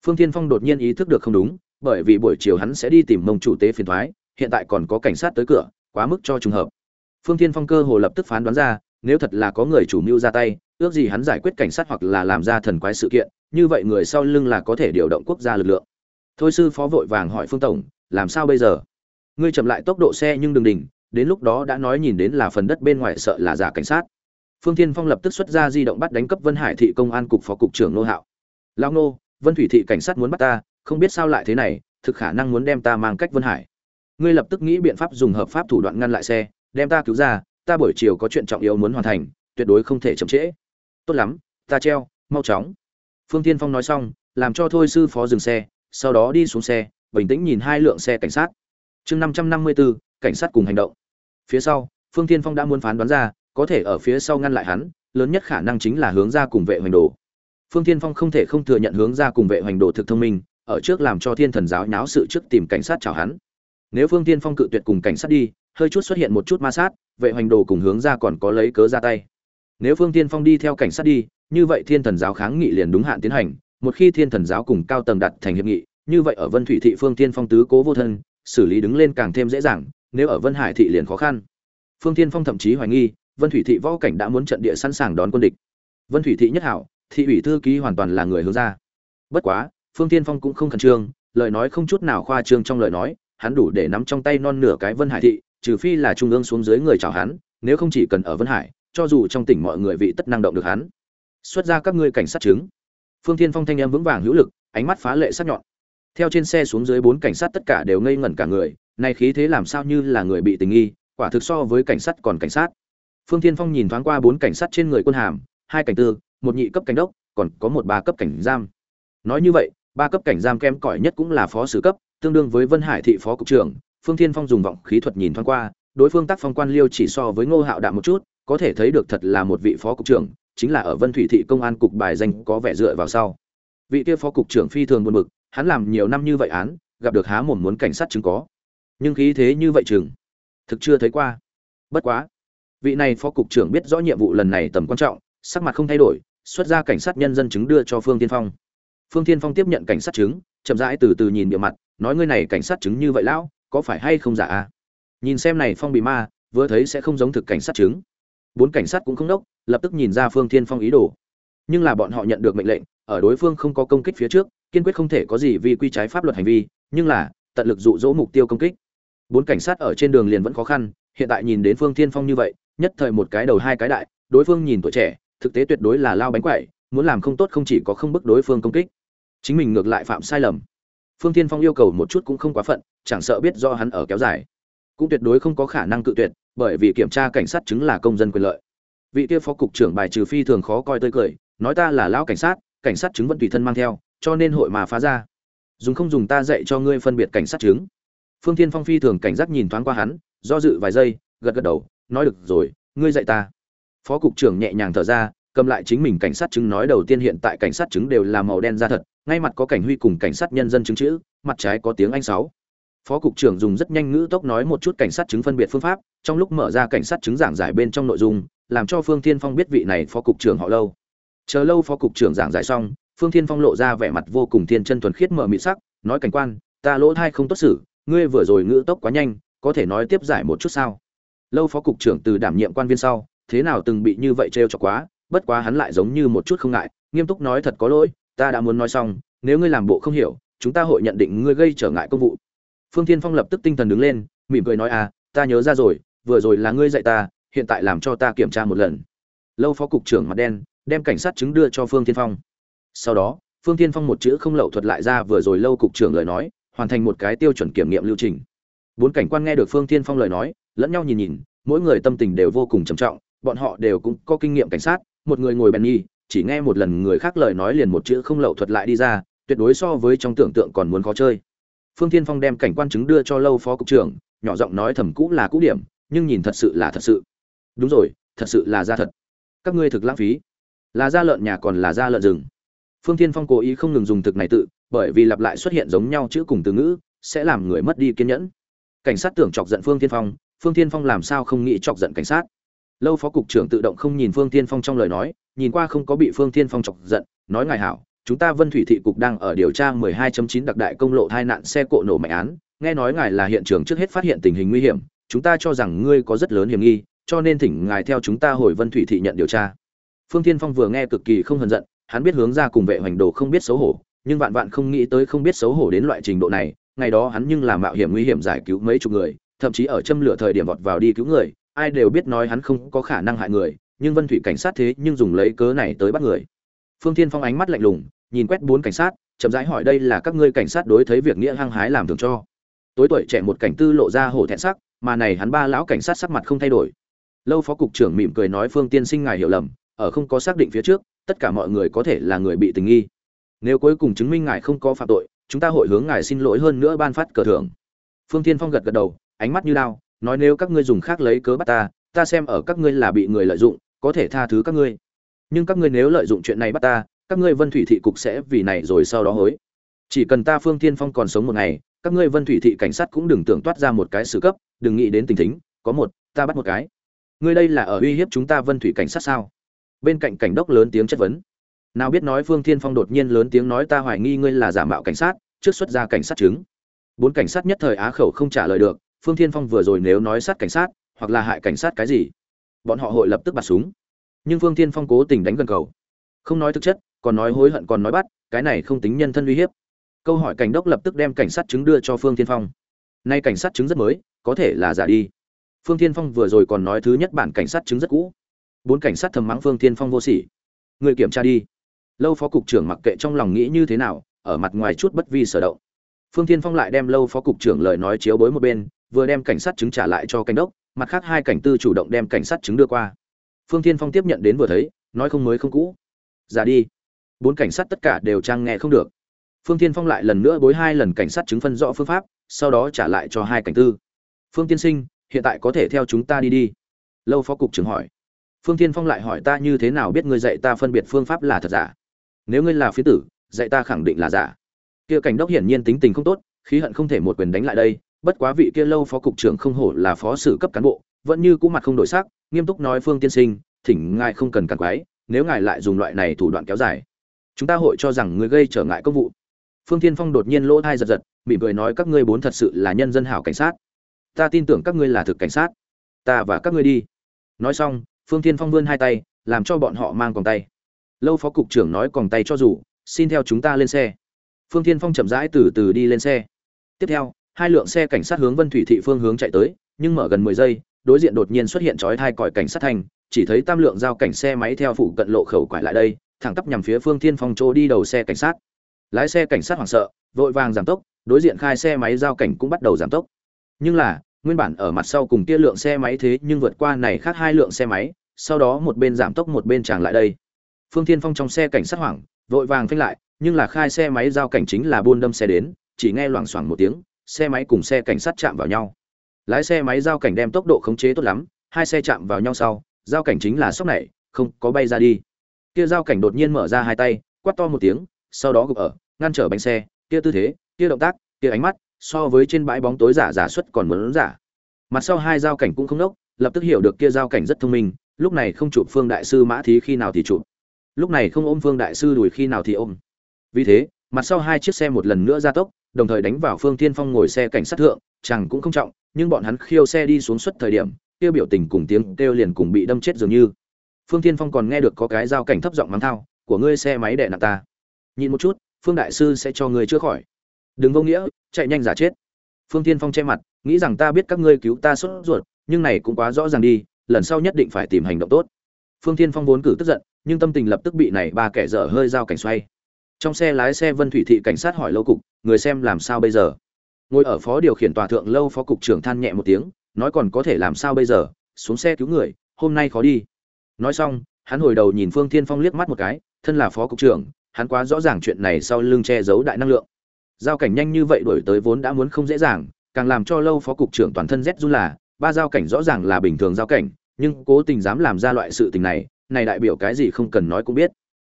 Phương tiên phong đột nhiên ý thức được không đúng, bởi vì buổi chiều hắn sẽ đi tìm mông chủ tế phiền thoái, hiện tại còn có cảnh sát tới cửa, quá mức cho trùng hợp. Phương tiên phong cơ hồ lập tức phán đoán ra, nếu thật là có người chủ mưu ra tay, ước gì hắn giải quyết cảnh sát hoặc là làm ra thần quái sự kiện, như vậy người sau lưng là có thể điều động quốc gia lực lượng thôi sư phó vội vàng hỏi phương tổng, làm sao bây giờ? Ngươi chậm lại tốc độ xe nhưng đừng đỉnh, đến lúc đó đã nói nhìn đến là phần đất bên ngoài sợ là giả cảnh sát. Phương thiên phong lập tức xuất ra di động bắt đánh cấp vân hải thị công an cục phó cục trưởng nô hạo. Lao nô, vân thủy thị cảnh sát muốn bắt ta, không biết sao lại thế này, thực khả năng muốn đem ta mang cách vân hải. Ngươi lập tức nghĩ biện pháp dùng hợp pháp thủ đoạn ngăn lại xe, đem ta cứu ra, ta buổi chiều có chuyện trọng yếu muốn hoàn thành, tuyệt đối không thể chậm trễ. Tốt lắm, ta treo, mau chóng. Phương tiên phong nói xong, làm cho thôi sư phó dừng xe sau đó đi xuống xe, bình tĩnh nhìn hai lượng xe cảnh sát. Chương năm trăm năm mươi bốn cảnh sát cùng hành động. Phía sau, phương tiên phong đã muốn phán đoán ra, có thể ở phía sau ngăn lại hắn, lớn nhất khả năng chính là hướng ra cùng vệ hoành đồ. Phương tiên phong không thể không thừa nhận hướng ra cùng vệ hoành đồ thực thông minh, ở trước làm cho thiên thần giáo nháo sự trước tìm cảnh sát chào hắn. Nếu phương tiên phong cự tuyệt cùng cảnh sát đi, hơi chút xuất hiện một chút ma sát, vệ hoành đồ cùng hướng ra còn có lấy cớ ra tay. Nếu phương tiên phong đi theo cảnh sát đi, như vậy thiên thần giáo kháng nghị liền đúng hạn tiến hành một khi thiên thần giáo cùng cao tầng đặt thành hiệp nghị, như vậy ở vân thủy thị phương tiên phong tứ cố vô thân, xử lý đứng lên càng thêm dễ dàng, nếu ở vân hải thị liền khó khăn. Phương tiên phong thậm chí hoài nghi, vân thủy thị võ cảnh đã muốn trận địa sẵn sàng đón quân địch. Vân thủy thị nhất hảo, thị ủy thư ký hoàn toàn là người hướng ra. Bất quá, phương tiên phong cũng không khẩn trương, lời nói không chút nào khoa trương trong lời nói, hắn đủ để nắm trong tay non nửa cái vân hải thị, trừ phi là trung ương xuống dưới người chào hắn, nếu không chỉ cần ở vân hải, cho dù trong tỉnh mọi người vị tất năng động được hắn. Xuất ra các ngươi cảnh sát chứng phương Thiên phong thanh em vững vàng hữu lực, ánh mắt phá lệ sắc nhọn. Theo trên xe xuống dưới bốn cảnh sát tất cả đều ngây ngẩn cả người này khí thế làm sao như là người bị tình nghi, quả thực so với cảnh sát còn cảnh sát. Phương Thiên phong nhìn thoáng qua bốn cảnh sát trên người quân hàm, hai cảnh tư, một nhị cấp cảnh đốc, còn có một ba cấp cảnh giam. Nói như vậy, ba cấp cảnh giam kém cỏi nhất cũng là phó sứ cấp, tương đương với vân hải thị phó cục trưởng. Phương Thiên phong dùng vọng khí thuật nhìn thoáng qua, đối phương tác phong quan liêu chỉ so với ngô hạo đạm một chút, có thể thấy được thật là một vị phó cục trưởng chính là ở vân thủy thị công an cục bài danh có vẻ dựa vào sau. Vị kia phó cục trưởng phi thường buồn bực, hắn làm nhiều năm như vậy án, gặp được há mồm muốn cảnh sát chứng có. Nhưng khí thế như vậy chừng, thực chưa thấy qua. Bất quá, vị này phó cục trưởng biết rõ nhiệm vụ lần này tầm quan trọng, sắc mặt không thay đổi, xuất ra cảnh sát nhân dân chứng đưa cho phương Thiên phong. Phương Thiên phong tiếp nhận cảnh sát chứng, chậm rãi từ từ nhìn địa mặt, nói ngươi này cảnh sát chứng như vậy lão, có phải hay không giả à? Nhìn xem này phong bị ma, vừa thấy sẽ không giống thực cảnh sát chứng bốn cảnh sát cũng không đốc, lập tức nhìn ra phương thiên phong ý đồ. Nhưng là bọn họ nhận được mệnh lệnh, ở đối phương không có công kích phía trước, kiên quyết không thể có gì vì quy trái pháp luật hành vi, nhưng là, tận lực dụ dỗ mục tiêu công kích. Bốn cảnh sát ở trên đường liền vẫn khó khăn, hiện tại nhìn đến phương thiên phong như vậy, nhất thời một cái đầu hai cái đại, đối phương nhìn tuổi trẻ, thực tế tuyệt đối là lao bánh quậy, muốn làm không tốt không chỉ có không bức đối phương công kích. Chính mình ngược lại phạm sai lầm. Phương thiên phong yêu cầu một chút cũng không quá phận, chẳng sợ biết do hắn ở kéo dài, cũng tuyệt đối không có khả năng cự tuyệt bởi vì kiểm tra cảnh sát chứng là công dân quyền lợi. Vị kia phó cục trưởng bài trừ phi thường khó coi tươi cười, nói ta là lão cảnh sát cảnh sát chứng vẫn tùy thân mang theo, cho nên hội mà phá ra. Dùng không dùng ta dạy cho ngươi phân biệt cảnh sát chứng. Phương thiên phong phi thường cảnh giác nhìn thoáng qua hắn, do dự vài giây, gật gật đầu, nói được rồi, ngươi dạy ta. Phó cục trưởng nhẹ nhàng thở ra, cầm lại chính mình cảnh sát chứng nói đầu tiên hiện tại cảnh sát chứng đều là màu đen da thật, ngay mặt có cảnh huy cùng cảnh sát nhân dân chứng chữ, mặt trái có tiếng anh sáu. Phó cục trưởng dùng rất nhanh ngữ tốc nói một chút cảnh sát chứng phân biệt phương pháp trong lúc mở ra cảnh sát chứng giảng giải bên trong nội dung, làm cho phương thiên phong biết vị này phó cục trưởng họ lâu. Chờ lâu phó cục trưởng giảng giải xong, phương thiên phong lộ ra vẻ mặt vô cùng thiên chân thuần khiết mở mị sắc, nói cảnh quan, ta lỗ thai không tốt xử, ngươi vừa rồi ngữ tốc quá nhanh, có thể nói tiếp giải một chút sao? Lâu phó cục trưởng từ đảm nhiệm quan viên sau, thế nào từng bị như vậy trêu cho quá, bất quá hắn lại giống như một chút không ngại, nghiêm túc nói thật có lỗi, ta đã muốn nói xong, nếu ngươi làm bộ không hiểu, chúng ta hội nhận định ngươi gây trở ngại công vụ. Phương thiên phong lập tức tinh thần đứng lên, mỉm cười nói à ta nhớ ra rồi vừa rồi là ngươi dạy ta, hiện tại làm cho ta kiểm tra một lần. Lâu phó cục trưởng mặt đen, đem cảnh sát chứng đưa cho phương thiên phong. Sau đó, phương thiên phong một chữ không lậu thuật lại ra vừa rồi lâu cục trưởng lời nói, hoàn thành một cái tiêu chuẩn kiểm nghiệm lưu trình. Bốn cảnh quan nghe được phương thiên phong lời nói, lẫn nhau nhìn nhìn, mỗi người tâm tình đều vô cùng trầm trọng, bọn họ đều cũng có kinh nghiệm cảnh sát, một người ngồi bèn nhi chỉ nghe một lần người khác lời nói liền một chữ không lậu thuật lại đi ra, tuyệt đối so với trong tưởng tượng còn muốn khó chơi. Phương thiên phong đem cảnh quan chứng đưa cho lâu phó cục trưởng, nhỏ giọng nói thầm cũ là cũ điểm nhưng nhìn thật sự là thật sự. Đúng rồi, thật sự là ra thật. Các ngươi thực lãng phí. Là da lợn nhà còn là da lợn rừng. Phương thiên phong cố ý không ngừng dùng thực này tự, bởi vì lặp lại xuất hiện giống nhau chữ cùng từ ngữ, sẽ làm người mất đi kiên nhẫn. Cảnh sát tưởng chọc giận phương thiên phong, phương thiên phong làm sao không nghĩ chọc giận cảnh sát? Lâu phó cục trưởng tự động không nhìn phương thiên phong trong lời nói, nhìn qua không có bị phương thiên phong chọc giận, nói ngài hảo, chúng ta vân thủy thị cục đang ở điều tra 12.9 đặc đại công lộ tai nạn xe cộ nổ mạnh án, nghe nói ngài là hiện trường trước hết phát hiện tình hình nguy hiểm chúng ta cho rằng ngươi có rất lớn hiểm nghi, cho nên thỉnh ngài theo chúng ta hồi vân thủy thị nhận điều tra. Phương thiên phong vừa nghe cực kỳ không hờn giận, hắn biết hướng ra cùng vệ hoành đồ không biết xấu hổ, nhưng vạn vạn không nghĩ tới không biết xấu hổ đến loại trình độ này, ngày đó hắn nhưng làm mạo hiểm nguy hiểm giải cứu mấy chục người, thậm chí ở châm lửa thời điểm vọt vào đi cứu người, ai đều biết nói hắn không có khả năng hại người, nhưng vân thủy cảnh sát thế nhưng dùng lấy cớ này tới bắt người. Phương thiên phong ánh mắt lạnh lùng, nhìn quét bốn cảnh sát, chậm rãi hỏi đây là các ngươi cảnh sát đối thấy việc nghĩa hăng hái làm thường cho. Tối tuổi trẻ một cảnh tư lộ ra hổ thẹn sắc mà này hắn ba lão cảnh sát sắc mặt không thay đổi. Lâu phó cục trưởng mỉm cười nói, phương tiên sinh ngài hiểu lầm, ở không có xác định phía trước, tất cả mọi người có thể là người bị tình nghi. Nếu cuối cùng chứng minh ngài không có phạm tội, chúng ta hội hướng ngài xin lỗi hơn nữa ban phát cờ thưởng. Phương tiên phong gật gật đầu, ánh mắt như lao nói, nếu các ngươi dùng khác lấy cớ bắt ta ta xem ở các ngươi là bị người lợi dụng, có thể tha thứ các ngươi. Nhưng các ngươi nếu lợi dụng chuyện này bắt ta, các ngươi vân thủy thị cục sẽ vì này rồi sau đó hối. Chỉ cần ta phương tiên phong còn sống một ngày các ngươi vân thủy thị cảnh sát cũng đừng tưởng toát ra một cái sự cấp, đừng nghĩ đến tình thính, có một, ta bắt một cái. Ngươi đây là ở uy hiếp chúng ta vân thủy cảnh sát sao? Bên cạnh cảnh đốc lớn tiếng chất vấn. Nào biết nói phương thiên phong đột nhiên lớn tiếng nói ta hoài nghi ngươi là giả mạo cảnh sát, trước xuất ra cảnh sát chứng. Bốn cảnh sát nhất thời á khẩu không trả lời được, phương thiên phong vừa rồi nếu nói sát cảnh sát, hoặc là hại cảnh sát cái gì, bọn họ hội lập tức bạt súng. Nhưng phương thiên phong cố tình đánh gần cầu. Không nói thực chất, còn nói hối hận còn nói bắt, cái này không tính nhân thân uy hiếp câu hỏi cảnh đốc lập tức đem cảnh sát chứng đưa cho phương thiên phong. Nay cảnh sát chứng rất mới, có thể là giả đi. Phương thiên phong vừa rồi còn nói thứ nhất bản cảnh sát chứng rất cũ. Bốn cảnh sát thầm mắng phương thiên phong vô sỉ. Người kiểm tra đi. Lâu phó cục trưởng mặc kệ trong lòng nghĩ như thế nào, ở mặt ngoài chút bất vi sở động. Phương thiên phong lại đem lâu phó cục trưởng lời nói chiếu bối một bên, vừa đem cảnh sát chứng trả lại cho cảnh đốc, mặt khác hai cảnh tư chủ động đem cảnh sát chứng đưa qua. Phương thiên phong tiếp nhận đến vừa thấy, nói không mới không cũ. Giả đi. Bốn cảnh sát tất cả đều trang nghe không được phương thiên phong lại lần nữa bối hai lần cảnh sát chứng phân rõ phương pháp, sau đó trả lại cho hai cảnh tư. Phương tiên sinh, hiện tại có thể theo chúng ta đi đi. Lâu phó cục trưởng hỏi. Phương tiên phong lại hỏi ta như thế nào biết ngươi dạy ta phân biệt phương pháp là thật giả? Nếu ngươi là phía tử, dạy ta khẳng định là giả. Kia cảnh đốc hiển nhiên tính tình không tốt, khí hận không thể một quyền đánh lại đây, bất quá vị kia lâu phó cục trưởng không hổ là phó sử cấp cán bộ, vẫn như cũ mặt không đổi sắc, nghiêm túc nói phương tiên sinh, thỉnh ngài không cần càng quái nếu ngài lại dùng loại này thủ đoạn kéo dài, chúng ta hội cho rằng ngươi gây trở ngại công vụ phương Thiên phong đột nhiên lỗ thai giật giật, mỉm cười nói, các ngươi bốn thật sự là nhân dân hảo cảnh sát. Ta tin tưởng các ngươi là thực cảnh sát. Ta và các ngươi đi. Nói xong, phương Thiên phong vươn hai tay, làm cho bọn họ mang còng tay. Lâu phó cục trưởng nói, còng tay cho dù, xin theo chúng ta lên xe. Phương Thiên phong chậm rãi từ từ đi lên xe. Tiếp theo, hai lượng xe cảnh sát hướng vân thủy thị phương hướng chạy tới, nhưng mở gần mười giây, đối diện đột nhiên xuất hiện chói hai còi cảnh sát thành, chỉ thấy tam lượng giao cảnh xe máy theo phụ cận lộ khẩu quải lại đây, thẳng tắp nhằm phía phương thiên phong chỗ đi đầu xe cảnh sát lái xe cảnh sát hoảng sợ, vội vàng giảm tốc, đối diện khai xe máy giao cảnh cũng bắt đầu giảm tốc. Nhưng là, nguyên bản ở mặt sau cùng kia lượng xe máy thế nhưng vượt qua này khác hai lượng xe máy, sau đó một bên giảm tốc một bên tràn lại đây. Phương thiên phong trong xe cảnh sát hoảng, vội vàng phanh lại, nhưng là khai xe máy giao cảnh chính là buôn đâm xe đến, chỉ nghe loảng xoảng một tiếng, xe máy cùng xe cảnh sát chạm vào nhau. Lái xe máy giao cảnh đem tốc độ khống chế tốt lắm, hai xe chạm vào nhau sau, giao cảnh chính là sốc này không có bay ra đi. Kia giao cảnh đột nhiên mở ra hai tay, quát to một tiếng, sau đó gục ở ngăn trở bánh xe, kia tư thế, kia động tác, kia ánh mắt, so với trên bãi bóng tối giả giả xuất còn muốn giả. Mặt sau hai giao cảnh cũng không đốc lập tức hiểu được kia giao cảnh rất thông minh, lúc này không chụp phương đại sư mã thí khi nào thì chụp. Lúc này không ôm phương đại sư đùi khi nào thì ôm. Vì thế, mặt sau hai chiếc xe một lần nữa ra tốc, đồng thời đánh vào phương tiên phong ngồi xe cảnh sát thượng, chẳng cũng không trọng, nhưng bọn hắn khiêu xe đi xuống suất thời điểm, kia biểu tình cùng tiếng kêu liền cùng bị đâm chết dường như. Phương tiên phong còn nghe được có cái giao cảnh thấp giọng mắng thao, của ngươi xe máy đè nặng ta. Nhìn một chút phương đại sư sẽ cho ngươi chữa khỏi. Đừng vô nghĩa, chạy nhanh giả chết. Phương tiên phong che mặt, nghĩ rằng ta biết các ngươi cứu ta sốt ruột, nhưng này cũng quá rõ ràng đi, lần sau nhất định phải tìm hành động tốt. Phương tiên phong vốn cử tức giận, nhưng tâm tình lập tức bị này ba kẻ dở hơi giao cảnh xoay. Trong xe lái xe vân thủy thị cảnh sát hỏi lâu cục, người xem làm sao bây giờ? Ngồi ở phó điều khiển tòa thượng lâu phó cục trưởng than nhẹ một tiếng, nói còn có thể làm sao bây giờ, xuống xe cứu người, hôm nay khó đi. Nói xong, hắn hồi đầu nhìn phương thiên phong liếc mắt một cái, thân là phó cục trưởng hắn quá rõ ràng chuyện này sau lưng che giấu đại năng lượng. Giao cảnh nhanh như vậy đuổi tới vốn đã muốn không dễ dàng, càng làm cho lâu phó cục trưởng toàn thân rét run là, ba giao cảnh rõ ràng là bình thường giao cảnh, nhưng cố tình dám làm ra loại sự tình này này đại biểu cái gì không cần nói cũng biết.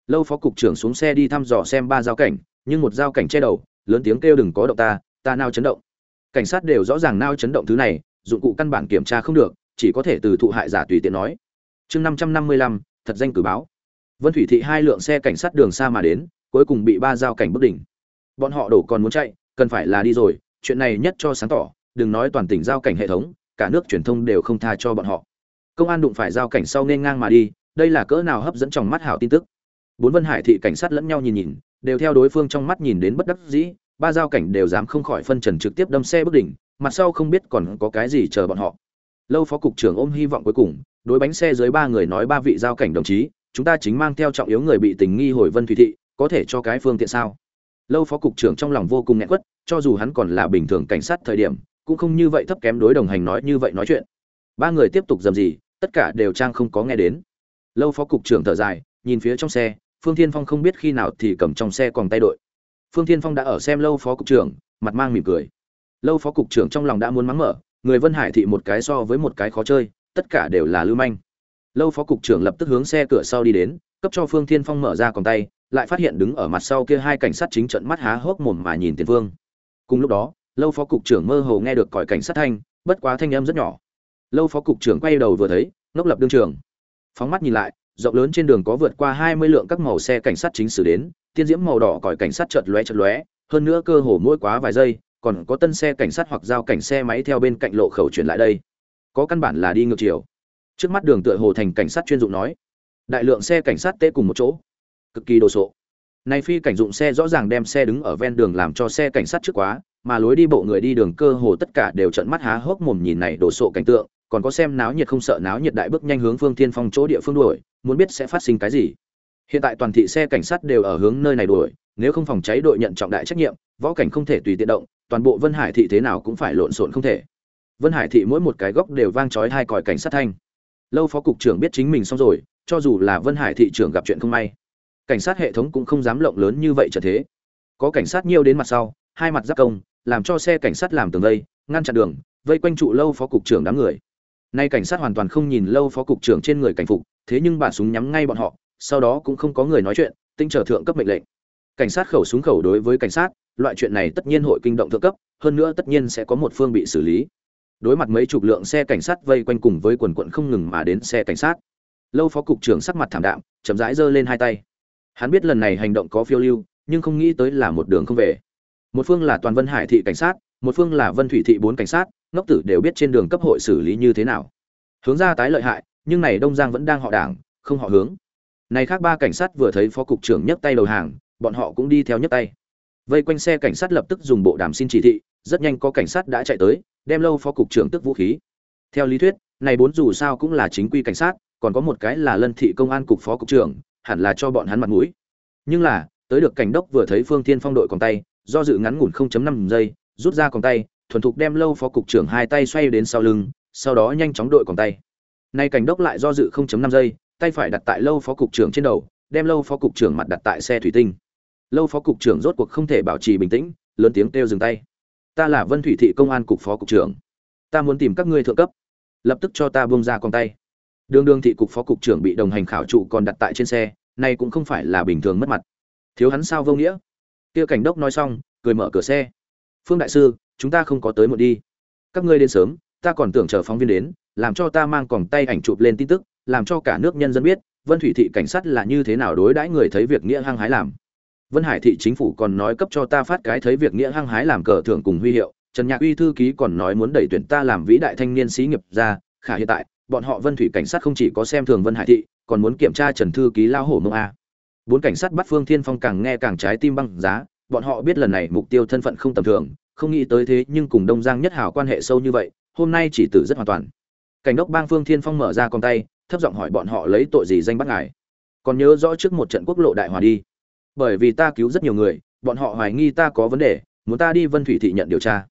Lâu phó cục trưởng xuống xe đi thăm dò xem ba giao cảnh, nhưng một giao cảnh che đầu, lớn tiếng kêu đừng có động ta ta nao chấn động. Cảnh sát đều rõ ràng nao chấn động thứ này, dụng cụ căn bản kiểm tra không được, chỉ có thể từ thụ hại giả tùy tiện nói. Chương năm trăm năm mươi lăm, thật danh cử báo vân thủy thị hai lượng xe cảnh sát đường xa mà đến, cuối cùng bị ba giao cảnh bất đỉnh. Bọn họ đổ còn muốn chạy, cần phải là đi rồi, chuyện này nhất cho sáng tỏ, đừng nói toàn tỉnh giao cảnh hệ thống, cả nước truyền thông đều không tha cho bọn họ. Công an đụng phải giao cảnh sau nên ngang mà đi, đây là cỡ nào hấp dẫn trong mắt hảo tin tức. Bốn vân hải thị cảnh sát lẫn nhau nhìn nhìn, đều theo đối phương trong mắt nhìn đến bất đắc dĩ, ba giao cảnh đều dám không khỏi phân trần trực tiếp đâm xe bất đỉnh, mặt sau không biết còn có cái gì chờ bọn họ. Lâu phó cục trưởng ôm hy vọng cuối cùng, đối bánh xe dưới ba người nói ba vị giao cảnh đồng chí chúng ta chính mang theo trọng yếu người bị tình nghi hồi vân thủy thị, có thể cho cái phương tiện sao? Lâu phó cục trưởng trong lòng vô cùng nghẹn quất, cho dù hắn còn là bình thường cảnh sát thời điểm, cũng không như vậy thấp kém đối đồng hành nói như vậy nói chuyện. Ba người tiếp tục dầm gì tất cả đều trang không có nghe đến. Lâu phó cục trưởng thở dài, nhìn phía trong xe, phương thiên phong không biết khi nào thì cầm trong xe còn tay đội. Phương thiên phong đã ở xem lâu phó cục trưởng, mặt mang mỉm cười. Lâu phó cục trưởng trong lòng đã muốn mắng mở, người vân hải thị một cái so với một cái khó chơi, tất cả đều là lưu manh lâu phó cục trưởng lập tức hướng xe cửa sau đi đến, cấp cho phương thiên phong mở ra còn tay, lại phát hiện đứng ở mặt sau kia hai cảnh sát chính trận mắt há hốc mồm mà nhìn tiền phương cùng lúc đó, lâu phó cục trưởng mơ hồ nghe được còi cảnh sát thanh, bất quá thanh âm rất nhỏ. Lâu phó cục trưởng quay đầu vừa thấy, ngốc lập đương trường. Phóng mắt nhìn lại, rộng lớn trên đường có vượt qua hai mươi lượng các màu xe cảnh sát chính xử đến, tiên diễm màu đỏ còi cảnh sát chợt lóe chợt lóe, hơn nữa cơ hồ mỗi quá vài giây, còn có tân xe cảnh sát hoặc giao cảnh xe máy theo bên cạnh lộ khẩu chuyển lại đây. Có căn bản là đi ngược chiều trước mắt đường tựa hồ thành cảnh sát chuyên dụng nói. Đại lượng xe cảnh sát tê cùng một chỗ. Cực kỳ đồ sộ. Này phi cảnh dụng xe rõ ràng đem xe đứng ở ven đường làm cho xe cảnh sát trước quá, mà lối đi bộ người đi đường cơ hồ tất cả đều trợn mắt há hốc mồm nhìn này đồ sộ cảnh tượng, còn có xem náo nhiệt không sợ náo nhiệt đại bước nhanh hướng phương thiên phong chỗ địa phương đuổi, muốn biết sẽ phát sinh cái gì. Hiện tại toàn thị xe cảnh sát đều ở hướng nơi này đuổi, nếu không phòng cháy đội nhận trọng đại trách nhiệm, võ cảnh không thể tùy tiện động, toàn bộ vân hải thị thế nào cũng phải lộn xộn không thể. Vân hải thị mỗi một cái góc đều vang chói hai còi cảnh sát thanh lâu phó cục trưởng biết chính mình xong rồi, cho dù là vân hải thị trưởng gặp chuyện không may, cảnh sát hệ thống cũng không dám lộng lớn như vậy trở thế. Có cảnh sát nhiều đến mặt sau, hai mặt giáp công, làm cho xe cảnh sát làm tường vây, ngăn chặn đường, vây quanh trụ lâu phó cục trưởng đám người. Nay cảnh sát hoàn toàn không nhìn lâu phó cục trưởng trên người cảnh phục, thế nhưng bà súng nhắm ngay bọn họ, sau đó cũng không có người nói chuyện, tinh trở thượng cấp mệnh lệnh. Cảnh sát khẩu súng khẩu đối với cảnh sát, loại chuyện này tất nhiên hội kinh động thượng cấp, hơn nữa tất nhiên sẽ có một phương bị xử lý đối mặt mấy chục lượng xe cảnh sát vây quanh cùng với quần quận không ngừng mà đến xe cảnh sát. Lâu phó cục trưởng sắc mặt thảm đạm, chậm rãi giơ lên hai tay. Hắn biết lần này hành động có phiêu lưu, nhưng không nghĩ tới là một đường không về. Một phương là toàn vân hải thị cảnh sát, một phương là vân thủy thị bốn cảnh sát, ngốc tử đều biết trên đường cấp hội xử lý như thế nào. Hướng ra tái lợi hại, nhưng này đông giang vẫn đang họ đảng, không họ hướng. Này khác ba cảnh sát vừa thấy phó cục trưởng nhấc tay đầu hàng, bọn họ cũng đi theo nhấc tay. Vây quanh xe cảnh sát lập tức dùng bộ đàm xin chỉ thị, rất nhanh có cảnh sát đã chạy tới đem lâu phó cục trưởng tức vũ khí. Theo lý thuyết, này bốn dù sao cũng là chính quy cảnh sát, còn có một cái là lân thị công an cục phó cục trưởng, hẳn là cho bọn hắn mặt mũi. Nhưng là, tới được cảnh đốc vừa thấy phương thiên phong đội còn tay, do dự ngắn ngủn 0.5 giây, rút ra còn tay, thuần thục đem lâu phó cục trưởng hai tay xoay đến sau lưng, sau đó nhanh chóng đội còn tay. Nay cảnh đốc lại do dự 0.5 giây, tay phải đặt tại lâu phó cục trưởng trên đầu, đem lâu phó cục trưởng mặt đặt tại xe thủy tinh. Lâu phó cục trưởng rốt cuộc không thể bảo trì bình tĩnh, lớn tiếng kêu dừng tay ta là vân thủy thị công an cục phó cục trưởng. Ta muốn tìm các ngươi thượng cấp. Lập tức cho ta buông ra con tay. Đường đường thị cục phó cục trưởng bị đồng hành khảo trụ còn đặt tại trên xe, này cũng không phải là bình thường mất mặt. Thiếu hắn sao vô nghĩa? Kia cảnh đốc nói xong, cười mở cửa xe. Phương đại sư, chúng ta không có tới một đi. Các ngươi đến sớm, ta còn tưởng chờ phóng viên đến, làm cho ta mang còng tay ảnh chụp lên tin tức, làm cho cả nước nhân dân biết, vân thủy thị cảnh sát là như thế nào đối đãi người thấy việc nghĩa hăng hái làm vân hải thị chính phủ còn nói cấp cho ta phát cái thấy việc nghĩa hăng hái làm cờ thưởng cùng huy hiệu, trần nhạc uy thư ký còn nói muốn đẩy tuyển ta làm vĩ đại thanh niên sĩ nghiệp ra, khả hiện tại, bọn họ vân thủy cảnh sát không chỉ có xem thường vân hải thị, còn muốn kiểm tra trần thư ký lao hổ mông a. Bốn cảnh sát bắt phương thiên phong càng nghe càng trái tim băng giá, bọn họ biết lần này mục tiêu thân phận không tầm thường, không nghĩ tới thế nhưng cùng đông giang nhất hảo quan hệ sâu như vậy, hôm nay chỉ tử rất hoàn toàn. Cảnh đốc bang phương thiên phong mở ra con tay, thấp giọng hỏi bọn họ lấy tội gì danh bắt ngài. Còn nhớ rõ trước một trận quốc lộ đại hòa đi bởi vì ta cứu rất nhiều người, bọn họ hoài nghi ta có vấn đề, muốn ta đi vân thủy thị nhận điều tra.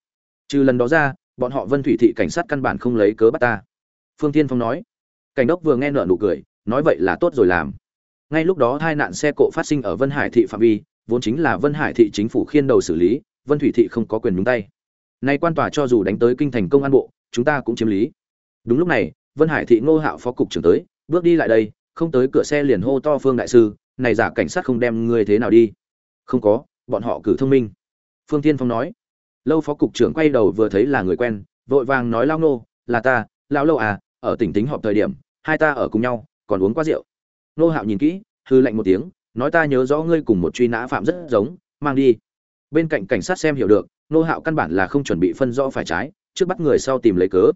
Trừ lần đó ra, bọn họ vân thủy thị cảnh sát căn bản không lấy cớ bắt ta. Phương tiên phong nói. Cảnh đốc vừa nghe nợ nụ cười, nói vậy là tốt rồi làm. Ngay lúc đó hai nạn xe cộ phát sinh ở vân hải thị phạm vi, vốn chính là vân hải thị chính phủ khiên đầu xử lý, vân thủy thị không có quyền nhúng tay. Nay quan tòa cho dù đánh tới kinh thành công an bộ, chúng ta cũng chiếm lý. Đúng lúc này, vân hải thị ngô hạo phó cục trưởng tới, bước đi lại đây, không tới cửa xe liền hô to phương đại sư này giả cảnh sát không đem ngươi thế nào đi. Không có, bọn họ cử thông minh. Phương tiên phong nói. Lâu phó cục trưởng quay đầu vừa thấy là người quen, vội vàng nói lao nô, là ta lao lâu à ở tỉnh tính họp thời điểm, hai ta ở cùng nhau, còn uống quá rượu. Nô hạo nhìn kỹ, hư lạnh một tiếng, nói ta nhớ rõ ngươi cùng một truy nã phạm rất giống, mang đi. Bên cạnh cảnh sát xem hiểu được, nô hạo căn bản là không chuẩn bị phân rõ phải trái, trước bắt người sau tìm lấy cớ.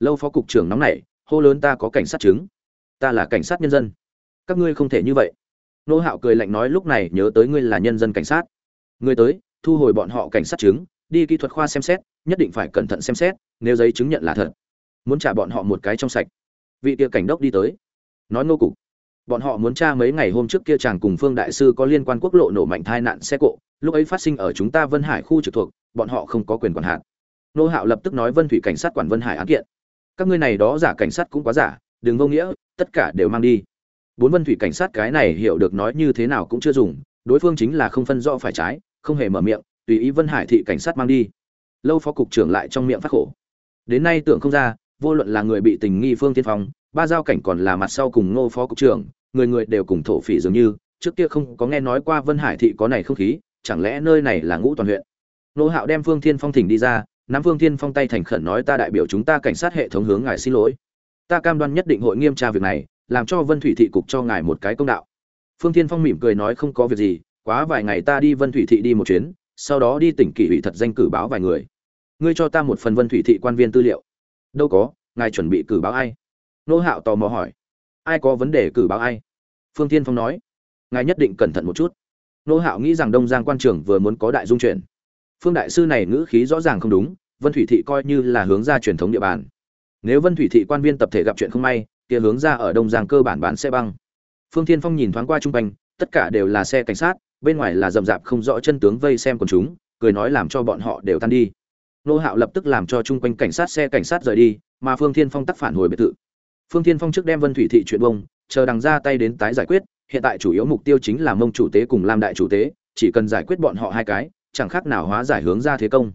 Lâu phó cục trưởng nóng nảy, hô lớn ta có cảnh sát chứng. Ta là cảnh sát nhân dân. Các ngươi không thể như vậy nô hạo cười lạnh nói, lúc này nhớ tới ngươi là nhân dân cảnh sát. Ngươi tới, thu hồi bọn họ cảnh sát chứng, đi kỹ thuật khoa xem xét, nhất định phải cẩn thận xem xét, nếu giấy chứng nhận là thật. Muốn trả bọn họ một cái trong sạch. Vị kia cảnh đốc đi tới. Nói nô cục. Bọn họ muốn tra mấy ngày hôm trước kia chàng cùng phương đại sư có liên quan quốc lộ nổ mạnh thai nạn xe cộ, lúc ấy phát sinh ở chúng ta vân hải khu trực thuộc, bọn họ không có quyền quản hạt. Nô hạo lập tức nói, vân thủy cảnh sát quản vân hải án kiện. Các ngươi này đó giả cảnh sát cũng quá giả, đừng vô nghĩa, tất cả đều mang đi bốn vân thủy cảnh sát cái này hiểu được nói như thế nào cũng chưa dùng, đối phương chính là không phân rõ phải trái, không hề mở miệng, tùy ý vân hải thị cảnh sát mang đi. Lâu phó cục trưởng lại trong miệng phát khổ. Đến nay tưởng không ra, vô luận là người bị tình nghi phương tiên phong, ba giao cảnh còn là mặt sau cùng ngô phó cục trưởng, người người đều cùng thổ phỉ dường như, trước kia không có nghe nói qua vân hải thị có này không khí, chẳng lẽ nơi này là ngũ toàn huyện? Nô hạo đem phương thiên phong thỉnh đi ra, nắm phương thiên phong tay thành khẩn nói ta đại biểu chúng ta cảnh sát hệ thống hướng ngài xin lỗi. Ta cam đoan nhất định hội nghiêm tra việc này làm cho vân thủy thị cục cho ngài một cái công đạo. Phương thiên phong mỉm cười nói không có việc gì quá vài ngày ta đi vân thủy thị đi một chuyến sau đó đi tỉnh kỷ ủy thật danh cử báo vài người. Ngươi cho ta một phần vân thủy thị quan viên tư liệu. Đâu có ngài chuẩn bị cử báo ai? Nô hạo tò mò hỏi. Ai có vấn đề cử báo ai? Phương Thiên phong nói. Ngài nhất định cẩn thận một chút. Nô hạo nghĩ rằng đông giang quan trưởng vừa muốn có đại dung chuyện, phương đại sư này ngữ khí rõ ràng không đúng vân thủy thị coi như là hướng ra truyền thống địa bàn. Nếu vân thủy thị quan viên tập thể gặp chuyện không may kia hướng ra ở đông giang cơ bản bán xe băng. Phương thiên phong nhìn thoáng qua chung quanh, tất cả đều là xe cảnh sát, bên ngoài là rậm rạp không rõ chân tướng vây xem quần chúng, cười nói làm cho bọn họ đều tan đi. Nô hạo lập tức làm cho chung quanh cảnh sát xe cảnh sát rời đi, mà phương thiên phong tắc phản hồi biệt thự. Phương thiên phong trước đem vân thủy thị chuyện bông, chờ đằng ra tay đến tái giải quyết, hiện tại chủ yếu mục tiêu chính là mông chủ tế cùng lam đại chủ tế, chỉ cần giải quyết bọn họ hai cái, chẳng khác nào hóa giải hướng ra thế công.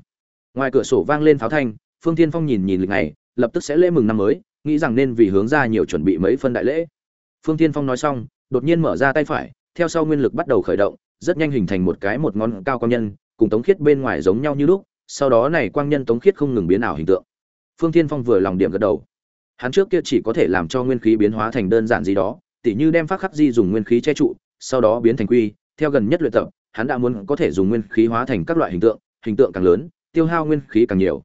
Ngoài cửa sổ vang lên pháo thanh, phương thiên phong nhìn nhìn lịch này lập tức sẽ lễ mừng năm mới nghĩ rằng nên vì hướng ra nhiều chuẩn bị mấy phân đại lễ. Phương thiên phong nói xong, đột nhiên mở ra tay phải, theo sau nguyên lực bắt đầu khởi động, rất nhanh hình thành một cái một ngón cao quang nhân, cùng tống khiết bên ngoài giống nhau như lúc, sau đó này quang nhân tống khiết không ngừng biến ảo hình tượng. Phương thiên phong vừa lòng điểm gật đầu. Hắn trước kia chỉ có thể làm cho nguyên khí biến hóa thành đơn giản gì đó, tỉ như đem phát khắc di dùng nguyên khí che trụ, sau đó biến thành quy, theo gần nhất luyện tập, hắn đã muốn có thể dùng nguyên khí hóa thành các loại hình tượng hình tượng càng lớn, tiêu hao nguyên khí càng nhiều.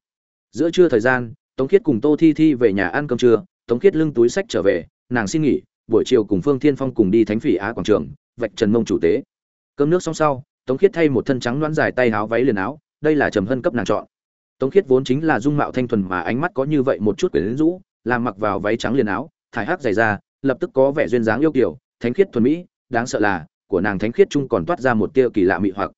Giữa trưa thời gian tống khiết cùng tô thi thi về nhà ăn cơm trưa, tống khiết lưng túi sách trở về, nàng xin nghỉ, buổi chiều cùng phương thiên phong cùng đi thánh phỉ á quảng trường, vạch trần mông chủ tế. Cơm nước xong sau, tống khiết thay một thân trắng loãng dài tay áo váy liền áo, đây là trầm hân cấp nàng chọn. Tống khiết vốn chính là dung mạo thanh thuần mà ánh mắt có như vậy một chút quyển rũ, làm mặc vào váy trắng liền áo, thải hắc dày ra lập tức có vẻ duyên dáng yêu kiều, thánh khiết thuần mỹ, đáng sợ là, của nàng thánh khiết trung còn toát ra một tia kỳ lạ mị hoặc.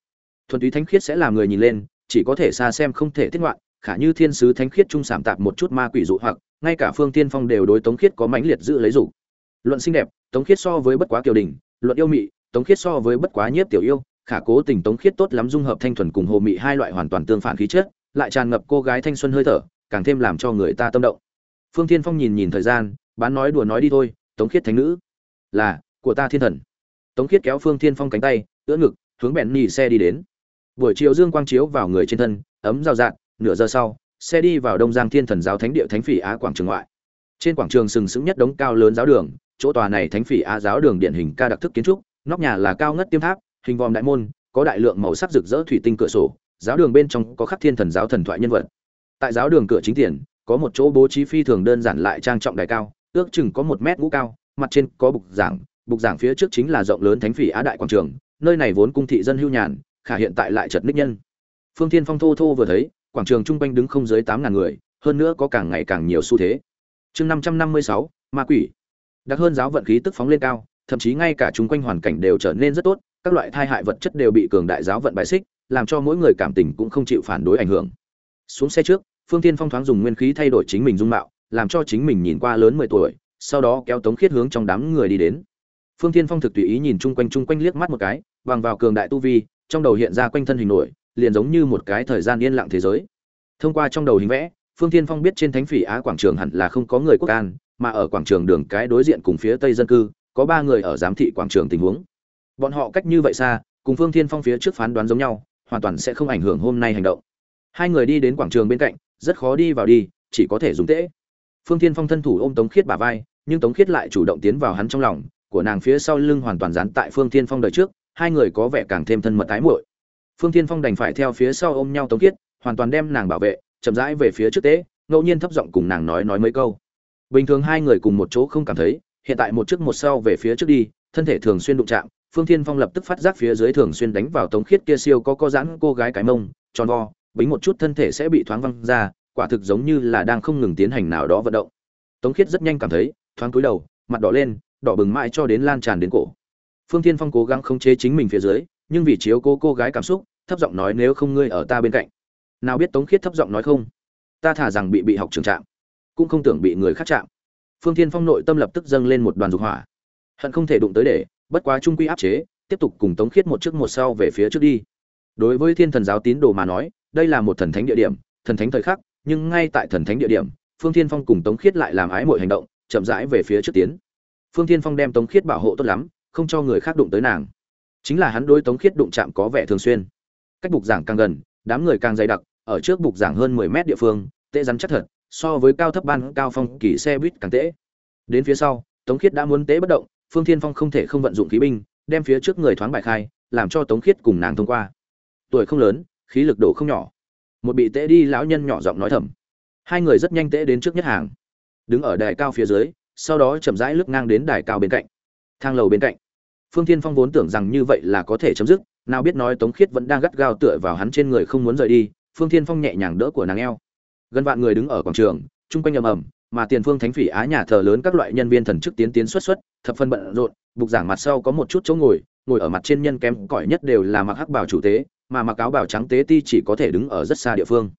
Thuần túy thánh khiết sẽ làm người nhìn lên, chỉ có thể xa xem không thể tiết ngoạn khả như thiên sứ thánh khiết trung sảm tạp một chút ma quỷ dụ hoặc, ngay cả phương tiên phong đều đối tống khiết có mãnh liệt giữ lấy dụ luận xinh đẹp, tống khiết so với bất quá kiều đình, luận yêu mị, tống khiết so với bất quá nhiếp tiểu yêu, khả cố tình tống khiết tốt lắm dung hợp thanh thuần cùng hồ mị hai loại hoàn toàn tương phản khí chất, lại tràn ngập cô gái thanh xuân hơi thở, càng thêm làm cho người ta tâm động. Phương thiên phong nhìn nhìn thời gian, bán nói đùa nói đi thôi, tống khiết thánh nữ, là, của ta thiên thần. Tống khiết kéo phương thiên phong cánh tay, ưỡn ngực, hướng bẹn nhì xe đi đến. Buổi chiều dương quang chiếu vào người trên thân, ấm rào rạt nửa giờ sau, xe đi vào đông giang thiên thần giáo thánh địa thánh phỉ á quảng trường ngoại. Trên quảng trường sừng sững nhất đống cao lớn giáo đường, chỗ tòa này thánh phỉ á giáo đường điển hình ca đặc thức kiến trúc, nóc nhà là cao ngất tiêm tháp, hình vòm đại môn, có đại lượng màu sắc rực rỡ thủy tinh cửa sổ, giáo đường bên trong có khắc thiên thần giáo thần thoại nhân vật. Tại giáo đường cửa chính tiền, có một chỗ bố trí phi thường đơn giản lại trang trọng đài cao, ước chừng có một mét ngũ cao, mặt trên có bục giảng bục giảng phía trước chính là rộng lớn thánh phỉ á đại quảng trường, nơi này vốn cung thị dân hưu nhàn, khả hiện tại lại chật ních nhân. Phương thiên phong thô thô vừa thấy quảng trường trung quanh đứng không dưới tám ngàn người, hơn nữa có càng ngày càng nhiều xu thế. Chương năm trăm năm mươi sáu, ma quỷ. Đặc hơn giáo vận khí tức phóng lên cao, thậm chí ngay cả chúng quanh hoàn cảnh đều trở nên rất tốt, các loại thai hại vật chất đều bị cường đại giáo vận bài xích, làm cho mỗi người cảm tình cũng không chịu phản đối ảnh hưởng. Xuống xe trước, phương Thiên phong thoáng dùng nguyên khí thay đổi chính mình dung mạo, làm cho chính mình nhìn qua lớn mười tuổi, sau đó kéo tống khiết hướng trong đám người đi đến. Phương Thiên phong thực tùy ý nhìn chung quanh chung quanh liếc mắt một cái, bằng vào cường đại tu vi, trong đầu hiện ra quanh thân hình nổi liền giống như một cái thời gian yên lặng thế giới. Thông qua trong đầu hình vẽ, phương tiên phong biết trên thánh phỉ á quảng trường hẳn là không có người quốc an, mà ở quảng trường đường cái đối diện cùng phía tây dân cư, có ba người ở giám thị quảng trường tình huống. Bọn họ cách như vậy xa, cùng phương thiên phong phía trước phán đoán giống nhau, hoàn toàn sẽ không ảnh hưởng hôm nay hành động. Hai người đi đến quảng trường bên cạnh, rất khó đi vào đi, chỉ có thể dùng tễ. Phương thiên phong thân thủ ôm tống khiết bả vai, nhưng tống khiết lại chủ động tiến vào hắn trong lòng, của nàng phía sau lưng hoàn toàn dán tại phương thiên phong đời trước, hai người có vẻ càng thêm thân mật tái muội phương thiên phong đành phải theo phía sau ôm nhau tống kiết hoàn toàn đem nàng bảo vệ, chậm rãi về phía trước tế, ngẫu nhiên thấp giọng cùng nàng nói nói mấy câu. Bình thường hai người cùng một chỗ không cảm thấy, hiện tại một trước một sau về phía trước đi, thân thể thường xuyên đụng chạm, phương thiên phong lập tức phát giác phía dưới thường xuyên đánh vào tống khiết kia siêu có co giãn cô gái cái mông, tròn vo, bính một chút thân thể sẽ bị thoáng văng ra, quả thực giống như là đang không ngừng tiến hành nào đó vận động. Tống khiết rất nhanh cảm thấy, thoáng cúi đầu, mặt đỏ lên, đỏ bừng mãi cho đến lan tràn đến cổ. Phương thiên phong cố gắng khống chế chính mình phía dưới, nhưng vì chiếu cô cô gái cảm xúc thấp giọng nói nếu không ngươi ở ta bên cạnh. Nào biết tống khiết thấp giọng nói không? Ta thả rằng bị bị học trường trạm, cũng không tưởng bị người khác chạm phương thiên phong nội tâm lập tức dâng lên một đoàn dục hỏa. Hận không thể đụng tới để, bất quá trung quy áp chế, tiếp tục cùng tống khiết một trước một sau về phía trước đi. Đối với thiên thần giáo tín đồ mà nói, đây là một thần thánh địa điểm, thần thánh thời khắc, nhưng ngay tại thần thánh địa điểm, phương thiên phong cùng tống khiết lại làm ái mọi hành động, chậm rãi về phía trước tiến. Phương thiên phong đem tống khiết bảo hộ tốt lắm, không cho người khác đụng tới nàng. Chính là hắn đối tống khiết đụng chạm có vẻ thường xuyên cách bục giảng càng gần, đám người càng dày đặc, ở trước bục giảng hơn mười mét địa phương, tệ rắn chắc thật, so với cao thấp ban cao phong kỳ xe buýt càng tệ. Đến phía sau, tống khiết đã muốn tế bất động, phương thiên phong không thể không vận dụng khí binh, đem phía trước người thoáng bài khai, làm cho tống khiết cùng nàng thông qua. Tuổi không lớn, khí lực đổ không nhỏ. Một bị tễ đi, lão nhân nhỏ giọng nói thầm. Hai người rất nhanh tễ đến trước nhất hàng. Đứng ở đài cao phía dưới, sau đó chậm rãi lướt ngang đến đài cao bên cạnh. Thang lầu bên cạnh. Phương thiên phong vốn tưởng rằng như vậy là có thể chấm dứt nào biết nói tống khiết vẫn đang gắt gao tựa vào hắn trên người không muốn rời đi, phương thiên phong nhẹ nhàng đỡ của nàng eo. Gần vạn người đứng ở quảng trường, chung quanh ầm ầm, mà tiền phương thánh phỉ á nhà thờ lớn các loại nhân viên thần chức tiến tiến xuất xuất, thập phân bận rộn, bục giảng mặt sau có một chút chỗ ngồi ngồi ở mặt trên nhân kém cỏi nhất đều là mặc hắc bảo chủ tế, mà mặc áo bảo trắng tế ti chỉ có thể đứng ở rất xa địa phương.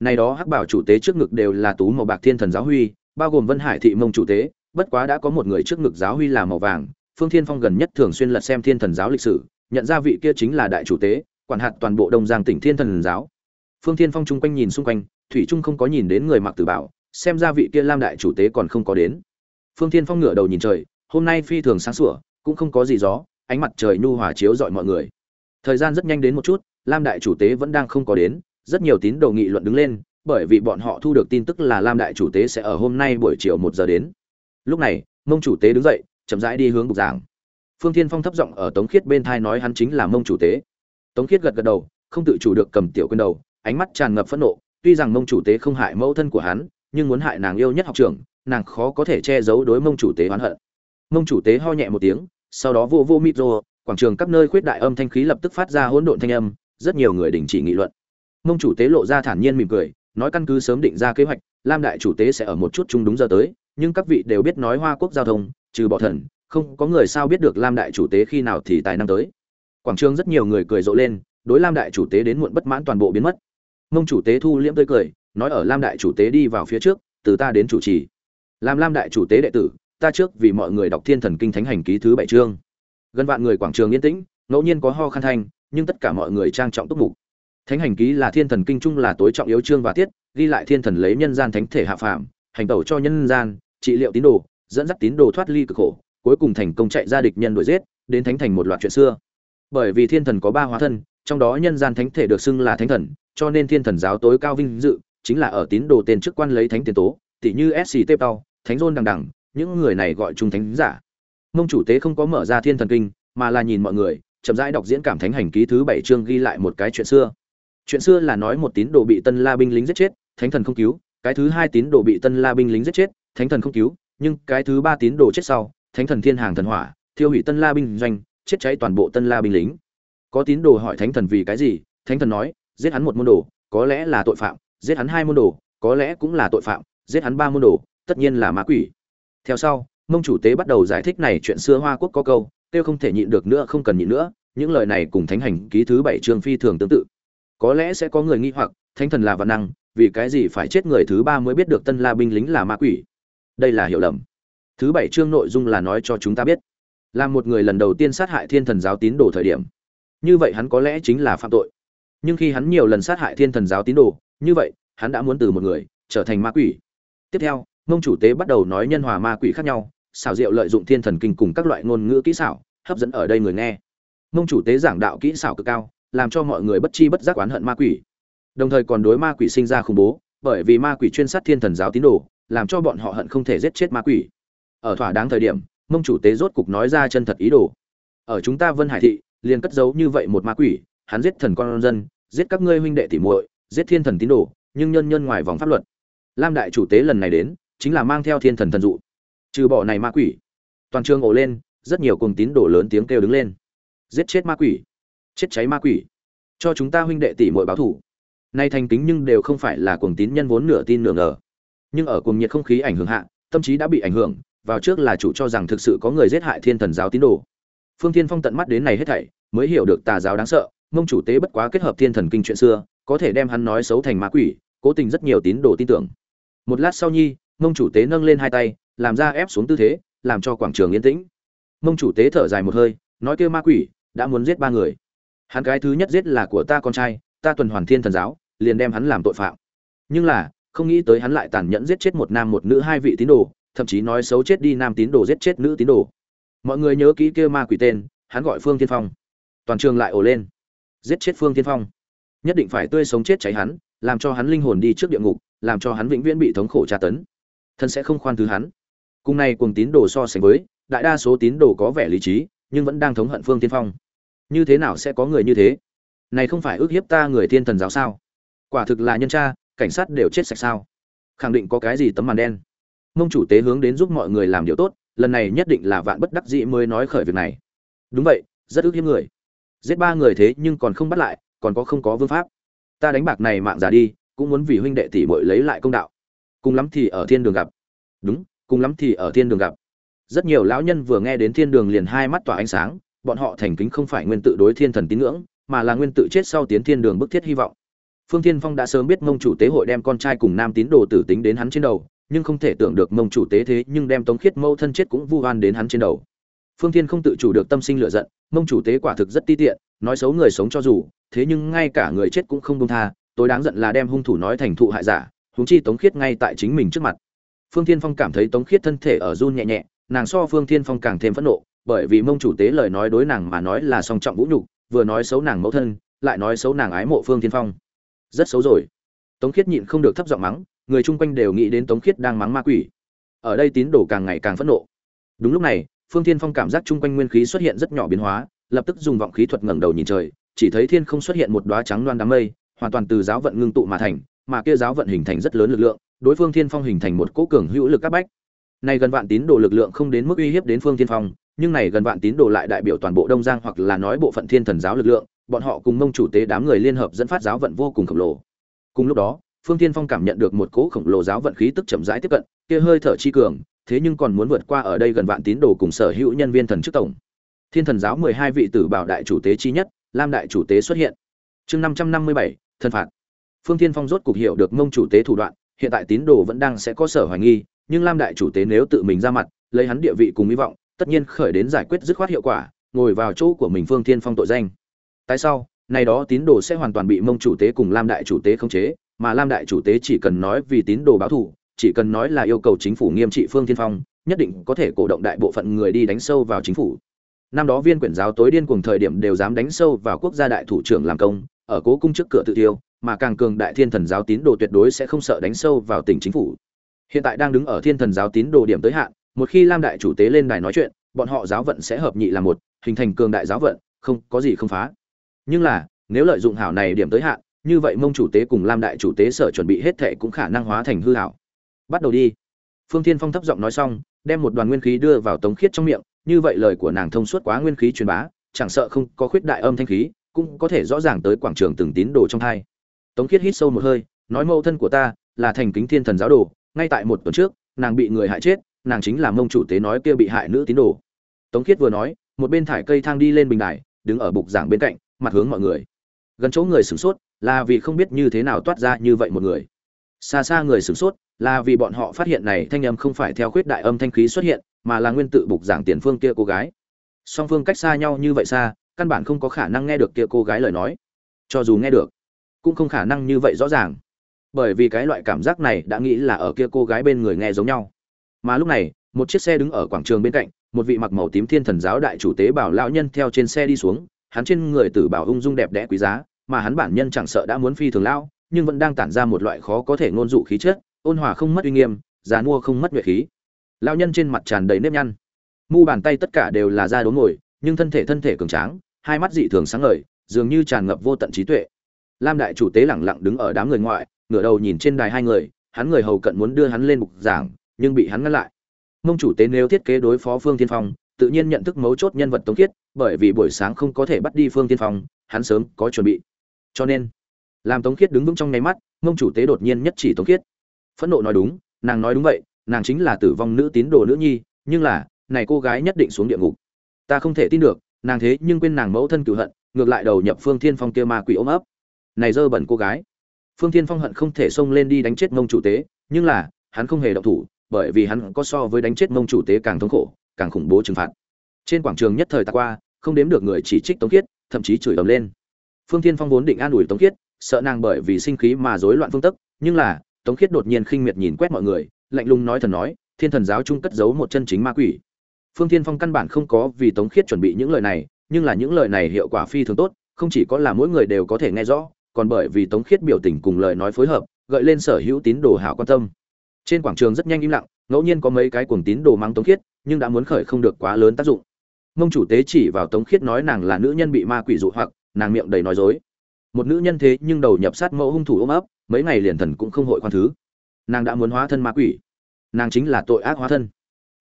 Này đó hắc bảo chủ tế trước ngực đều là tú màu bạc thiên thần giáo huy, bao gồm vân hải thị mông chủ tế, bất quá đã có một người trước ngực giáo huy là màu vàng, phương thiên phong gần nhất thường xuyên lật xem thiên thần giáo lịch sử nhận ra vị kia chính là đại chủ tế, quản hạt toàn bộ đông giang tỉnh thiên thần giáo. Phương thiên phong chung quanh nhìn xung quanh, thủy trung không có nhìn đến người mặc tử bảo, xem ra vị kia lam đại chủ tế còn không có đến. Phương thiên phong ngửa đầu nhìn trời, hôm nay phi thường sáng sủa, cũng không có gì gió, ánh mặt trời nhu hòa chiếu rọi mọi người. Thời gian rất nhanh đến một chút, lam đại chủ tế vẫn đang không có đến, rất nhiều tín đồ nghị luận đứng lên, bởi vì bọn họ thu được tin tức là lam đại chủ tế sẽ ở hôm nay buổi chiều một giờ đến. Lúc này, mông chủ tế đứng dậy, chậm rãi đi hướng bục giảng phương thiên phong thấp giọng ở tống khiết bên thai nói hắn chính là mông chủ tế. Tống khiết gật gật đầu, không tự chủ được cầm tiểu quân đầu, ánh mắt tràn ngập phẫn nộ. Tuy rằng mông chủ tế không hại mẫu thân của hắn, nhưng muốn hại nàng yêu nhất học trường nàng khó có thể che giấu đối mông chủ tế oán hận. Mông chủ tế ho nhẹ một tiếng, sau đó vô vô micro quảng trường các nơi khuyết đại âm thanh khí lập tức phát ra hỗn độn thanh âm, rất nhiều người đình chỉ nghị luận. Mông chủ tế lộ ra thản nhiên mỉm cười, nói căn cứ sớm định ra kế hoạch, lam đại chủ tế sẽ ở một chút chung đúng giờ tới, nhưng các vị đều biết nói hoa quốc giao thông, trừ bỏ thần không có người sao biết được lam đại chủ tế khi nào thì tài năng tới. Quảng trường rất nhiều người cười rộ lên, đối lam đại chủ tế đến muộn bất mãn toàn bộ biến mất. Mông chủ tế thu liễm tươi cười, nói ở lam đại chủ tế đi vào phía trước, từ ta đến chủ trì. Làm lam đại chủ tế đệ tử, ta trước vì mọi người đọc thiên thần kinh thánh hành ký thứ bảy chương. Gần vạn người quảng trường yên tĩnh, ngẫu nhiên có ho khan thanh, nhưng tất cả mọi người trang trọng túc mục. Thánh hành ký là thiên thần kinh chung là tối trọng yếu chương và tiết, ghi lại thiên thần lấy nhân gian thánh thể hạ phàm, hành tẩu cho nhân gian, trị liệu tín đồ, dẫn dắt tín đồ thoát ly cực khổ cuối cùng thành công chạy ra địch nhân đuổi giết, đến thánh thành một loạt chuyện xưa. Bởi vì thiên thần có ba hóa thân, trong đó nhân gian thánh thể được xưng là thánh thần, cho nên thiên thần giáo tối cao vinh dự, chính là ở tín đồ tên chức quan lấy thánh tiền tố tỷ như SCT tao thánh rôn đằng đằng, những người này gọi chung thánh giả. Mông chủ tế không có mở ra thiên thần kinh, mà là nhìn mọi người, chậm rãi đọc diễn cảm thánh hành ký thứ bảy chương ghi lại một cái chuyện xưa. Chuyện xưa là nói một tín đồ bị tân la binh lính giết chết, thánh thần không cứu, cái thứ hai tín đồ bị tân la binh lính giết chết, thánh thần không cứu, nhưng cái thứ ba tín đồ chết sau thánh thần thiên hàng thần hỏa, thiêu hủy tân la binh doanh, chết cháy toàn bộ tân la binh lính. Có tín đồ hỏi thánh thần vì cái gì, thánh thần nói, giết hắn một môn đồ, có lẽ là tội phạm, giết hắn hai môn đồ, có lẽ cũng là tội phạm, giết hắn ba môn đồ, tất nhiên là ma quỷ. Theo sau, mông chủ tế bắt đầu giải thích này chuyện xưa hoa quốc có câu, tiêu không thể nhịn được nữa, không cần nhịn nữa. Những lời này cùng thánh hành ký thứ bảy trường phi thường tương tự. Có lẽ sẽ có người nghi hoặc, thánh thần là văn năng, vì cái gì phải chết người thứ ba mới biết được tân la binh lính là ma quỷ? Đây là hiểu lầm thứ bảy chương nội dung là nói cho chúng ta biết. Là một người lần đầu tiên sát hại thiên thần giáo tín đồ thời điểm. Như vậy hắn có lẽ chính là phạm tội. Nhưng khi hắn nhiều lần sát hại thiên thần giáo tín đồ, như vậy, hắn đã muốn từ một người, trở thành ma quỷ. Tiếp theo, mông chủ tế bắt đầu nói nhân hòa ma quỷ khác nhau, xảo diệu lợi dụng thiên thần kinh cùng các loại ngôn ngữ kỹ xảo, hấp dẫn ở đây người nghe. Mông chủ tế giảng đạo kỹ xảo cực cao, làm cho mọi người bất chi bất giác oán hận ma quỷ. Đồng thời còn đối ma quỷ sinh ra khủng bố, bởi vì ma quỷ chuyên sát thiên thần giáo tín đồ, làm cho bọn họ hận không thể giết chết ma quỷ ở thỏa đáng thời điểm, mông chủ tế rốt cục nói ra chân thật ý đồ. Ở chúng ta vân hải thị, liền cất giấu như vậy một ma quỷ, hắn giết thần con dân, giết các ngươi huynh đệ tỷ muội, giết thiên thần tín đồ, nhưng nhân nhân ngoài vòng pháp luật. Lam đại chủ tế lần này đến, chính là mang theo thiên thần thần dụ. Trừ bỏ này ma quỷ, toàn trường ồ lên, rất nhiều cùng tín đồ lớn tiếng kêu đứng lên. Giết chết ma quỷ, chết cháy ma quỷ, cho chúng ta huynh đệ tỷ muội báo thủ nay thành kính nhưng đều không phải là cuồng tín nhân vốn nửa tin nửa ngờ. Nhưng ở cuồng nhiệt không khí ảnh hưởng hạ, tâm trí đã bị ảnh hưởng vào trước là chủ cho rằng thực sự có người giết hại thiên thần giáo tín đồ. Phương thiên phong tận mắt đến này hết thảy, mới hiểu được tà giáo đáng sợ, mông chủ tế bất quá kết hợp thiên thần kinh chuyện xưa, có thể đem hắn nói xấu thành ma quỷ, cố tình rất nhiều tín đồ tin tưởng. Một lát sau nhi, mông chủ tế nâng lên hai tay, làm ra ép xuống tư thế, làm cho quảng trường yên tĩnh. Mông chủ tế thở dài một hơi, nói kêu ma quỷ, đã muốn giết ba người. Hắn cái thứ nhất giết là của ta con trai, ta tuần hoàn thiên thần giáo, liền đem hắn làm tội phạm. Nhưng là, không nghĩ tới hắn lại tàn nhẫn giết chết một nam một nữ hai vị tín đồ thậm chí nói xấu chết đi nam tín đồ giết chết nữ tín đồ. Mọi người nhớ kỹ kia ma quỷ tên, hắn gọi phương tiên phong. Toàn trường lại ồ lên. Giết chết phương tiên phong. Nhất định phải tươi sống chết cháy hắn, làm cho hắn linh hồn đi trước địa ngục, làm cho hắn vĩnh viễn bị thống khổ tra tấn. Thân sẽ không khoan thứ hắn. Cùng này cùng tín đồ so sánh với, đại đa số tín đồ có vẻ lý trí, nhưng vẫn đang thống hận phương tiên phong. Như thế nào sẽ có người như thế? Này không phải ước hiếp ta người thiên thần giáo sao? Quả thực là nhân tra, cảnh sát đều chết sạch sao? Khẳng định có cái gì tấm màn đen mông chủ tế hướng đến giúp mọi người làm điều tốt, lần này nhất định là vạn bất đắc dĩ mới nói khởi việc này. Đúng vậy, rất ước hiếm người. Giết ba người thế nhưng còn không bắt lại, còn có không có vương pháp. Ta đánh bạc này mạng giả đi, cũng muốn vì huynh đệ tỷ muội lấy lại công đạo. Cùng lắm thì ở thiên đường gặp. Đúng, cùng lắm thì ở thiên đường gặp. Rất nhiều lão nhân vừa nghe đến thiên đường liền hai mắt tỏa ánh sáng, bọn họ thành kính không phải nguyên tự đối thiên thần tín ngưỡng, mà là nguyên tự chết sau tiến thiên đường bức thiết hy vọng. Phương thiên phong đã sớm biết mông chủ tế hội đem con trai cùng nam tín đồ tử tính đến hắn trên đầu nhưng không thể tưởng được mông chủ tế thế nhưng đem tống khiết mâu thân chết cũng vu oan đến hắn trên đầu. Phương thiên không tự chủ được tâm sinh lựa giận, mông chủ tế quả thực rất ti tiện, nói xấu người sống cho dù, thế nhưng ngay cả người chết cũng không công tha, tối đáng giận là đem hung thủ nói thành thụ hại giả, huống chi tống khiết ngay tại chính mình trước mặt. Phương thiên phong cảm thấy tống khiết thân thể ở run nhẹ nhẹ, nàng so phương thiên phong càng thêm phẫn nộ, bởi vì mông chủ tế lời nói đối nàng mà nói là song trọng vũ nhục, vừa nói xấu nàng mẫu thân, lại nói xấu nàng ái mộ phương thiên phong. Rất xấu rồi. Tống khiết nhịn không được thấp giọng mắng người chung quanh đều nghĩ đến tống khiết đang mắng ma quỷ. Ở đây tín đồ càng ngày càng phẫn nộ. Đúng lúc này, phương thiên phong cảm giác chung quanh nguyên khí xuất hiện rất nhỏ biến hóa, lập tức dùng vọng khí thuật ngẩng đầu nhìn trời, chỉ thấy thiên không xuất hiện một đóa trắng loan đám mây, hoàn toàn từ giáo vận ngưng tụ mà thành, mà kia giáo vận hình thành rất lớn lực lượng, đối phương thiên phong hình thành một cỗ cường hữu lực các bách. Này gần vạn tín đồ lực lượng không đến mức uy hiếp đến phương thiên phong, nhưng này gần vạn tín đồ lại đại biểu toàn bộ đông giang hoặc là nói bộ phận thiên thần giáo lực lượng, bọn họ cùng mông chủ tế đám người liên hợp dẫn phát giáo vận vô cùng khổng lồ. Cùng lúc đó phương thiên phong cảm nhận được một cỗ khổng lồ giáo vận khí tức chậm rãi tiếp cận, kia hơi thở chi cường, thế nhưng còn muốn vượt qua ở đây gần vạn tín đồ cùng sở hữu nhân viên thần chức tổng. Thiên thần giáo mười hai vị tử bảo đại chủ tế chi nhất, lam đại chủ tế xuất hiện. Chương năm trăm năm mươi bảy thân phạt. Phương thiên phong rốt cục hiểu được mông chủ tế thủ đoạn, hiện tại tín đồ vẫn đang sẽ có sở hoài nghi, nhưng lam đại chủ tế nếu tự mình ra mặt, lấy hắn địa vị cùng hy vọng, tất nhiên khởi đến giải quyết dứt khoát hiệu quả, ngồi vào chỗ của mình phương thiên phong tội danh. Tại sao này đó tín đồ sẽ hoàn toàn bị mông chủ tế cùng lam đại chủ tế khống chế? Mà lam đại chủ tế chỉ cần nói vì tín đồ báo thù, chỉ cần nói là yêu cầu chính phủ nghiêm trị phương thiên phong, nhất định có thể cổ động đại bộ phận người đi đánh sâu vào chính phủ. Năm đó viên quyển giáo tối điên cùng thời điểm đều dám đánh sâu vào quốc gia đại thủ trưởng làm công, ở cố cung trước cửa tự tiêu mà càng cường đại thiên thần giáo tín đồ tuyệt đối sẽ không sợ đánh sâu vào tỉnh chính phủ. Hiện tại đang đứng ở thiên thần giáo tín đồ điểm tới hạn, một khi lam đại chủ tế lên đài nói chuyện, bọn họ giáo vận sẽ hợp nhị là một, hình thành cường đại giáo vận, không, có gì không phá. Nhưng là, nếu lợi dụng hảo này điểm tới hạn như vậy mông chủ tế cùng lam đại chủ tế sở chuẩn bị hết thệ cũng khả năng hóa thành hư hảo. Bắt đầu đi. Phương thiên phong thấp giọng nói xong, đem một đoàn nguyên khí đưa vào tống khiết trong miệng, như vậy lời của nàng thông suốt quá nguyên khí truyền bá, chẳng sợ không có khuyết đại âm thanh khí, cũng có thể rõ ràng tới quảng trường từng tín đồ trong thai tống khiết hít sâu một hơi, nói mẫu thân của ta là thành kính thiên thần giáo đồ, ngay tại một tuần trước, nàng bị người hại chết, nàng chính là mông chủ tế nói kia bị hại nữ tín đồ. Tống khiết vừa nói, một bên thải cây thang đi lên bình đài, đứng ở bục giảng bên cạnh, mặt hướng mọi người gần chỗ người sửng sốt là vì không biết như thế nào toát ra như vậy một người. Xa xa người sửng sốt là vì bọn họ phát hiện này thanh âm không phải theo khuyết đại âm thanh khí xuất hiện, mà là nguyên tự bục giảng tiền phương kia cô gái. Song phương cách xa nhau như vậy xa, căn bản không có khả năng nghe được kia cô gái lời nói. Cho dù nghe được, cũng không khả năng như vậy rõ ràng. Bởi vì cái loại cảm giác này đã nghĩ là ở kia cô gái bên người nghe giống nhau. Mà lúc này, một chiếc xe đứng ở quảng trường bên cạnh, một vị mặc màu tím thiên thần giáo đại chủ tế bảo lão nhân theo trên xe đi xuống hắn trên người tử bảo ung dung đẹp đẽ quý giá, mà hắn bản nhân chẳng sợ đã muốn phi thường lão nhưng vẫn đang tản ra một loại khó có thể ngôn dụ khí chất, ôn hòa không mất uy nghiêm, già mua không mất nguyệt khí. Lão nhân trên mặt tràn đầy nếp nhăn. Mu bàn tay tất cả đều là da đốm ngồi, nhưng thân thể thân thể cường tráng, hai mắt dị thường sáng ngời, dường như tràn ngập vô tận trí tuệ. Lam đại chủ tế lẳng lặng đứng ở đám người ngoại, ngửa đầu nhìn trên đài hai người, hắn người hầu cận muốn đưa hắn lên bục giảng, nhưng bị hắn ngăn lại. Mông chủ tế nếu thiết kế đối phó phương Thiên phong tự nhiên nhận thức mấu chốt nhân vật tống khiết, bởi vì buổi sáng không có thể bắt đi phương tiên phong, hắn sớm có chuẩn bị. Cho nên, làm tống khiết đứng vững trong nháy mắt, mông chủ tế đột nhiên nhất chỉ tống khiết. Phẫn nộ nói đúng, nàng nói đúng vậy, nàng chính là tử vong nữ tín đồ nữ nhi, nhưng là, này cô gái nhất định xuống địa ngục. Ta không thể tin được, nàng thế nhưng quên nàng mẫu thân cửu hận, ngược lại đầu nhập phương thiên phong kia ma quỷ ôm ấp. Này dơ bẩn cô gái. Phương thiên phong hận không thể xông lên đi đánh chết mông chủ tế, nhưng là, hắn không hề động thủ, bởi vì hắn có so với đánh chết mông chủ tế càng thống khổ càng khủng bố trừng phạt. Trên quảng trường nhất thời ta qua, không đếm được người chỉ trích tống khiết, thậm chí chửi ầm lên. Phương thiên phong vốn định an ủi tống khiết, sợ nàng bởi vì sinh khí mà rối loạn phương tức nhưng là, tống khiết đột nhiên khinh miệt nhìn quét mọi người, lạnh lùng nói thần nói, thiên thần giáo trung cất giấu một chân chính ma quỷ. Phương thiên phong căn bản không có vì tống khiết chuẩn bị những lời này, nhưng là những lời này hiệu quả phi thường tốt, không chỉ có là mỗi người đều có thể nghe rõ, còn bởi vì tống khiết biểu tình cùng lời nói phối hợp, gợi lên sở hữu tín đồ hảo quan tâm. Trên quảng trường rất nhanh im lặng ngẫu nhiên có mấy cái cuồng tín đồ mang tống khiết, nhưng đã muốn khởi không được quá lớn tác dụng. Mông chủ tế chỉ vào tống khiết nói nàng là nữ nhân bị ma quỷ dụ hoặc, nàng miệng đầy nói dối. Một nữ nhân thế nhưng đầu nhập sát mẫu hung thủ ôm ấp, mấy ngày liền thần cũng không hội khoan thứ. Nàng đã muốn hóa thân ma quỷ. Nàng chính là tội ác hóa thân.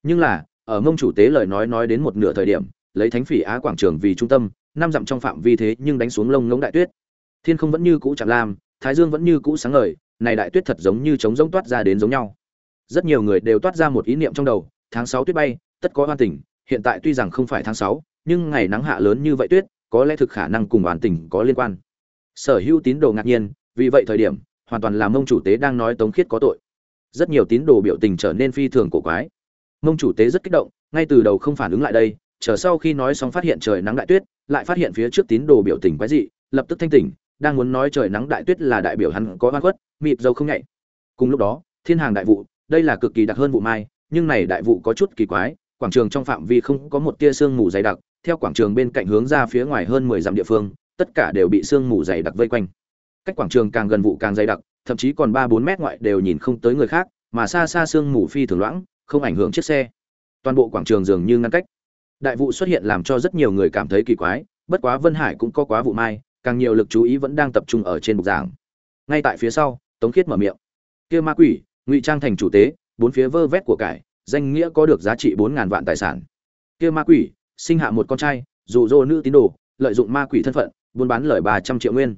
Nhưng là, ở mông chủ tế lời nói nói đến một nửa thời điểm, lấy thánh phỉ á quảng trường vì trung tâm, năm dặm trong phạm vi thế nhưng đánh xuống lông ngống đại tuyết. Thiên không vẫn như cũ chạm lam, thái dương vẫn như cũ sáng ngời, này đại tuyết thật giống như trống rỗng toát ra đến giống nhau rất nhiều người đều toát ra một ý niệm trong đầu, tháng sáu tuyết bay, tất có oan tình, hiện tại tuy rằng không phải tháng sáu, nhưng ngày nắng hạ lớn như vậy tuyết, có lẽ thực khả năng cùng oan tình có liên quan. Sở hữu tín đồ ngạc nhiên, vì vậy thời điểm, hoàn toàn là mông chủ tế đang nói tống khiết có tội. Rất nhiều tín đồ biểu tình trở nên phi thường cổ quái. Mông chủ tế rất kích động, ngay từ đầu không phản ứng lại đây, chờ sau khi nói xong phát hiện trời nắng đại tuyết, lại phát hiện phía trước tín đồ biểu tình quái dị, lập tức thanh tỉnh, đang muốn nói trời nắng đại tuyết là đại biểu hắn có oan khuất, mịp dâu không nhạy. Cùng lúc đó, thiên hàng đại vụ đây là cực kỳ đặc hơn vụ mai, nhưng này đại vụ có chút kỳ quái, quảng trường trong phạm vi không có một tia sương mù dày đặc, theo quảng trường bên cạnh hướng ra phía ngoài hơn mười dặm địa phương, tất cả đều bị sương mù dày đặc vây quanh. Cách quảng trường càng gần vụ càng dày đặc, thậm chí còn ba bốn mét ngoại đều nhìn không tới người khác, mà xa xa sương mù phi thường loãng, không ảnh hưởng chiếc xe. Toàn bộ quảng trường dường như ngăn cách. Đại vụ xuất hiện làm cho rất nhiều người cảm thấy kỳ quái, bất quá vân hải cũng có quá vụ mai, càng nhiều lực chú ý vẫn đang tập trung ở trên bục giảng. Ngay tại phía sau, tống khiết mở miệng. Kia ma quỷ ngụy trang thành chủ tế, bốn phía vơ vét của cải, danh nghĩa có được giá trị bốn ngàn vạn tài sản. Kia ma quỷ, sinh hạ một con trai, dụ dỗ nữ tín đồ, lợi dụng ma quỷ thân phận, buôn bán lời ba trăm triệu nguyên.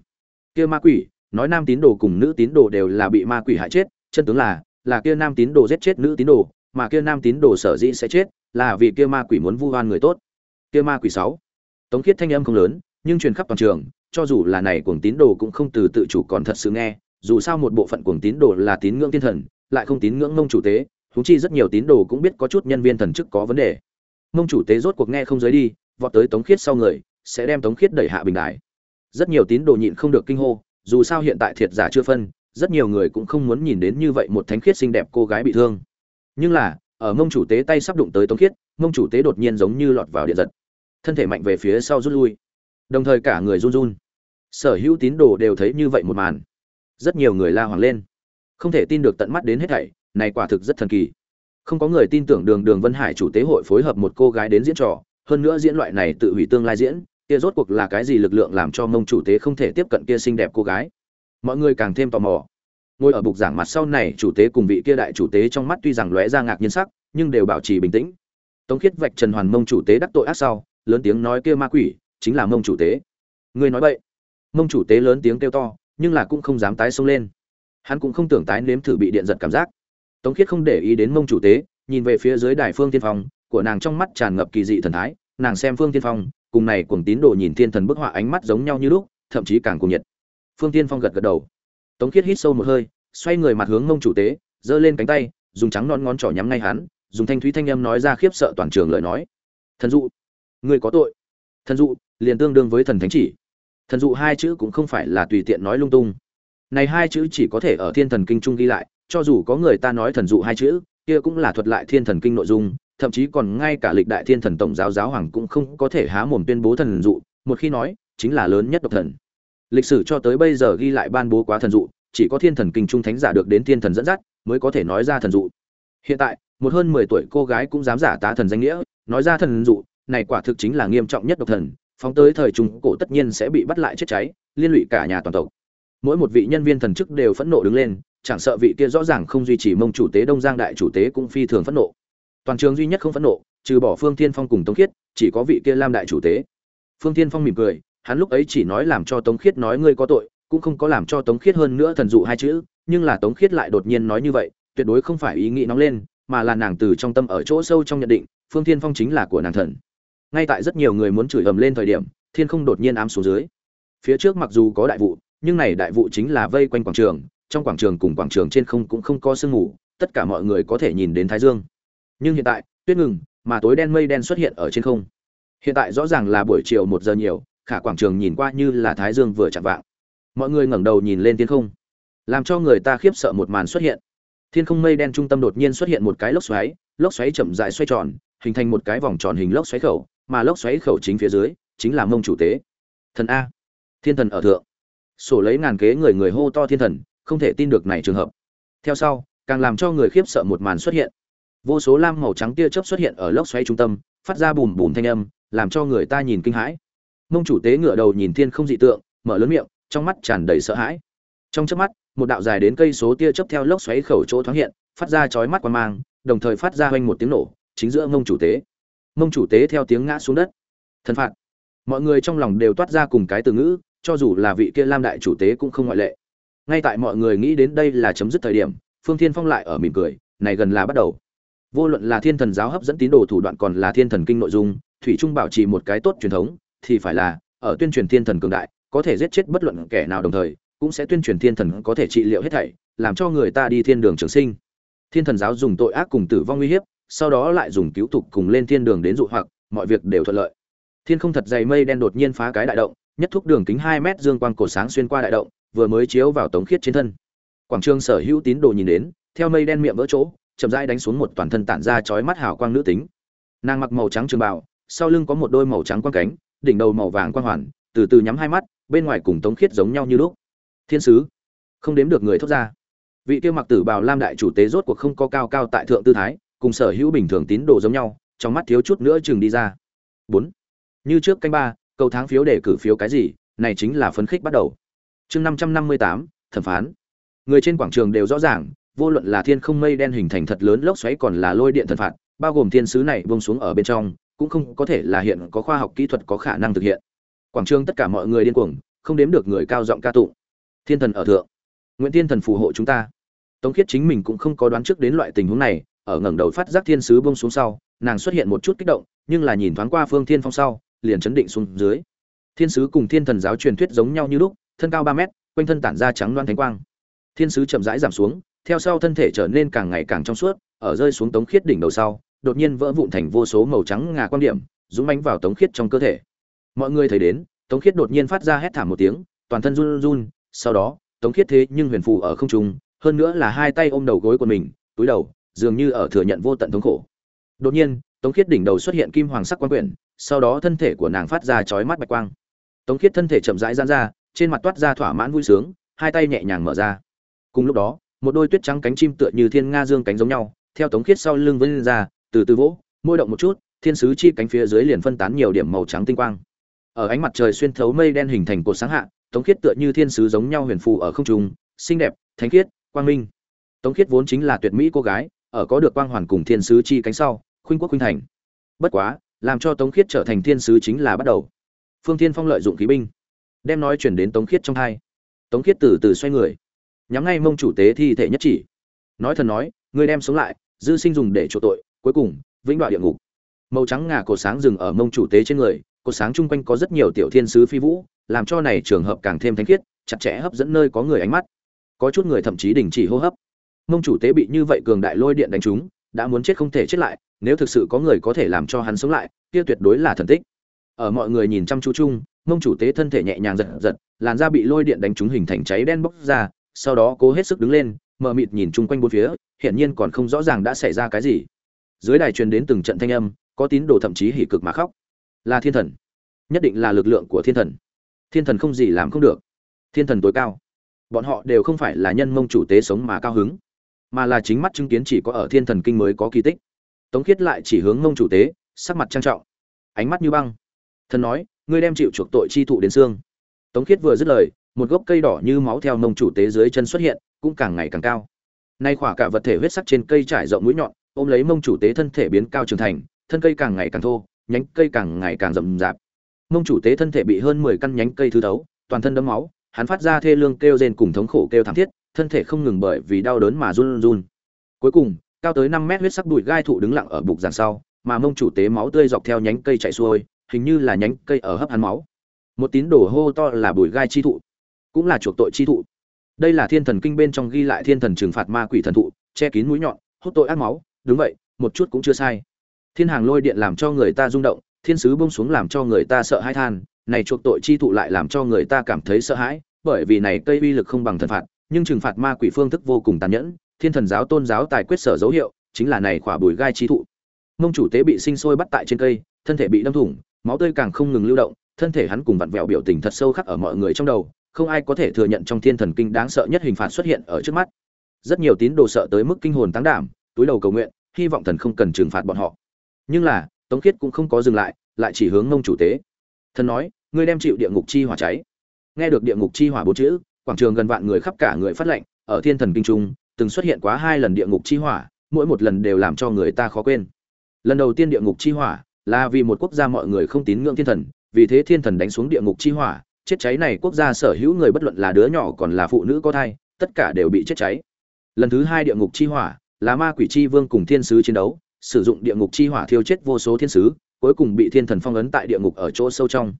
Kia ma quỷ, nói nam tín đồ cùng nữ tín đồ đều là bị ma quỷ hại chết, chân tướng là là kia nam tín đồ giết chết nữ tín đồ, mà kia nam tín đồ sở dĩ sẽ chết, là vì kia ma quỷ muốn vu oan người tốt. Kia ma quỷ sáu, tống khiết thanh âm không lớn, nhưng truyền khắp toàn trường, cho dù là này cuồng tín đồ cũng không từ tự chủ còn thật sự nghe, dù sao một bộ phận cuồng tín đồ là tín ngưỡng thiên thần lại không tín ngưỡng mông chủ tế thú chi rất nhiều tín đồ cũng biết có chút nhân viên thần chức có vấn đề. Mông chủ tế rốt cuộc nghe không giới đi, vọt tới tống khiết sau người, sẽ đem tống khiết đẩy hạ bình đài. Rất nhiều tín đồ nhịn không được kinh hô, dù sao hiện tại thiệt giả chưa phân, rất nhiều người cũng không muốn nhìn đến như vậy một thánh khiết xinh đẹp cô gái bị thương. Nhưng là, ở mông chủ tế tay sắp đụng tới tống khiết, mông chủ tế đột nhiên giống như lọt vào điện giật. Thân thể mạnh về phía sau rút lui. Đồng thời cả người run run. Sở hữu tín đồ đều thấy như vậy một màn. Rất nhiều người la hoàng lên không thể tin được tận mắt đến hết thảy, này quả thực rất thần kỳ. Không có người tin tưởng đường đường vân hải chủ tế hội phối hợp một cô gái đến diễn trò, hơn nữa diễn loại này tự hủy tương lai diễn, kia rốt cuộc là cái gì lực lượng làm cho mông chủ tế không thể tiếp cận kia xinh đẹp cô gái? Mọi người càng thêm tò mò. Ngồi ở bục giảng mặt sau này, chủ tế cùng vị kia đại chủ tế trong mắt tuy rằng lóe ra ngạc nhiên sắc, nhưng đều bảo trì bình tĩnh. Tống khiết vạch trần hoàn mông chủ tế đắc tội ác sau, lớn tiếng nói kia ma quỷ, chính là mông chủ tế. Người nói vậy mông chủ tế lớn tiếng kêu to, nhưng là cũng không dám tái xông lên hắn cũng không tưởng tái nếm thử bị điện giật cảm giác. Tống khiết không để ý đến mông chủ tế, nhìn về phía dưới đài phương tiên phong, của nàng trong mắt tràn ngập kỳ dị thần thái, nàng xem phương tiên phong, cùng này cuồng tín đồ nhìn thiên thần bức họa ánh mắt giống nhau như lúc, thậm chí càng cùng nhiệt. Phương tiên phong gật gật đầu. Tống khiết hít sâu một hơi, xoay người mặt hướng mông chủ tế, giơ lên cánh tay, dùng trắng non ngón trỏ nhắm ngay hắn, dùng thanh thúy thanh âm nói ra khiếp sợ toàn trường lời nói. Thần dụ người có tội. Thần dụ, liền tương đương với thần thánh chỉ. Thần dụ hai chữ cũng không phải là tùy tiện nói lung tung này hai chữ chỉ có thể ở thiên thần kinh trung ghi lại, cho dù có người ta nói thần dụ hai chữ, kia cũng là thuật lại thiên thần kinh nội dung, thậm chí còn ngay cả lịch đại thiên thần tổng giáo giáo hoàng cũng không có thể há mồm tuyên bố thần dụ, một khi nói, chính là lớn nhất độc thần. Lịch sử cho tới bây giờ ghi lại ban bố quá thần dụ, chỉ có thiên thần kinh trung thánh giả được đến thiên thần dẫn dắt, mới có thể nói ra thần dụ. Hiện tại, một hơn mười tuổi cô gái cũng dám giả tá thần danh nghĩa, nói ra thần dụ, này quả thực chính là nghiêm trọng nhất độc thần, phóng tới thời trung cổ tất nhiên sẽ bị bắt lại chết cháy, liên lụy cả nhà toàn tộc mỗi một vị nhân viên thần chức đều phẫn nộ đứng lên, chẳng sợ vị kia rõ ràng không duy trì mông chủ tế đông giang đại chủ tế cũng phi thường phẫn nộ. Toàn trường duy nhất không phẫn nộ, trừ bỏ phương thiên phong cùng tống khiết, chỉ có vị kia lam đại chủ tế. Phương thiên phong mỉm cười, hắn lúc ấy chỉ nói làm cho tống khiết nói ngươi có tội, cũng không có làm cho tống khiết hơn nữa thần dụ hai chữ, nhưng là tống khiết lại đột nhiên nói như vậy, tuyệt đối không phải ý nghĩ nóng lên, mà là nàng từ trong tâm ở chỗ sâu trong nhận định, phương thiên phong chính là của nàng thần. Ngay tại rất nhiều người muốn chửi ầm lên thời điểm, thiên không đột nhiên ám xuống dưới. Phía trước mặc dù có đại vụ nhưng này đại vụ chính là vây quanh quảng trường, trong quảng trường cùng quảng trường trên không cũng không có sương mù, tất cả mọi người có thể nhìn đến thái dương. Nhưng hiện tại, tuyết ngừng, mà tối đen mây đen xuất hiện ở trên không. Hiện tại rõ ràng là buổi chiều một giờ nhiều, khả quảng trường nhìn qua như là thái dương vừa chạm vạng. Mọi người ngẩng đầu nhìn lên thiên không. Làm cho người ta khiếp sợ một màn xuất hiện. Thiên không mây đen trung tâm đột nhiên xuất hiện một cái lốc xoáy lốc xoáy chậm dại xoay tròn, hình thành một cái vòng tròn hình lốc xoáy khẩu, mà lốc xoáy khẩu chính phía dưới chính là mông chủ tế. Thần a. Thiên thần ở thượng sổ lấy ngàn kế người người hô to thiên thần, không thể tin được này trường hợp. Theo sau, càng làm cho người khiếp sợ một màn xuất hiện. Vô số lam màu trắng tia chớp xuất hiện ở lốc xoáy trung tâm, phát ra bùm bùm thanh âm, làm cho người ta nhìn kinh hãi. Mông chủ tế ngửa đầu nhìn thiên không dị tượng, mở lớn miệng, trong mắt tràn đầy sợ hãi. Trong chớp mắt, một đạo dài đến cây số tia chớp theo lốc xoáy khẩu chỗ thoáng hiện, phát ra chói mắt quan mang, đồng thời phát ra hoanh một tiếng nổ, chính giữa mông chủ tế. Mông chủ tế theo tiếng ngã xuống đất. Thần phạt. Mọi người trong lòng đều toát ra cùng cái từ ngữ cho dù là vị kia lam đại chủ tế cũng không ngoại lệ. Ngay tại mọi người nghĩ đến đây là chấm dứt thời điểm, phương thiên phong lại ở mỉm cười, này gần là bắt đầu. Vô luận là thiên thần giáo hấp dẫn tín đồ thủ đoạn còn là thiên thần kinh nội dung, thủy trung bảo trì một cái tốt truyền thống, thì phải là, ở tuyên truyền thiên thần cường đại, có thể giết chết bất luận kẻ nào đồng thời, cũng sẽ tuyên truyền thiên thần có thể trị liệu hết thảy, làm cho người ta đi thiên đường trường sinh. Thiên thần giáo dùng tội ác cùng tử vong uy hiếp, sau đó lại dùng cứu tục cùng lên thiên đường đến dụ hoặc, mọi việc đều thuận lợi. Thiên không thật dày mây đen đột nhiên phá cái đại động nhất thúc đường kính hai mét dương quang cổ sáng xuyên qua đại động, vừa mới chiếu vào tống khiết trên thân. Quảng trường sở hữu tín đồ nhìn đến, theo mây đen miệng vỡ chỗ, chậm rãi đánh xuống một toàn thân tản ra chói mắt hào quang nữ tính. Nàng mặc màu trắng trường bào, sau lưng có một đôi màu trắng quang cánh, đỉnh đầu màu vàng quang hoàn, từ từ nhắm hai mắt, bên ngoài cùng tống khiết giống nhau như lúc. Thiên sứ, không đếm được người thốt ra. Vị kia mặc tử bào lam đại chủ tế rốt cuộc không có cao cao tại thượng tư thái, cùng sở hữu bình thường tín đồ giống nhau, trong mắt thiếu chút nữa chừng đi ra. Bốn, như trước canh ba cầu tháng phiếu để cử phiếu cái gì? Này chính là phấn khích bắt đầu. Chương năm trăm năm mươi tám, thẩm phán. Người trên quảng trường đều rõ ràng, vô luận là thiên không mây đen hình thành thật lớn lốc xoáy còn là lôi điện thần phạt, bao gồm thiên sứ này bông xuống ở bên trong, cũng không có thể là hiện có khoa học kỹ thuật có khả năng thực hiện. Quảng trường tất cả mọi người điên cuồng, không đếm được người cao giọng ca tụng. Thiên thần ở thượng. Nguyễn thiên thần phù hộ chúng ta. Tống khiết chính mình cũng không có đoán trước đến loại tình huống này, ở ngẩng đầu phát giác thiên sứ bông xuống sau, nàng xuất hiện một chút kích động, nhưng là nhìn thoáng qua phương thiên phong sau liền chấn định xuống dưới. Thiên sứ cùng thiên thần giáo truyền thuyết giống nhau như lúc, thân cao ba mét, quanh thân tản ra trắng loan thánh quang. Thiên sứ chậm rãi giảm xuống, theo sau thân thể trở nên càng ngày càng trong suốt, ở rơi xuống tống khiết đỉnh đầu sau, đột nhiên vỡ vụn thành vô số màu trắng ngà quan điểm, dũng mánh vào tống khiết trong cơ thể. Mọi người thấy đến, tống khiết đột nhiên phát ra hét thảm một tiếng, toàn thân run run, sau đó, tống khiết thế nhưng huyền phù ở không trung, hơn nữa là hai tay ôm đầu gối của mình, túi đầu, dường như ở thừa nhận vô tận thống khổ. Đột nhiên, tống khiết đỉnh đầu xuất hiện kim hoàng sắc quan quyển sau đó thân thể của nàng phát ra chói mắt bạch quang. Tống khiết thân thể chậm rãi giãn ra, trên mặt toát ra thỏa mãn vui sướng, hai tay nhẹ nhàng mở ra. Cùng lúc đó, một đôi tuyết trắng cánh chim tựa như thiên nga dương cánh giống nhau, theo tống khiết sau lưng vươn ra, từ từ vỗ, môi động một chút, thiên sứ chi cánh phía dưới liền phân tán nhiều điểm màu trắng tinh quang. Ở ánh mặt trời xuyên thấu mây đen hình thành cột sáng hạ, tống khiết tựa như thiên sứ giống nhau huyền phù ở không trung, xinh đẹp, thánh khiết, quang minh. Tống khiết vốn chính là tuyệt mỹ cô gái, ở có được quang hoàn cùng thiên sứ chi cánh sau, khuynh quốc khuynh thành. Bất quá làm cho tống khiết trở thành thiên sứ chính là bắt đầu. Phương thiên phong lợi dụng khí binh, đem nói chuyển đến tống khiết trong hai. Tống khiết từ từ xoay người, nhắm ngay mông chủ tế thi thể nhất chỉ. Nói thần nói, ngươi đem sống lại, dư sinh dùng để chỗ tội, cuối cùng, vĩnh đoạn địa ngục. Màu trắng ngà cổ sáng dừng ở mông chủ tế trên người, cổ sáng chung quanh có rất nhiều tiểu thiên sứ phi vũ, làm cho này trường hợp càng thêm thánh khiết, chặt chẽ hấp dẫn nơi có người ánh mắt. Có chút người thậm chí đình chỉ hô hấp. Mông chủ tế bị như vậy cường đại lôi điện đánh trúng, đã muốn chết không thể chết lại nếu thực sự có người có thể làm cho hắn sống lại, kia tuyệt đối là thần tích. Ở mọi người nhìn chăm chú chung, mông chủ tế thân thể nhẹ nhàng giật giật, làn da bị lôi điện đánh trúng hình thành cháy đen bốc ra, sau đó cố hết sức đứng lên, mờ mịt nhìn chung quanh bốn phía, hiển nhiên còn không rõ ràng đã xảy ra cái gì. Dưới đài truyền đến từng trận thanh âm, có tín đồ thậm chí hỉ cực mà khóc. Là thiên thần. Nhất định là lực lượng của thiên thần. Thiên thần không gì làm không được. Thiên thần tối cao. Bọn họ đều không phải là nhân mông chủ tế sống mà cao hứng, mà là chính mắt chứng kiến chỉ có ở thiên thần kinh mới có kỳ tích tống khiết lại chỉ hướng mông chủ tế, sắc mặt trang trọng. Ánh mắt như băng. Thần nói, ngươi đem chịu chuộc tội chi thụ đến xương. Tống khiết vừa dứt lời, một gốc cây đỏ như máu theo mông chủ tế dưới chân xuất hiện, cũng càng ngày càng cao. Nay khỏa cả vật thể huyết sắc trên cây trải rộng mũi nhọn, ôm lấy mông chủ tế thân thể biến cao trưởng thành, thân cây càng ngày càng thô, nhánh cây càng ngày càng rậm rạp. Mông chủ tế thân thể bị hơn mười căn nhánh cây thứ thấu, toàn thân đấm máu, hắn phát ra thê lương kêu rên cùng thống khổ kêu thảm thiết, thân thể không ngừng bởi vì đau đớn mà run run. Cuối cùng cao tới năm mét huyết sắc bụi gai thụ đứng lặng ở bục giàn sau, mà mông chủ tế máu tươi dọc theo nhánh cây chạy xuôi, hình như là nhánh cây ở hấp hắn máu. Một tín đồ hô to là bụi gai chi thụ, cũng là chuộc tội chi thụ. Đây là thiên thần kinh bên trong ghi lại thiên thần trừng phạt ma quỷ thần thụ, che kín mũi nhọn, hút tội ác máu. Đúng vậy, một chút cũng chưa sai. Thiên hàng lôi điện làm cho người ta rung động, thiên sứ bông xuống làm cho người ta sợ hãi than, này chuộc tội chi thụ lại làm cho người ta cảm thấy sợ hãi, bởi vì này cây uy lực không bằng thần phạt, nhưng trừng phạt ma quỷ phương thức vô cùng tàn nhẫn thiên thần giáo tôn giáo tài quyết sở dấu hiệu, chính là này khỏa bùi gai chi thụ. Mông chủ tế bị sinh sôi bắt tại trên cây, thân thể bị đâm thủng, máu tươi càng không ngừng lưu động, thân thể hắn cùng vặn vẹo biểu tình thật sâu khắc ở mọi người trong đầu, không ai có thể thừa nhận trong thiên thần kinh đáng sợ nhất hình phạt xuất hiện ở trước mắt. Rất nhiều tín đồ sợ tới mức kinh hồn táng đảm, túi đầu cầu nguyện, hy vọng thần không cần trừng phạt bọn họ. Nhưng là, tống khiết cũng không có dừng lại lại chỉ hướng mông chủ tế. Thần nói, ngươi đem chịu địa ngục chi hỏa cháy. Nghe được địa ngục chi hỏa bốn chữ, quảng trường gần vạn người khắp cả người phát lệnh, ở thiên thần kinh trung từng xuất hiện quá hai lần địa ngục chi hỏa, mỗi một lần đều làm cho người ta khó quên. Lần đầu tiên địa ngục chi hỏa là vì một quốc gia mọi người không tín ngưỡng thiên thần, vì thế thiên thần đánh xuống địa ngục chi hỏa, chết cháy này quốc gia sở hữu người bất luận là đứa nhỏ còn là phụ nữ có thai, tất cả đều bị chết cháy. Lần thứ hai địa ngục chi hỏa là ma quỷ chi vương cùng thiên sứ chiến đấu, sử dụng địa ngục chi hỏa thiêu chết vô số thiên sứ, cuối cùng bị thiên thần phong ấn tại địa ngục ở chỗ sâu trong.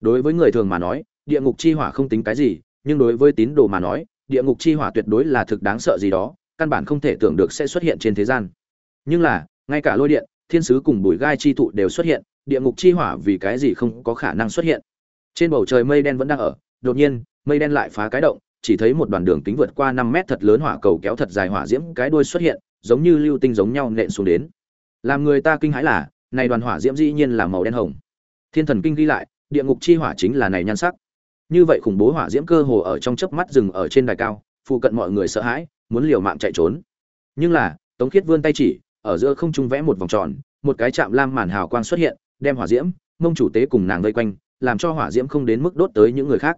Đối với người thường mà nói, địa ngục chi hỏa không tính cái gì, nhưng đối với tín đồ mà nói địa ngục chi hỏa tuyệt đối là thực đáng sợ gì đó, căn bản không thể tưởng được sẽ xuất hiện trên thế gian. Nhưng là, ngay cả lôi điện, thiên sứ cùng bùi gai chi thụ đều xuất hiện, địa ngục chi hỏa vì cái gì không có khả năng xuất hiện? Trên bầu trời mây đen vẫn đang ở, đột nhiên, mây đen lại phá cái động, chỉ thấy một đoàn đường kính vượt qua năm mét thật lớn hỏa cầu kéo thật dài hỏa diễm, cái đuôi xuất hiện, giống như lưu tinh giống nhau nện xuống đến. Làm người ta kinh hãi là, này đoàn hỏa diễm dĩ nhiên là màu đen hồng. Thiên thần kinh ghi lại, địa ngục chi hỏa chính là này nhan sắc như vậy khủng bố hỏa diễm cơ hồ ở trong chớp mắt dừng ở trên đài cao, phụ cận mọi người sợ hãi, muốn liều mạng chạy trốn. Nhưng là, tống khiết vươn tay chỉ, ở giữa không trung vẽ một vòng tròn, một cái chạm lam màn hào quang xuất hiện, đem hỏa diễm, mông chủ tế cùng nàng vây quanh, làm cho hỏa diễm không đến mức đốt tới những người khác.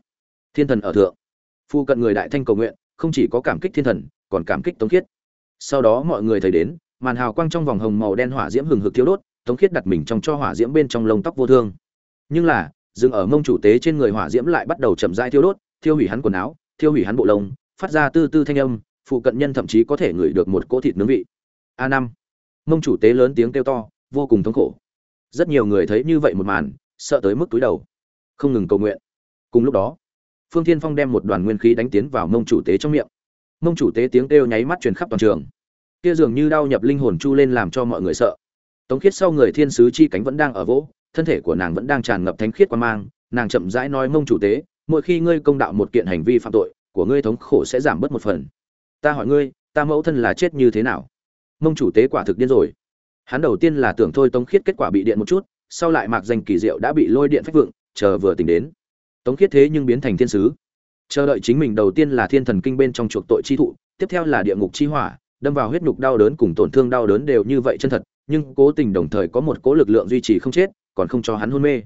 Thiên thần ở thượng. Phụ cận người đại thanh cầu nguyện, không chỉ có cảm kích thiên thần, còn cảm kích tống khiết. Sau đó mọi người thấy đến, màn hào quang trong vòng hồng màu đen hỏa diễm hừng hực thiếu đốt, tống khiết đặt mình trong cho hỏa diễm bên trong lông tóc vô thương. Nhưng là dừng ở mông chủ tế trên người hỏa diễm lại bắt đầu chậm rãi thiêu đốt, thiêu hủy hắn quần áo, thiêu hủy hắn bộ lông, phát ra tư tư thanh âm, phụ cận nhân thậm chí có thể ngửi được một cỗ thịt nướng vị. A năm. Mông chủ tế lớn tiếng kêu to, vô cùng thống khổ. Rất nhiều người thấy như vậy một màn, sợ tới mức túi đầu. Không ngừng cầu nguyện. Cùng lúc đó, phương thiên phong đem một đoàn nguyên khí đánh tiến vào mông chủ tế trong miệng. Mông chủ tế tiếng kêu nháy mắt truyền khắp toàn trường. Kia dường như đau nhập linh hồn chu lên làm cho mọi người sợ. Tống khiết sau người thiên sứ chi cánh vẫn đang ở vỗ thân thể của nàng vẫn đang tràn ngập thánh khiết quan mang, nàng chậm rãi nói, mông chủ tế, mỗi khi ngươi công đạo một kiện hành vi phạm tội, của ngươi thống khổ sẽ giảm bớt một phần. Ta hỏi ngươi, ta mẫu thân là chết như thế nào? Mông chủ tế quả thực điên rồi. Hắn đầu tiên là tưởng thôi tống khiết kết quả bị điện một chút, sau lại mạc danh kỳ diệu đã bị lôi điện phách vượng, chờ vừa tỉnh đến. Tống khiết thế nhưng biến thành thiên sứ. Chờ đợi chính mình đầu tiên là thiên thần kinh bên trong chuộc tội chi thụ, tiếp theo là địa ngục chi hỏa, đâm vào huyết nhục đau đớn cùng tổn thương đau đớn đều như vậy chân thật, nhưng cố tình đồng thời có một cố lực lượng duy trì không chết còn không cho hắn hôn mê.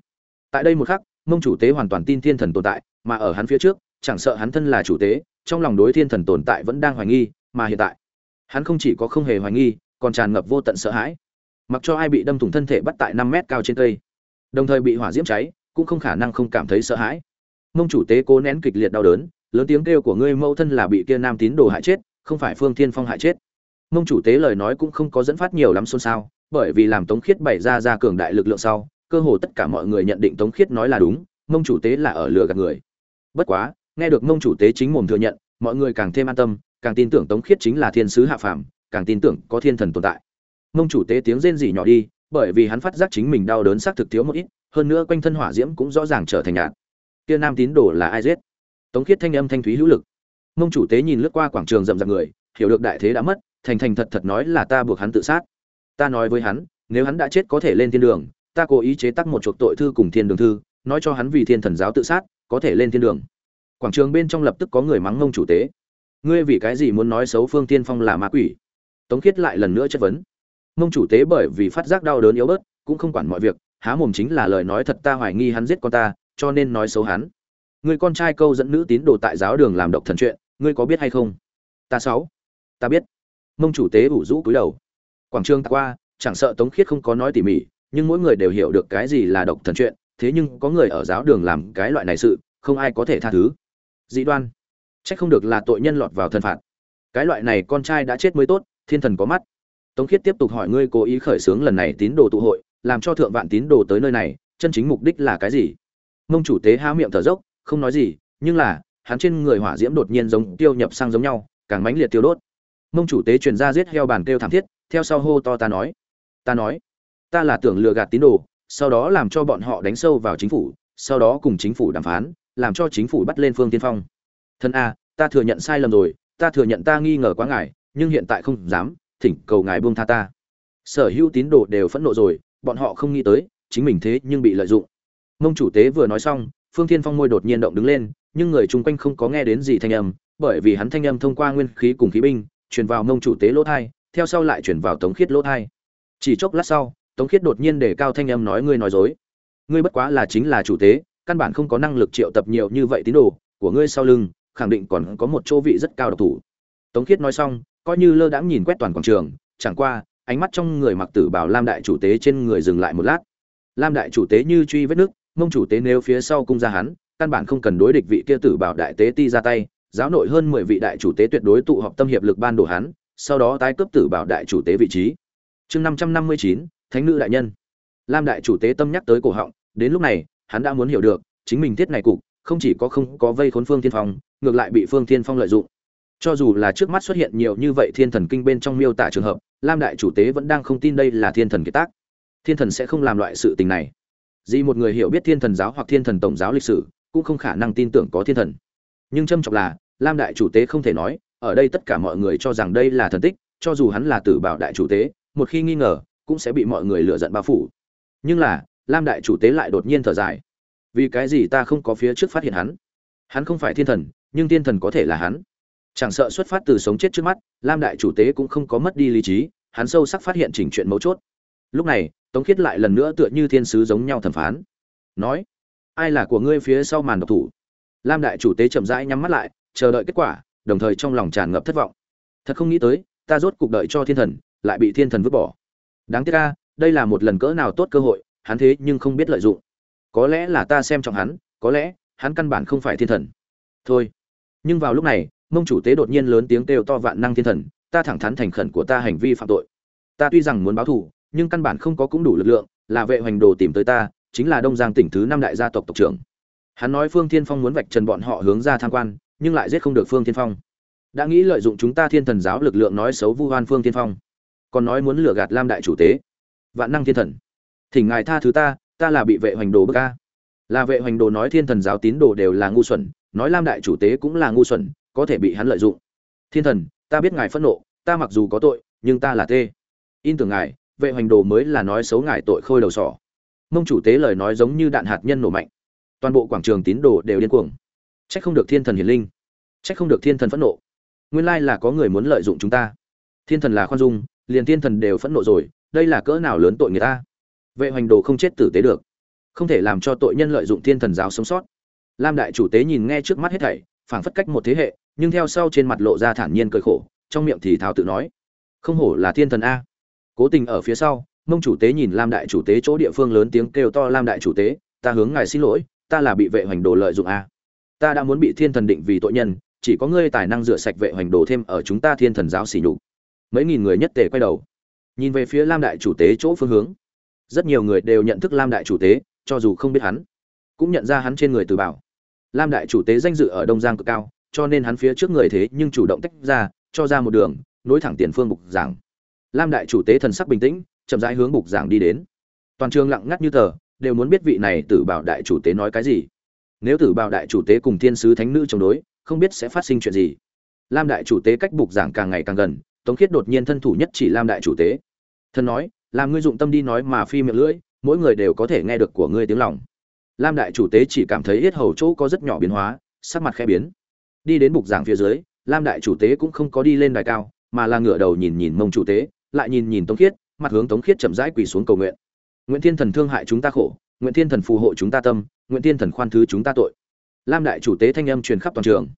Tại đây một khắc, mông chủ tế hoàn toàn tin thiên thần tồn tại, mà ở hắn phía trước, chẳng sợ hắn thân là chủ tế, trong lòng đối thiên thần tồn tại vẫn đang hoài nghi, mà hiện tại, hắn không chỉ có không hề hoài nghi, còn tràn ngập vô tận sợ hãi. Mặc cho ai bị đâm thủng thân thể bắt tại năm mét cao trên cây, đồng thời bị hỏa diễm cháy, cũng không khả năng không cảm thấy sợ hãi. Mông chủ tế cố nén kịch liệt đau đớn, lớn tiếng kêu của ngươi mẫu thân là bị kia nam tín đồ hại chết, không phải phương thiên phong hại chết. Mông chủ tế lời nói cũng không có dẫn phát nhiều lắm xôn xao, bởi vì làm tống khiết bày ra ra cường đại lực lượng sau cơ hồ tất cả mọi người nhận định tống khiết nói là đúng, mông chủ tế là ở lừa gạt người. Bất quá, nghe được mông chủ tế chính mồm thừa nhận, mọi người càng thêm an tâm, càng tin tưởng tống khiết chính là thiên sứ hạ phàm, càng tin tưởng có thiên thần tồn tại. Mông chủ tế tiếng rên rỉ nhỏ đi, bởi vì hắn phát giác chính mình đau đớn xác thực thiếu một ít, hơn nữa quanh thân hỏa diễm cũng rõ ràng trở thành nhạt. Kia nam tín đồ là ai giết? Tống khiết thanh âm thanh thúy hữu lực. Mông chủ tế nhìn lướt qua quảng trường rậm rạp người, hiểu được đại thế đã mất, thành thành thật thật nói là ta buộc hắn tự sát. Ta nói với hắn, nếu hắn đã chết có thể lên thiên đường ta cố ý chế tác một chuộc tội thư cùng thiên đường thư, nói cho hắn vì thiên thần giáo tự sát, có thể lên thiên đường. Quảng trường bên trong lập tức có người mắng ngông chủ tế. Ngươi vì cái gì muốn nói xấu phương tiên phong là ma quỷ? Tống khiết lại lần nữa chất vấn. Ngông chủ tế bởi vì phát giác đau đớn yếu bớt, cũng không quản mọi việc, há mồm chính là lời nói thật ta hoài nghi hắn giết con ta, cho nên nói xấu hắn. Người con trai câu dẫn nữ tín đồ tại giáo đường làm độc thần chuyện, ngươi có biết hay không? Ta sáu. Ta biết. Mông chủ tế ủ rũ cúi đầu. Quảng trường qua, chẳng sợ tống khiết không có nói tỉ mỉ nhưng mỗi người đều hiểu được cái gì là độc thần chuyện, thế nhưng có người ở giáo đường làm cái loại này sự, không ai có thể tha thứ. Dị đoan. Trách không được là tội nhân lọt vào thần phạt. Cái loại này con trai đã chết mới tốt, thiên thần có mắt. Tống khiết tiếp tục hỏi ngươi cố ý khởi xướng lần này tín đồ tụ hội, làm cho thượng vạn tín đồ tới nơi này, chân chính mục đích là cái gì? Mông chủ tế há miệng thở dốc, không nói gì, nhưng là, hắn trên người hỏa diễm đột nhiên giống tiêu nhập sang giống nhau, càng mãnh liệt tiêu đốt. Mông chủ tế truyền ra giết heo bàn kêu thảm thiết, theo sau hô to ta nói. Ta nói ta là tưởng lừa gạt tín đồ, sau đó làm cho bọn họ đánh sâu vào chính phủ, sau đó cùng chính phủ đàm phán, làm cho chính phủ bắt lên phương tiên phong. Thân a, ta thừa nhận sai lầm rồi, ta thừa nhận ta nghi ngờ quá ngài nhưng hiện tại không dám, thỉnh cầu ngài buông tha ta. Sở hữu tín đồ đều phẫn nộ rồi, bọn họ không nghĩ tới, chính mình thế nhưng bị lợi dụng. Mông chủ tế vừa nói xong, phương thiên phong môi đột nhiên động đứng lên, nhưng người chung quanh không có nghe đến gì thanh âm, bởi vì hắn thanh âm thông qua nguyên khí cùng khí binh, truyền vào mông chủ tế lỗ thai, theo sau lại chuyển vào tống khiết lỗ thai. Chỉ chốc lát sau tống khiết đột nhiên để cao thanh âm nói, ngươi nói dối. Ngươi bất quá là chính là chủ tế, căn bản không có năng lực triệu tập nhiều như vậy tín đồ của ngươi sau lưng, khẳng định còn có một chỗ vị rất cao độc thủ. Tống khiết nói xong, coi như lơ đãng nhìn quét toàn quảng trường, chẳng qua, ánh mắt trong người mặc tử bảo lam đại chủ tế trên người dừng lại một lát. Lam đại chủ tế như truy vết nước, mông chủ tế nếu phía sau cung ra hắn, căn bản không cần đối địch vị kia tử bảo đại tế ti ra tay, giáo nội hơn mười vị đại chủ tế tuyệt đối tụ họp tâm hiệp lực ban đổ hắn, sau đó tái cấp tử bảo đại chủ tế vị trí. Chương năm trăm năm mươi chín thánh nữ đại nhân. Lam đại chủ tế tâm nhắc tới cổ họng, đến lúc này, hắn đã muốn hiểu được, chính mình thiết này cục, không chỉ có không có vây khốn phương thiên phong, ngược lại bị phương thiên phong lợi dụng. Cho dù là trước mắt xuất hiện nhiều như vậy thiên thần kinh bên trong miêu tả trường hợp, lam đại chủ tế vẫn đang không tin đây là thiên thần kiệt tác. Thiên thần sẽ không làm loại sự tình này. Dì một người hiểu biết thiên thần giáo hoặc thiên thần tổng giáo lịch sử, cũng không khả năng tin tưởng có thiên thần. Nhưng trâm trọng là, lam đại chủ tế không thể nói, ở đây tất cả mọi người cho rằng đây là thần tích, cho dù hắn là tử bảo đại chủ tế, một khi nghi ngờ cũng sẽ bị mọi người lựa giận bao phủ. Nhưng là, lam đại chủ tế lại đột nhiên thở dài. Vì cái gì ta không có phía trước phát hiện hắn? Hắn không phải thiên thần, nhưng thiên thần có thể là hắn. Chẳng sợ xuất phát từ sống chết trước mắt, lam đại chủ tế cũng không có mất đi lý trí, hắn sâu sắc phát hiện chỉnh chuyện mấu chốt. Lúc này, tống khiết lại lần nữa tựa như thiên sứ giống nhau thẩm phán. Nói, ai là của ngươi phía sau màn độc thủ? Lam đại chủ tế chậm rãi nhắm mắt lại, chờ đợi kết quả, đồng thời trong lòng tràn ngập thất vọng. Thật không nghĩ tới, ta rốt cuộc đợi cho thiên thần, lại bị thiên thần vứt bỏ đáng tiếc ca đây là một lần cỡ nào tốt cơ hội, hắn thế nhưng không biết lợi dụng. Có lẽ là ta xem trọng hắn, có lẽ, hắn căn bản không phải thiên thần. Thôi. Nhưng vào lúc này, mông chủ tế đột nhiên lớn tiếng kêu to vạn năng thiên thần, ta thẳng thắn thành khẩn của ta hành vi phạm tội. Ta tuy rằng muốn báo thù, nhưng căn bản không có cũng đủ lực lượng, là vệ hoành đồ tìm tới ta, chính là đông giang tỉnh thứ năm đại gia tộc tộc trưởng. Hắn nói phương thiên phong muốn vạch trần bọn họ hướng ra tham quan, nhưng lại giết không được phương thiên phong. Đã nghĩ lợi dụng chúng ta thiên thần giáo lực lượng nói xấu vu hoan phương thiên phong còn nói muốn lừa gạt lam đại chủ tế. Vạn năng thiên thần. Thỉnh ngài tha thứ ta ta là bị vệ hoành đồ bức ca là vệ hoành đồ nói thiên thần giáo tín đồ đều là ngu xuẩn, nói lam đại chủ tế cũng là ngu xuẩn, có thể bị hắn lợi dụng. Thiên thần, ta biết ngài phẫn nộ, ta mặc dù có tội, nhưng ta là tê. In tưởng ngài, vệ hoành đồ mới là nói xấu ngài tội khôi đầu sỏ. Mông chủ tế lời nói giống như đạn hạt nhân nổ mạnh. Toàn bộ quảng trường tín đồ đều điên cuồng. Trách không được thiên thần hiền linh. Trách không được thiên thần phẫn nộ. Nguyên lai là có người muốn lợi dụng chúng ta. Thiên thần là khoan dung liền thiên thần đều phẫn nộ rồi, đây là cỡ nào lớn tội người ta? Vệ hoành đồ không chết tử tế được, không thể làm cho tội nhân lợi dụng thiên thần giáo sống sót. Lam đại chủ tế nhìn nghe trước mắt hết thảy, phảng phất cách một thế hệ, nhưng theo sau trên mặt lộ ra thản nhiên cười khổ, trong miệng thì thào tự nói, không hổ là thiên thần a. Cố tình ở phía sau, mông chủ tế nhìn lam đại chủ tế chỗ địa phương lớn tiếng kêu to, lam đại chủ tế, ta hướng ngài xin lỗi, ta là bị vệ hoành đồ lợi dụng a. Ta đã muốn bị thiên thần định vì tội nhân, chỉ có ngươi tài năng rửa sạch vệ hoành đồ thêm ở chúng ta thiên thần giáo xỉ nhục mấy nghìn người nhất tề quay đầu. Nhìn về phía lam đại chủ tế chỗ phương hướng, rất nhiều người đều nhận thức lam đại chủ tế, cho dù không biết hắn, cũng nhận ra hắn trên người từ bảo. Lam đại chủ tế danh dự ở đông giang cực cao, cho nên hắn phía trước người thế nhưng chủ động tách ra, cho ra một đường, nối thẳng tiền phương bục giảng. Lam đại chủ tế thần sắc bình tĩnh, chậm rãi hướng bục giảng đi đến. Toàn trường lặng ngắt như tờ, đều muốn biết vị này tử bảo đại chủ tế nói cái gì. Nếu tử bảo đại chủ tế cùng thiên sứ thánh nữ chống đối, không biết sẽ phát sinh chuyện gì. Lam đại chủ tế cách bục giảng càng ngày càng gần tống khiết đột nhiên thân thủ nhất chỉ lam đại chủ tế. Thần nói, làm ngươi dụng tâm đi nói mà phi miệng lưỡi, mỗi người đều có thể nghe được của ngươi tiếng lòng. Lam đại chủ tế chỉ cảm thấy yết hầu chỗ có rất nhỏ biến hóa, sắc mặt khẽ biến. Đi đến bục giảng phía dưới, lam đại chủ tế cũng không có đi lên đài cao, mà là ngửa đầu nhìn nhìn mông chủ tế, lại nhìn nhìn tống khiết, mặt hướng tống khiết chậm rãi quỳ xuống cầu nguyện. Nguyện thiên thần thương hại chúng ta khổ, nguyện thiên thần phù hộ chúng ta tâm, nguyện thiên thần khoan thứ chúng ta tội. Lam đại chủ tế thanh âm truyền khắp toàn trường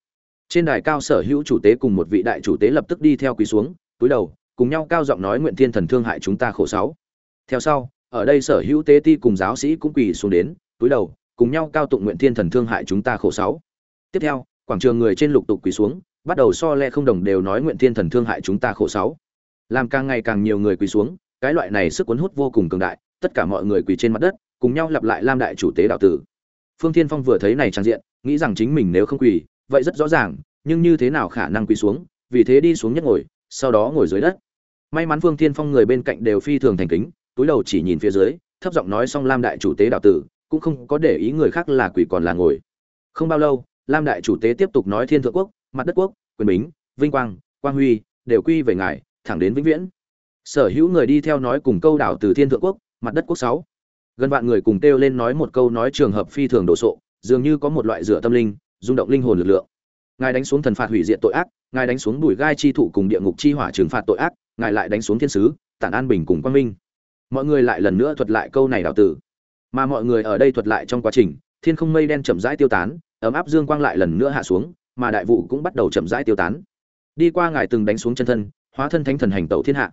trên đài cao sở hữu chủ tế cùng một vị đại chủ tế lập tức đi theo quỳ xuống, túi đầu, cùng nhau cao giọng nói nguyện thiên thần thương hại chúng ta khổ sáu. Theo sau, ở đây sở hữu tế ti cùng giáo sĩ cũng quỳ xuống đến, túi đầu, cùng nhau cao tụng nguyện thiên thần thương hại chúng ta khổ sáu. Tiếp theo, quảng trường người trên lục tục quỳ xuống, bắt đầu so le không đồng đều nói nguyện thiên thần thương hại chúng ta khổ sáu. Làm càng ngày càng nhiều người quỳ xuống, cái loại này sức cuốn hút vô cùng cường đại, tất cả mọi người quỳ trên mặt đất, cùng nhau lặp lại lam đại chủ tế đạo tử. Phương thiên phong vừa thấy này trang diện, nghĩ rằng chính mình nếu không quỳ vậy rất rõ ràng, nhưng như thế nào khả năng quỳ xuống, vì thế đi xuống nhất ngồi, sau đó ngồi dưới đất. May mắn phương thiên phong người bên cạnh đều phi thường thành kính, túi đầu chỉ nhìn phía dưới, thấp giọng nói xong lam đại chủ tế đạo tử, cũng không có để ý người khác là quỷ còn là ngồi. Không bao lâu, lam đại chủ tế tiếp tục nói thiên thượng quốc, mặt đất quốc, quyền bính, vinh quang quang huy, đều quy về ngài, thẳng đến vĩnh viễn. Sở hữu người đi theo nói cùng câu đảo từ thiên thượng quốc, mặt đất quốc sáu. Gần vạn người cùng kêu lên nói một câu nói trường hợp phi thường đồ sộ, dường như có một loại rửa tâm linh rung động linh hồn lực lượng. Ngài đánh xuống thần phạt hủy diệt tội ác, ngài đánh xuống bùi gai chi thụ cùng địa ngục chi hỏa trừng phạt tội ác, ngài lại đánh xuống thiên sứ, tản an bình cùng quang minh. Mọi người lại lần nữa thuật lại câu này đạo tử. Mà mọi người ở đây thuật lại trong quá trình, thiên không mây đen chậm rãi tiêu tán, ấm áp dương quang lại lần nữa hạ xuống, mà đại vụ cũng bắt đầu chậm rãi tiêu tán. Đi qua ngài từng đánh xuống chân thân, hóa thân thánh thần hành tẩu thiên hạ.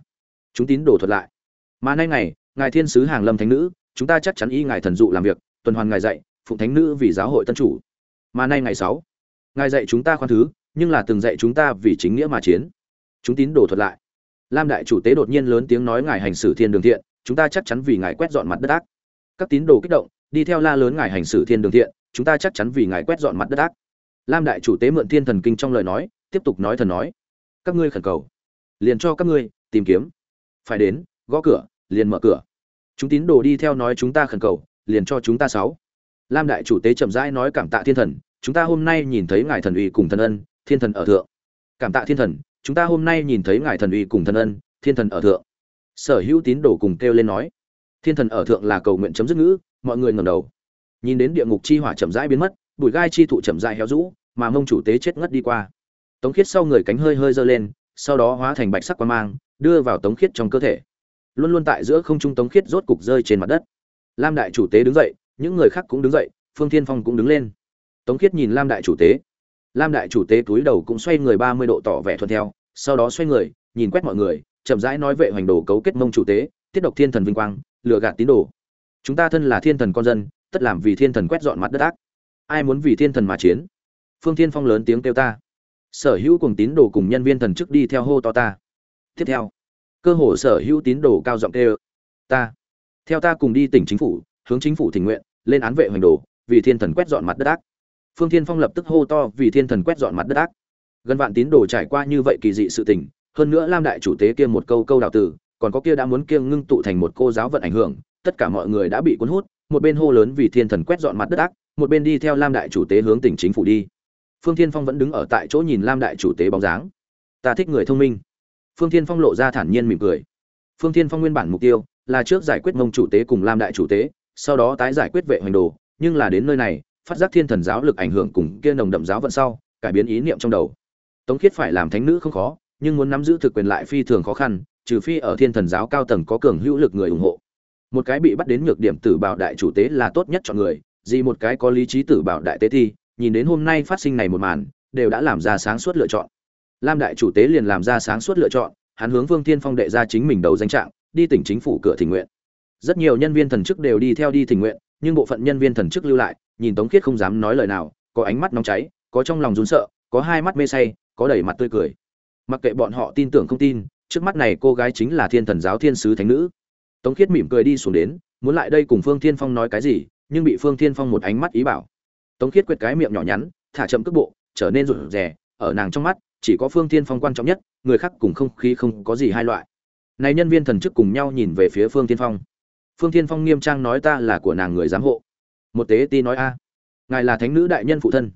Chúng tín đồ thuật lại. Mà nay ngày, ngài thiên sứ hàng lâm thánh nữ, chúng ta chắc chắn y ngài thần dụ làm việc, tuần hoàn ngài dạy, phụng thánh nữ vì giáo hội tân chủ mà nay ngày sáu, ngài dạy chúng ta khoan thứ, nhưng là từng dạy chúng ta vì chính nghĩa mà chiến. Chúng tín đồ thuật lại. Lam đại chủ tế đột nhiên lớn tiếng nói ngài hành xử thiên đường thiện, chúng ta chắc chắn vì ngài quét dọn mặt đất ác. Các tín đồ kích động, đi theo la lớn ngài hành xử thiên đường thiện, chúng ta chắc chắn vì ngài quét dọn mặt đất ác. Lam đại chủ tế mượn thiên thần kinh trong lời nói, tiếp tục nói thần nói. Các ngươi khẩn cầu. Liền cho các ngươi tìm kiếm. Phải đến, gõ cửa, liền mở cửa. Chúng tín đồ đi theo nói chúng ta khẩn cầu, liền cho chúng ta sáu lam đại chủ tế chậm rãi nói cảm tạ thiên thần, chúng ta hôm nay nhìn thấy ngài thần uy cùng thần ân, thiên thần ở thượng. Cảm tạ thiên thần, chúng ta hôm nay nhìn thấy ngài thần uy cùng thần ân, thiên thần ở thượng. Sở hữu tín đồ cùng kêu lên nói. Thiên thần ở thượng là cầu nguyện chấm dứt ngữ, mọi người ngầm đầu. Nhìn đến địa ngục chi hỏa chậm rãi biến mất, bụi gai chi thụ chậm rãi héo rũ, mà mông chủ tế chết ngất đi qua. Tống khiết sau người cánh hơi hơi giơ lên, sau đó hóa thành bạch sắc quan mang, đưa vào tống khiết trong cơ thể. Luôn luôn tại giữa không trung tống khiết rốt cục rơi trên mặt đất. Lam đại chủ tế đứng dậy những người khác cũng đứng dậy, phương thiên phong cũng đứng lên. Tống khiết nhìn lam đại chủ tế. Lam đại chủ tế túi đầu cũng xoay người ba mươi độ tỏ vẻ thuận theo, sau đó xoay người, nhìn quét mọi người, chậm rãi nói vệ hoành đồ cấu kết mông chủ tế tiết độc thiên thần vinh quang, lừa gạt tín đồ. Chúng ta thân là thiên thần con dân, tất làm vì thiên thần quét dọn mặt đất ác. Ai muốn vì thiên thần mà chiến? Phương thiên phong lớn tiếng kêu ta. Sở hữu cùng tín đồ cùng nhân viên thần chức đi theo hô to ta. Tiếp theo, cơ hồ sở hữu tín đồ cao giọng kêu, ta. Theo ta cùng đi tỉnh chính phủ, hướng chính phủ thỉnh nguyện lên án vệ hoành đồ, vì thiên thần quét dọn mặt đất ác. Phương thiên phong lập tức hô to, vì thiên thần quét dọn mặt đất ác. Gần vạn tín đồ trải qua như vậy kỳ dị sự tình, hơn nữa lam đại chủ tế kia một câu câu đạo tử còn có kia đã muốn kiêng ngưng tụ thành một cô giáo vận ảnh hưởng, tất cả mọi người đã bị cuốn hút, một bên hô lớn vì thiên thần quét dọn mặt đất ác, một bên đi theo lam đại chủ tế hướng tỉnh chính phủ đi. Phương thiên phong vẫn đứng ở tại chỗ nhìn lam đại chủ tế bóng dáng. Ta thích người thông minh. Phương thiên phong lộ ra thản nhiên mỉm cười. Phương thiên phong nguyên bản mục tiêu là trước giải quyết mông chủ tế cùng lam đại chủ tế sau đó tái giải quyết vệ hoành đồ, nhưng là đến nơi này, phát giác thiên thần giáo lực ảnh hưởng cùng kia nồng đậm giáo vận sau, cải biến ý niệm trong đầu. Tống khiết phải làm thánh nữ không khó, nhưng muốn nắm giữ thực quyền lại phi thường khó khăn, trừ phi ở thiên thần giáo cao tầng có cường hữu lực người ủng hộ. Một cái bị bắt đến nhược điểm tử bảo đại chủ tế là tốt nhất chọn người, gì một cái có lý trí tử bảo đại tế thi, nhìn đến hôm nay phát sinh này một màn, đều đã làm ra sáng suốt lựa chọn. Lam đại chủ tế liền làm ra sáng suốt lựa chọn, hắn hướng vương thiên phong đệ ra chính mình đầu danh trạng, đi tỉnh chính phủ cửa thỉnh nguyện rất nhiều nhân viên thần chức đều đi theo đi thỉnh nguyện, nhưng bộ phận nhân viên thần chức lưu lại, nhìn tống khiết không dám nói lời nào, có ánh mắt nóng cháy, có trong lòng run sợ, có hai mắt mê say, có đầy mặt tươi cười. Mặc kệ bọn họ tin tưởng không tin, trước mắt này cô gái chính là thiên thần giáo thiên sứ thánh nữ. Tống khiết mỉm cười đi xuống đến, muốn lại đây cùng phương thiên phong nói cái gì, nhưng bị phương thiên phong một ánh mắt ý bảo. Tống khiết quyết cái miệng nhỏ nhắn, thả chậm cước bộ, trở nên rụt rè, ở nàng trong mắt, chỉ có phương thiên phong quan trọng nhất, người khác cùng không khí không có gì hai loại. Này nhân viên thần chức cùng nhau nhìn về phía phương thiên phong phương thiên phong nghiêm trang nói ta là của nàng người giám hộ. Một tế ti nói a, ngài là thánh nữ đại nhân phụ thân.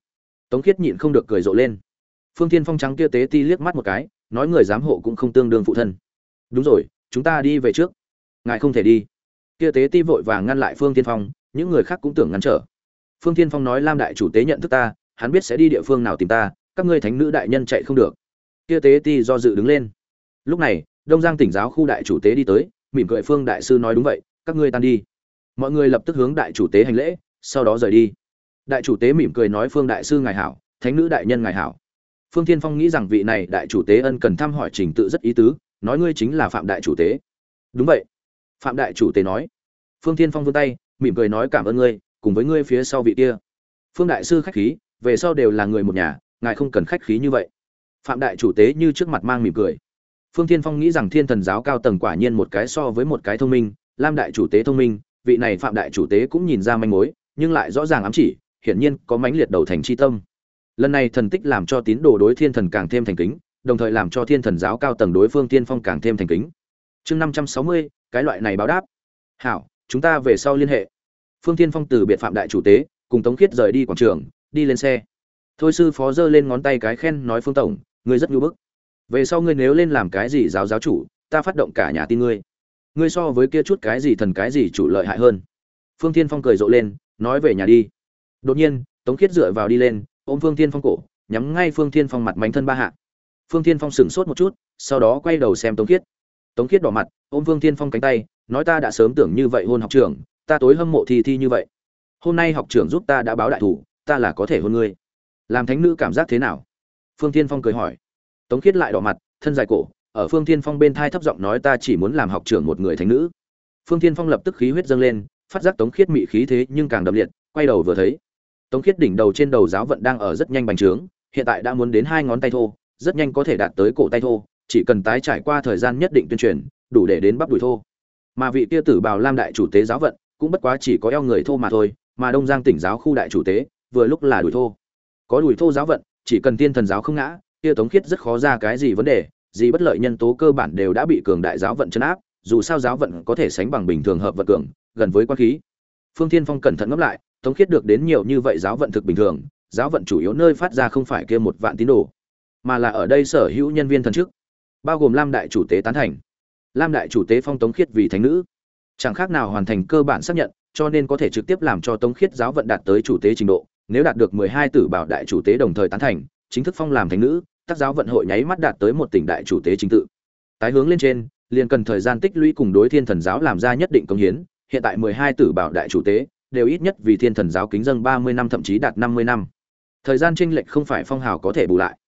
Tống khiết nhịn không được cười rộ lên. Phương thiên phong trắng kia tế ti liếc mắt một cái, nói người giám hộ cũng không tương đương phụ thân. Đúng rồi, chúng ta đi về trước. Ngài không thể đi. Kia tế ti vội vàng ngăn lại phương thiên phong, những người khác cũng tưởng ngăn trở. Phương thiên phong nói lam đại chủ tế nhận thức ta, hắn biết sẽ đi địa phương nào tìm ta, các ngươi thánh nữ đại nhân chạy không được. Kia tế ti do dự đứng lên. Lúc này, đông giang tỉnh giáo khu đại chủ tế đi tới, mỉm cười phương đại sư nói đúng vậy các ngươi tan đi. Mọi người lập tức hướng đại chủ tế hành lễ, sau đó rời đi. Đại chủ tế mỉm cười nói phương đại sư ngài hảo, thánh nữ đại nhân ngài hảo. Phương thiên phong nghĩ rằng vị này đại chủ tế ân cần thăm hỏi trình tự rất ý tứ, nói ngươi chính là phạm đại chủ tế. Đúng vậy. Phạm đại chủ tế nói. Phương thiên phong vươn tay, mỉm cười nói cảm ơn ngươi, cùng với ngươi phía sau vị kia. Phương đại sư khách khí, về sau đều là người một nhà, ngài không cần khách khí như vậy. Phạm đại chủ tế như trước mặt mang mỉm cười. Phương thiên phong nghĩ rằng thiên thần giáo cao tầng quả nhiên một cái so với một cái thông minh lam đại chủ tế thông minh, vị này phạm đại chủ tế cũng nhìn ra manh mối, nhưng lại rõ ràng ám chỉ, hiển nhiên có mãnh liệt đầu thành chi tâm. Lần này thần tích làm cho tín đồ đối thiên thần càng thêm thành kính, đồng thời làm cho thiên thần giáo cao tầng đối phương tiên phong càng thêm thành kính. Chương năm trăm sáu mươi, cái loại này báo đáp. Hảo, chúng ta về sau liên hệ. Phương Thiên phong từ biệt phạm đại chủ tế, cùng tống khiết rời đi quảng trường, đi lên xe. Thôi sư phó giơ lên ngón tay cái khen nói phương tổng, ngươi rất nhu bức. Về sau ngươi nếu lên làm cái gì giáo giáo chủ, ta phát động cả nhà tin ngươi ngươi so với kia chút cái gì thần cái gì chủ lợi hại hơn. Phương tiên phong cười rộ lên, nói về nhà đi. Đột nhiên, tống khiết dựa vào đi lên, ôm phương tiên phong cổ, nhắm ngay phương tiên phong mặt mánh thân ba hạ. Phương tiên phong sửng sốt một chút, sau đó quay đầu xem tống khiết. Tống khiết đỏ mặt, ôm phương tiên phong cánh tay, nói ta đã sớm tưởng như vậy hôn học trưởng, ta tối hâm mộ thi thi như vậy. Hôm nay học trưởng giúp ta đã báo đại thủ, ta là có thể hôn ngươi. Làm thánh nữ cảm giác thế nào? Phương tiên phong cười hỏi. Tống khiết lại đỏ mặt, thân dài cổ ở phương thiên phong bên thai thấp giọng nói ta chỉ muốn làm học trưởng một người thánh nữ. Phương thiên phong lập tức khí huyết dâng lên, phát giác tống khiết mị khí thế nhưng càng đậm liệt, quay đầu vừa thấy, tống khiết đỉnh đầu trên đầu giáo vận đang ở rất nhanh bành trướng, hiện tại đã muốn đến hai ngón tay thô, rất nhanh có thể đạt tới cổ tay thô, chỉ cần tái trải qua thời gian nhất định tuyên truyền, đủ để đến bắp đùi thô. Mà vị kia tử bào lam đại chủ tế giáo vận cũng bất quá chỉ có eo người thô mà thôi, mà đông giang tỉnh giáo khu đại chủ tế vừa lúc là đùi thô. Có đùi thô giáo vận, chỉ cần tiên thần giáo không ngã, kia tống khiết rất khó ra cái gì vấn đề gì bất lợi nhân tố cơ bản đều đã bị cường đại giáo vận chấn áp, dù sao giáo vận có thể sánh bằng bình thường hợp vận cường, gần với quan khí. Phương thiên phong cẩn thận ngẫm lại tống khiết được đến nhiều như vậy giáo vận thực bình thường, giáo vận chủ yếu nơi phát ra không phải kia một vạn tín đồ, mà là ở đây sở hữu nhân viên thần chức, bao gồm lam đại chủ tế tán thành. Lam đại chủ tế phong tống khiết vì thánh nữ. Chẳng khác nào hoàn thành cơ bản xác nhận, cho nên có thể trực tiếp làm cho tống khiết giáo vận đạt tới chủ tế trình độ, nếu đạt được mười hai tử bảo đại chủ tế đồng thời tán thành, chính thức phong làm thánh nữ tác giáo vận hội nháy mắt đạt tới một tỉnh đại chủ tế chính tự. Tái hướng lên trên, liền cần thời gian tích lũy cùng đối thiên thần giáo làm ra nhất định công hiến. Hiện tại mười hai tử bảo đại chủ tế, đều ít nhất vì thiên thần giáo kính dân ba mươi năm thậm chí đạt năm mươi năm. Thời gian tranh lệch không phải phong hào có thể bù lại.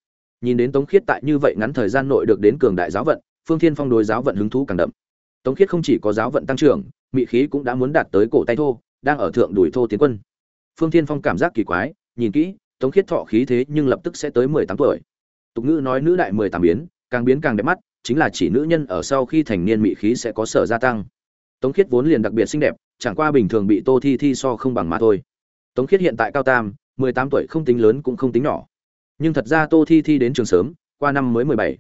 Nhìn đến tống khiết tại như vậy ngắn thời gian nội được đến cường đại giáo vận, phương thiên phong đối giáo vận hứng thú càng đậm. Tống khiết không chỉ có giáo vận tăng trưởng, mị khí cũng đã muốn đạt tới cổ tay thô, đang ở thượng đuổi thô tiến quân. Phương thiên phong cảm giác kỳ quái, nhìn kỹ, tống khiết thọ khí thế nhưng lập tức sẽ tới mười tám tuổi tục ngữ nói nữ đại mười tám biến, càng biến càng đẹp mắt, chính là chỉ nữ nhân ở sau khi thành niên mị khí sẽ có sở gia tăng. Tống khiết vốn liền đặc biệt xinh đẹp, chẳng qua bình thường bị tô thi thi so không bằng mà thôi. Tống khiết hiện tại cao tam, mười tám tuổi không tính lớn cũng không tính nhỏ. Nhưng thật ra tô thi thi đến trường sớm, qua năm mới mười bảy.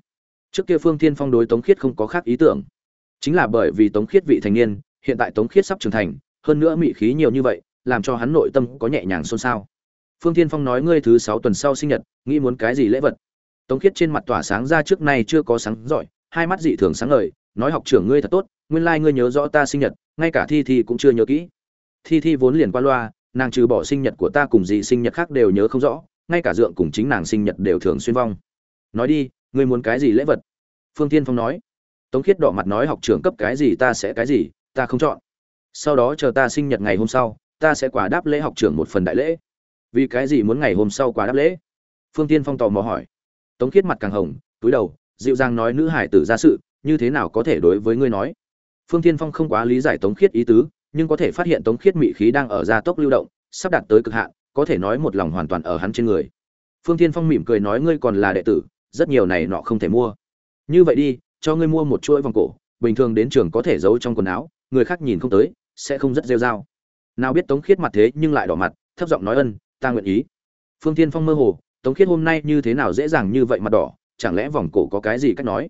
Trước kia phương thiên phong đối tống khiết không có khác ý tưởng. Chính là bởi vì tống khiết vị thành niên, hiện tại tống khiết sắp trưởng thành, hơn nữa mị khí nhiều như vậy, làm cho hắn nội tâm có nhẹ nhàng xôn xao. Phương thiên phong nói ngươi thứ sáu tuần sau sinh nhật, nghĩ muốn cái gì lễ vật? Tống khiết trên mặt tỏa sáng ra trước nay chưa có sáng giỏi, hai mắt dị thường sáng ngời, nói học trưởng ngươi thật tốt, nguyên lai ngươi nhớ rõ ta sinh nhật, ngay cả thi thi cũng chưa nhớ kỹ. Thi thi vốn liền qua loa, nàng trừ bỏ sinh nhật của ta cùng gì sinh nhật khác đều nhớ không rõ, ngay cả dượng cùng chính nàng sinh nhật đều thường xuyên vong. Nói đi, ngươi muốn cái gì lễ vật? Phương Thiên phong nói. Tống khiết đỏ mặt nói học trưởng cấp cái gì ta sẽ cái gì, ta không chọn. Sau đó chờ ta sinh nhật ngày hôm sau, ta sẽ quả đáp lễ học trưởng một phần đại lễ. Vì cái gì muốn ngày hôm sau quả đáp lễ? Phương Thiên phong tò mò hỏi tống khiết mặt càng hồng, túi đầu, dịu dàng nói nữ hải tử ra sự, như thế nào có thể đối với ngươi nói? Phương tiên phong không quá lý giải tống khiết ý tứ, nhưng có thể phát hiện tống khiết mị khí đang ở gia tốc lưu động, sắp đạt tới cực hạn, có thể nói một lòng hoàn toàn ở hắn trên người. Phương tiên phong mỉm cười nói ngươi còn là đệ tử, rất nhiều này nọ không thể mua. Như vậy đi, cho ngươi mua một chuỗi vòng cổ, bình thường đến trường có thể giấu trong quần áo, người khác nhìn không tới, sẽ không rất rêu rao. Nào biết tống khiết mặt thế nhưng lại đỏ mặt, thấp giọng nói ân, ta nguyện ý. Phương tiên phong mơ hồ tống khiết hôm nay như thế nào dễ dàng như vậy mặt đỏ, chẳng lẽ vòng cổ có cái gì cách nói?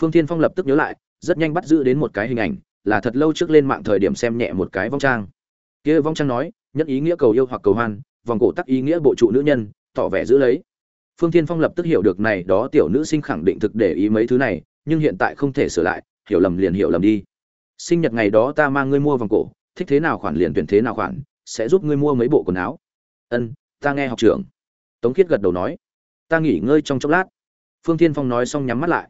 Phương Thiên phong lập tức nhớ lại, rất nhanh bắt giữ đến một cái hình ảnh, là thật lâu trước lên mạng thời điểm xem nhẹ một cái vong trang. Kia vong trang nói, nhất ý nghĩa cầu yêu hoặc cầu hoan, vòng cổ tắc ý nghĩa bộ trụ nữ nhân, tỏ vẻ giữ lấy. Phương Thiên phong lập tức hiểu được này, đó tiểu nữ sinh khẳng định thực để ý mấy thứ này, nhưng hiện tại không thể sửa lại, hiểu lầm liền hiểu lầm đi. Sinh nhật ngày đó ta mang ngươi mua vòng cổ, thích thế nào khoản liền tuyển thế nào khoản, sẽ giúp ngươi mua mấy bộ quần áo. Ân, ta nghe học trưởng tống khiết gật đầu nói, ta nghỉ ngơi trong chốc lát. Phương Thiên phong nói xong nhắm mắt lại.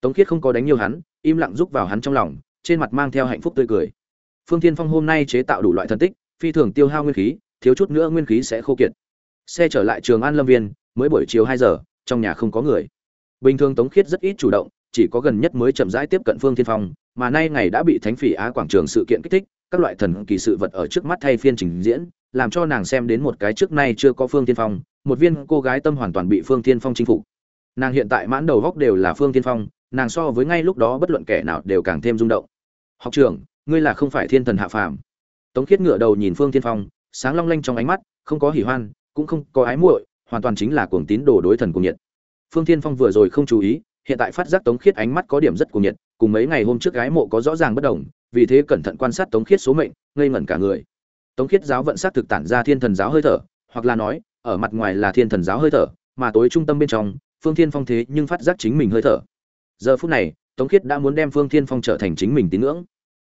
Tống khiết không có đánh nhiều hắn, im lặng giúp vào hắn trong lòng, trên mặt mang theo hạnh phúc tươi cười. Phương Thiên phong hôm nay chế tạo đủ loại thần tích, phi thường tiêu hao nguyên khí, thiếu chút nữa nguyên khí sẽ khô kiệt. Xe trở lại trường an lâm viên, mới buổi chiều hai giờ, trong nhà không có người. Bình thường tống khiết rất ít chủ động, chỉ có gần nhất mới chậm rãi tiếp cận phương Thiên phong, mà nay ngày đã bị thánh phỉ á quảng trường sự kiện kích thích, các loại thần kỳ sự vật ở trước mắt thay phiên trình diễn, làm cho nàng xem đến một cái trước nay chưa có phương Thiên phong một viên cô gái tâm hoàn toàn bị phương tiên phong chinh phục. Nàng hiện tại mãn đầu góc đều là phương tiên phong, nàng so với ngay lúc đó bất luận kẻ nào đều càng thêm rung động. Học trưởng, ngươi là không phải thiên thần hạ phàm. Tống khiết ngựa đầu nhìn phương tiên phong, sáng long lanh trong ánh mắt, không có hỉ hoan, cũng không có ái muội, hoàn toàn chính là cuồng tín đồ đối thần cuồng nhiệt. Phương tiên phong vừa rồi không chú ý, hiện tại phát giác tống khiết ánh mắt có điểm rất cuồng nhiệt, cùng mấy ngày hôm trước gái mộ có rõ ràng bất đồng, vì thế cẩn thận quan sát tống khiết số mệnh, ngây ngẩn cả người. Tống khiết giáo vận sát thực tản ra thiên thần giáo hơi thở, hoặc là nói ở mặt ngoài là thiên thần giáo hơi thở, mà tối trung tâm bên trong, phương thiên phong thế nhưng phát giác chính mình hơi thở. Giờ phút này, tống khiết đã muốn đem phương thiên phong trở thành chính mình tín ngưỡng.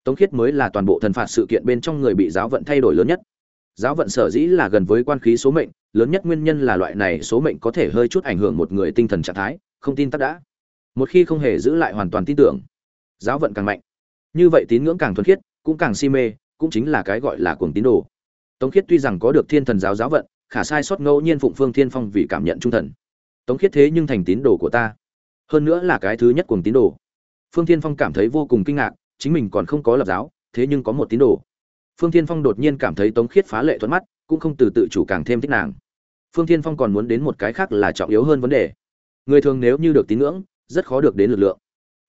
Tống khiết mới là toàn bộ thần phạt sự kiện bên trong người bị giáo vận thay đổi lớn nhất. Giáo vận sở dĩ là gần với quan khí số mệnh, lớn nhất nguyên nhân là loại này số mệnh có thể hơi chút ảnh hưởng một người tinh thần trạng thái, không tin tắc đã. Một khi không hề giữ lại hoàn toàn tin tưởng, giáo vận càng mạnh. Như vậy tín ngưỡng càng thuần khiết, cũng càng si mê, cũng chính là cái gọi là cuồng tín đồ. Tống khiết tuy rằng có được thiên thần giáo giáo vận khả sai sót ngẫu nhiên phụng phương thiên phong vì cảm nhận trung thần. Tống khiết thế nhưng thành tín đồ của ta. Hơn nữa là cái thứ nhất cùng tín đồ. Phương thiên phong cảm thấy vô cùng kinh ngạc, chính mình còn không có lập giáo, thế nhưng có một tín đồ. Phương thiên phong đột nhiên cảm thấy tống khiết phá lệ thuận mắt, cũng không từ tự chủ càng thêm thích nàng. Phương thiên phong còn muốn đến một cái khác là trọng yếu hơn vấn đề. Người thường nếu như được tín ngưỡng, rất khó được đến lực lượng.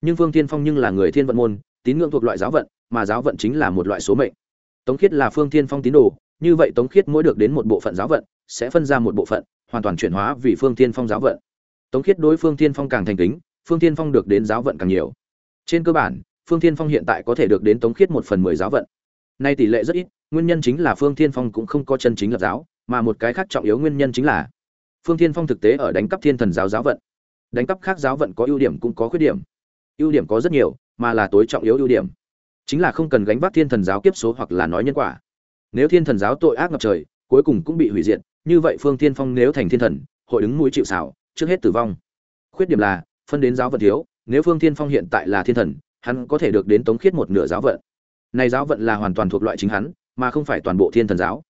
Nhưng phương thiên phong nhưng là người thiên vận môn, tín ngưỡng thuộc loại giáo vận, mà giáo vận chính là một loại số mệnh. Tống khiết là phương thiên phong tín đồ như vậy tống khiết mỗi được đến một bộ phận giáo vận, sẽ phân ra một bộ phận, hoàn toàn chuyển hóa vì phương thiên phong giáo vận. Tống khiết đối phương thiên phong càng thành kính, phương thiên phong được đến giáo vận càng nhiều. Trên cơ bản, phương thiên phong hiện tại có thể được đến tống khiết một phần mười giáo vận. Nay tỷ lệ rất ít, nguyên nhân chính là phương thiên phong cũng không có chân chính lập giáo, mà một cái khác trọng yếu nguyên nhân chính là phương thiên phong thực tế ở đánh cắp thiên thần giáo giáo vận. Đánh cắp khác giáo vận có ưu điểm cũng có khuyết điểm. Ưu điểm có rất nhiều, mà là tối trọng yếu ưu điểm. Chính là không cần gánh vác thiên thần giáo kiếp số hoặc là nói nhân quả nếu thiên thần giáo tội ác ngập trời, cuối cùng cũng bị hủy diệt, như vậy phương thiên phong nếu thành thiên thần, hội đứng mũi chịu xảo trước hết tử vong. Khuyết điểm là, phân đến giáo vận thiếu, nếu phương thiên phong hiện tại là thiên thần, hắn có thể được đến tống khiết một nửa giáo vận. Này giáo vận là hoàn toàn thuộc loại chính hắn, mà không phải toàn bộ thiên thần giáo.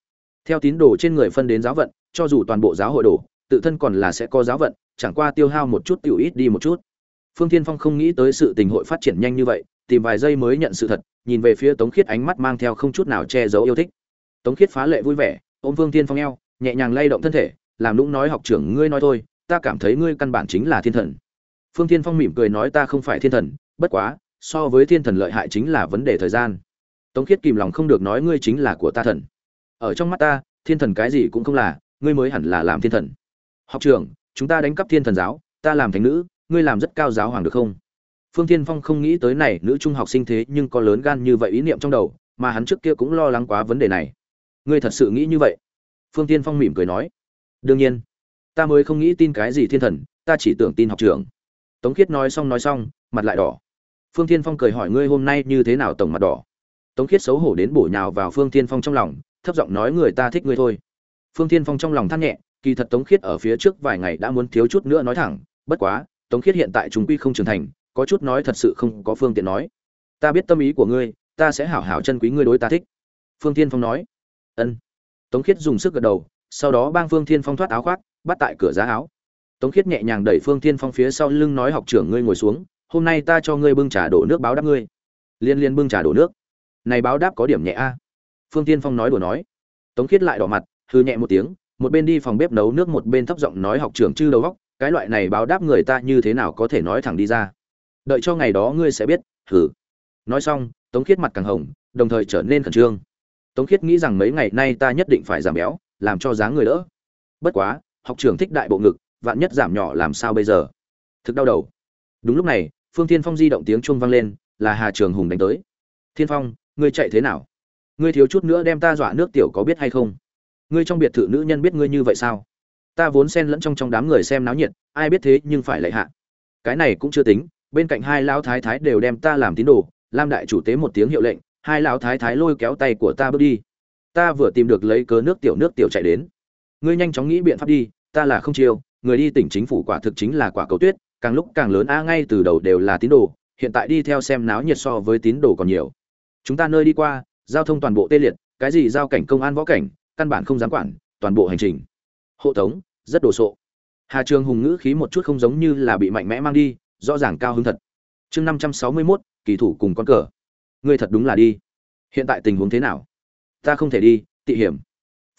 Theo tín đồ trên người phân đến giáo vận, cho dù toàn bộ giáo hội đổ, tự thân còn là sẽ có giáo vận, chẳng qua tiêu hao một chút tiểu ít đi một chút. Phương thiên phong không nghĩ tới sự tình hội phát triển nhanh như vậy, tìm vài giây mới nhận sự thật, nhìn về phía tống khiết ánh mắt mang theo không chút nào che giấu yêu thích tống khiết phá lệ vui vẻ, ôm vương thiên phong eo, nhẹ nhàng lay động thân thể, làm lũng nói, học trưởng, ngươi nói thôi, ta cảm thấy ngươi căn bản chính là thiên thần. Phương thiên phong mỉm cười nói, ta không phải thiên thần, bất quá, so với thiên thần lợi hại chính là vấn đề thời gian. Tống khiết kìm lòng không được nói, ngươi chính là của ta thần. Ở trong mắt ta, thiên thần cái gì cũng không là, ngươi mới hẳn là làm thiên thần. Học trưởng, chúng ta đánh cắp thiên thần giáo, ta làm thánh nữ, ngươi làm rất cao giáo hoàng được không? Phương thiên phong không nghĩ tới này, nữ trung học sinh thế nhưng có lớn gan như vậy ý niệm trong đầu, mà hắn trước kia cũng lo lắng quá vấn đề này ngươi thật sự nghĩ như vậy? Phương tiên phong mỉm cười nói. Đương nhiên. Ta mới không nghĩ tin cái gì thiên thần, ta chỉ tưởng tin học trưởng. Tống khiết nói xong nói xong, mặt lại đỏ. Phương tiên phong cười hỏi ngươi hôm nay như thế nào tổng mặt đỏ? Tống khiết xấu hổ đến bổ nhào vào phương tiên phong trong lòng, thấp giọng nói người ta thích ngươi thôi. Phương tiên phong trong lòng than nhẹ, kỳ thật tống khiết ở phía trước vài ngày đã muốn thiếu chút nữa nói thẳng, bất quá, tống khiết hiện tại chúng quy không trưởng thành, có chút nói thật sự không có phương tiện nói. Ta biết tâm ý của ngươi, ta sẽ hảo hảo chân quý ngươi đối ta thích. Phương tiên phong nói ân. Tống khiết dùng sức gật đầu, sau đó bang phương thiên phong thoát áo khoác, bắt tại cửa giá áo. Tống khiết nhẹ nhàng đẩy phương thiên phong phía sau lưng nói, học trưởng ngươi ngồi xuống, hôm nay ta cho ngươi bưng trà đổ nước báo đáp ngươi. Liên liên bưng trà đổ nước. Này báo đáp có điểm nhẹ a. Phương tiên phong nói đùa nói. Tống khiết lại đỏ mặt hư nhẹ một tiếng, một bên đi phòng bếp nấu nước, một bên thấp giọng nói, học trưởng chư đầu góc cái loại này báo đáp người ta như thế nào có thể nói thẳng đi ra? Đợi cho ngày đó ngươi sẽ biết. Thử nói xong, tống khiết mặt càng hồng, đồng thời trở nên khẩn trương tống khiết nghĩ rằng mấy ngày nay ta nhất định phải giảm béo, làm cho dáng người đỡ. Bất quá, học trưởng thích đại bộ ngực, vạn nhất giảm nhỏ làm sao bây giờ? Thực đau đầu. Đúng lúc này, phương thiên phong di động tiếng chuông vang lên, là hà trường hùng đánh tới. Thiên phong, ngươi chạy thế nào? Ngươi thiếu chút nữa đem ta dọa nước tiểu có biết hay không? Ngươi trong biệt thự nữ nhân biết ngươi như vậy sao? Ta vốn xen lẫn trong trong đám người xem náo nhiệt, ai biết thế nhưng phải lệ hạ. Cái này cũng chưa tính, bên cạnh hai lão thái thái đều đem ta làm tín đồ, lam đại chủ tế một tiếng hiệu lệnh hai lão thái thái lôi kéo tay của ta bước đi. Ta vừa tìm được lấy cớ nước tiểu nước tiểu chạy đến. Ngươi nhanh chóng nghĩ biện pháp đi, ta là không chiêu, người đi tỉnh chính phủ quả thực chính là quả cầu tuyết, càng lúc càng lớn, a, ngay từ đầu đều là tín đồ, hiện tại đi theo xem náo nhiệt so với tín đồ còn nhiều. Chúng ta nơi đi qua, giao thông toàn bộ tê liệt, cái gì giao cảnh công an võ cảnh, căn bản không dám quản, toàn bộ hành trình. Hộ tống, rất đồ sộ. Hà trường hùng ngữ khí một chút không giống như là bị mạnh mẽ mang đi, rõ ràng cao hứng thật. Chương năm trăm sáu mươi mốt, kỳ thủ cùng con cờ ngươi thật đúng là đi. Hiện tại tình huống thế nào? Ta không thể đi, tị hiểm.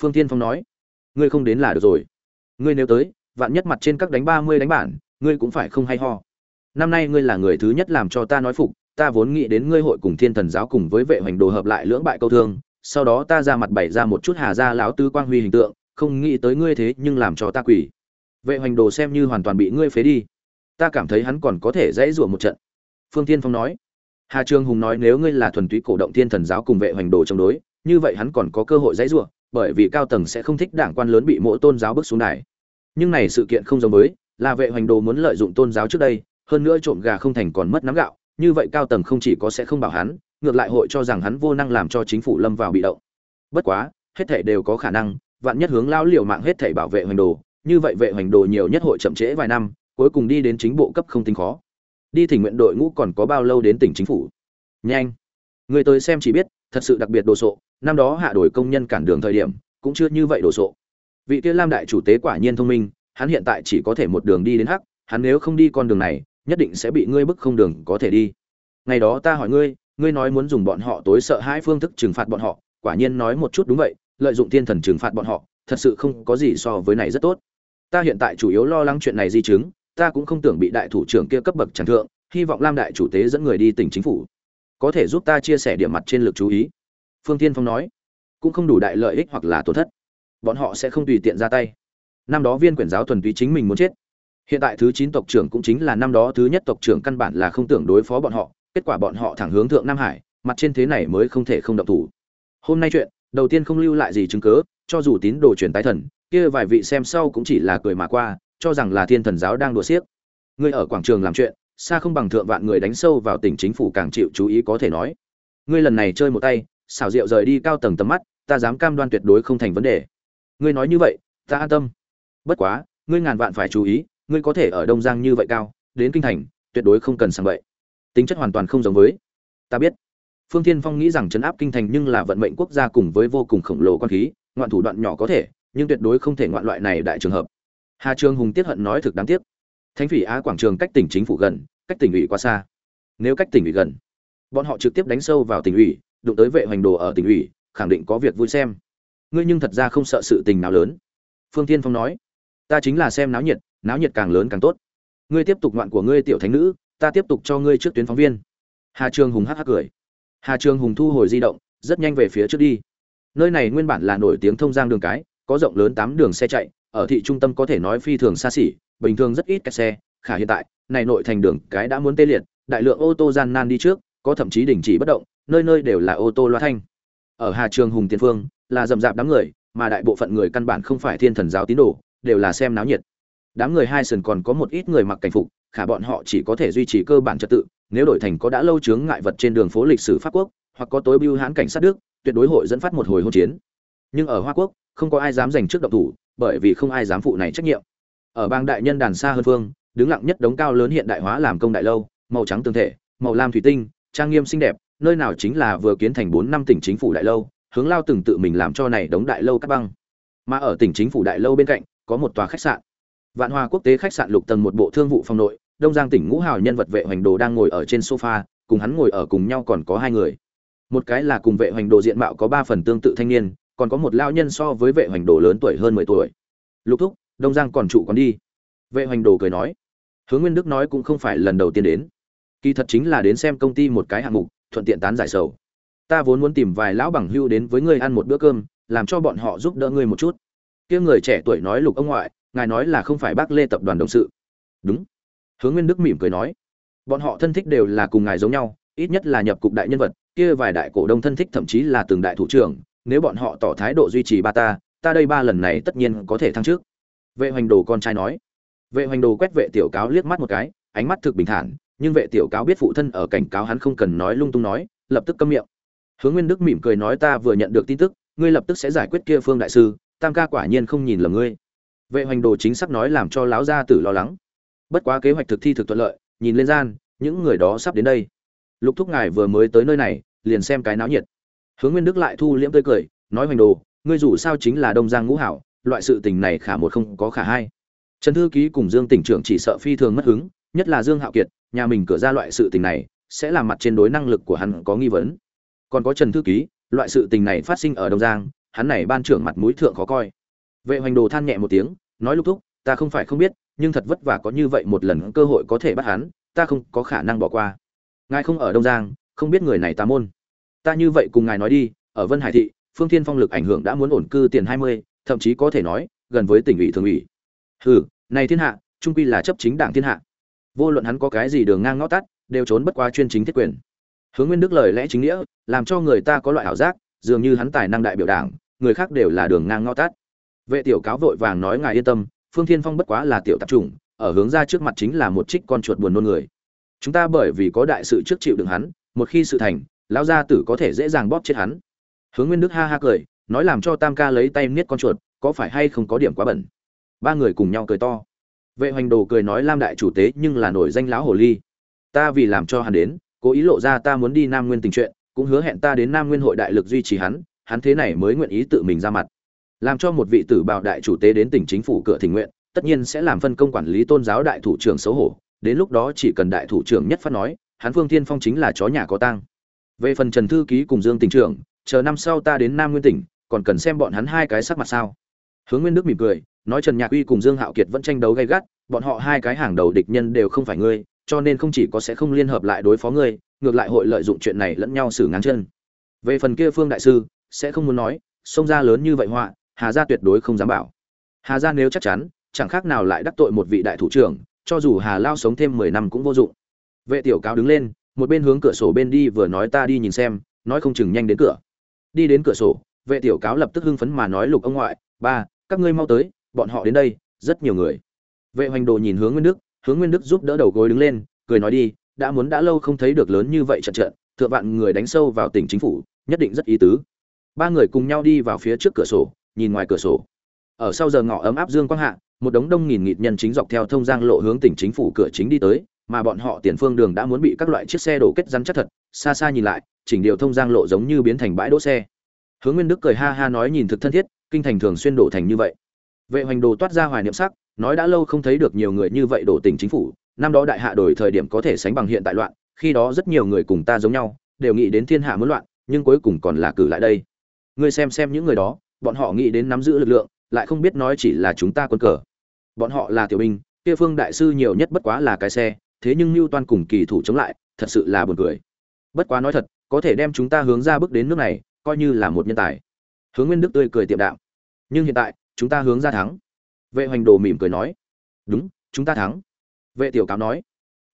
Phương tiên phong nói. Ngươi không đến là được rồi. Ngươi nếu tới, vạn nhất mặt trên các đánh ba mươi đánh bản, ngươi cũng phải không hay ho. Năm nay ngươi là người thứ nhất làm cho ta nói phục, ta vốn nghĩ đến ngươi hội cùng thiên thần giáo cùng với vệ hoành đồ hợp lại lưỡng bại câu thương, sau đó ta ra mặt bày ra một chút hà gia lão tư quang huy hình tượng, không nghĩ tới ngươi thế nhưng làm cho ta quỷ vệ hoành đồ xem như hoàn toàn bị ngươi phế đi. Ta cảm thấy hắn còn có thể dãy rủa một trận. Phương tiên phong nói hà Trường hùng nói nếu ngươi là thuần túy cổ động thiên thần giáo cùng vệ hoành đồ chống đối như vậy hắn còn có cơ hội dãy rủa, bởi vì cao tầng sẽ không thích đảng quan lớn bị mỗi tôn giáo bước xuống đài. Nhưng này sự kiện không giống với, là vệ hoành đồ muốn lợi dụng tôn giáo trước đây, hơn nữa trộm gà không thành còn mất nắm gạo, như vậy cao tầng không chỉ có sẽ không bảo hắn, ngược lại hội cho rằng hắn vô năng làm cho chính phủ lâm vào bị động. Bất quá, hết thảy đều có khả năng, vạn nhất hướng lao liều mạng hết thảy bảo vệ hoành đồ, như vậy vệ hoành đồ nhiều nhất hội chậm trễ vài năm, cuối cùng đi đến chính bộ cấp không tính khó. Đi thỉnh nguyện đội ngũ còn có bao lâu đến tỉnh chính phủ? Nhanh. Người tới xem chỉ biết, thật sự đặc biệt đồ sộ, năm đó hạ đổi công nhân cản đường thời điểm, cũng chưa như vậy đồ sộ. Vị kia Lam đại chủ tế quả nhiên thông minh, hắn hiện tại chỉ có thể một đường đi đến hắc, hắn nếu không đi con đường này, nhất định sẽ bị ngươi bức không đường có thể đi. Ngày đó ta hỏi ngươi, ngươi nói muốn dùng bọn họ tối sợ hãi phương thức trừng phạt bọn họ, quả nhiên nói một chút đúng vậy, lợi dụng thiên thần trừng phạt bọn họ, thật sự không có gì so với này rất tốt. Ta hiện tại chủ yếu lo lắng chuyện này di chứng, ta cũng không tưởng bị đại thủ trưởng kia cấp bậc chẳng thượng, hy vọng Lam đại chủ tế dẫn người đi tỉnh chính phủ, có thể giúp ta chia sẻ điểm mặt trên lực chú ý. Phương Thiên Phong nói, cũng không đủ đại lợi ích hoặc là tổn thất, bọn họ sẽ không tùy tiện ra tay. Năm đó viên quyển giáo thuần túy chính mình muốn chết, hiện tại thứ chín tộc trưởng cũng chính là năm đó thứ nhất tộc trưởng căn bản là không tưởng đối phó bọn họ, kết quả bọn họ thẳng hướng thượng Nam Hải, mặt trên thế này mới không thể không động thủ. Hôm nay chuyện, đầu tiên không lưu lại gì chứng cứ, cho dù tín đồ truyền tái thần, kia vài vị xem sau cũng chỉ là cười mà qua, cho rằng là thiên thần giáo đang đùa xiếc. Ngươi ở quảng trường làm chuyện, xa không bằng thượng vạn người đánh sâu vào tỉnh chính phủ càng chịu chú ý có thể nói. Ngươi lần này chơi một tay, xảo diệu rời đi cao tầng tầm mắt, ta dám cam đoan tuyệt đối không thành vấn đề. Ngươi nói như vậy, ta an tâm. Bất quá, ngươi ngàn vạn phải chú ý, ngươi có thể ở Đông Giang như vậy cao, đến kinh thành, tuyệt đối không cần sang vậy. Tính chất hoàn toàn không giống với. Ta biết. Phương Thiên Phong nghĩ rằng trấn áp kinh thành nhưng là vận mệnh quốc gia cùng với vô cùng khổng lồ quan khí, ngoạn thủ đoạn nhỏ có thể, nhưng tuyệt đối không thể ngoạn loại này đại trường hợp. Hà Trường Hùng tiết hận nói thực đáng tiếc. Thánh Phỉ Á quảng trường cách tỉnh chính phủ gần, cách tỉnh ủy quá xa. Nếu cách tỉnh ủy gần, bọn họ trực tiếp đánh sâu vào tỉnh ủy, đụng tới vệ hoành đồ ở tỉnh ủy, khẳng định có việc vui xem. Ngươi nhưng thật ra không sợ sự tình nào lớn. Phương Thiên Phong nói, ta chính là xem náo nhiệt, náo nhiệt càng lớn càng tốt. Ngươi tiếp tục ngoạn của ngươi tiểu thánh nữ, ta tiếp tục cho ngươi trước tuyến phóng viên. Hà Trường Hùng hắc hắc cười. Hà Trường Hùng thu hồi di động, rất nhanh về phía trước đi. Nơi này nguyên bản là nổi tiếng thông giang đường cái, có rộng lớn tám đường xe chạy, ở thị trung tâm có thể nói phi thường xa xỉ, bình thường rất ít kẹt xe, khả hiện tại, này nội thành đường cái đã muốn tê liệt, đại lượng ô tô gian nan đi trước, có thậm chí đình chỉ bất động, nơi nơi đều là ô tô loa thanh. Ở Hà Trường Hùng tiền phương, là rầm rạp đám người, mà đại bộ phận người căn bản không phải thiên thần giáo tín đồ, đều là xem náo nhiệt. Đám người hai sườn còn có một ít người mặc cảnh phục, khả bọn họ chỉ có thể duy trì cơ bản trật tự, nếu đổi thành có đã lâu chướng ngại vật trên đường phố lịch sử pháp quốc, hoặc có tối bưu hãn cảnh sát đức, tuyệt đối hội dẫn phát một hồi hỗn chiến. Nhưng ở Hoa Quốc, không có ai dám giành trước động thủ, bởi vì không ai dám phụ này trách nhiệm. Ở bang đại nhân đàn xa hơn phương, đứng lặng nhất đống cao lớn hiện đại hóa làm công đại lâu, màu trắng tương thể, màu lam thủy tinh, trang nghiêm xinh đẹp, nơi nào chính là vừa kiến thành bốn năm tỉnh chính phủ đại lâu, hướng lao từng tự mình làm cho này đống đại lâu cắt băng. Mà ở tỉnh chính phủ đại lâu bên cạnh, có một tòa khách sạn. Vạn Hoa quốc tế khách sạn lục tầng một bộ thương vụ phòng nội, Đông Giang tỉnh Ngũ Hào nhân vật vệ hoành đồ đang ngồi ở trên sofa, cùng hắn ngồi ở cùng nhau còn có hai người. Một cái là cùng vệ hoành đồ diện mạo có ba phần tương tự thanh niên, còn có một lao nhân so với vệ hoành đồ lớn tuổi hơn 10 tuổi. Lục thúc, Đông Giang còn trụ còn đi. Vệ hoành đồ cười nói. Hướng Nguyên Đức nói cũng không phải lần đầu tiên đến. Kỳ thật chính là đến xem công ty một cái hạng mục, thuận tiện tán giải sầu. Ta vốn muốn tìm vài lão bằng hưu đến với ngươi ăn một bữa cơm, làm cho bọn họ giúp đỡ ngươi một chút. Kia người trẻ tuổi nói Lục ông ngoại, ngài nói là không phải bác Lê tập đoàn đồng sự. Đúng. Hướng Nguyên Đức mỉm cười nói, bọn họ thân thích đều là cùng ngài giống nhau, ít nhất là nhập cục đại nhân vật, kia vài đại cổ đông thân thích thậm chí là từng đại thủ trưởng, nếu bọn họ tỏ thái độ duy trì ba ta, ta đây ba lần này tất nhiên có thể thăng trước. Vệ Hoành Đồ con trai nói. Vệ Hoành Đồ quét vệ tiểu cáo liếc mắt một cái, ánh mắt thực bình thản, nhưng vệ tiểu cáo biết phụ thân ở cảnh cáo hắn không cần nói lung tung nói, lập tức câm miệng. Hướng Nguyên Đức mỉm cười nói ta vừa nhận được tin tức, ngươi lập tức sẽ giải quyết kia Phương đại sư, Tam ca quả nhiên không nhìn lầm ngươi. Vệ Hoành Đồ chính xác nói làm cho lão gia tử lo lắng. Bất quá kế hoạch thực thi thực thuận lợi, nhìn lên gian, những người đó sắp đến đây. Lục Thúc ngài vừa mới tới nơi này, liền xem cái náo nhiệt. Hướng Nguyên Đức lại thu liễm tươi cười, nói Hoành Đồ, ngươi dù sao chính là Đông Giang Ngũ Hảo, loại sự tình này khả một không có khả hai. Trần thư ký cùng Dương tỉnh trưởng chỉ sợ phi thường mất hứng, nhất là Dương Hạo Kiệt, nhà mình cửa ra loại sự tình này, sẽ làm mặt trên đối năng lực của hắn có nghi vấn. Còn có Trần thư ký, loại sự tình này phát sinh ở Đông Giang, hắn này ban trưởng mặt mũi thượng khó coi. Vệ Hoành Đồ than nhẹ một tiếng, nói lúc thúc, ta không phải không biết, nhưng thật vất vả có như vậy một lần cơ hội có thể bắt hắn, ta không có khả năng bỏ qua. Ngài không ở Đông Giang, không biết người này ta môn. Ta như vậy cùng ngài nói đi, ở Vân Hải thị, Phương Thiên Phong lực ảnh hưởng đã muốn ổn cư tiền 20, thậm chí có thể nói, gần với tỉnh ủy thường ủy. Hừ, này thiên hạ, trung quy là chấp chính đảng thiên hạ. Vô luận hắn có cái gì đường ngang ngõ tắt, đều trốn bất qua chuyên chính thiết quyền. Hướng Nguyên Đức lời lẽ chính nghĩa, làm cho người ta có loại ảo giác, dường như hắn tài năng đại biểu đảng người khác đều là đường ngang ngõ tắt. vệ tiểu cáo vội vàng nói ngài yên tâm phương thiên phong bất quá là tiểu tạp chủng ở hướng ra trước mặt chính là một trích con chuột buồn nôn người chúng ta bởi vì có đại sự trước chịu đựng hắn một khi sự thành lão gia tử có thể dễ dàng bóp chết hắn. Hướng nguyên đức ha ha cười, nói làm cho tam ca lấy tay niết con chuột, có phải hay không có điểm quá bẩn? Ba người cùng nhau cười to. Vệ hoành đồ cười nói lam đại chủ tế nhưng là nổi danh lão hồ ly. Ta vì làm cho hắn đến, cố ý lộ ra ta muốn đi nam nguyên tình chuyện, cũng hứa hẹn ta đến nam nguyên hội đại lực duy trì hắn hắn thế này mới nguyện ý tự mình ra mặt. Làm cho một vị tử bào đại chủ tế đến tỉnh chính phủ cửa thỉnh nguyện, tất nhiên sẽ làm phân công quản lý tôn giáo đại thủ trưởng xấu hổ, đến lúc đó chỉ cần đại thủ trưởng nhất phát nói, hắn phương thiên phong chính là chó nhà có tang về phần trần thư ký cùng dương tỉnh trưởng chờ năm sau ta đến nam nguyên tỉnh, còn cần xem bọn hắn hai cái sắc mặt sao. Hướng nguyên đức mỉm cười, nói trần nhạc uy cùng dương hạo kiệt vẫn tranh đấu gay gắt, bọn họ hai cái hàng đầu địch nhân đều không phải ngươi, cho nên không chỉ có sẽ không liên hợp lại đối phó ngươi, ngược lại hội lợi dụng chuyện này lẫn nhau xử ngáng chân. Về phần kia phương đại sư, sẽ không muốn nói, sông ra lớn như vậy họa, hà gia tuyệt đối không dám bảo. Hà gia nếu chắc chắn, chẳng khác nào lại đắc tội một vị đại thủ trưởng, cho dù hà lao sống thêm mười năm cũng vô dụng. Vệ tiểu cáo đứng lên một bên hướng cửa sổ bên đi vừa nói ta đi nhìn xem, nói không chừng nhanh đến cửa. Đi đến cửa sổ, vệ tiểu cáo lập tức hưng phấn mà nói lục ông ngoại, ba, các ngươi mau tới, bọn họ đến đây, rất nhiều người. Vệ hoành đồ nhìn hướng nguyên đức, hướng nguyên đức giúp đỡ đầu gối đứng lên, cười nói đi, đã muốn đã lâu không thấy được lớn như vậy trận trận, thượng vạn người đánh sâu vào tỉnh chính phủ, nhất định rất ý tứ. Ba người cùng nhau đi vào phía trước cửa sổ, nhìn ngoài cửa sổ. Ở sau giờ ngọ ấm áp dương quang hạ, một đống đông nghìn nghịt nhân chính dọc theo thông giang lộ hướng tỉnh chính phủ cửa chính đi tới mà bọn họ tiền phương đường đã muốn bị các loại chiếc xe đổ kết rắn chắc thật, xa xa nhìn lại, chỉnh điều thông giang lộ giống như biến thành bãi đỗ xe. Hướng nguyên đức cười ha ha nói nhìn thực thân thiết, kinh thành thường xuyên đổ thành như vậy. Vệ hoành đồ toát ra hoài niệm sắc, nói đã lâu không thấy được nhiều người như vậy đổ tỉnh chính phủ, năm đó đại hạ đổi thời điểm có thể sánh bằng hiện tại loạn, khi đó rất nhiều người cùng ta giống nhau, đều nghĩ đến thiên hạ muốn loạn, nhưng cuối cùng còn là cử lại đây. Ngươi xem xem những người đó, bọn họ nghĩ đến nắm giữ lực lượng, lại không biết nói chỉ là chúng ta quân cờ. Bọn họ là tiểu binh, kia phương đại sư nhiều nhất bất quá là cái xe thế nhưng mưu toan cùng kỳ thủ chống lại, thật sự là buồn cười. Bất quá nói thật, có thể đem chúng ta hướng ra bước đến nước này, coi như là một nhân tài. Hướng nguyên đức tươi cười tiệm đạo. Nhưng hiện tại, chúng ta hướng ra thắng. Vệ hoành đồ mỉm cười nói. Đúng, chúng ta thắng. Vệ tiểu cáo nói.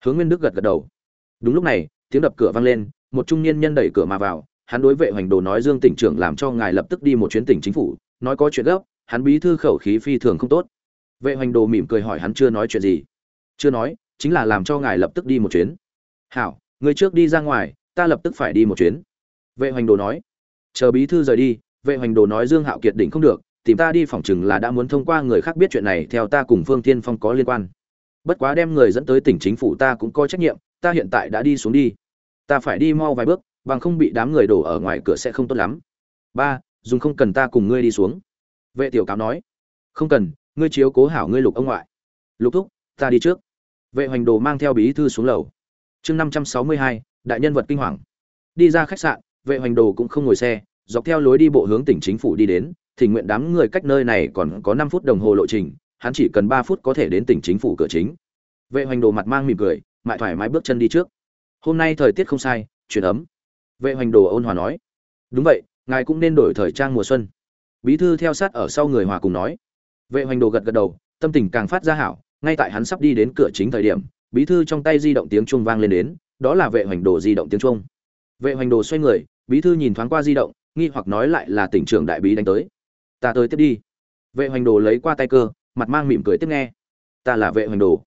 Hướng nguyên đức gật gật đầu. Đúng lúc này, tiếng đập cửa vang lên, một trung niên nhân đẩy cửa mà vào. Hắn đối vệ hoành đồ nói dương tỉnh trưởng làm cho ngài lập tức đi một chuyến tỉnh chính phủ, nói có chuyện gấp, hắn bí thư khẩu khí phi thường không tốt. Vệ hoành đồ mỉm cười hỏi hắn chưa nói chuyện gì. Chưa nói chính là làm cho ngài lập tức đi một chuyến. Hảo, người trước đi ra ngoài, ta lập tức phải đi một chuyến. Vệ hoành đồ nói. Chờ bí thư rời đi, vệ hoành đồ nói dương hạo kiệt đỉnh không được, tìm ta đi phỏng chừng là đã muốn thông qua người khác biết chuyện này theo ta cùng phương tiên phong có liên quan. Bất quá đem người dẫn tới tỉnh chính phủ ta cũng có trách nhiệm, ta hiện tại đã đi xuống đi. Ta phải đi mau vài bước, bằng không bị đám người đổ ở ngoài cửa sẽ không tốt lắm. Ba dùng không cần ta cùng ngươi đi xuống. Vệ tiểu cáo nói. Không cần, ngươi chiếu cố hảo ngươi lục ông ngoại. Lục thúc, ta đi trước vệ hoành đồ mang theo bí thư xuống lầu. Chương năm trăm sáu mươi hai, đại nhân vật kinh hoàng. Đi ra khách sạn, vệ hoành đồ cũng không ngồi xe, dọc theo lối đi bộ hướng tỉnh chính phủ đi đến, thì nguyện đám người cách nơi này còn có năm phút đồng hồ lộ trình, hắn chỉ cần ba phút có thể đến tỉnh chính phủ cửa chính. Vệ hoành đồ mặt mang mỉm cười, mại thoải mái bước chân đi trước. Hôm nay thời tiết không sai, chuyển ấm. Vệ hoành đồ ôn hòa nói. Đúng vậy, ngài cũng nên đổi thời trang mùa xuân. Bí thư theo sát ở sau người hòa cùng nói. Vệ hoành đồ gật gật đầu, tâm tình càng phát ra hảo ngay tại hắn sắp đi đến cửa chính thời điểm, bí thư trong tay di động tiếng chuông vang lên đến, đó là vệ hoành đồ di động tiếng chuông. Vệ hoành đồ xoay người, bí thư nhìn thoáng qua di động, nghi hoặc nói lại là tỉnh trưởng đại bí đánh tới. Ta tới tiếp đi. Vệ hoành đồ lấy qua tay cơ, mặt mang mỉm cười tiếp nghe. Ta là vệ hoành đồ.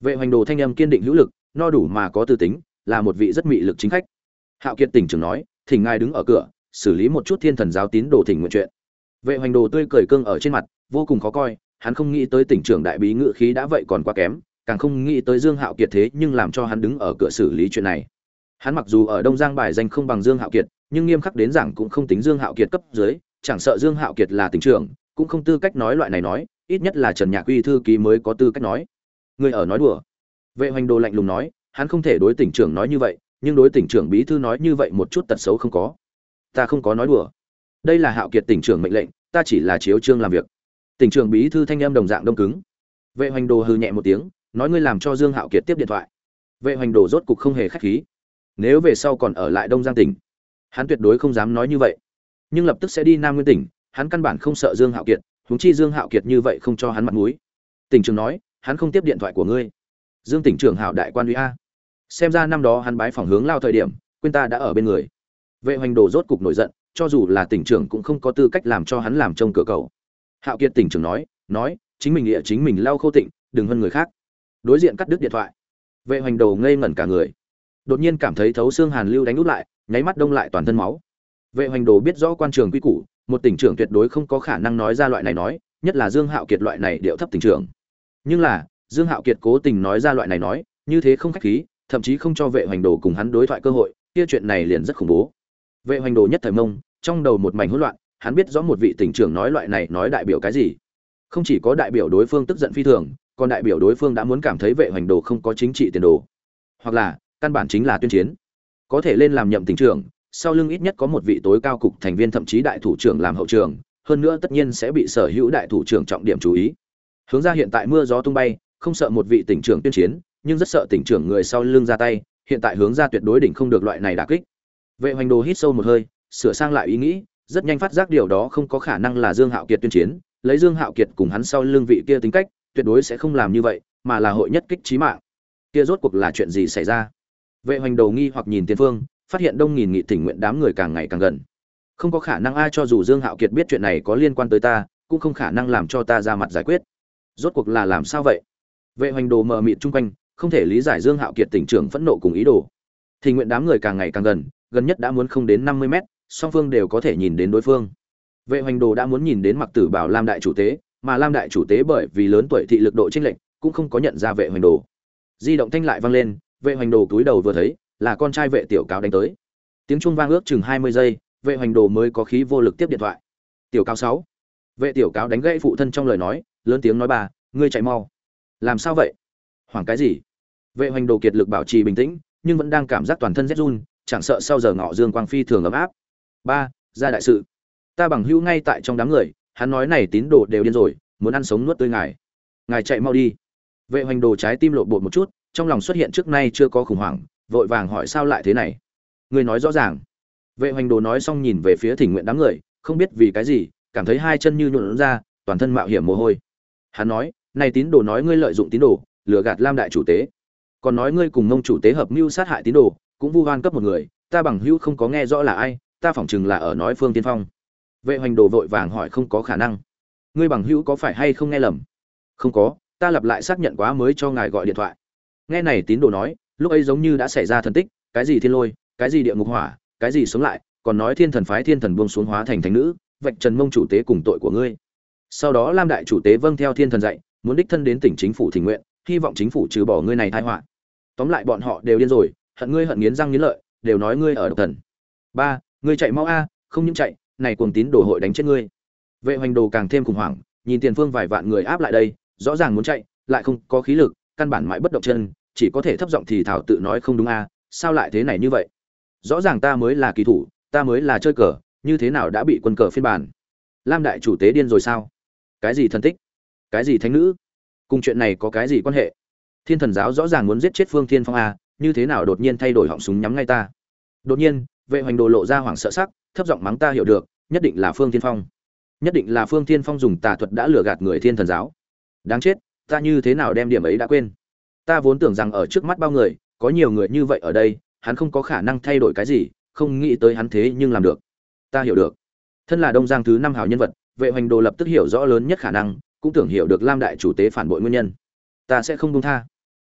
Vệ hoành đồ thanh âm kiên định hữu lực, no đủ mà có tư tính, là một vị rất mị lực chính khách. Hạo kiệt tỉnh trưởng nói, thỉnh ngài đứng ở cửa, xử lý một chút thiên thần giáo tín đồ thỉnh nguyện chuyện. Vệ hoành đồ tươi cười cương ở trên mặt, vô cùng khó coi hắn không nghĩ tới tỉnh trưởng đại bí ngự khí đã vậy còn quá kém, càng không nghĩ tới dương hạo kiệt thế nhưng làm cho hắn đứng ở cửa xử lý chuyện này. Hắn mặc dù ở đông giang bài danh không bằng dương hạo kiệt, nhưng nghiêm khắc đến rằng cũng không tính dương hạo kiệt cấp dưới, chẳng sợ dương hạo kiệt là tỉnh trưởng, cũng không tư cách nói loại này nói, ít nhất là trần nhạc uy thư ký mới có tư cách nói. Người ở nói đùa. Vệ hoành đồ lạnh lùng nói, hắn không thể đối tỉnh trưởng nói như vậy, nhưng đối tỉnh trưởng bí thư nói như vậy một chút tật xấu không có. Ta không có nói đùa. Đây là hạo kiệt tỉnh trưởng mệnh lệnh, ta chỉ là chiếu trương làm việc tỉnh trưởng bí thư thanh em đồng dạng đông cứng. Vệ hoành đồ hừ nhẹ một tiếng, nói ngươi làm cho dương hạo kiệt tiếp điện thoại. Vệ hoành đồ rốt cục không hề khách khí. Nếu về sau còn ở lại đông giang tỉnh, hắn tuyệt đối không dám nói như vậy. Nhưng lập tức sẽ đi nam nguyên tỉnh, hắn căn bản không sợ dương hạo kiệt, huống chi dương hạo kiệt như vậy không cho hắn mặt mũi. Tỉnh trưởng nói, hắn không tiếp điện thoại của ngươi. Dương tỉnh trưởng hạo đại quan uy a. Xem ra năm đó hắn bái phỏng hướng lao thời điểm, quên ta đã ở bên người. Vệ hoành đồ rốt cục nổi giận, cho dù là tỉnh trưởng cũng không có tư cách làm cho hắn làm trông cửa cầu hạo kiệt tỉnh trưởng nói nói, chính mình nghĩa chính mình lau khô tịnh, đừng hơn người khác. Đối diện cắt đứt điện thoại. Vệ hoành đầu ngây ngẩn cả người. Đột nhiên cảm thấy thấu xương hàn lưu đánh út lại, nháy mắt đông lại toàn thân máu. Vệ hoành đồ biết rõ quan trường quy củ, một tỉnh trưởng tuyệt đối không có khả năng nói ra loại này nói, nhất là dương hạo kiệt loại này điệu thấp tỉnh trưởng. Nhưng là, dương hạo kiệt cố tình nói ra loại này nói, như thế không khách khí, thậm chí không cho vệ hoành đồ cùng hắn đối thoại cơ hội, kia chuyện này liền rất khủng bố. Vệ hoành đồ nhất thời mông, trong đầu một mảnh hỗn loạn hắn biết rõ một vị tỉnh trưởng nói loại này nói đại biểu cái gì. Không chỉ có đại biểu đối phương tức giận phi thường, còn đại biểu đối phương đã muốn cảm thấy vệ hoành đồ không có chính trị tiền đồ. Hoặc là, căn bản chính là tuyên chiến. Có thể lên làm nhậm tỉnh trưởng, sau lưng ít nhất có một vị tối cao cục thành viên thậm chí đại thủ trưởng làm hậu trường, hơn nữa tất nhiên sẽ bị sở hữu đại thủ trưởng trọng điểm chú ý. Hướng ra hiện tại mưa gió tung bay, không sợ một vị tỉnh trưởng tuyên chiến, nhưng rất sợ tỉnh trưởng người sau lưng ra tay, hiện tại hướng ra tuyệt đối đỉnh không được loại này đả kích. Vệ hoành đồ hít sâu một hơi, sửa sang lại ý nghĩ rất nhanh phát giác điều đó không có khả năng là dương hạo kiệt tuyên chiến, lấy dương hạo kiệt cùng hắn sau lưng vị kia tính cách, tuyệt đối sẽ không làm như vậy, mà là hội nhất kích chí mạng. Kia rốt cuộc là chuyện gì xảy ra? Vệ hoành đầu nghi hoặc nhìn Tiên phương, phát hiện đông nghìn nghị tỉnh nguyện đám người càng ngày càng gần. Không có khả năng ai cho dù dương hạo kiệt biết chuyện này có liên quan tới ta, cũng không khả năng làm cho ta ra mặt giải quyết. Rốt cuộc là làm sao vậy? Vệ hoành đồ mờ mịt chung quanh, không thể lý giải dương hạo kiệt tỉnh trưởng phẫn nộ cùng ý đồ. Thì nguyện đám người càng ngày càng gần gần nhất đã muốn không đến năm mươi mét song phương đều có thể nhìn đến đối phương. Vệ hoành đồ đã muốn nhìn đến mặc tử bảo lam đại chủ tế, mà lam đại chủ tế bởi vì lớn tuổi thị lực độ chênh lệch, cũng không có nhận ra vệ hoành đồ. Di động thanh lại vang lên, vệ hoành đồ túi đầu vừa thấy, là con trai vệ tiểu cáo đánh tới. Tiếng chuông vang ước chừng hai mươi giây, vệ hoành đồ mới có khí vô lực tiếp điện thoại. Tiểu cáo sáu. Vệ tiểu cáo đánh gãy phụ thân trong lời nói, lớn tiếng nói bà, ngươi chạy mau. Làm sao vậy? Hoảng cái gì? Vệ hoành đồ kiệt lực bảo trì bình tĩnh, nhưng vẫn đang cảm giác toàn thân rét run, chẳng sợ sau giờ ngọ dương quang phi thường ấm áp ba, ra đại sự. Ta bằng hữu ngay tại trong đám người, hắn nói này tín đồ đều điên rồi, muốn ăn sống nuốt tươi ngài. Ngài chạy mau đi. Vệ hoành đồ trái tim lộ bột một chút, trong lòng xuất hiện trước nay chưa có khủng hoảng, vội vàng hỏi sao lại thế này. Người nói rõ ràng. Vệ hoành đồ nói xong nhìn về phía thỉnh nguyện đám người, không biết vì cái gì, cảm thấy hai chân như nhuộn ra, toàn thân mạo hiểm mồ hôi. Hắn nói, này tín đồ nói ngươi lợi dụng tín đồ, lừa gạt lam đại chủ tế. Còn nói ngươi cùng ngông chủ tế hợp mưu sát hại tín đồ, cũng vu oan cấp một người, ta bằng hữu không có nghe rõ là ai ta phỏng chừng là ở nói phương tiên phong. Vệ hoành đồ vội vàng hỏi không có khả năng. Ngươi bằng hữu có phải hay không nghe lầm? Không có, ta lặp lại xác nhận quá mới cho ngài gọi điện thoại. Nghe này tín đồ nói, lúc ấy giống như đã xảy ra thần tích, cái gì thiên lôi, cái gì địa ngục hỏa, cái gì sống lại, còn nói thiên thần phái thiên thần buông xuống hóa thành thánh nữ, vạch trần mông chủ tế cùng tội của ngươi. Sau đó lam đại chủ tế vâng theo thiên thần dạy, muốn đích thân đến tỉnh chính phủ thỉnh nguyện, hy vọng chính phủ trừ bỏ ngươi này tai họa. Tóm lại bọn họ đều điên rồi, hận ngươi hận nghiến răng nghiến lợi, đều nói ngươi ở độc thần. Ba ngươi chạy mau a, không những chạy, này cuồng tín đồ hội đánh chết ngươi. Vệ hoành đồ càng thêm khủng hoảng, nhìn tiền phương vài vạn người áp lại đây, rõ ràng muốn chạy, lại không có khí lực, căn bản mãi bất động chân, chỉ có thể thấp giọng thì thảo tự nói không đúng a, sao lại thế này như vậy? Rõ ràng ta mới là kỳ thủ, ta mới là chơi cờ, như thế nào đã bị quân cờ phiên bản? Lam đại chủ tế điên rồi sao? Cái gì thân tích? Cái gì thánh nữ? Cùng chuyện này có cái gì quan hệ? Thiên thần giáo rõ ràng muốn giết chết phương thiên phong a, như thế nào đột nhiên thay đổi họng súng nhắm ngay ta? Đột nhiên vệ hoành đồ lộ ra hoảng sợ sắc, thấp giọng mắng ta hiểu được, nhất định là phương thiên phong. Nhất định là phương thiên phong dùng tà thuật đã lừa gạt người thiên thần giáo. Đáng chết, ta như thế nào đem điểm ấy đã quên? Ta vốn tưởng rằng ở trước mắt bao người, có nhiều người như vậy ở đây, hắn không có khả năng thay đổi cái gì, không nghĩ tới hắn thế nhưng làm được. Ta hiểu được. Thân là đông giang thứ năm hào nhân vật, vệ hoành đồ lập tức hiểu rõ lớn nhất khả năng, cũng tưởng hiểu được lam đại chủ tế phản bội nguyên nhân. Ta sẽ không công tha.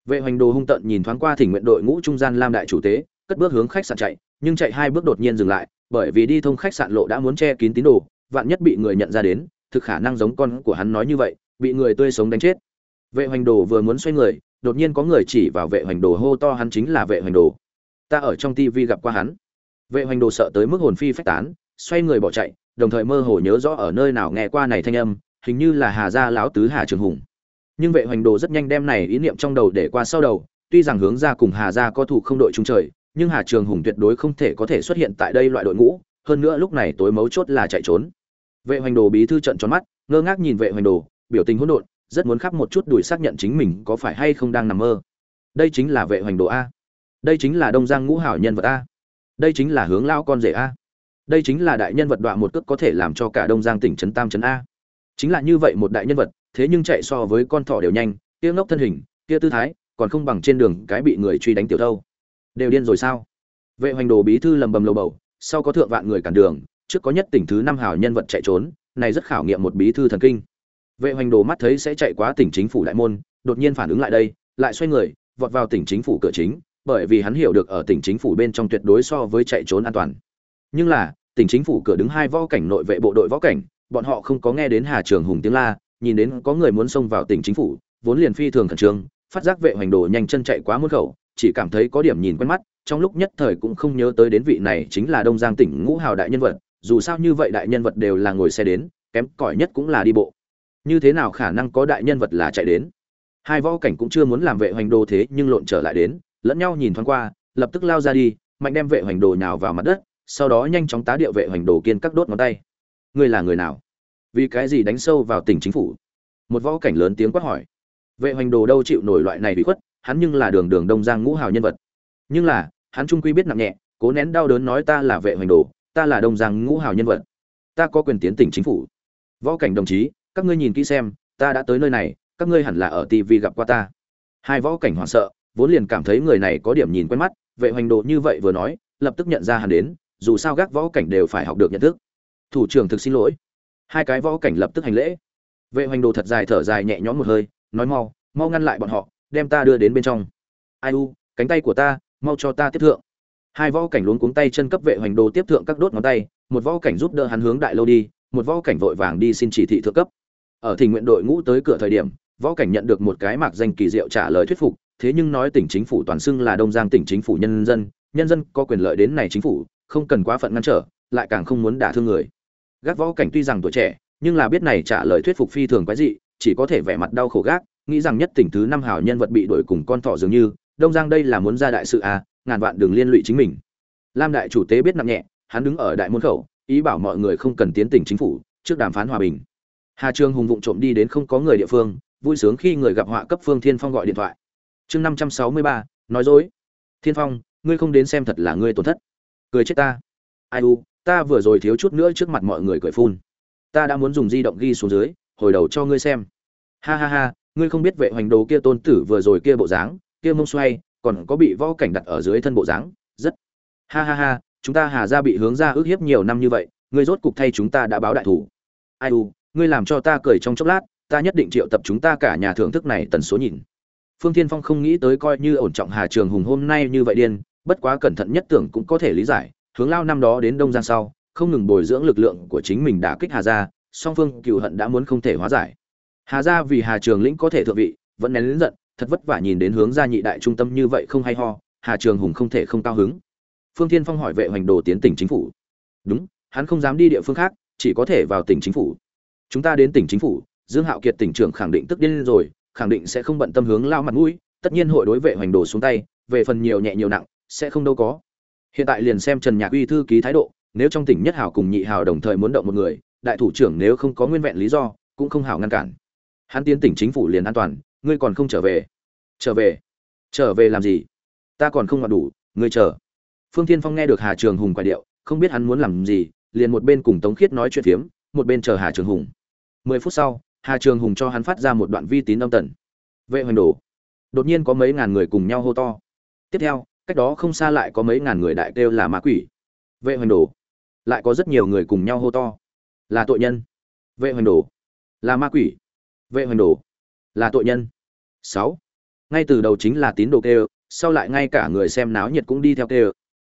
Vệ hoành đồ hung tận nhìn thoáng qua thỉnh nguyện đội ngũ trung gian lam đại chủ tế, cất bước hướng khách sạn chạy nhưng chạy hai bước đột nhiên dừng lại, bởi vì đi thông khách sạn lộ đã muốn che kín tín đồ, vạn nhất bị người nhận ra đến, thực khả năng giống con của hắn nói như vậy, bị người tươi sống đánh chết. Vệ hoành đồ vừa muốn xoay người, đột nhiên có người chỉ vào vệ hoành đồ hô to hắn chính là vệ hoành đồ. Ta ở trong tivi gặp qua hắn. Vệ hoành đồ sợ tới mức hồn phi phách tán, xoay người bỏ chạy, đồng thời mơ hồ nhớ rõ ở nơi nào nghe qua này thanh âm, hình như là hà gia lão tứ hà trường hùng. Nhưng vệ hoành đồ rất nhanh đem này ý niệm trong đầu để qua sau đầu, tuy rằng hướng ra cùng hà gia có thủ không đội trung trời nhưng hà trường hùng tuyệt đối không thể có thể xuất hiện tại đây loại đội ngũ, hơn nữa lúc này tối mấu chốt là chạy trốn. Vệ hoành đồ bí thư trận tròn mắt, ngơ ngác nhìn vệ hoành đồ, biểu tình hỗn độn, rất muốn khắp một chút đuổi xác nhận chính mình có phải hay không đang nằm mơ. Đây chính là vệ hoành đồ a. Đây chính là đông giang ngũ hảo nhân vật a. Đây chính là hướng lao con rể a. Đây chính là đại nhân vật đoạn một cước có thể làm cho cả đông giang tỉnh trấn tam trấn a. Chính là như vậy một đại nhân vật, thế nhưng chạy so với con thỏ đều nhanh, kia ngốc thân hình, kia tư thái, còn không bằng trên đường cái bị người truy đánh tiểu thâu đều điên rồi sao? Vệ hoành đồ bí thư lầm bầm lầu bầu, sau có thượng vạn người cản đường, trước có nhất tỉnh thứ năm hào nhân vật chạy trốn, này rất khảo nghiệm một bí thư thần kinh. Vệ hoành đồ mắt thấy sẽ chạy quá tỉnh chính phủ đại môn, đột nhiên phản ứng lại đây, lại xoay người, vọt vào tỉnh chính phủ cửa chính, bởi vì hắn hiểu được ở tỉnh chính phủ bên trong tuyệt đối so với chạy trốn an toàn. Nhưng là, tỉnh chính phủ cửa đứng hai võ cảnh nội vệ bộ đội võ cảnh, bọn họ không có nghe đến hà trường hùng tiếng la, nhìn đến có người muốn xông vào tỉnh chính phủ, vốn liền phi thường khẩn trương, phát giác vệ hoành đồ nhanh chân chạy quá môn khẩu chỉ cảm thấy có điểm nhìn quen mắt, trong lúc nhất thời cũng không nhớ tới đến vị này chính là đông giang tỉnh ngũ hào đại nhân vật, dù sao như vậy đại nhân vật đều là ngồi xe đến, kém cỏi nhất cũng là đi bộ. Như thế nào khả năng có đại nhân vật là chạy đến? Hai võ cảnh cũng chưa muốn làm vệ hoành đồ thế nhưng lộn trở lại đến, lẫn nhau nhìn thoáng qua, lập tức lao ra đi, mạnh đem vệ hoành đồ nhào vào mặt đất, sau đó nhanh chóng tá điệu vệ hoành đồ kiên các đốt ngón tay. Ngươi là người nào? Vì cái gì đánh sâu vào tỉnh chính phủ? Một võ cảnh lớn tiếng quát hỏi. Vệ hoành đồ đâu chịu nổi loại này bị khuất hắn nhưng là đường đường đông giang ngũ hào nhân vật. Nhưng là, hắn trung quy biết nặng nhẹ, cố nén đau đớn nói ta là vệ hoành đồ, ta là đông giang ngũ hào nhân vật. Ta có quyền tiến tỉnh chính phủ. Võ cảnh đồng chí, các ngươi nhìn kỹ xem, ta đã tới nơi này, các ngươi hẳn là ở tv gặp qua ta. Hai võ cảnh hoảng sợ, vốn liền cảm thấy người này có điểm nhìn quen mắt, vệ hoành đồ như vậy vừa nói, lập tức nhận ra hắn đến, dù sao gác võ cảnh đều phải học được nhận thức. Thủ trưởng thực xin lỗi. Hai cái võ cảnh lập tức hành lễ. Vệ hoành đồ thật dài thở dài nhẹ nhõm một hơi, nói mau mau ngăn lại bọn họ đem ta đưa đến bên trong. Ai u, cánh tay của ta, mau cho ta tiếp thượng. Hai võ cảnh luống cuống tay chân cấp vệ hoành đồ tiếp thượng các đốt ngón tay, một võ cảnh giúp đỡ hắn hướng đại lâu đi, một võ cảnh vội vàng đi xin chỉ thị thượng cấp. Ở thỉnh nguyện đội ngũ tới cửa thời điểm, võ cảnh nhận được một cái mạc danh kỳ diệu trả lời thuyết phục, thế nhưng nói tỉnh chính phủ toàn xưng là đông giang tỉnh chính phủ nhân dân nhân dân có quyền lợi đến này chính phủ, không cần quá phận ngăn trở, lại càng không muốn đả thương người. Gác võ cảnh tuy rằng tuổi trẻ, nhưng là biết này trả lời thuyết phục phi thường quái dị, chỉ có thể vẻ mặt đau khổ gác nghĩ rằng nhất tỉnh thứ năm hảo nhân vật bị đuổi cùng con thỏ dường như, đông giang đây là muốn ra đại sự à ngàn vạn đường liên lụy chính mình. Lam đại chủ tế biết nặng nhẹ, hắn đứng ở đại môn khẩu, ý bảo mọi người không cần tiến tỉnh chính phủ, trước đàm phán hòa bình. Hà trương hùng vụng trộm đi đến không có người địa phương, vui sướng khi người gặp họa cấp phương thiên phong gọi điện thoại. Chương năm trăm sáu mươi ba, nói dối. Thiên phong, ngươi không đến xem thật là ngươi tổn thất. Cười chết ta. Ai u, ta vừa rồi thiếu chút nữa trước mặt mọi người cười phun. Ta đã muốn dùng di động ghi xuống dưới, hồi đầu cho ngươi xem. Ha ha ha ngươi không biết vệ hoành đồ kia tôn tử vừa rồi kia bộ dáng, kia mông xoay, còn có bị võ cảnh đặt ở dưới thân bộ dáng, rất ha ha ha, chúng ta hà ra bị hướng ra ước hiếp nhiều năm như vậy, ngươi rốt cục thay chúng ta đã báo đại thủ. Ai u, ngươi làm cho ta cười trong chốc lát, ta nhất định triệu tập chúng ta cả nhà thưởng thức này tần số nhìn. Phương thiên phong không nghĩ tới coi như ổn trọng hà trường hùng hôm nay như vậy điên, bất quá cẩn thận nhất tưởng cũng có thể lý giải, hướng lao năm đó đến đông giang sau, không ngừng bồi dưỡng lực lượng của chính mình đã kích hà gia, song phương cựu hận đã muốn không thể hóa giải hà gia vì hà trường lĩnh có thể thượng vị, vẫn nén lớn giận, thật vất vả nhìn đến hướng gia nhị đại trung tâm như vậy không hay ho, hà trường hùng không thể không cao hứng. Phương thiên phong hỏi vệ hoành đồ tiến tỉnh chính phủ. Đúng, hắn không dám đi địa phương khác, chỉ có thể vào tỉnh chính phủ. Chúng ta đến tỉnh chính phủ, dương hạo kiệt tỉnh trưởng khẳng định tức điên rồi, khẳng định sẽ không bận tâm hướng lao mặt mũi, tất nhiên hội đối vệ hoành đồ xuống tay, về phần nhiều nhẹ nhiều nặng, sẽ không đâu có. Hiện tại liền xem trần nhạc uy thư ký thái độ, nếu trong tỉnh nhất hảo cùng nhị hảo đồng thời muốn động một người, đại thủ trưởng nếu không có nguyên vẹn lý do, cũng không hảo ngăn cản hắn tiến tỉnh chính phủ liền an toàn, ngươi còn không trở về. Trở về? Trở về làm gì? Ta còn không mặc đủ, ngươi chờ. Phương thiên phong nghe được hà trường hùng quay điệu, không biết hắn muốn làm gì, liền một bên cùng tống khiết nói chuyện phiếm, một bên chờ hà trường hùng. Mười phút sau, hà trường hùng cho hắn phát ra một đoạn vi tín âm tần. Vệ hoành đổ. đột nhiên có mấy ngàn người cùng nhau hô to. Tiếp theo, cách đó không xa lại có mấy ngàn người đại kêu là ma quỷ. Vệ hoành đổ. lại có rất nhiều người cùng nhau hô to. Là tội nhân. Vệ hoành đổ. là ma quỷ vệ hoành đồ. Là tội nhân. Sáu. Ngay từ đầu chính là tín đồ kêu, sau lại ngay cả người xem náo nhiệt cũng đi theo kêu.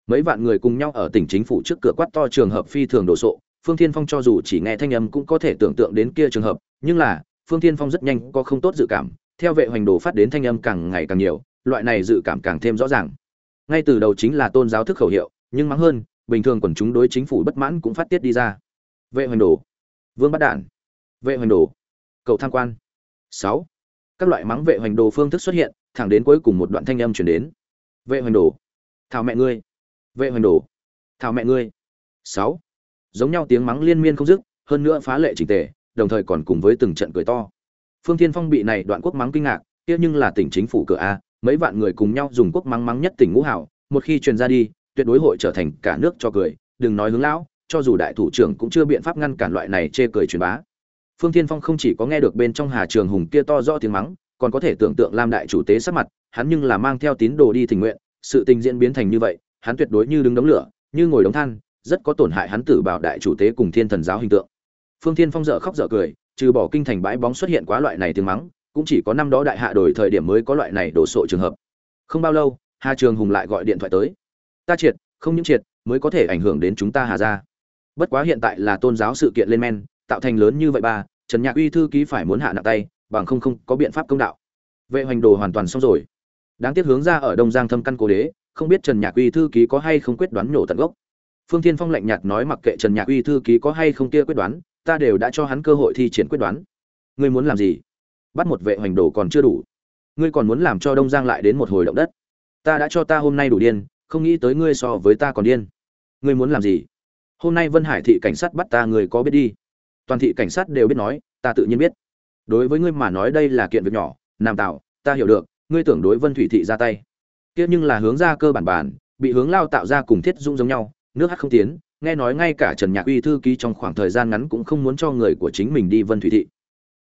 Mấy vạn người cùng nhau ở tỉnh chính phủ trước cửa quát to trường hợp phi thường đồ sộ, phương thiên phong cho dù chỉ nghe thanh âm cũng có thể tưởng tượng đến kia trường hợp, nhưng là, phương thiên phong rất nhanh có không tốt dự cảm, theo vệ hoành đồ phát đến thanh âm càng ngày càng nhiều, loại này dự cảm càng thêm rõ ràng. Ngay từ đầu chính là tôn giáo thức khẩu hiệu, nhưng mắng hơn, bình thường quần chúng đối chính phủ bất mãn cũng phát tiết đi ra. Vệ hoành đồ. Vương bắt đản. Vệ hoành đồ cầu tham quan. Sáu, các loại mắng vệ hoành đồ phương thức xuất hiện, thẳng đến cuối cùng một đoạn thanh âm chuyển đến. Vệ hoành đồ, thảo mẹ ngươi. Vệ hoành đồ, thảo mẹ ngươi. Sáu, giống nhau tiếng mắng liên miên không dứt, hơn nữa phá lệ trình tề, đồng thời còn cùng với từng trận cười to. Phương thiên phong bị này đoạn quốc mắng kinh ngạc, kia nhưng là tỉnh chính phủ cửa a, mấy vạn người cùng nhau dùng quốc mắng mắng nhất tỉnh ngũ hảo, một khi truyền ra đi, tuyệt đối hội trở thành cả nước cho cười, đừng nói hướng lão, cho dù đại thủ trưởng cũng chưa biện pháp ngăn cản loại này chê cười truyền bá phương thiên phong không chỉ có nghe được bên trong hà trường hùng kia to rõ tiếng mắng, còn có thể tưởng tượng lam đại chủ tế sắc mặt, hắn nhưng là mang theo tín đồ đi tình nguyện, sự tình diễn biến thành như vậy, hắn tuyệt đối như đứng đống lửa, như ngồi đống than, rất có tổn hại hắn tử bảo đại chủ tế cùng thiên thần giáo hình tượng. Phương thiên phong dở khóc dở cười, trừ bỏ kinh thành bãi bóng xuất hiện quá loại này tiếng mắng, cũng chỉ có năm đó đại hạ đổi thời điểm mới có loại này đổ sộ trường hợp. Không bao lâu, hà trường hùng lại gọi điện thoại tới. Ta triệt, không những triệt, mới có thể ảnh hưởng đến chúng ta hà gia. bất quá hiện tại là tôn giáo sự kiện lên men tạo thành lớn như vậy ba, trần nhạc uy thư ký phải muốn hạ nặng tay, bằng không không có biện pháp công đạo. Vệ hoành đồ hoàn toàn xong rồi. Đáng tiếc hướng ra ở đông giang thâm căn cố đế, không biết trần nhạc uy thư ký có hay không quyết đoán nhổ tận gốc. Phương Thiên phong lạnh nhạt nói mặc kệ trần nhạc uy thư ký có hay không kia quyết đoán, ta đều đã cho hắn cơ hội thi triển quyết đoán. Ngươi muốn làm gì? Bắt một vệ hoành đồ còn chưa đủ. Ngươi còn muốn làm cho đông giang lại đến một hồi động đất. Ta đã cho ta hôm nay đủ điên, không nghĩ tới ngươi so với ta còn điên. Ngươi muốn làm gì? Hôm nay vân hải thị cảnh sát bắt ta người có biết đi toàn thị cảnh sát đều biết nói, ta tự nhiên biết. Đối với ngươi mà nói đây là kiện việc nhỏ, nam tạo ta hiểu được, ngươi tưởng đối vân thủy thị ra tay. Kia nhưng là hướng ra cơ bản bản, bị hướng lao tạo ra cùng thiết dung giống nhau, nước hát không tiến, nghe nói ngay cả trần nhạc uy thư ký trong khoảng thời gian ngắn cũng không muốn cho người của chính mình đi vân thủy thị.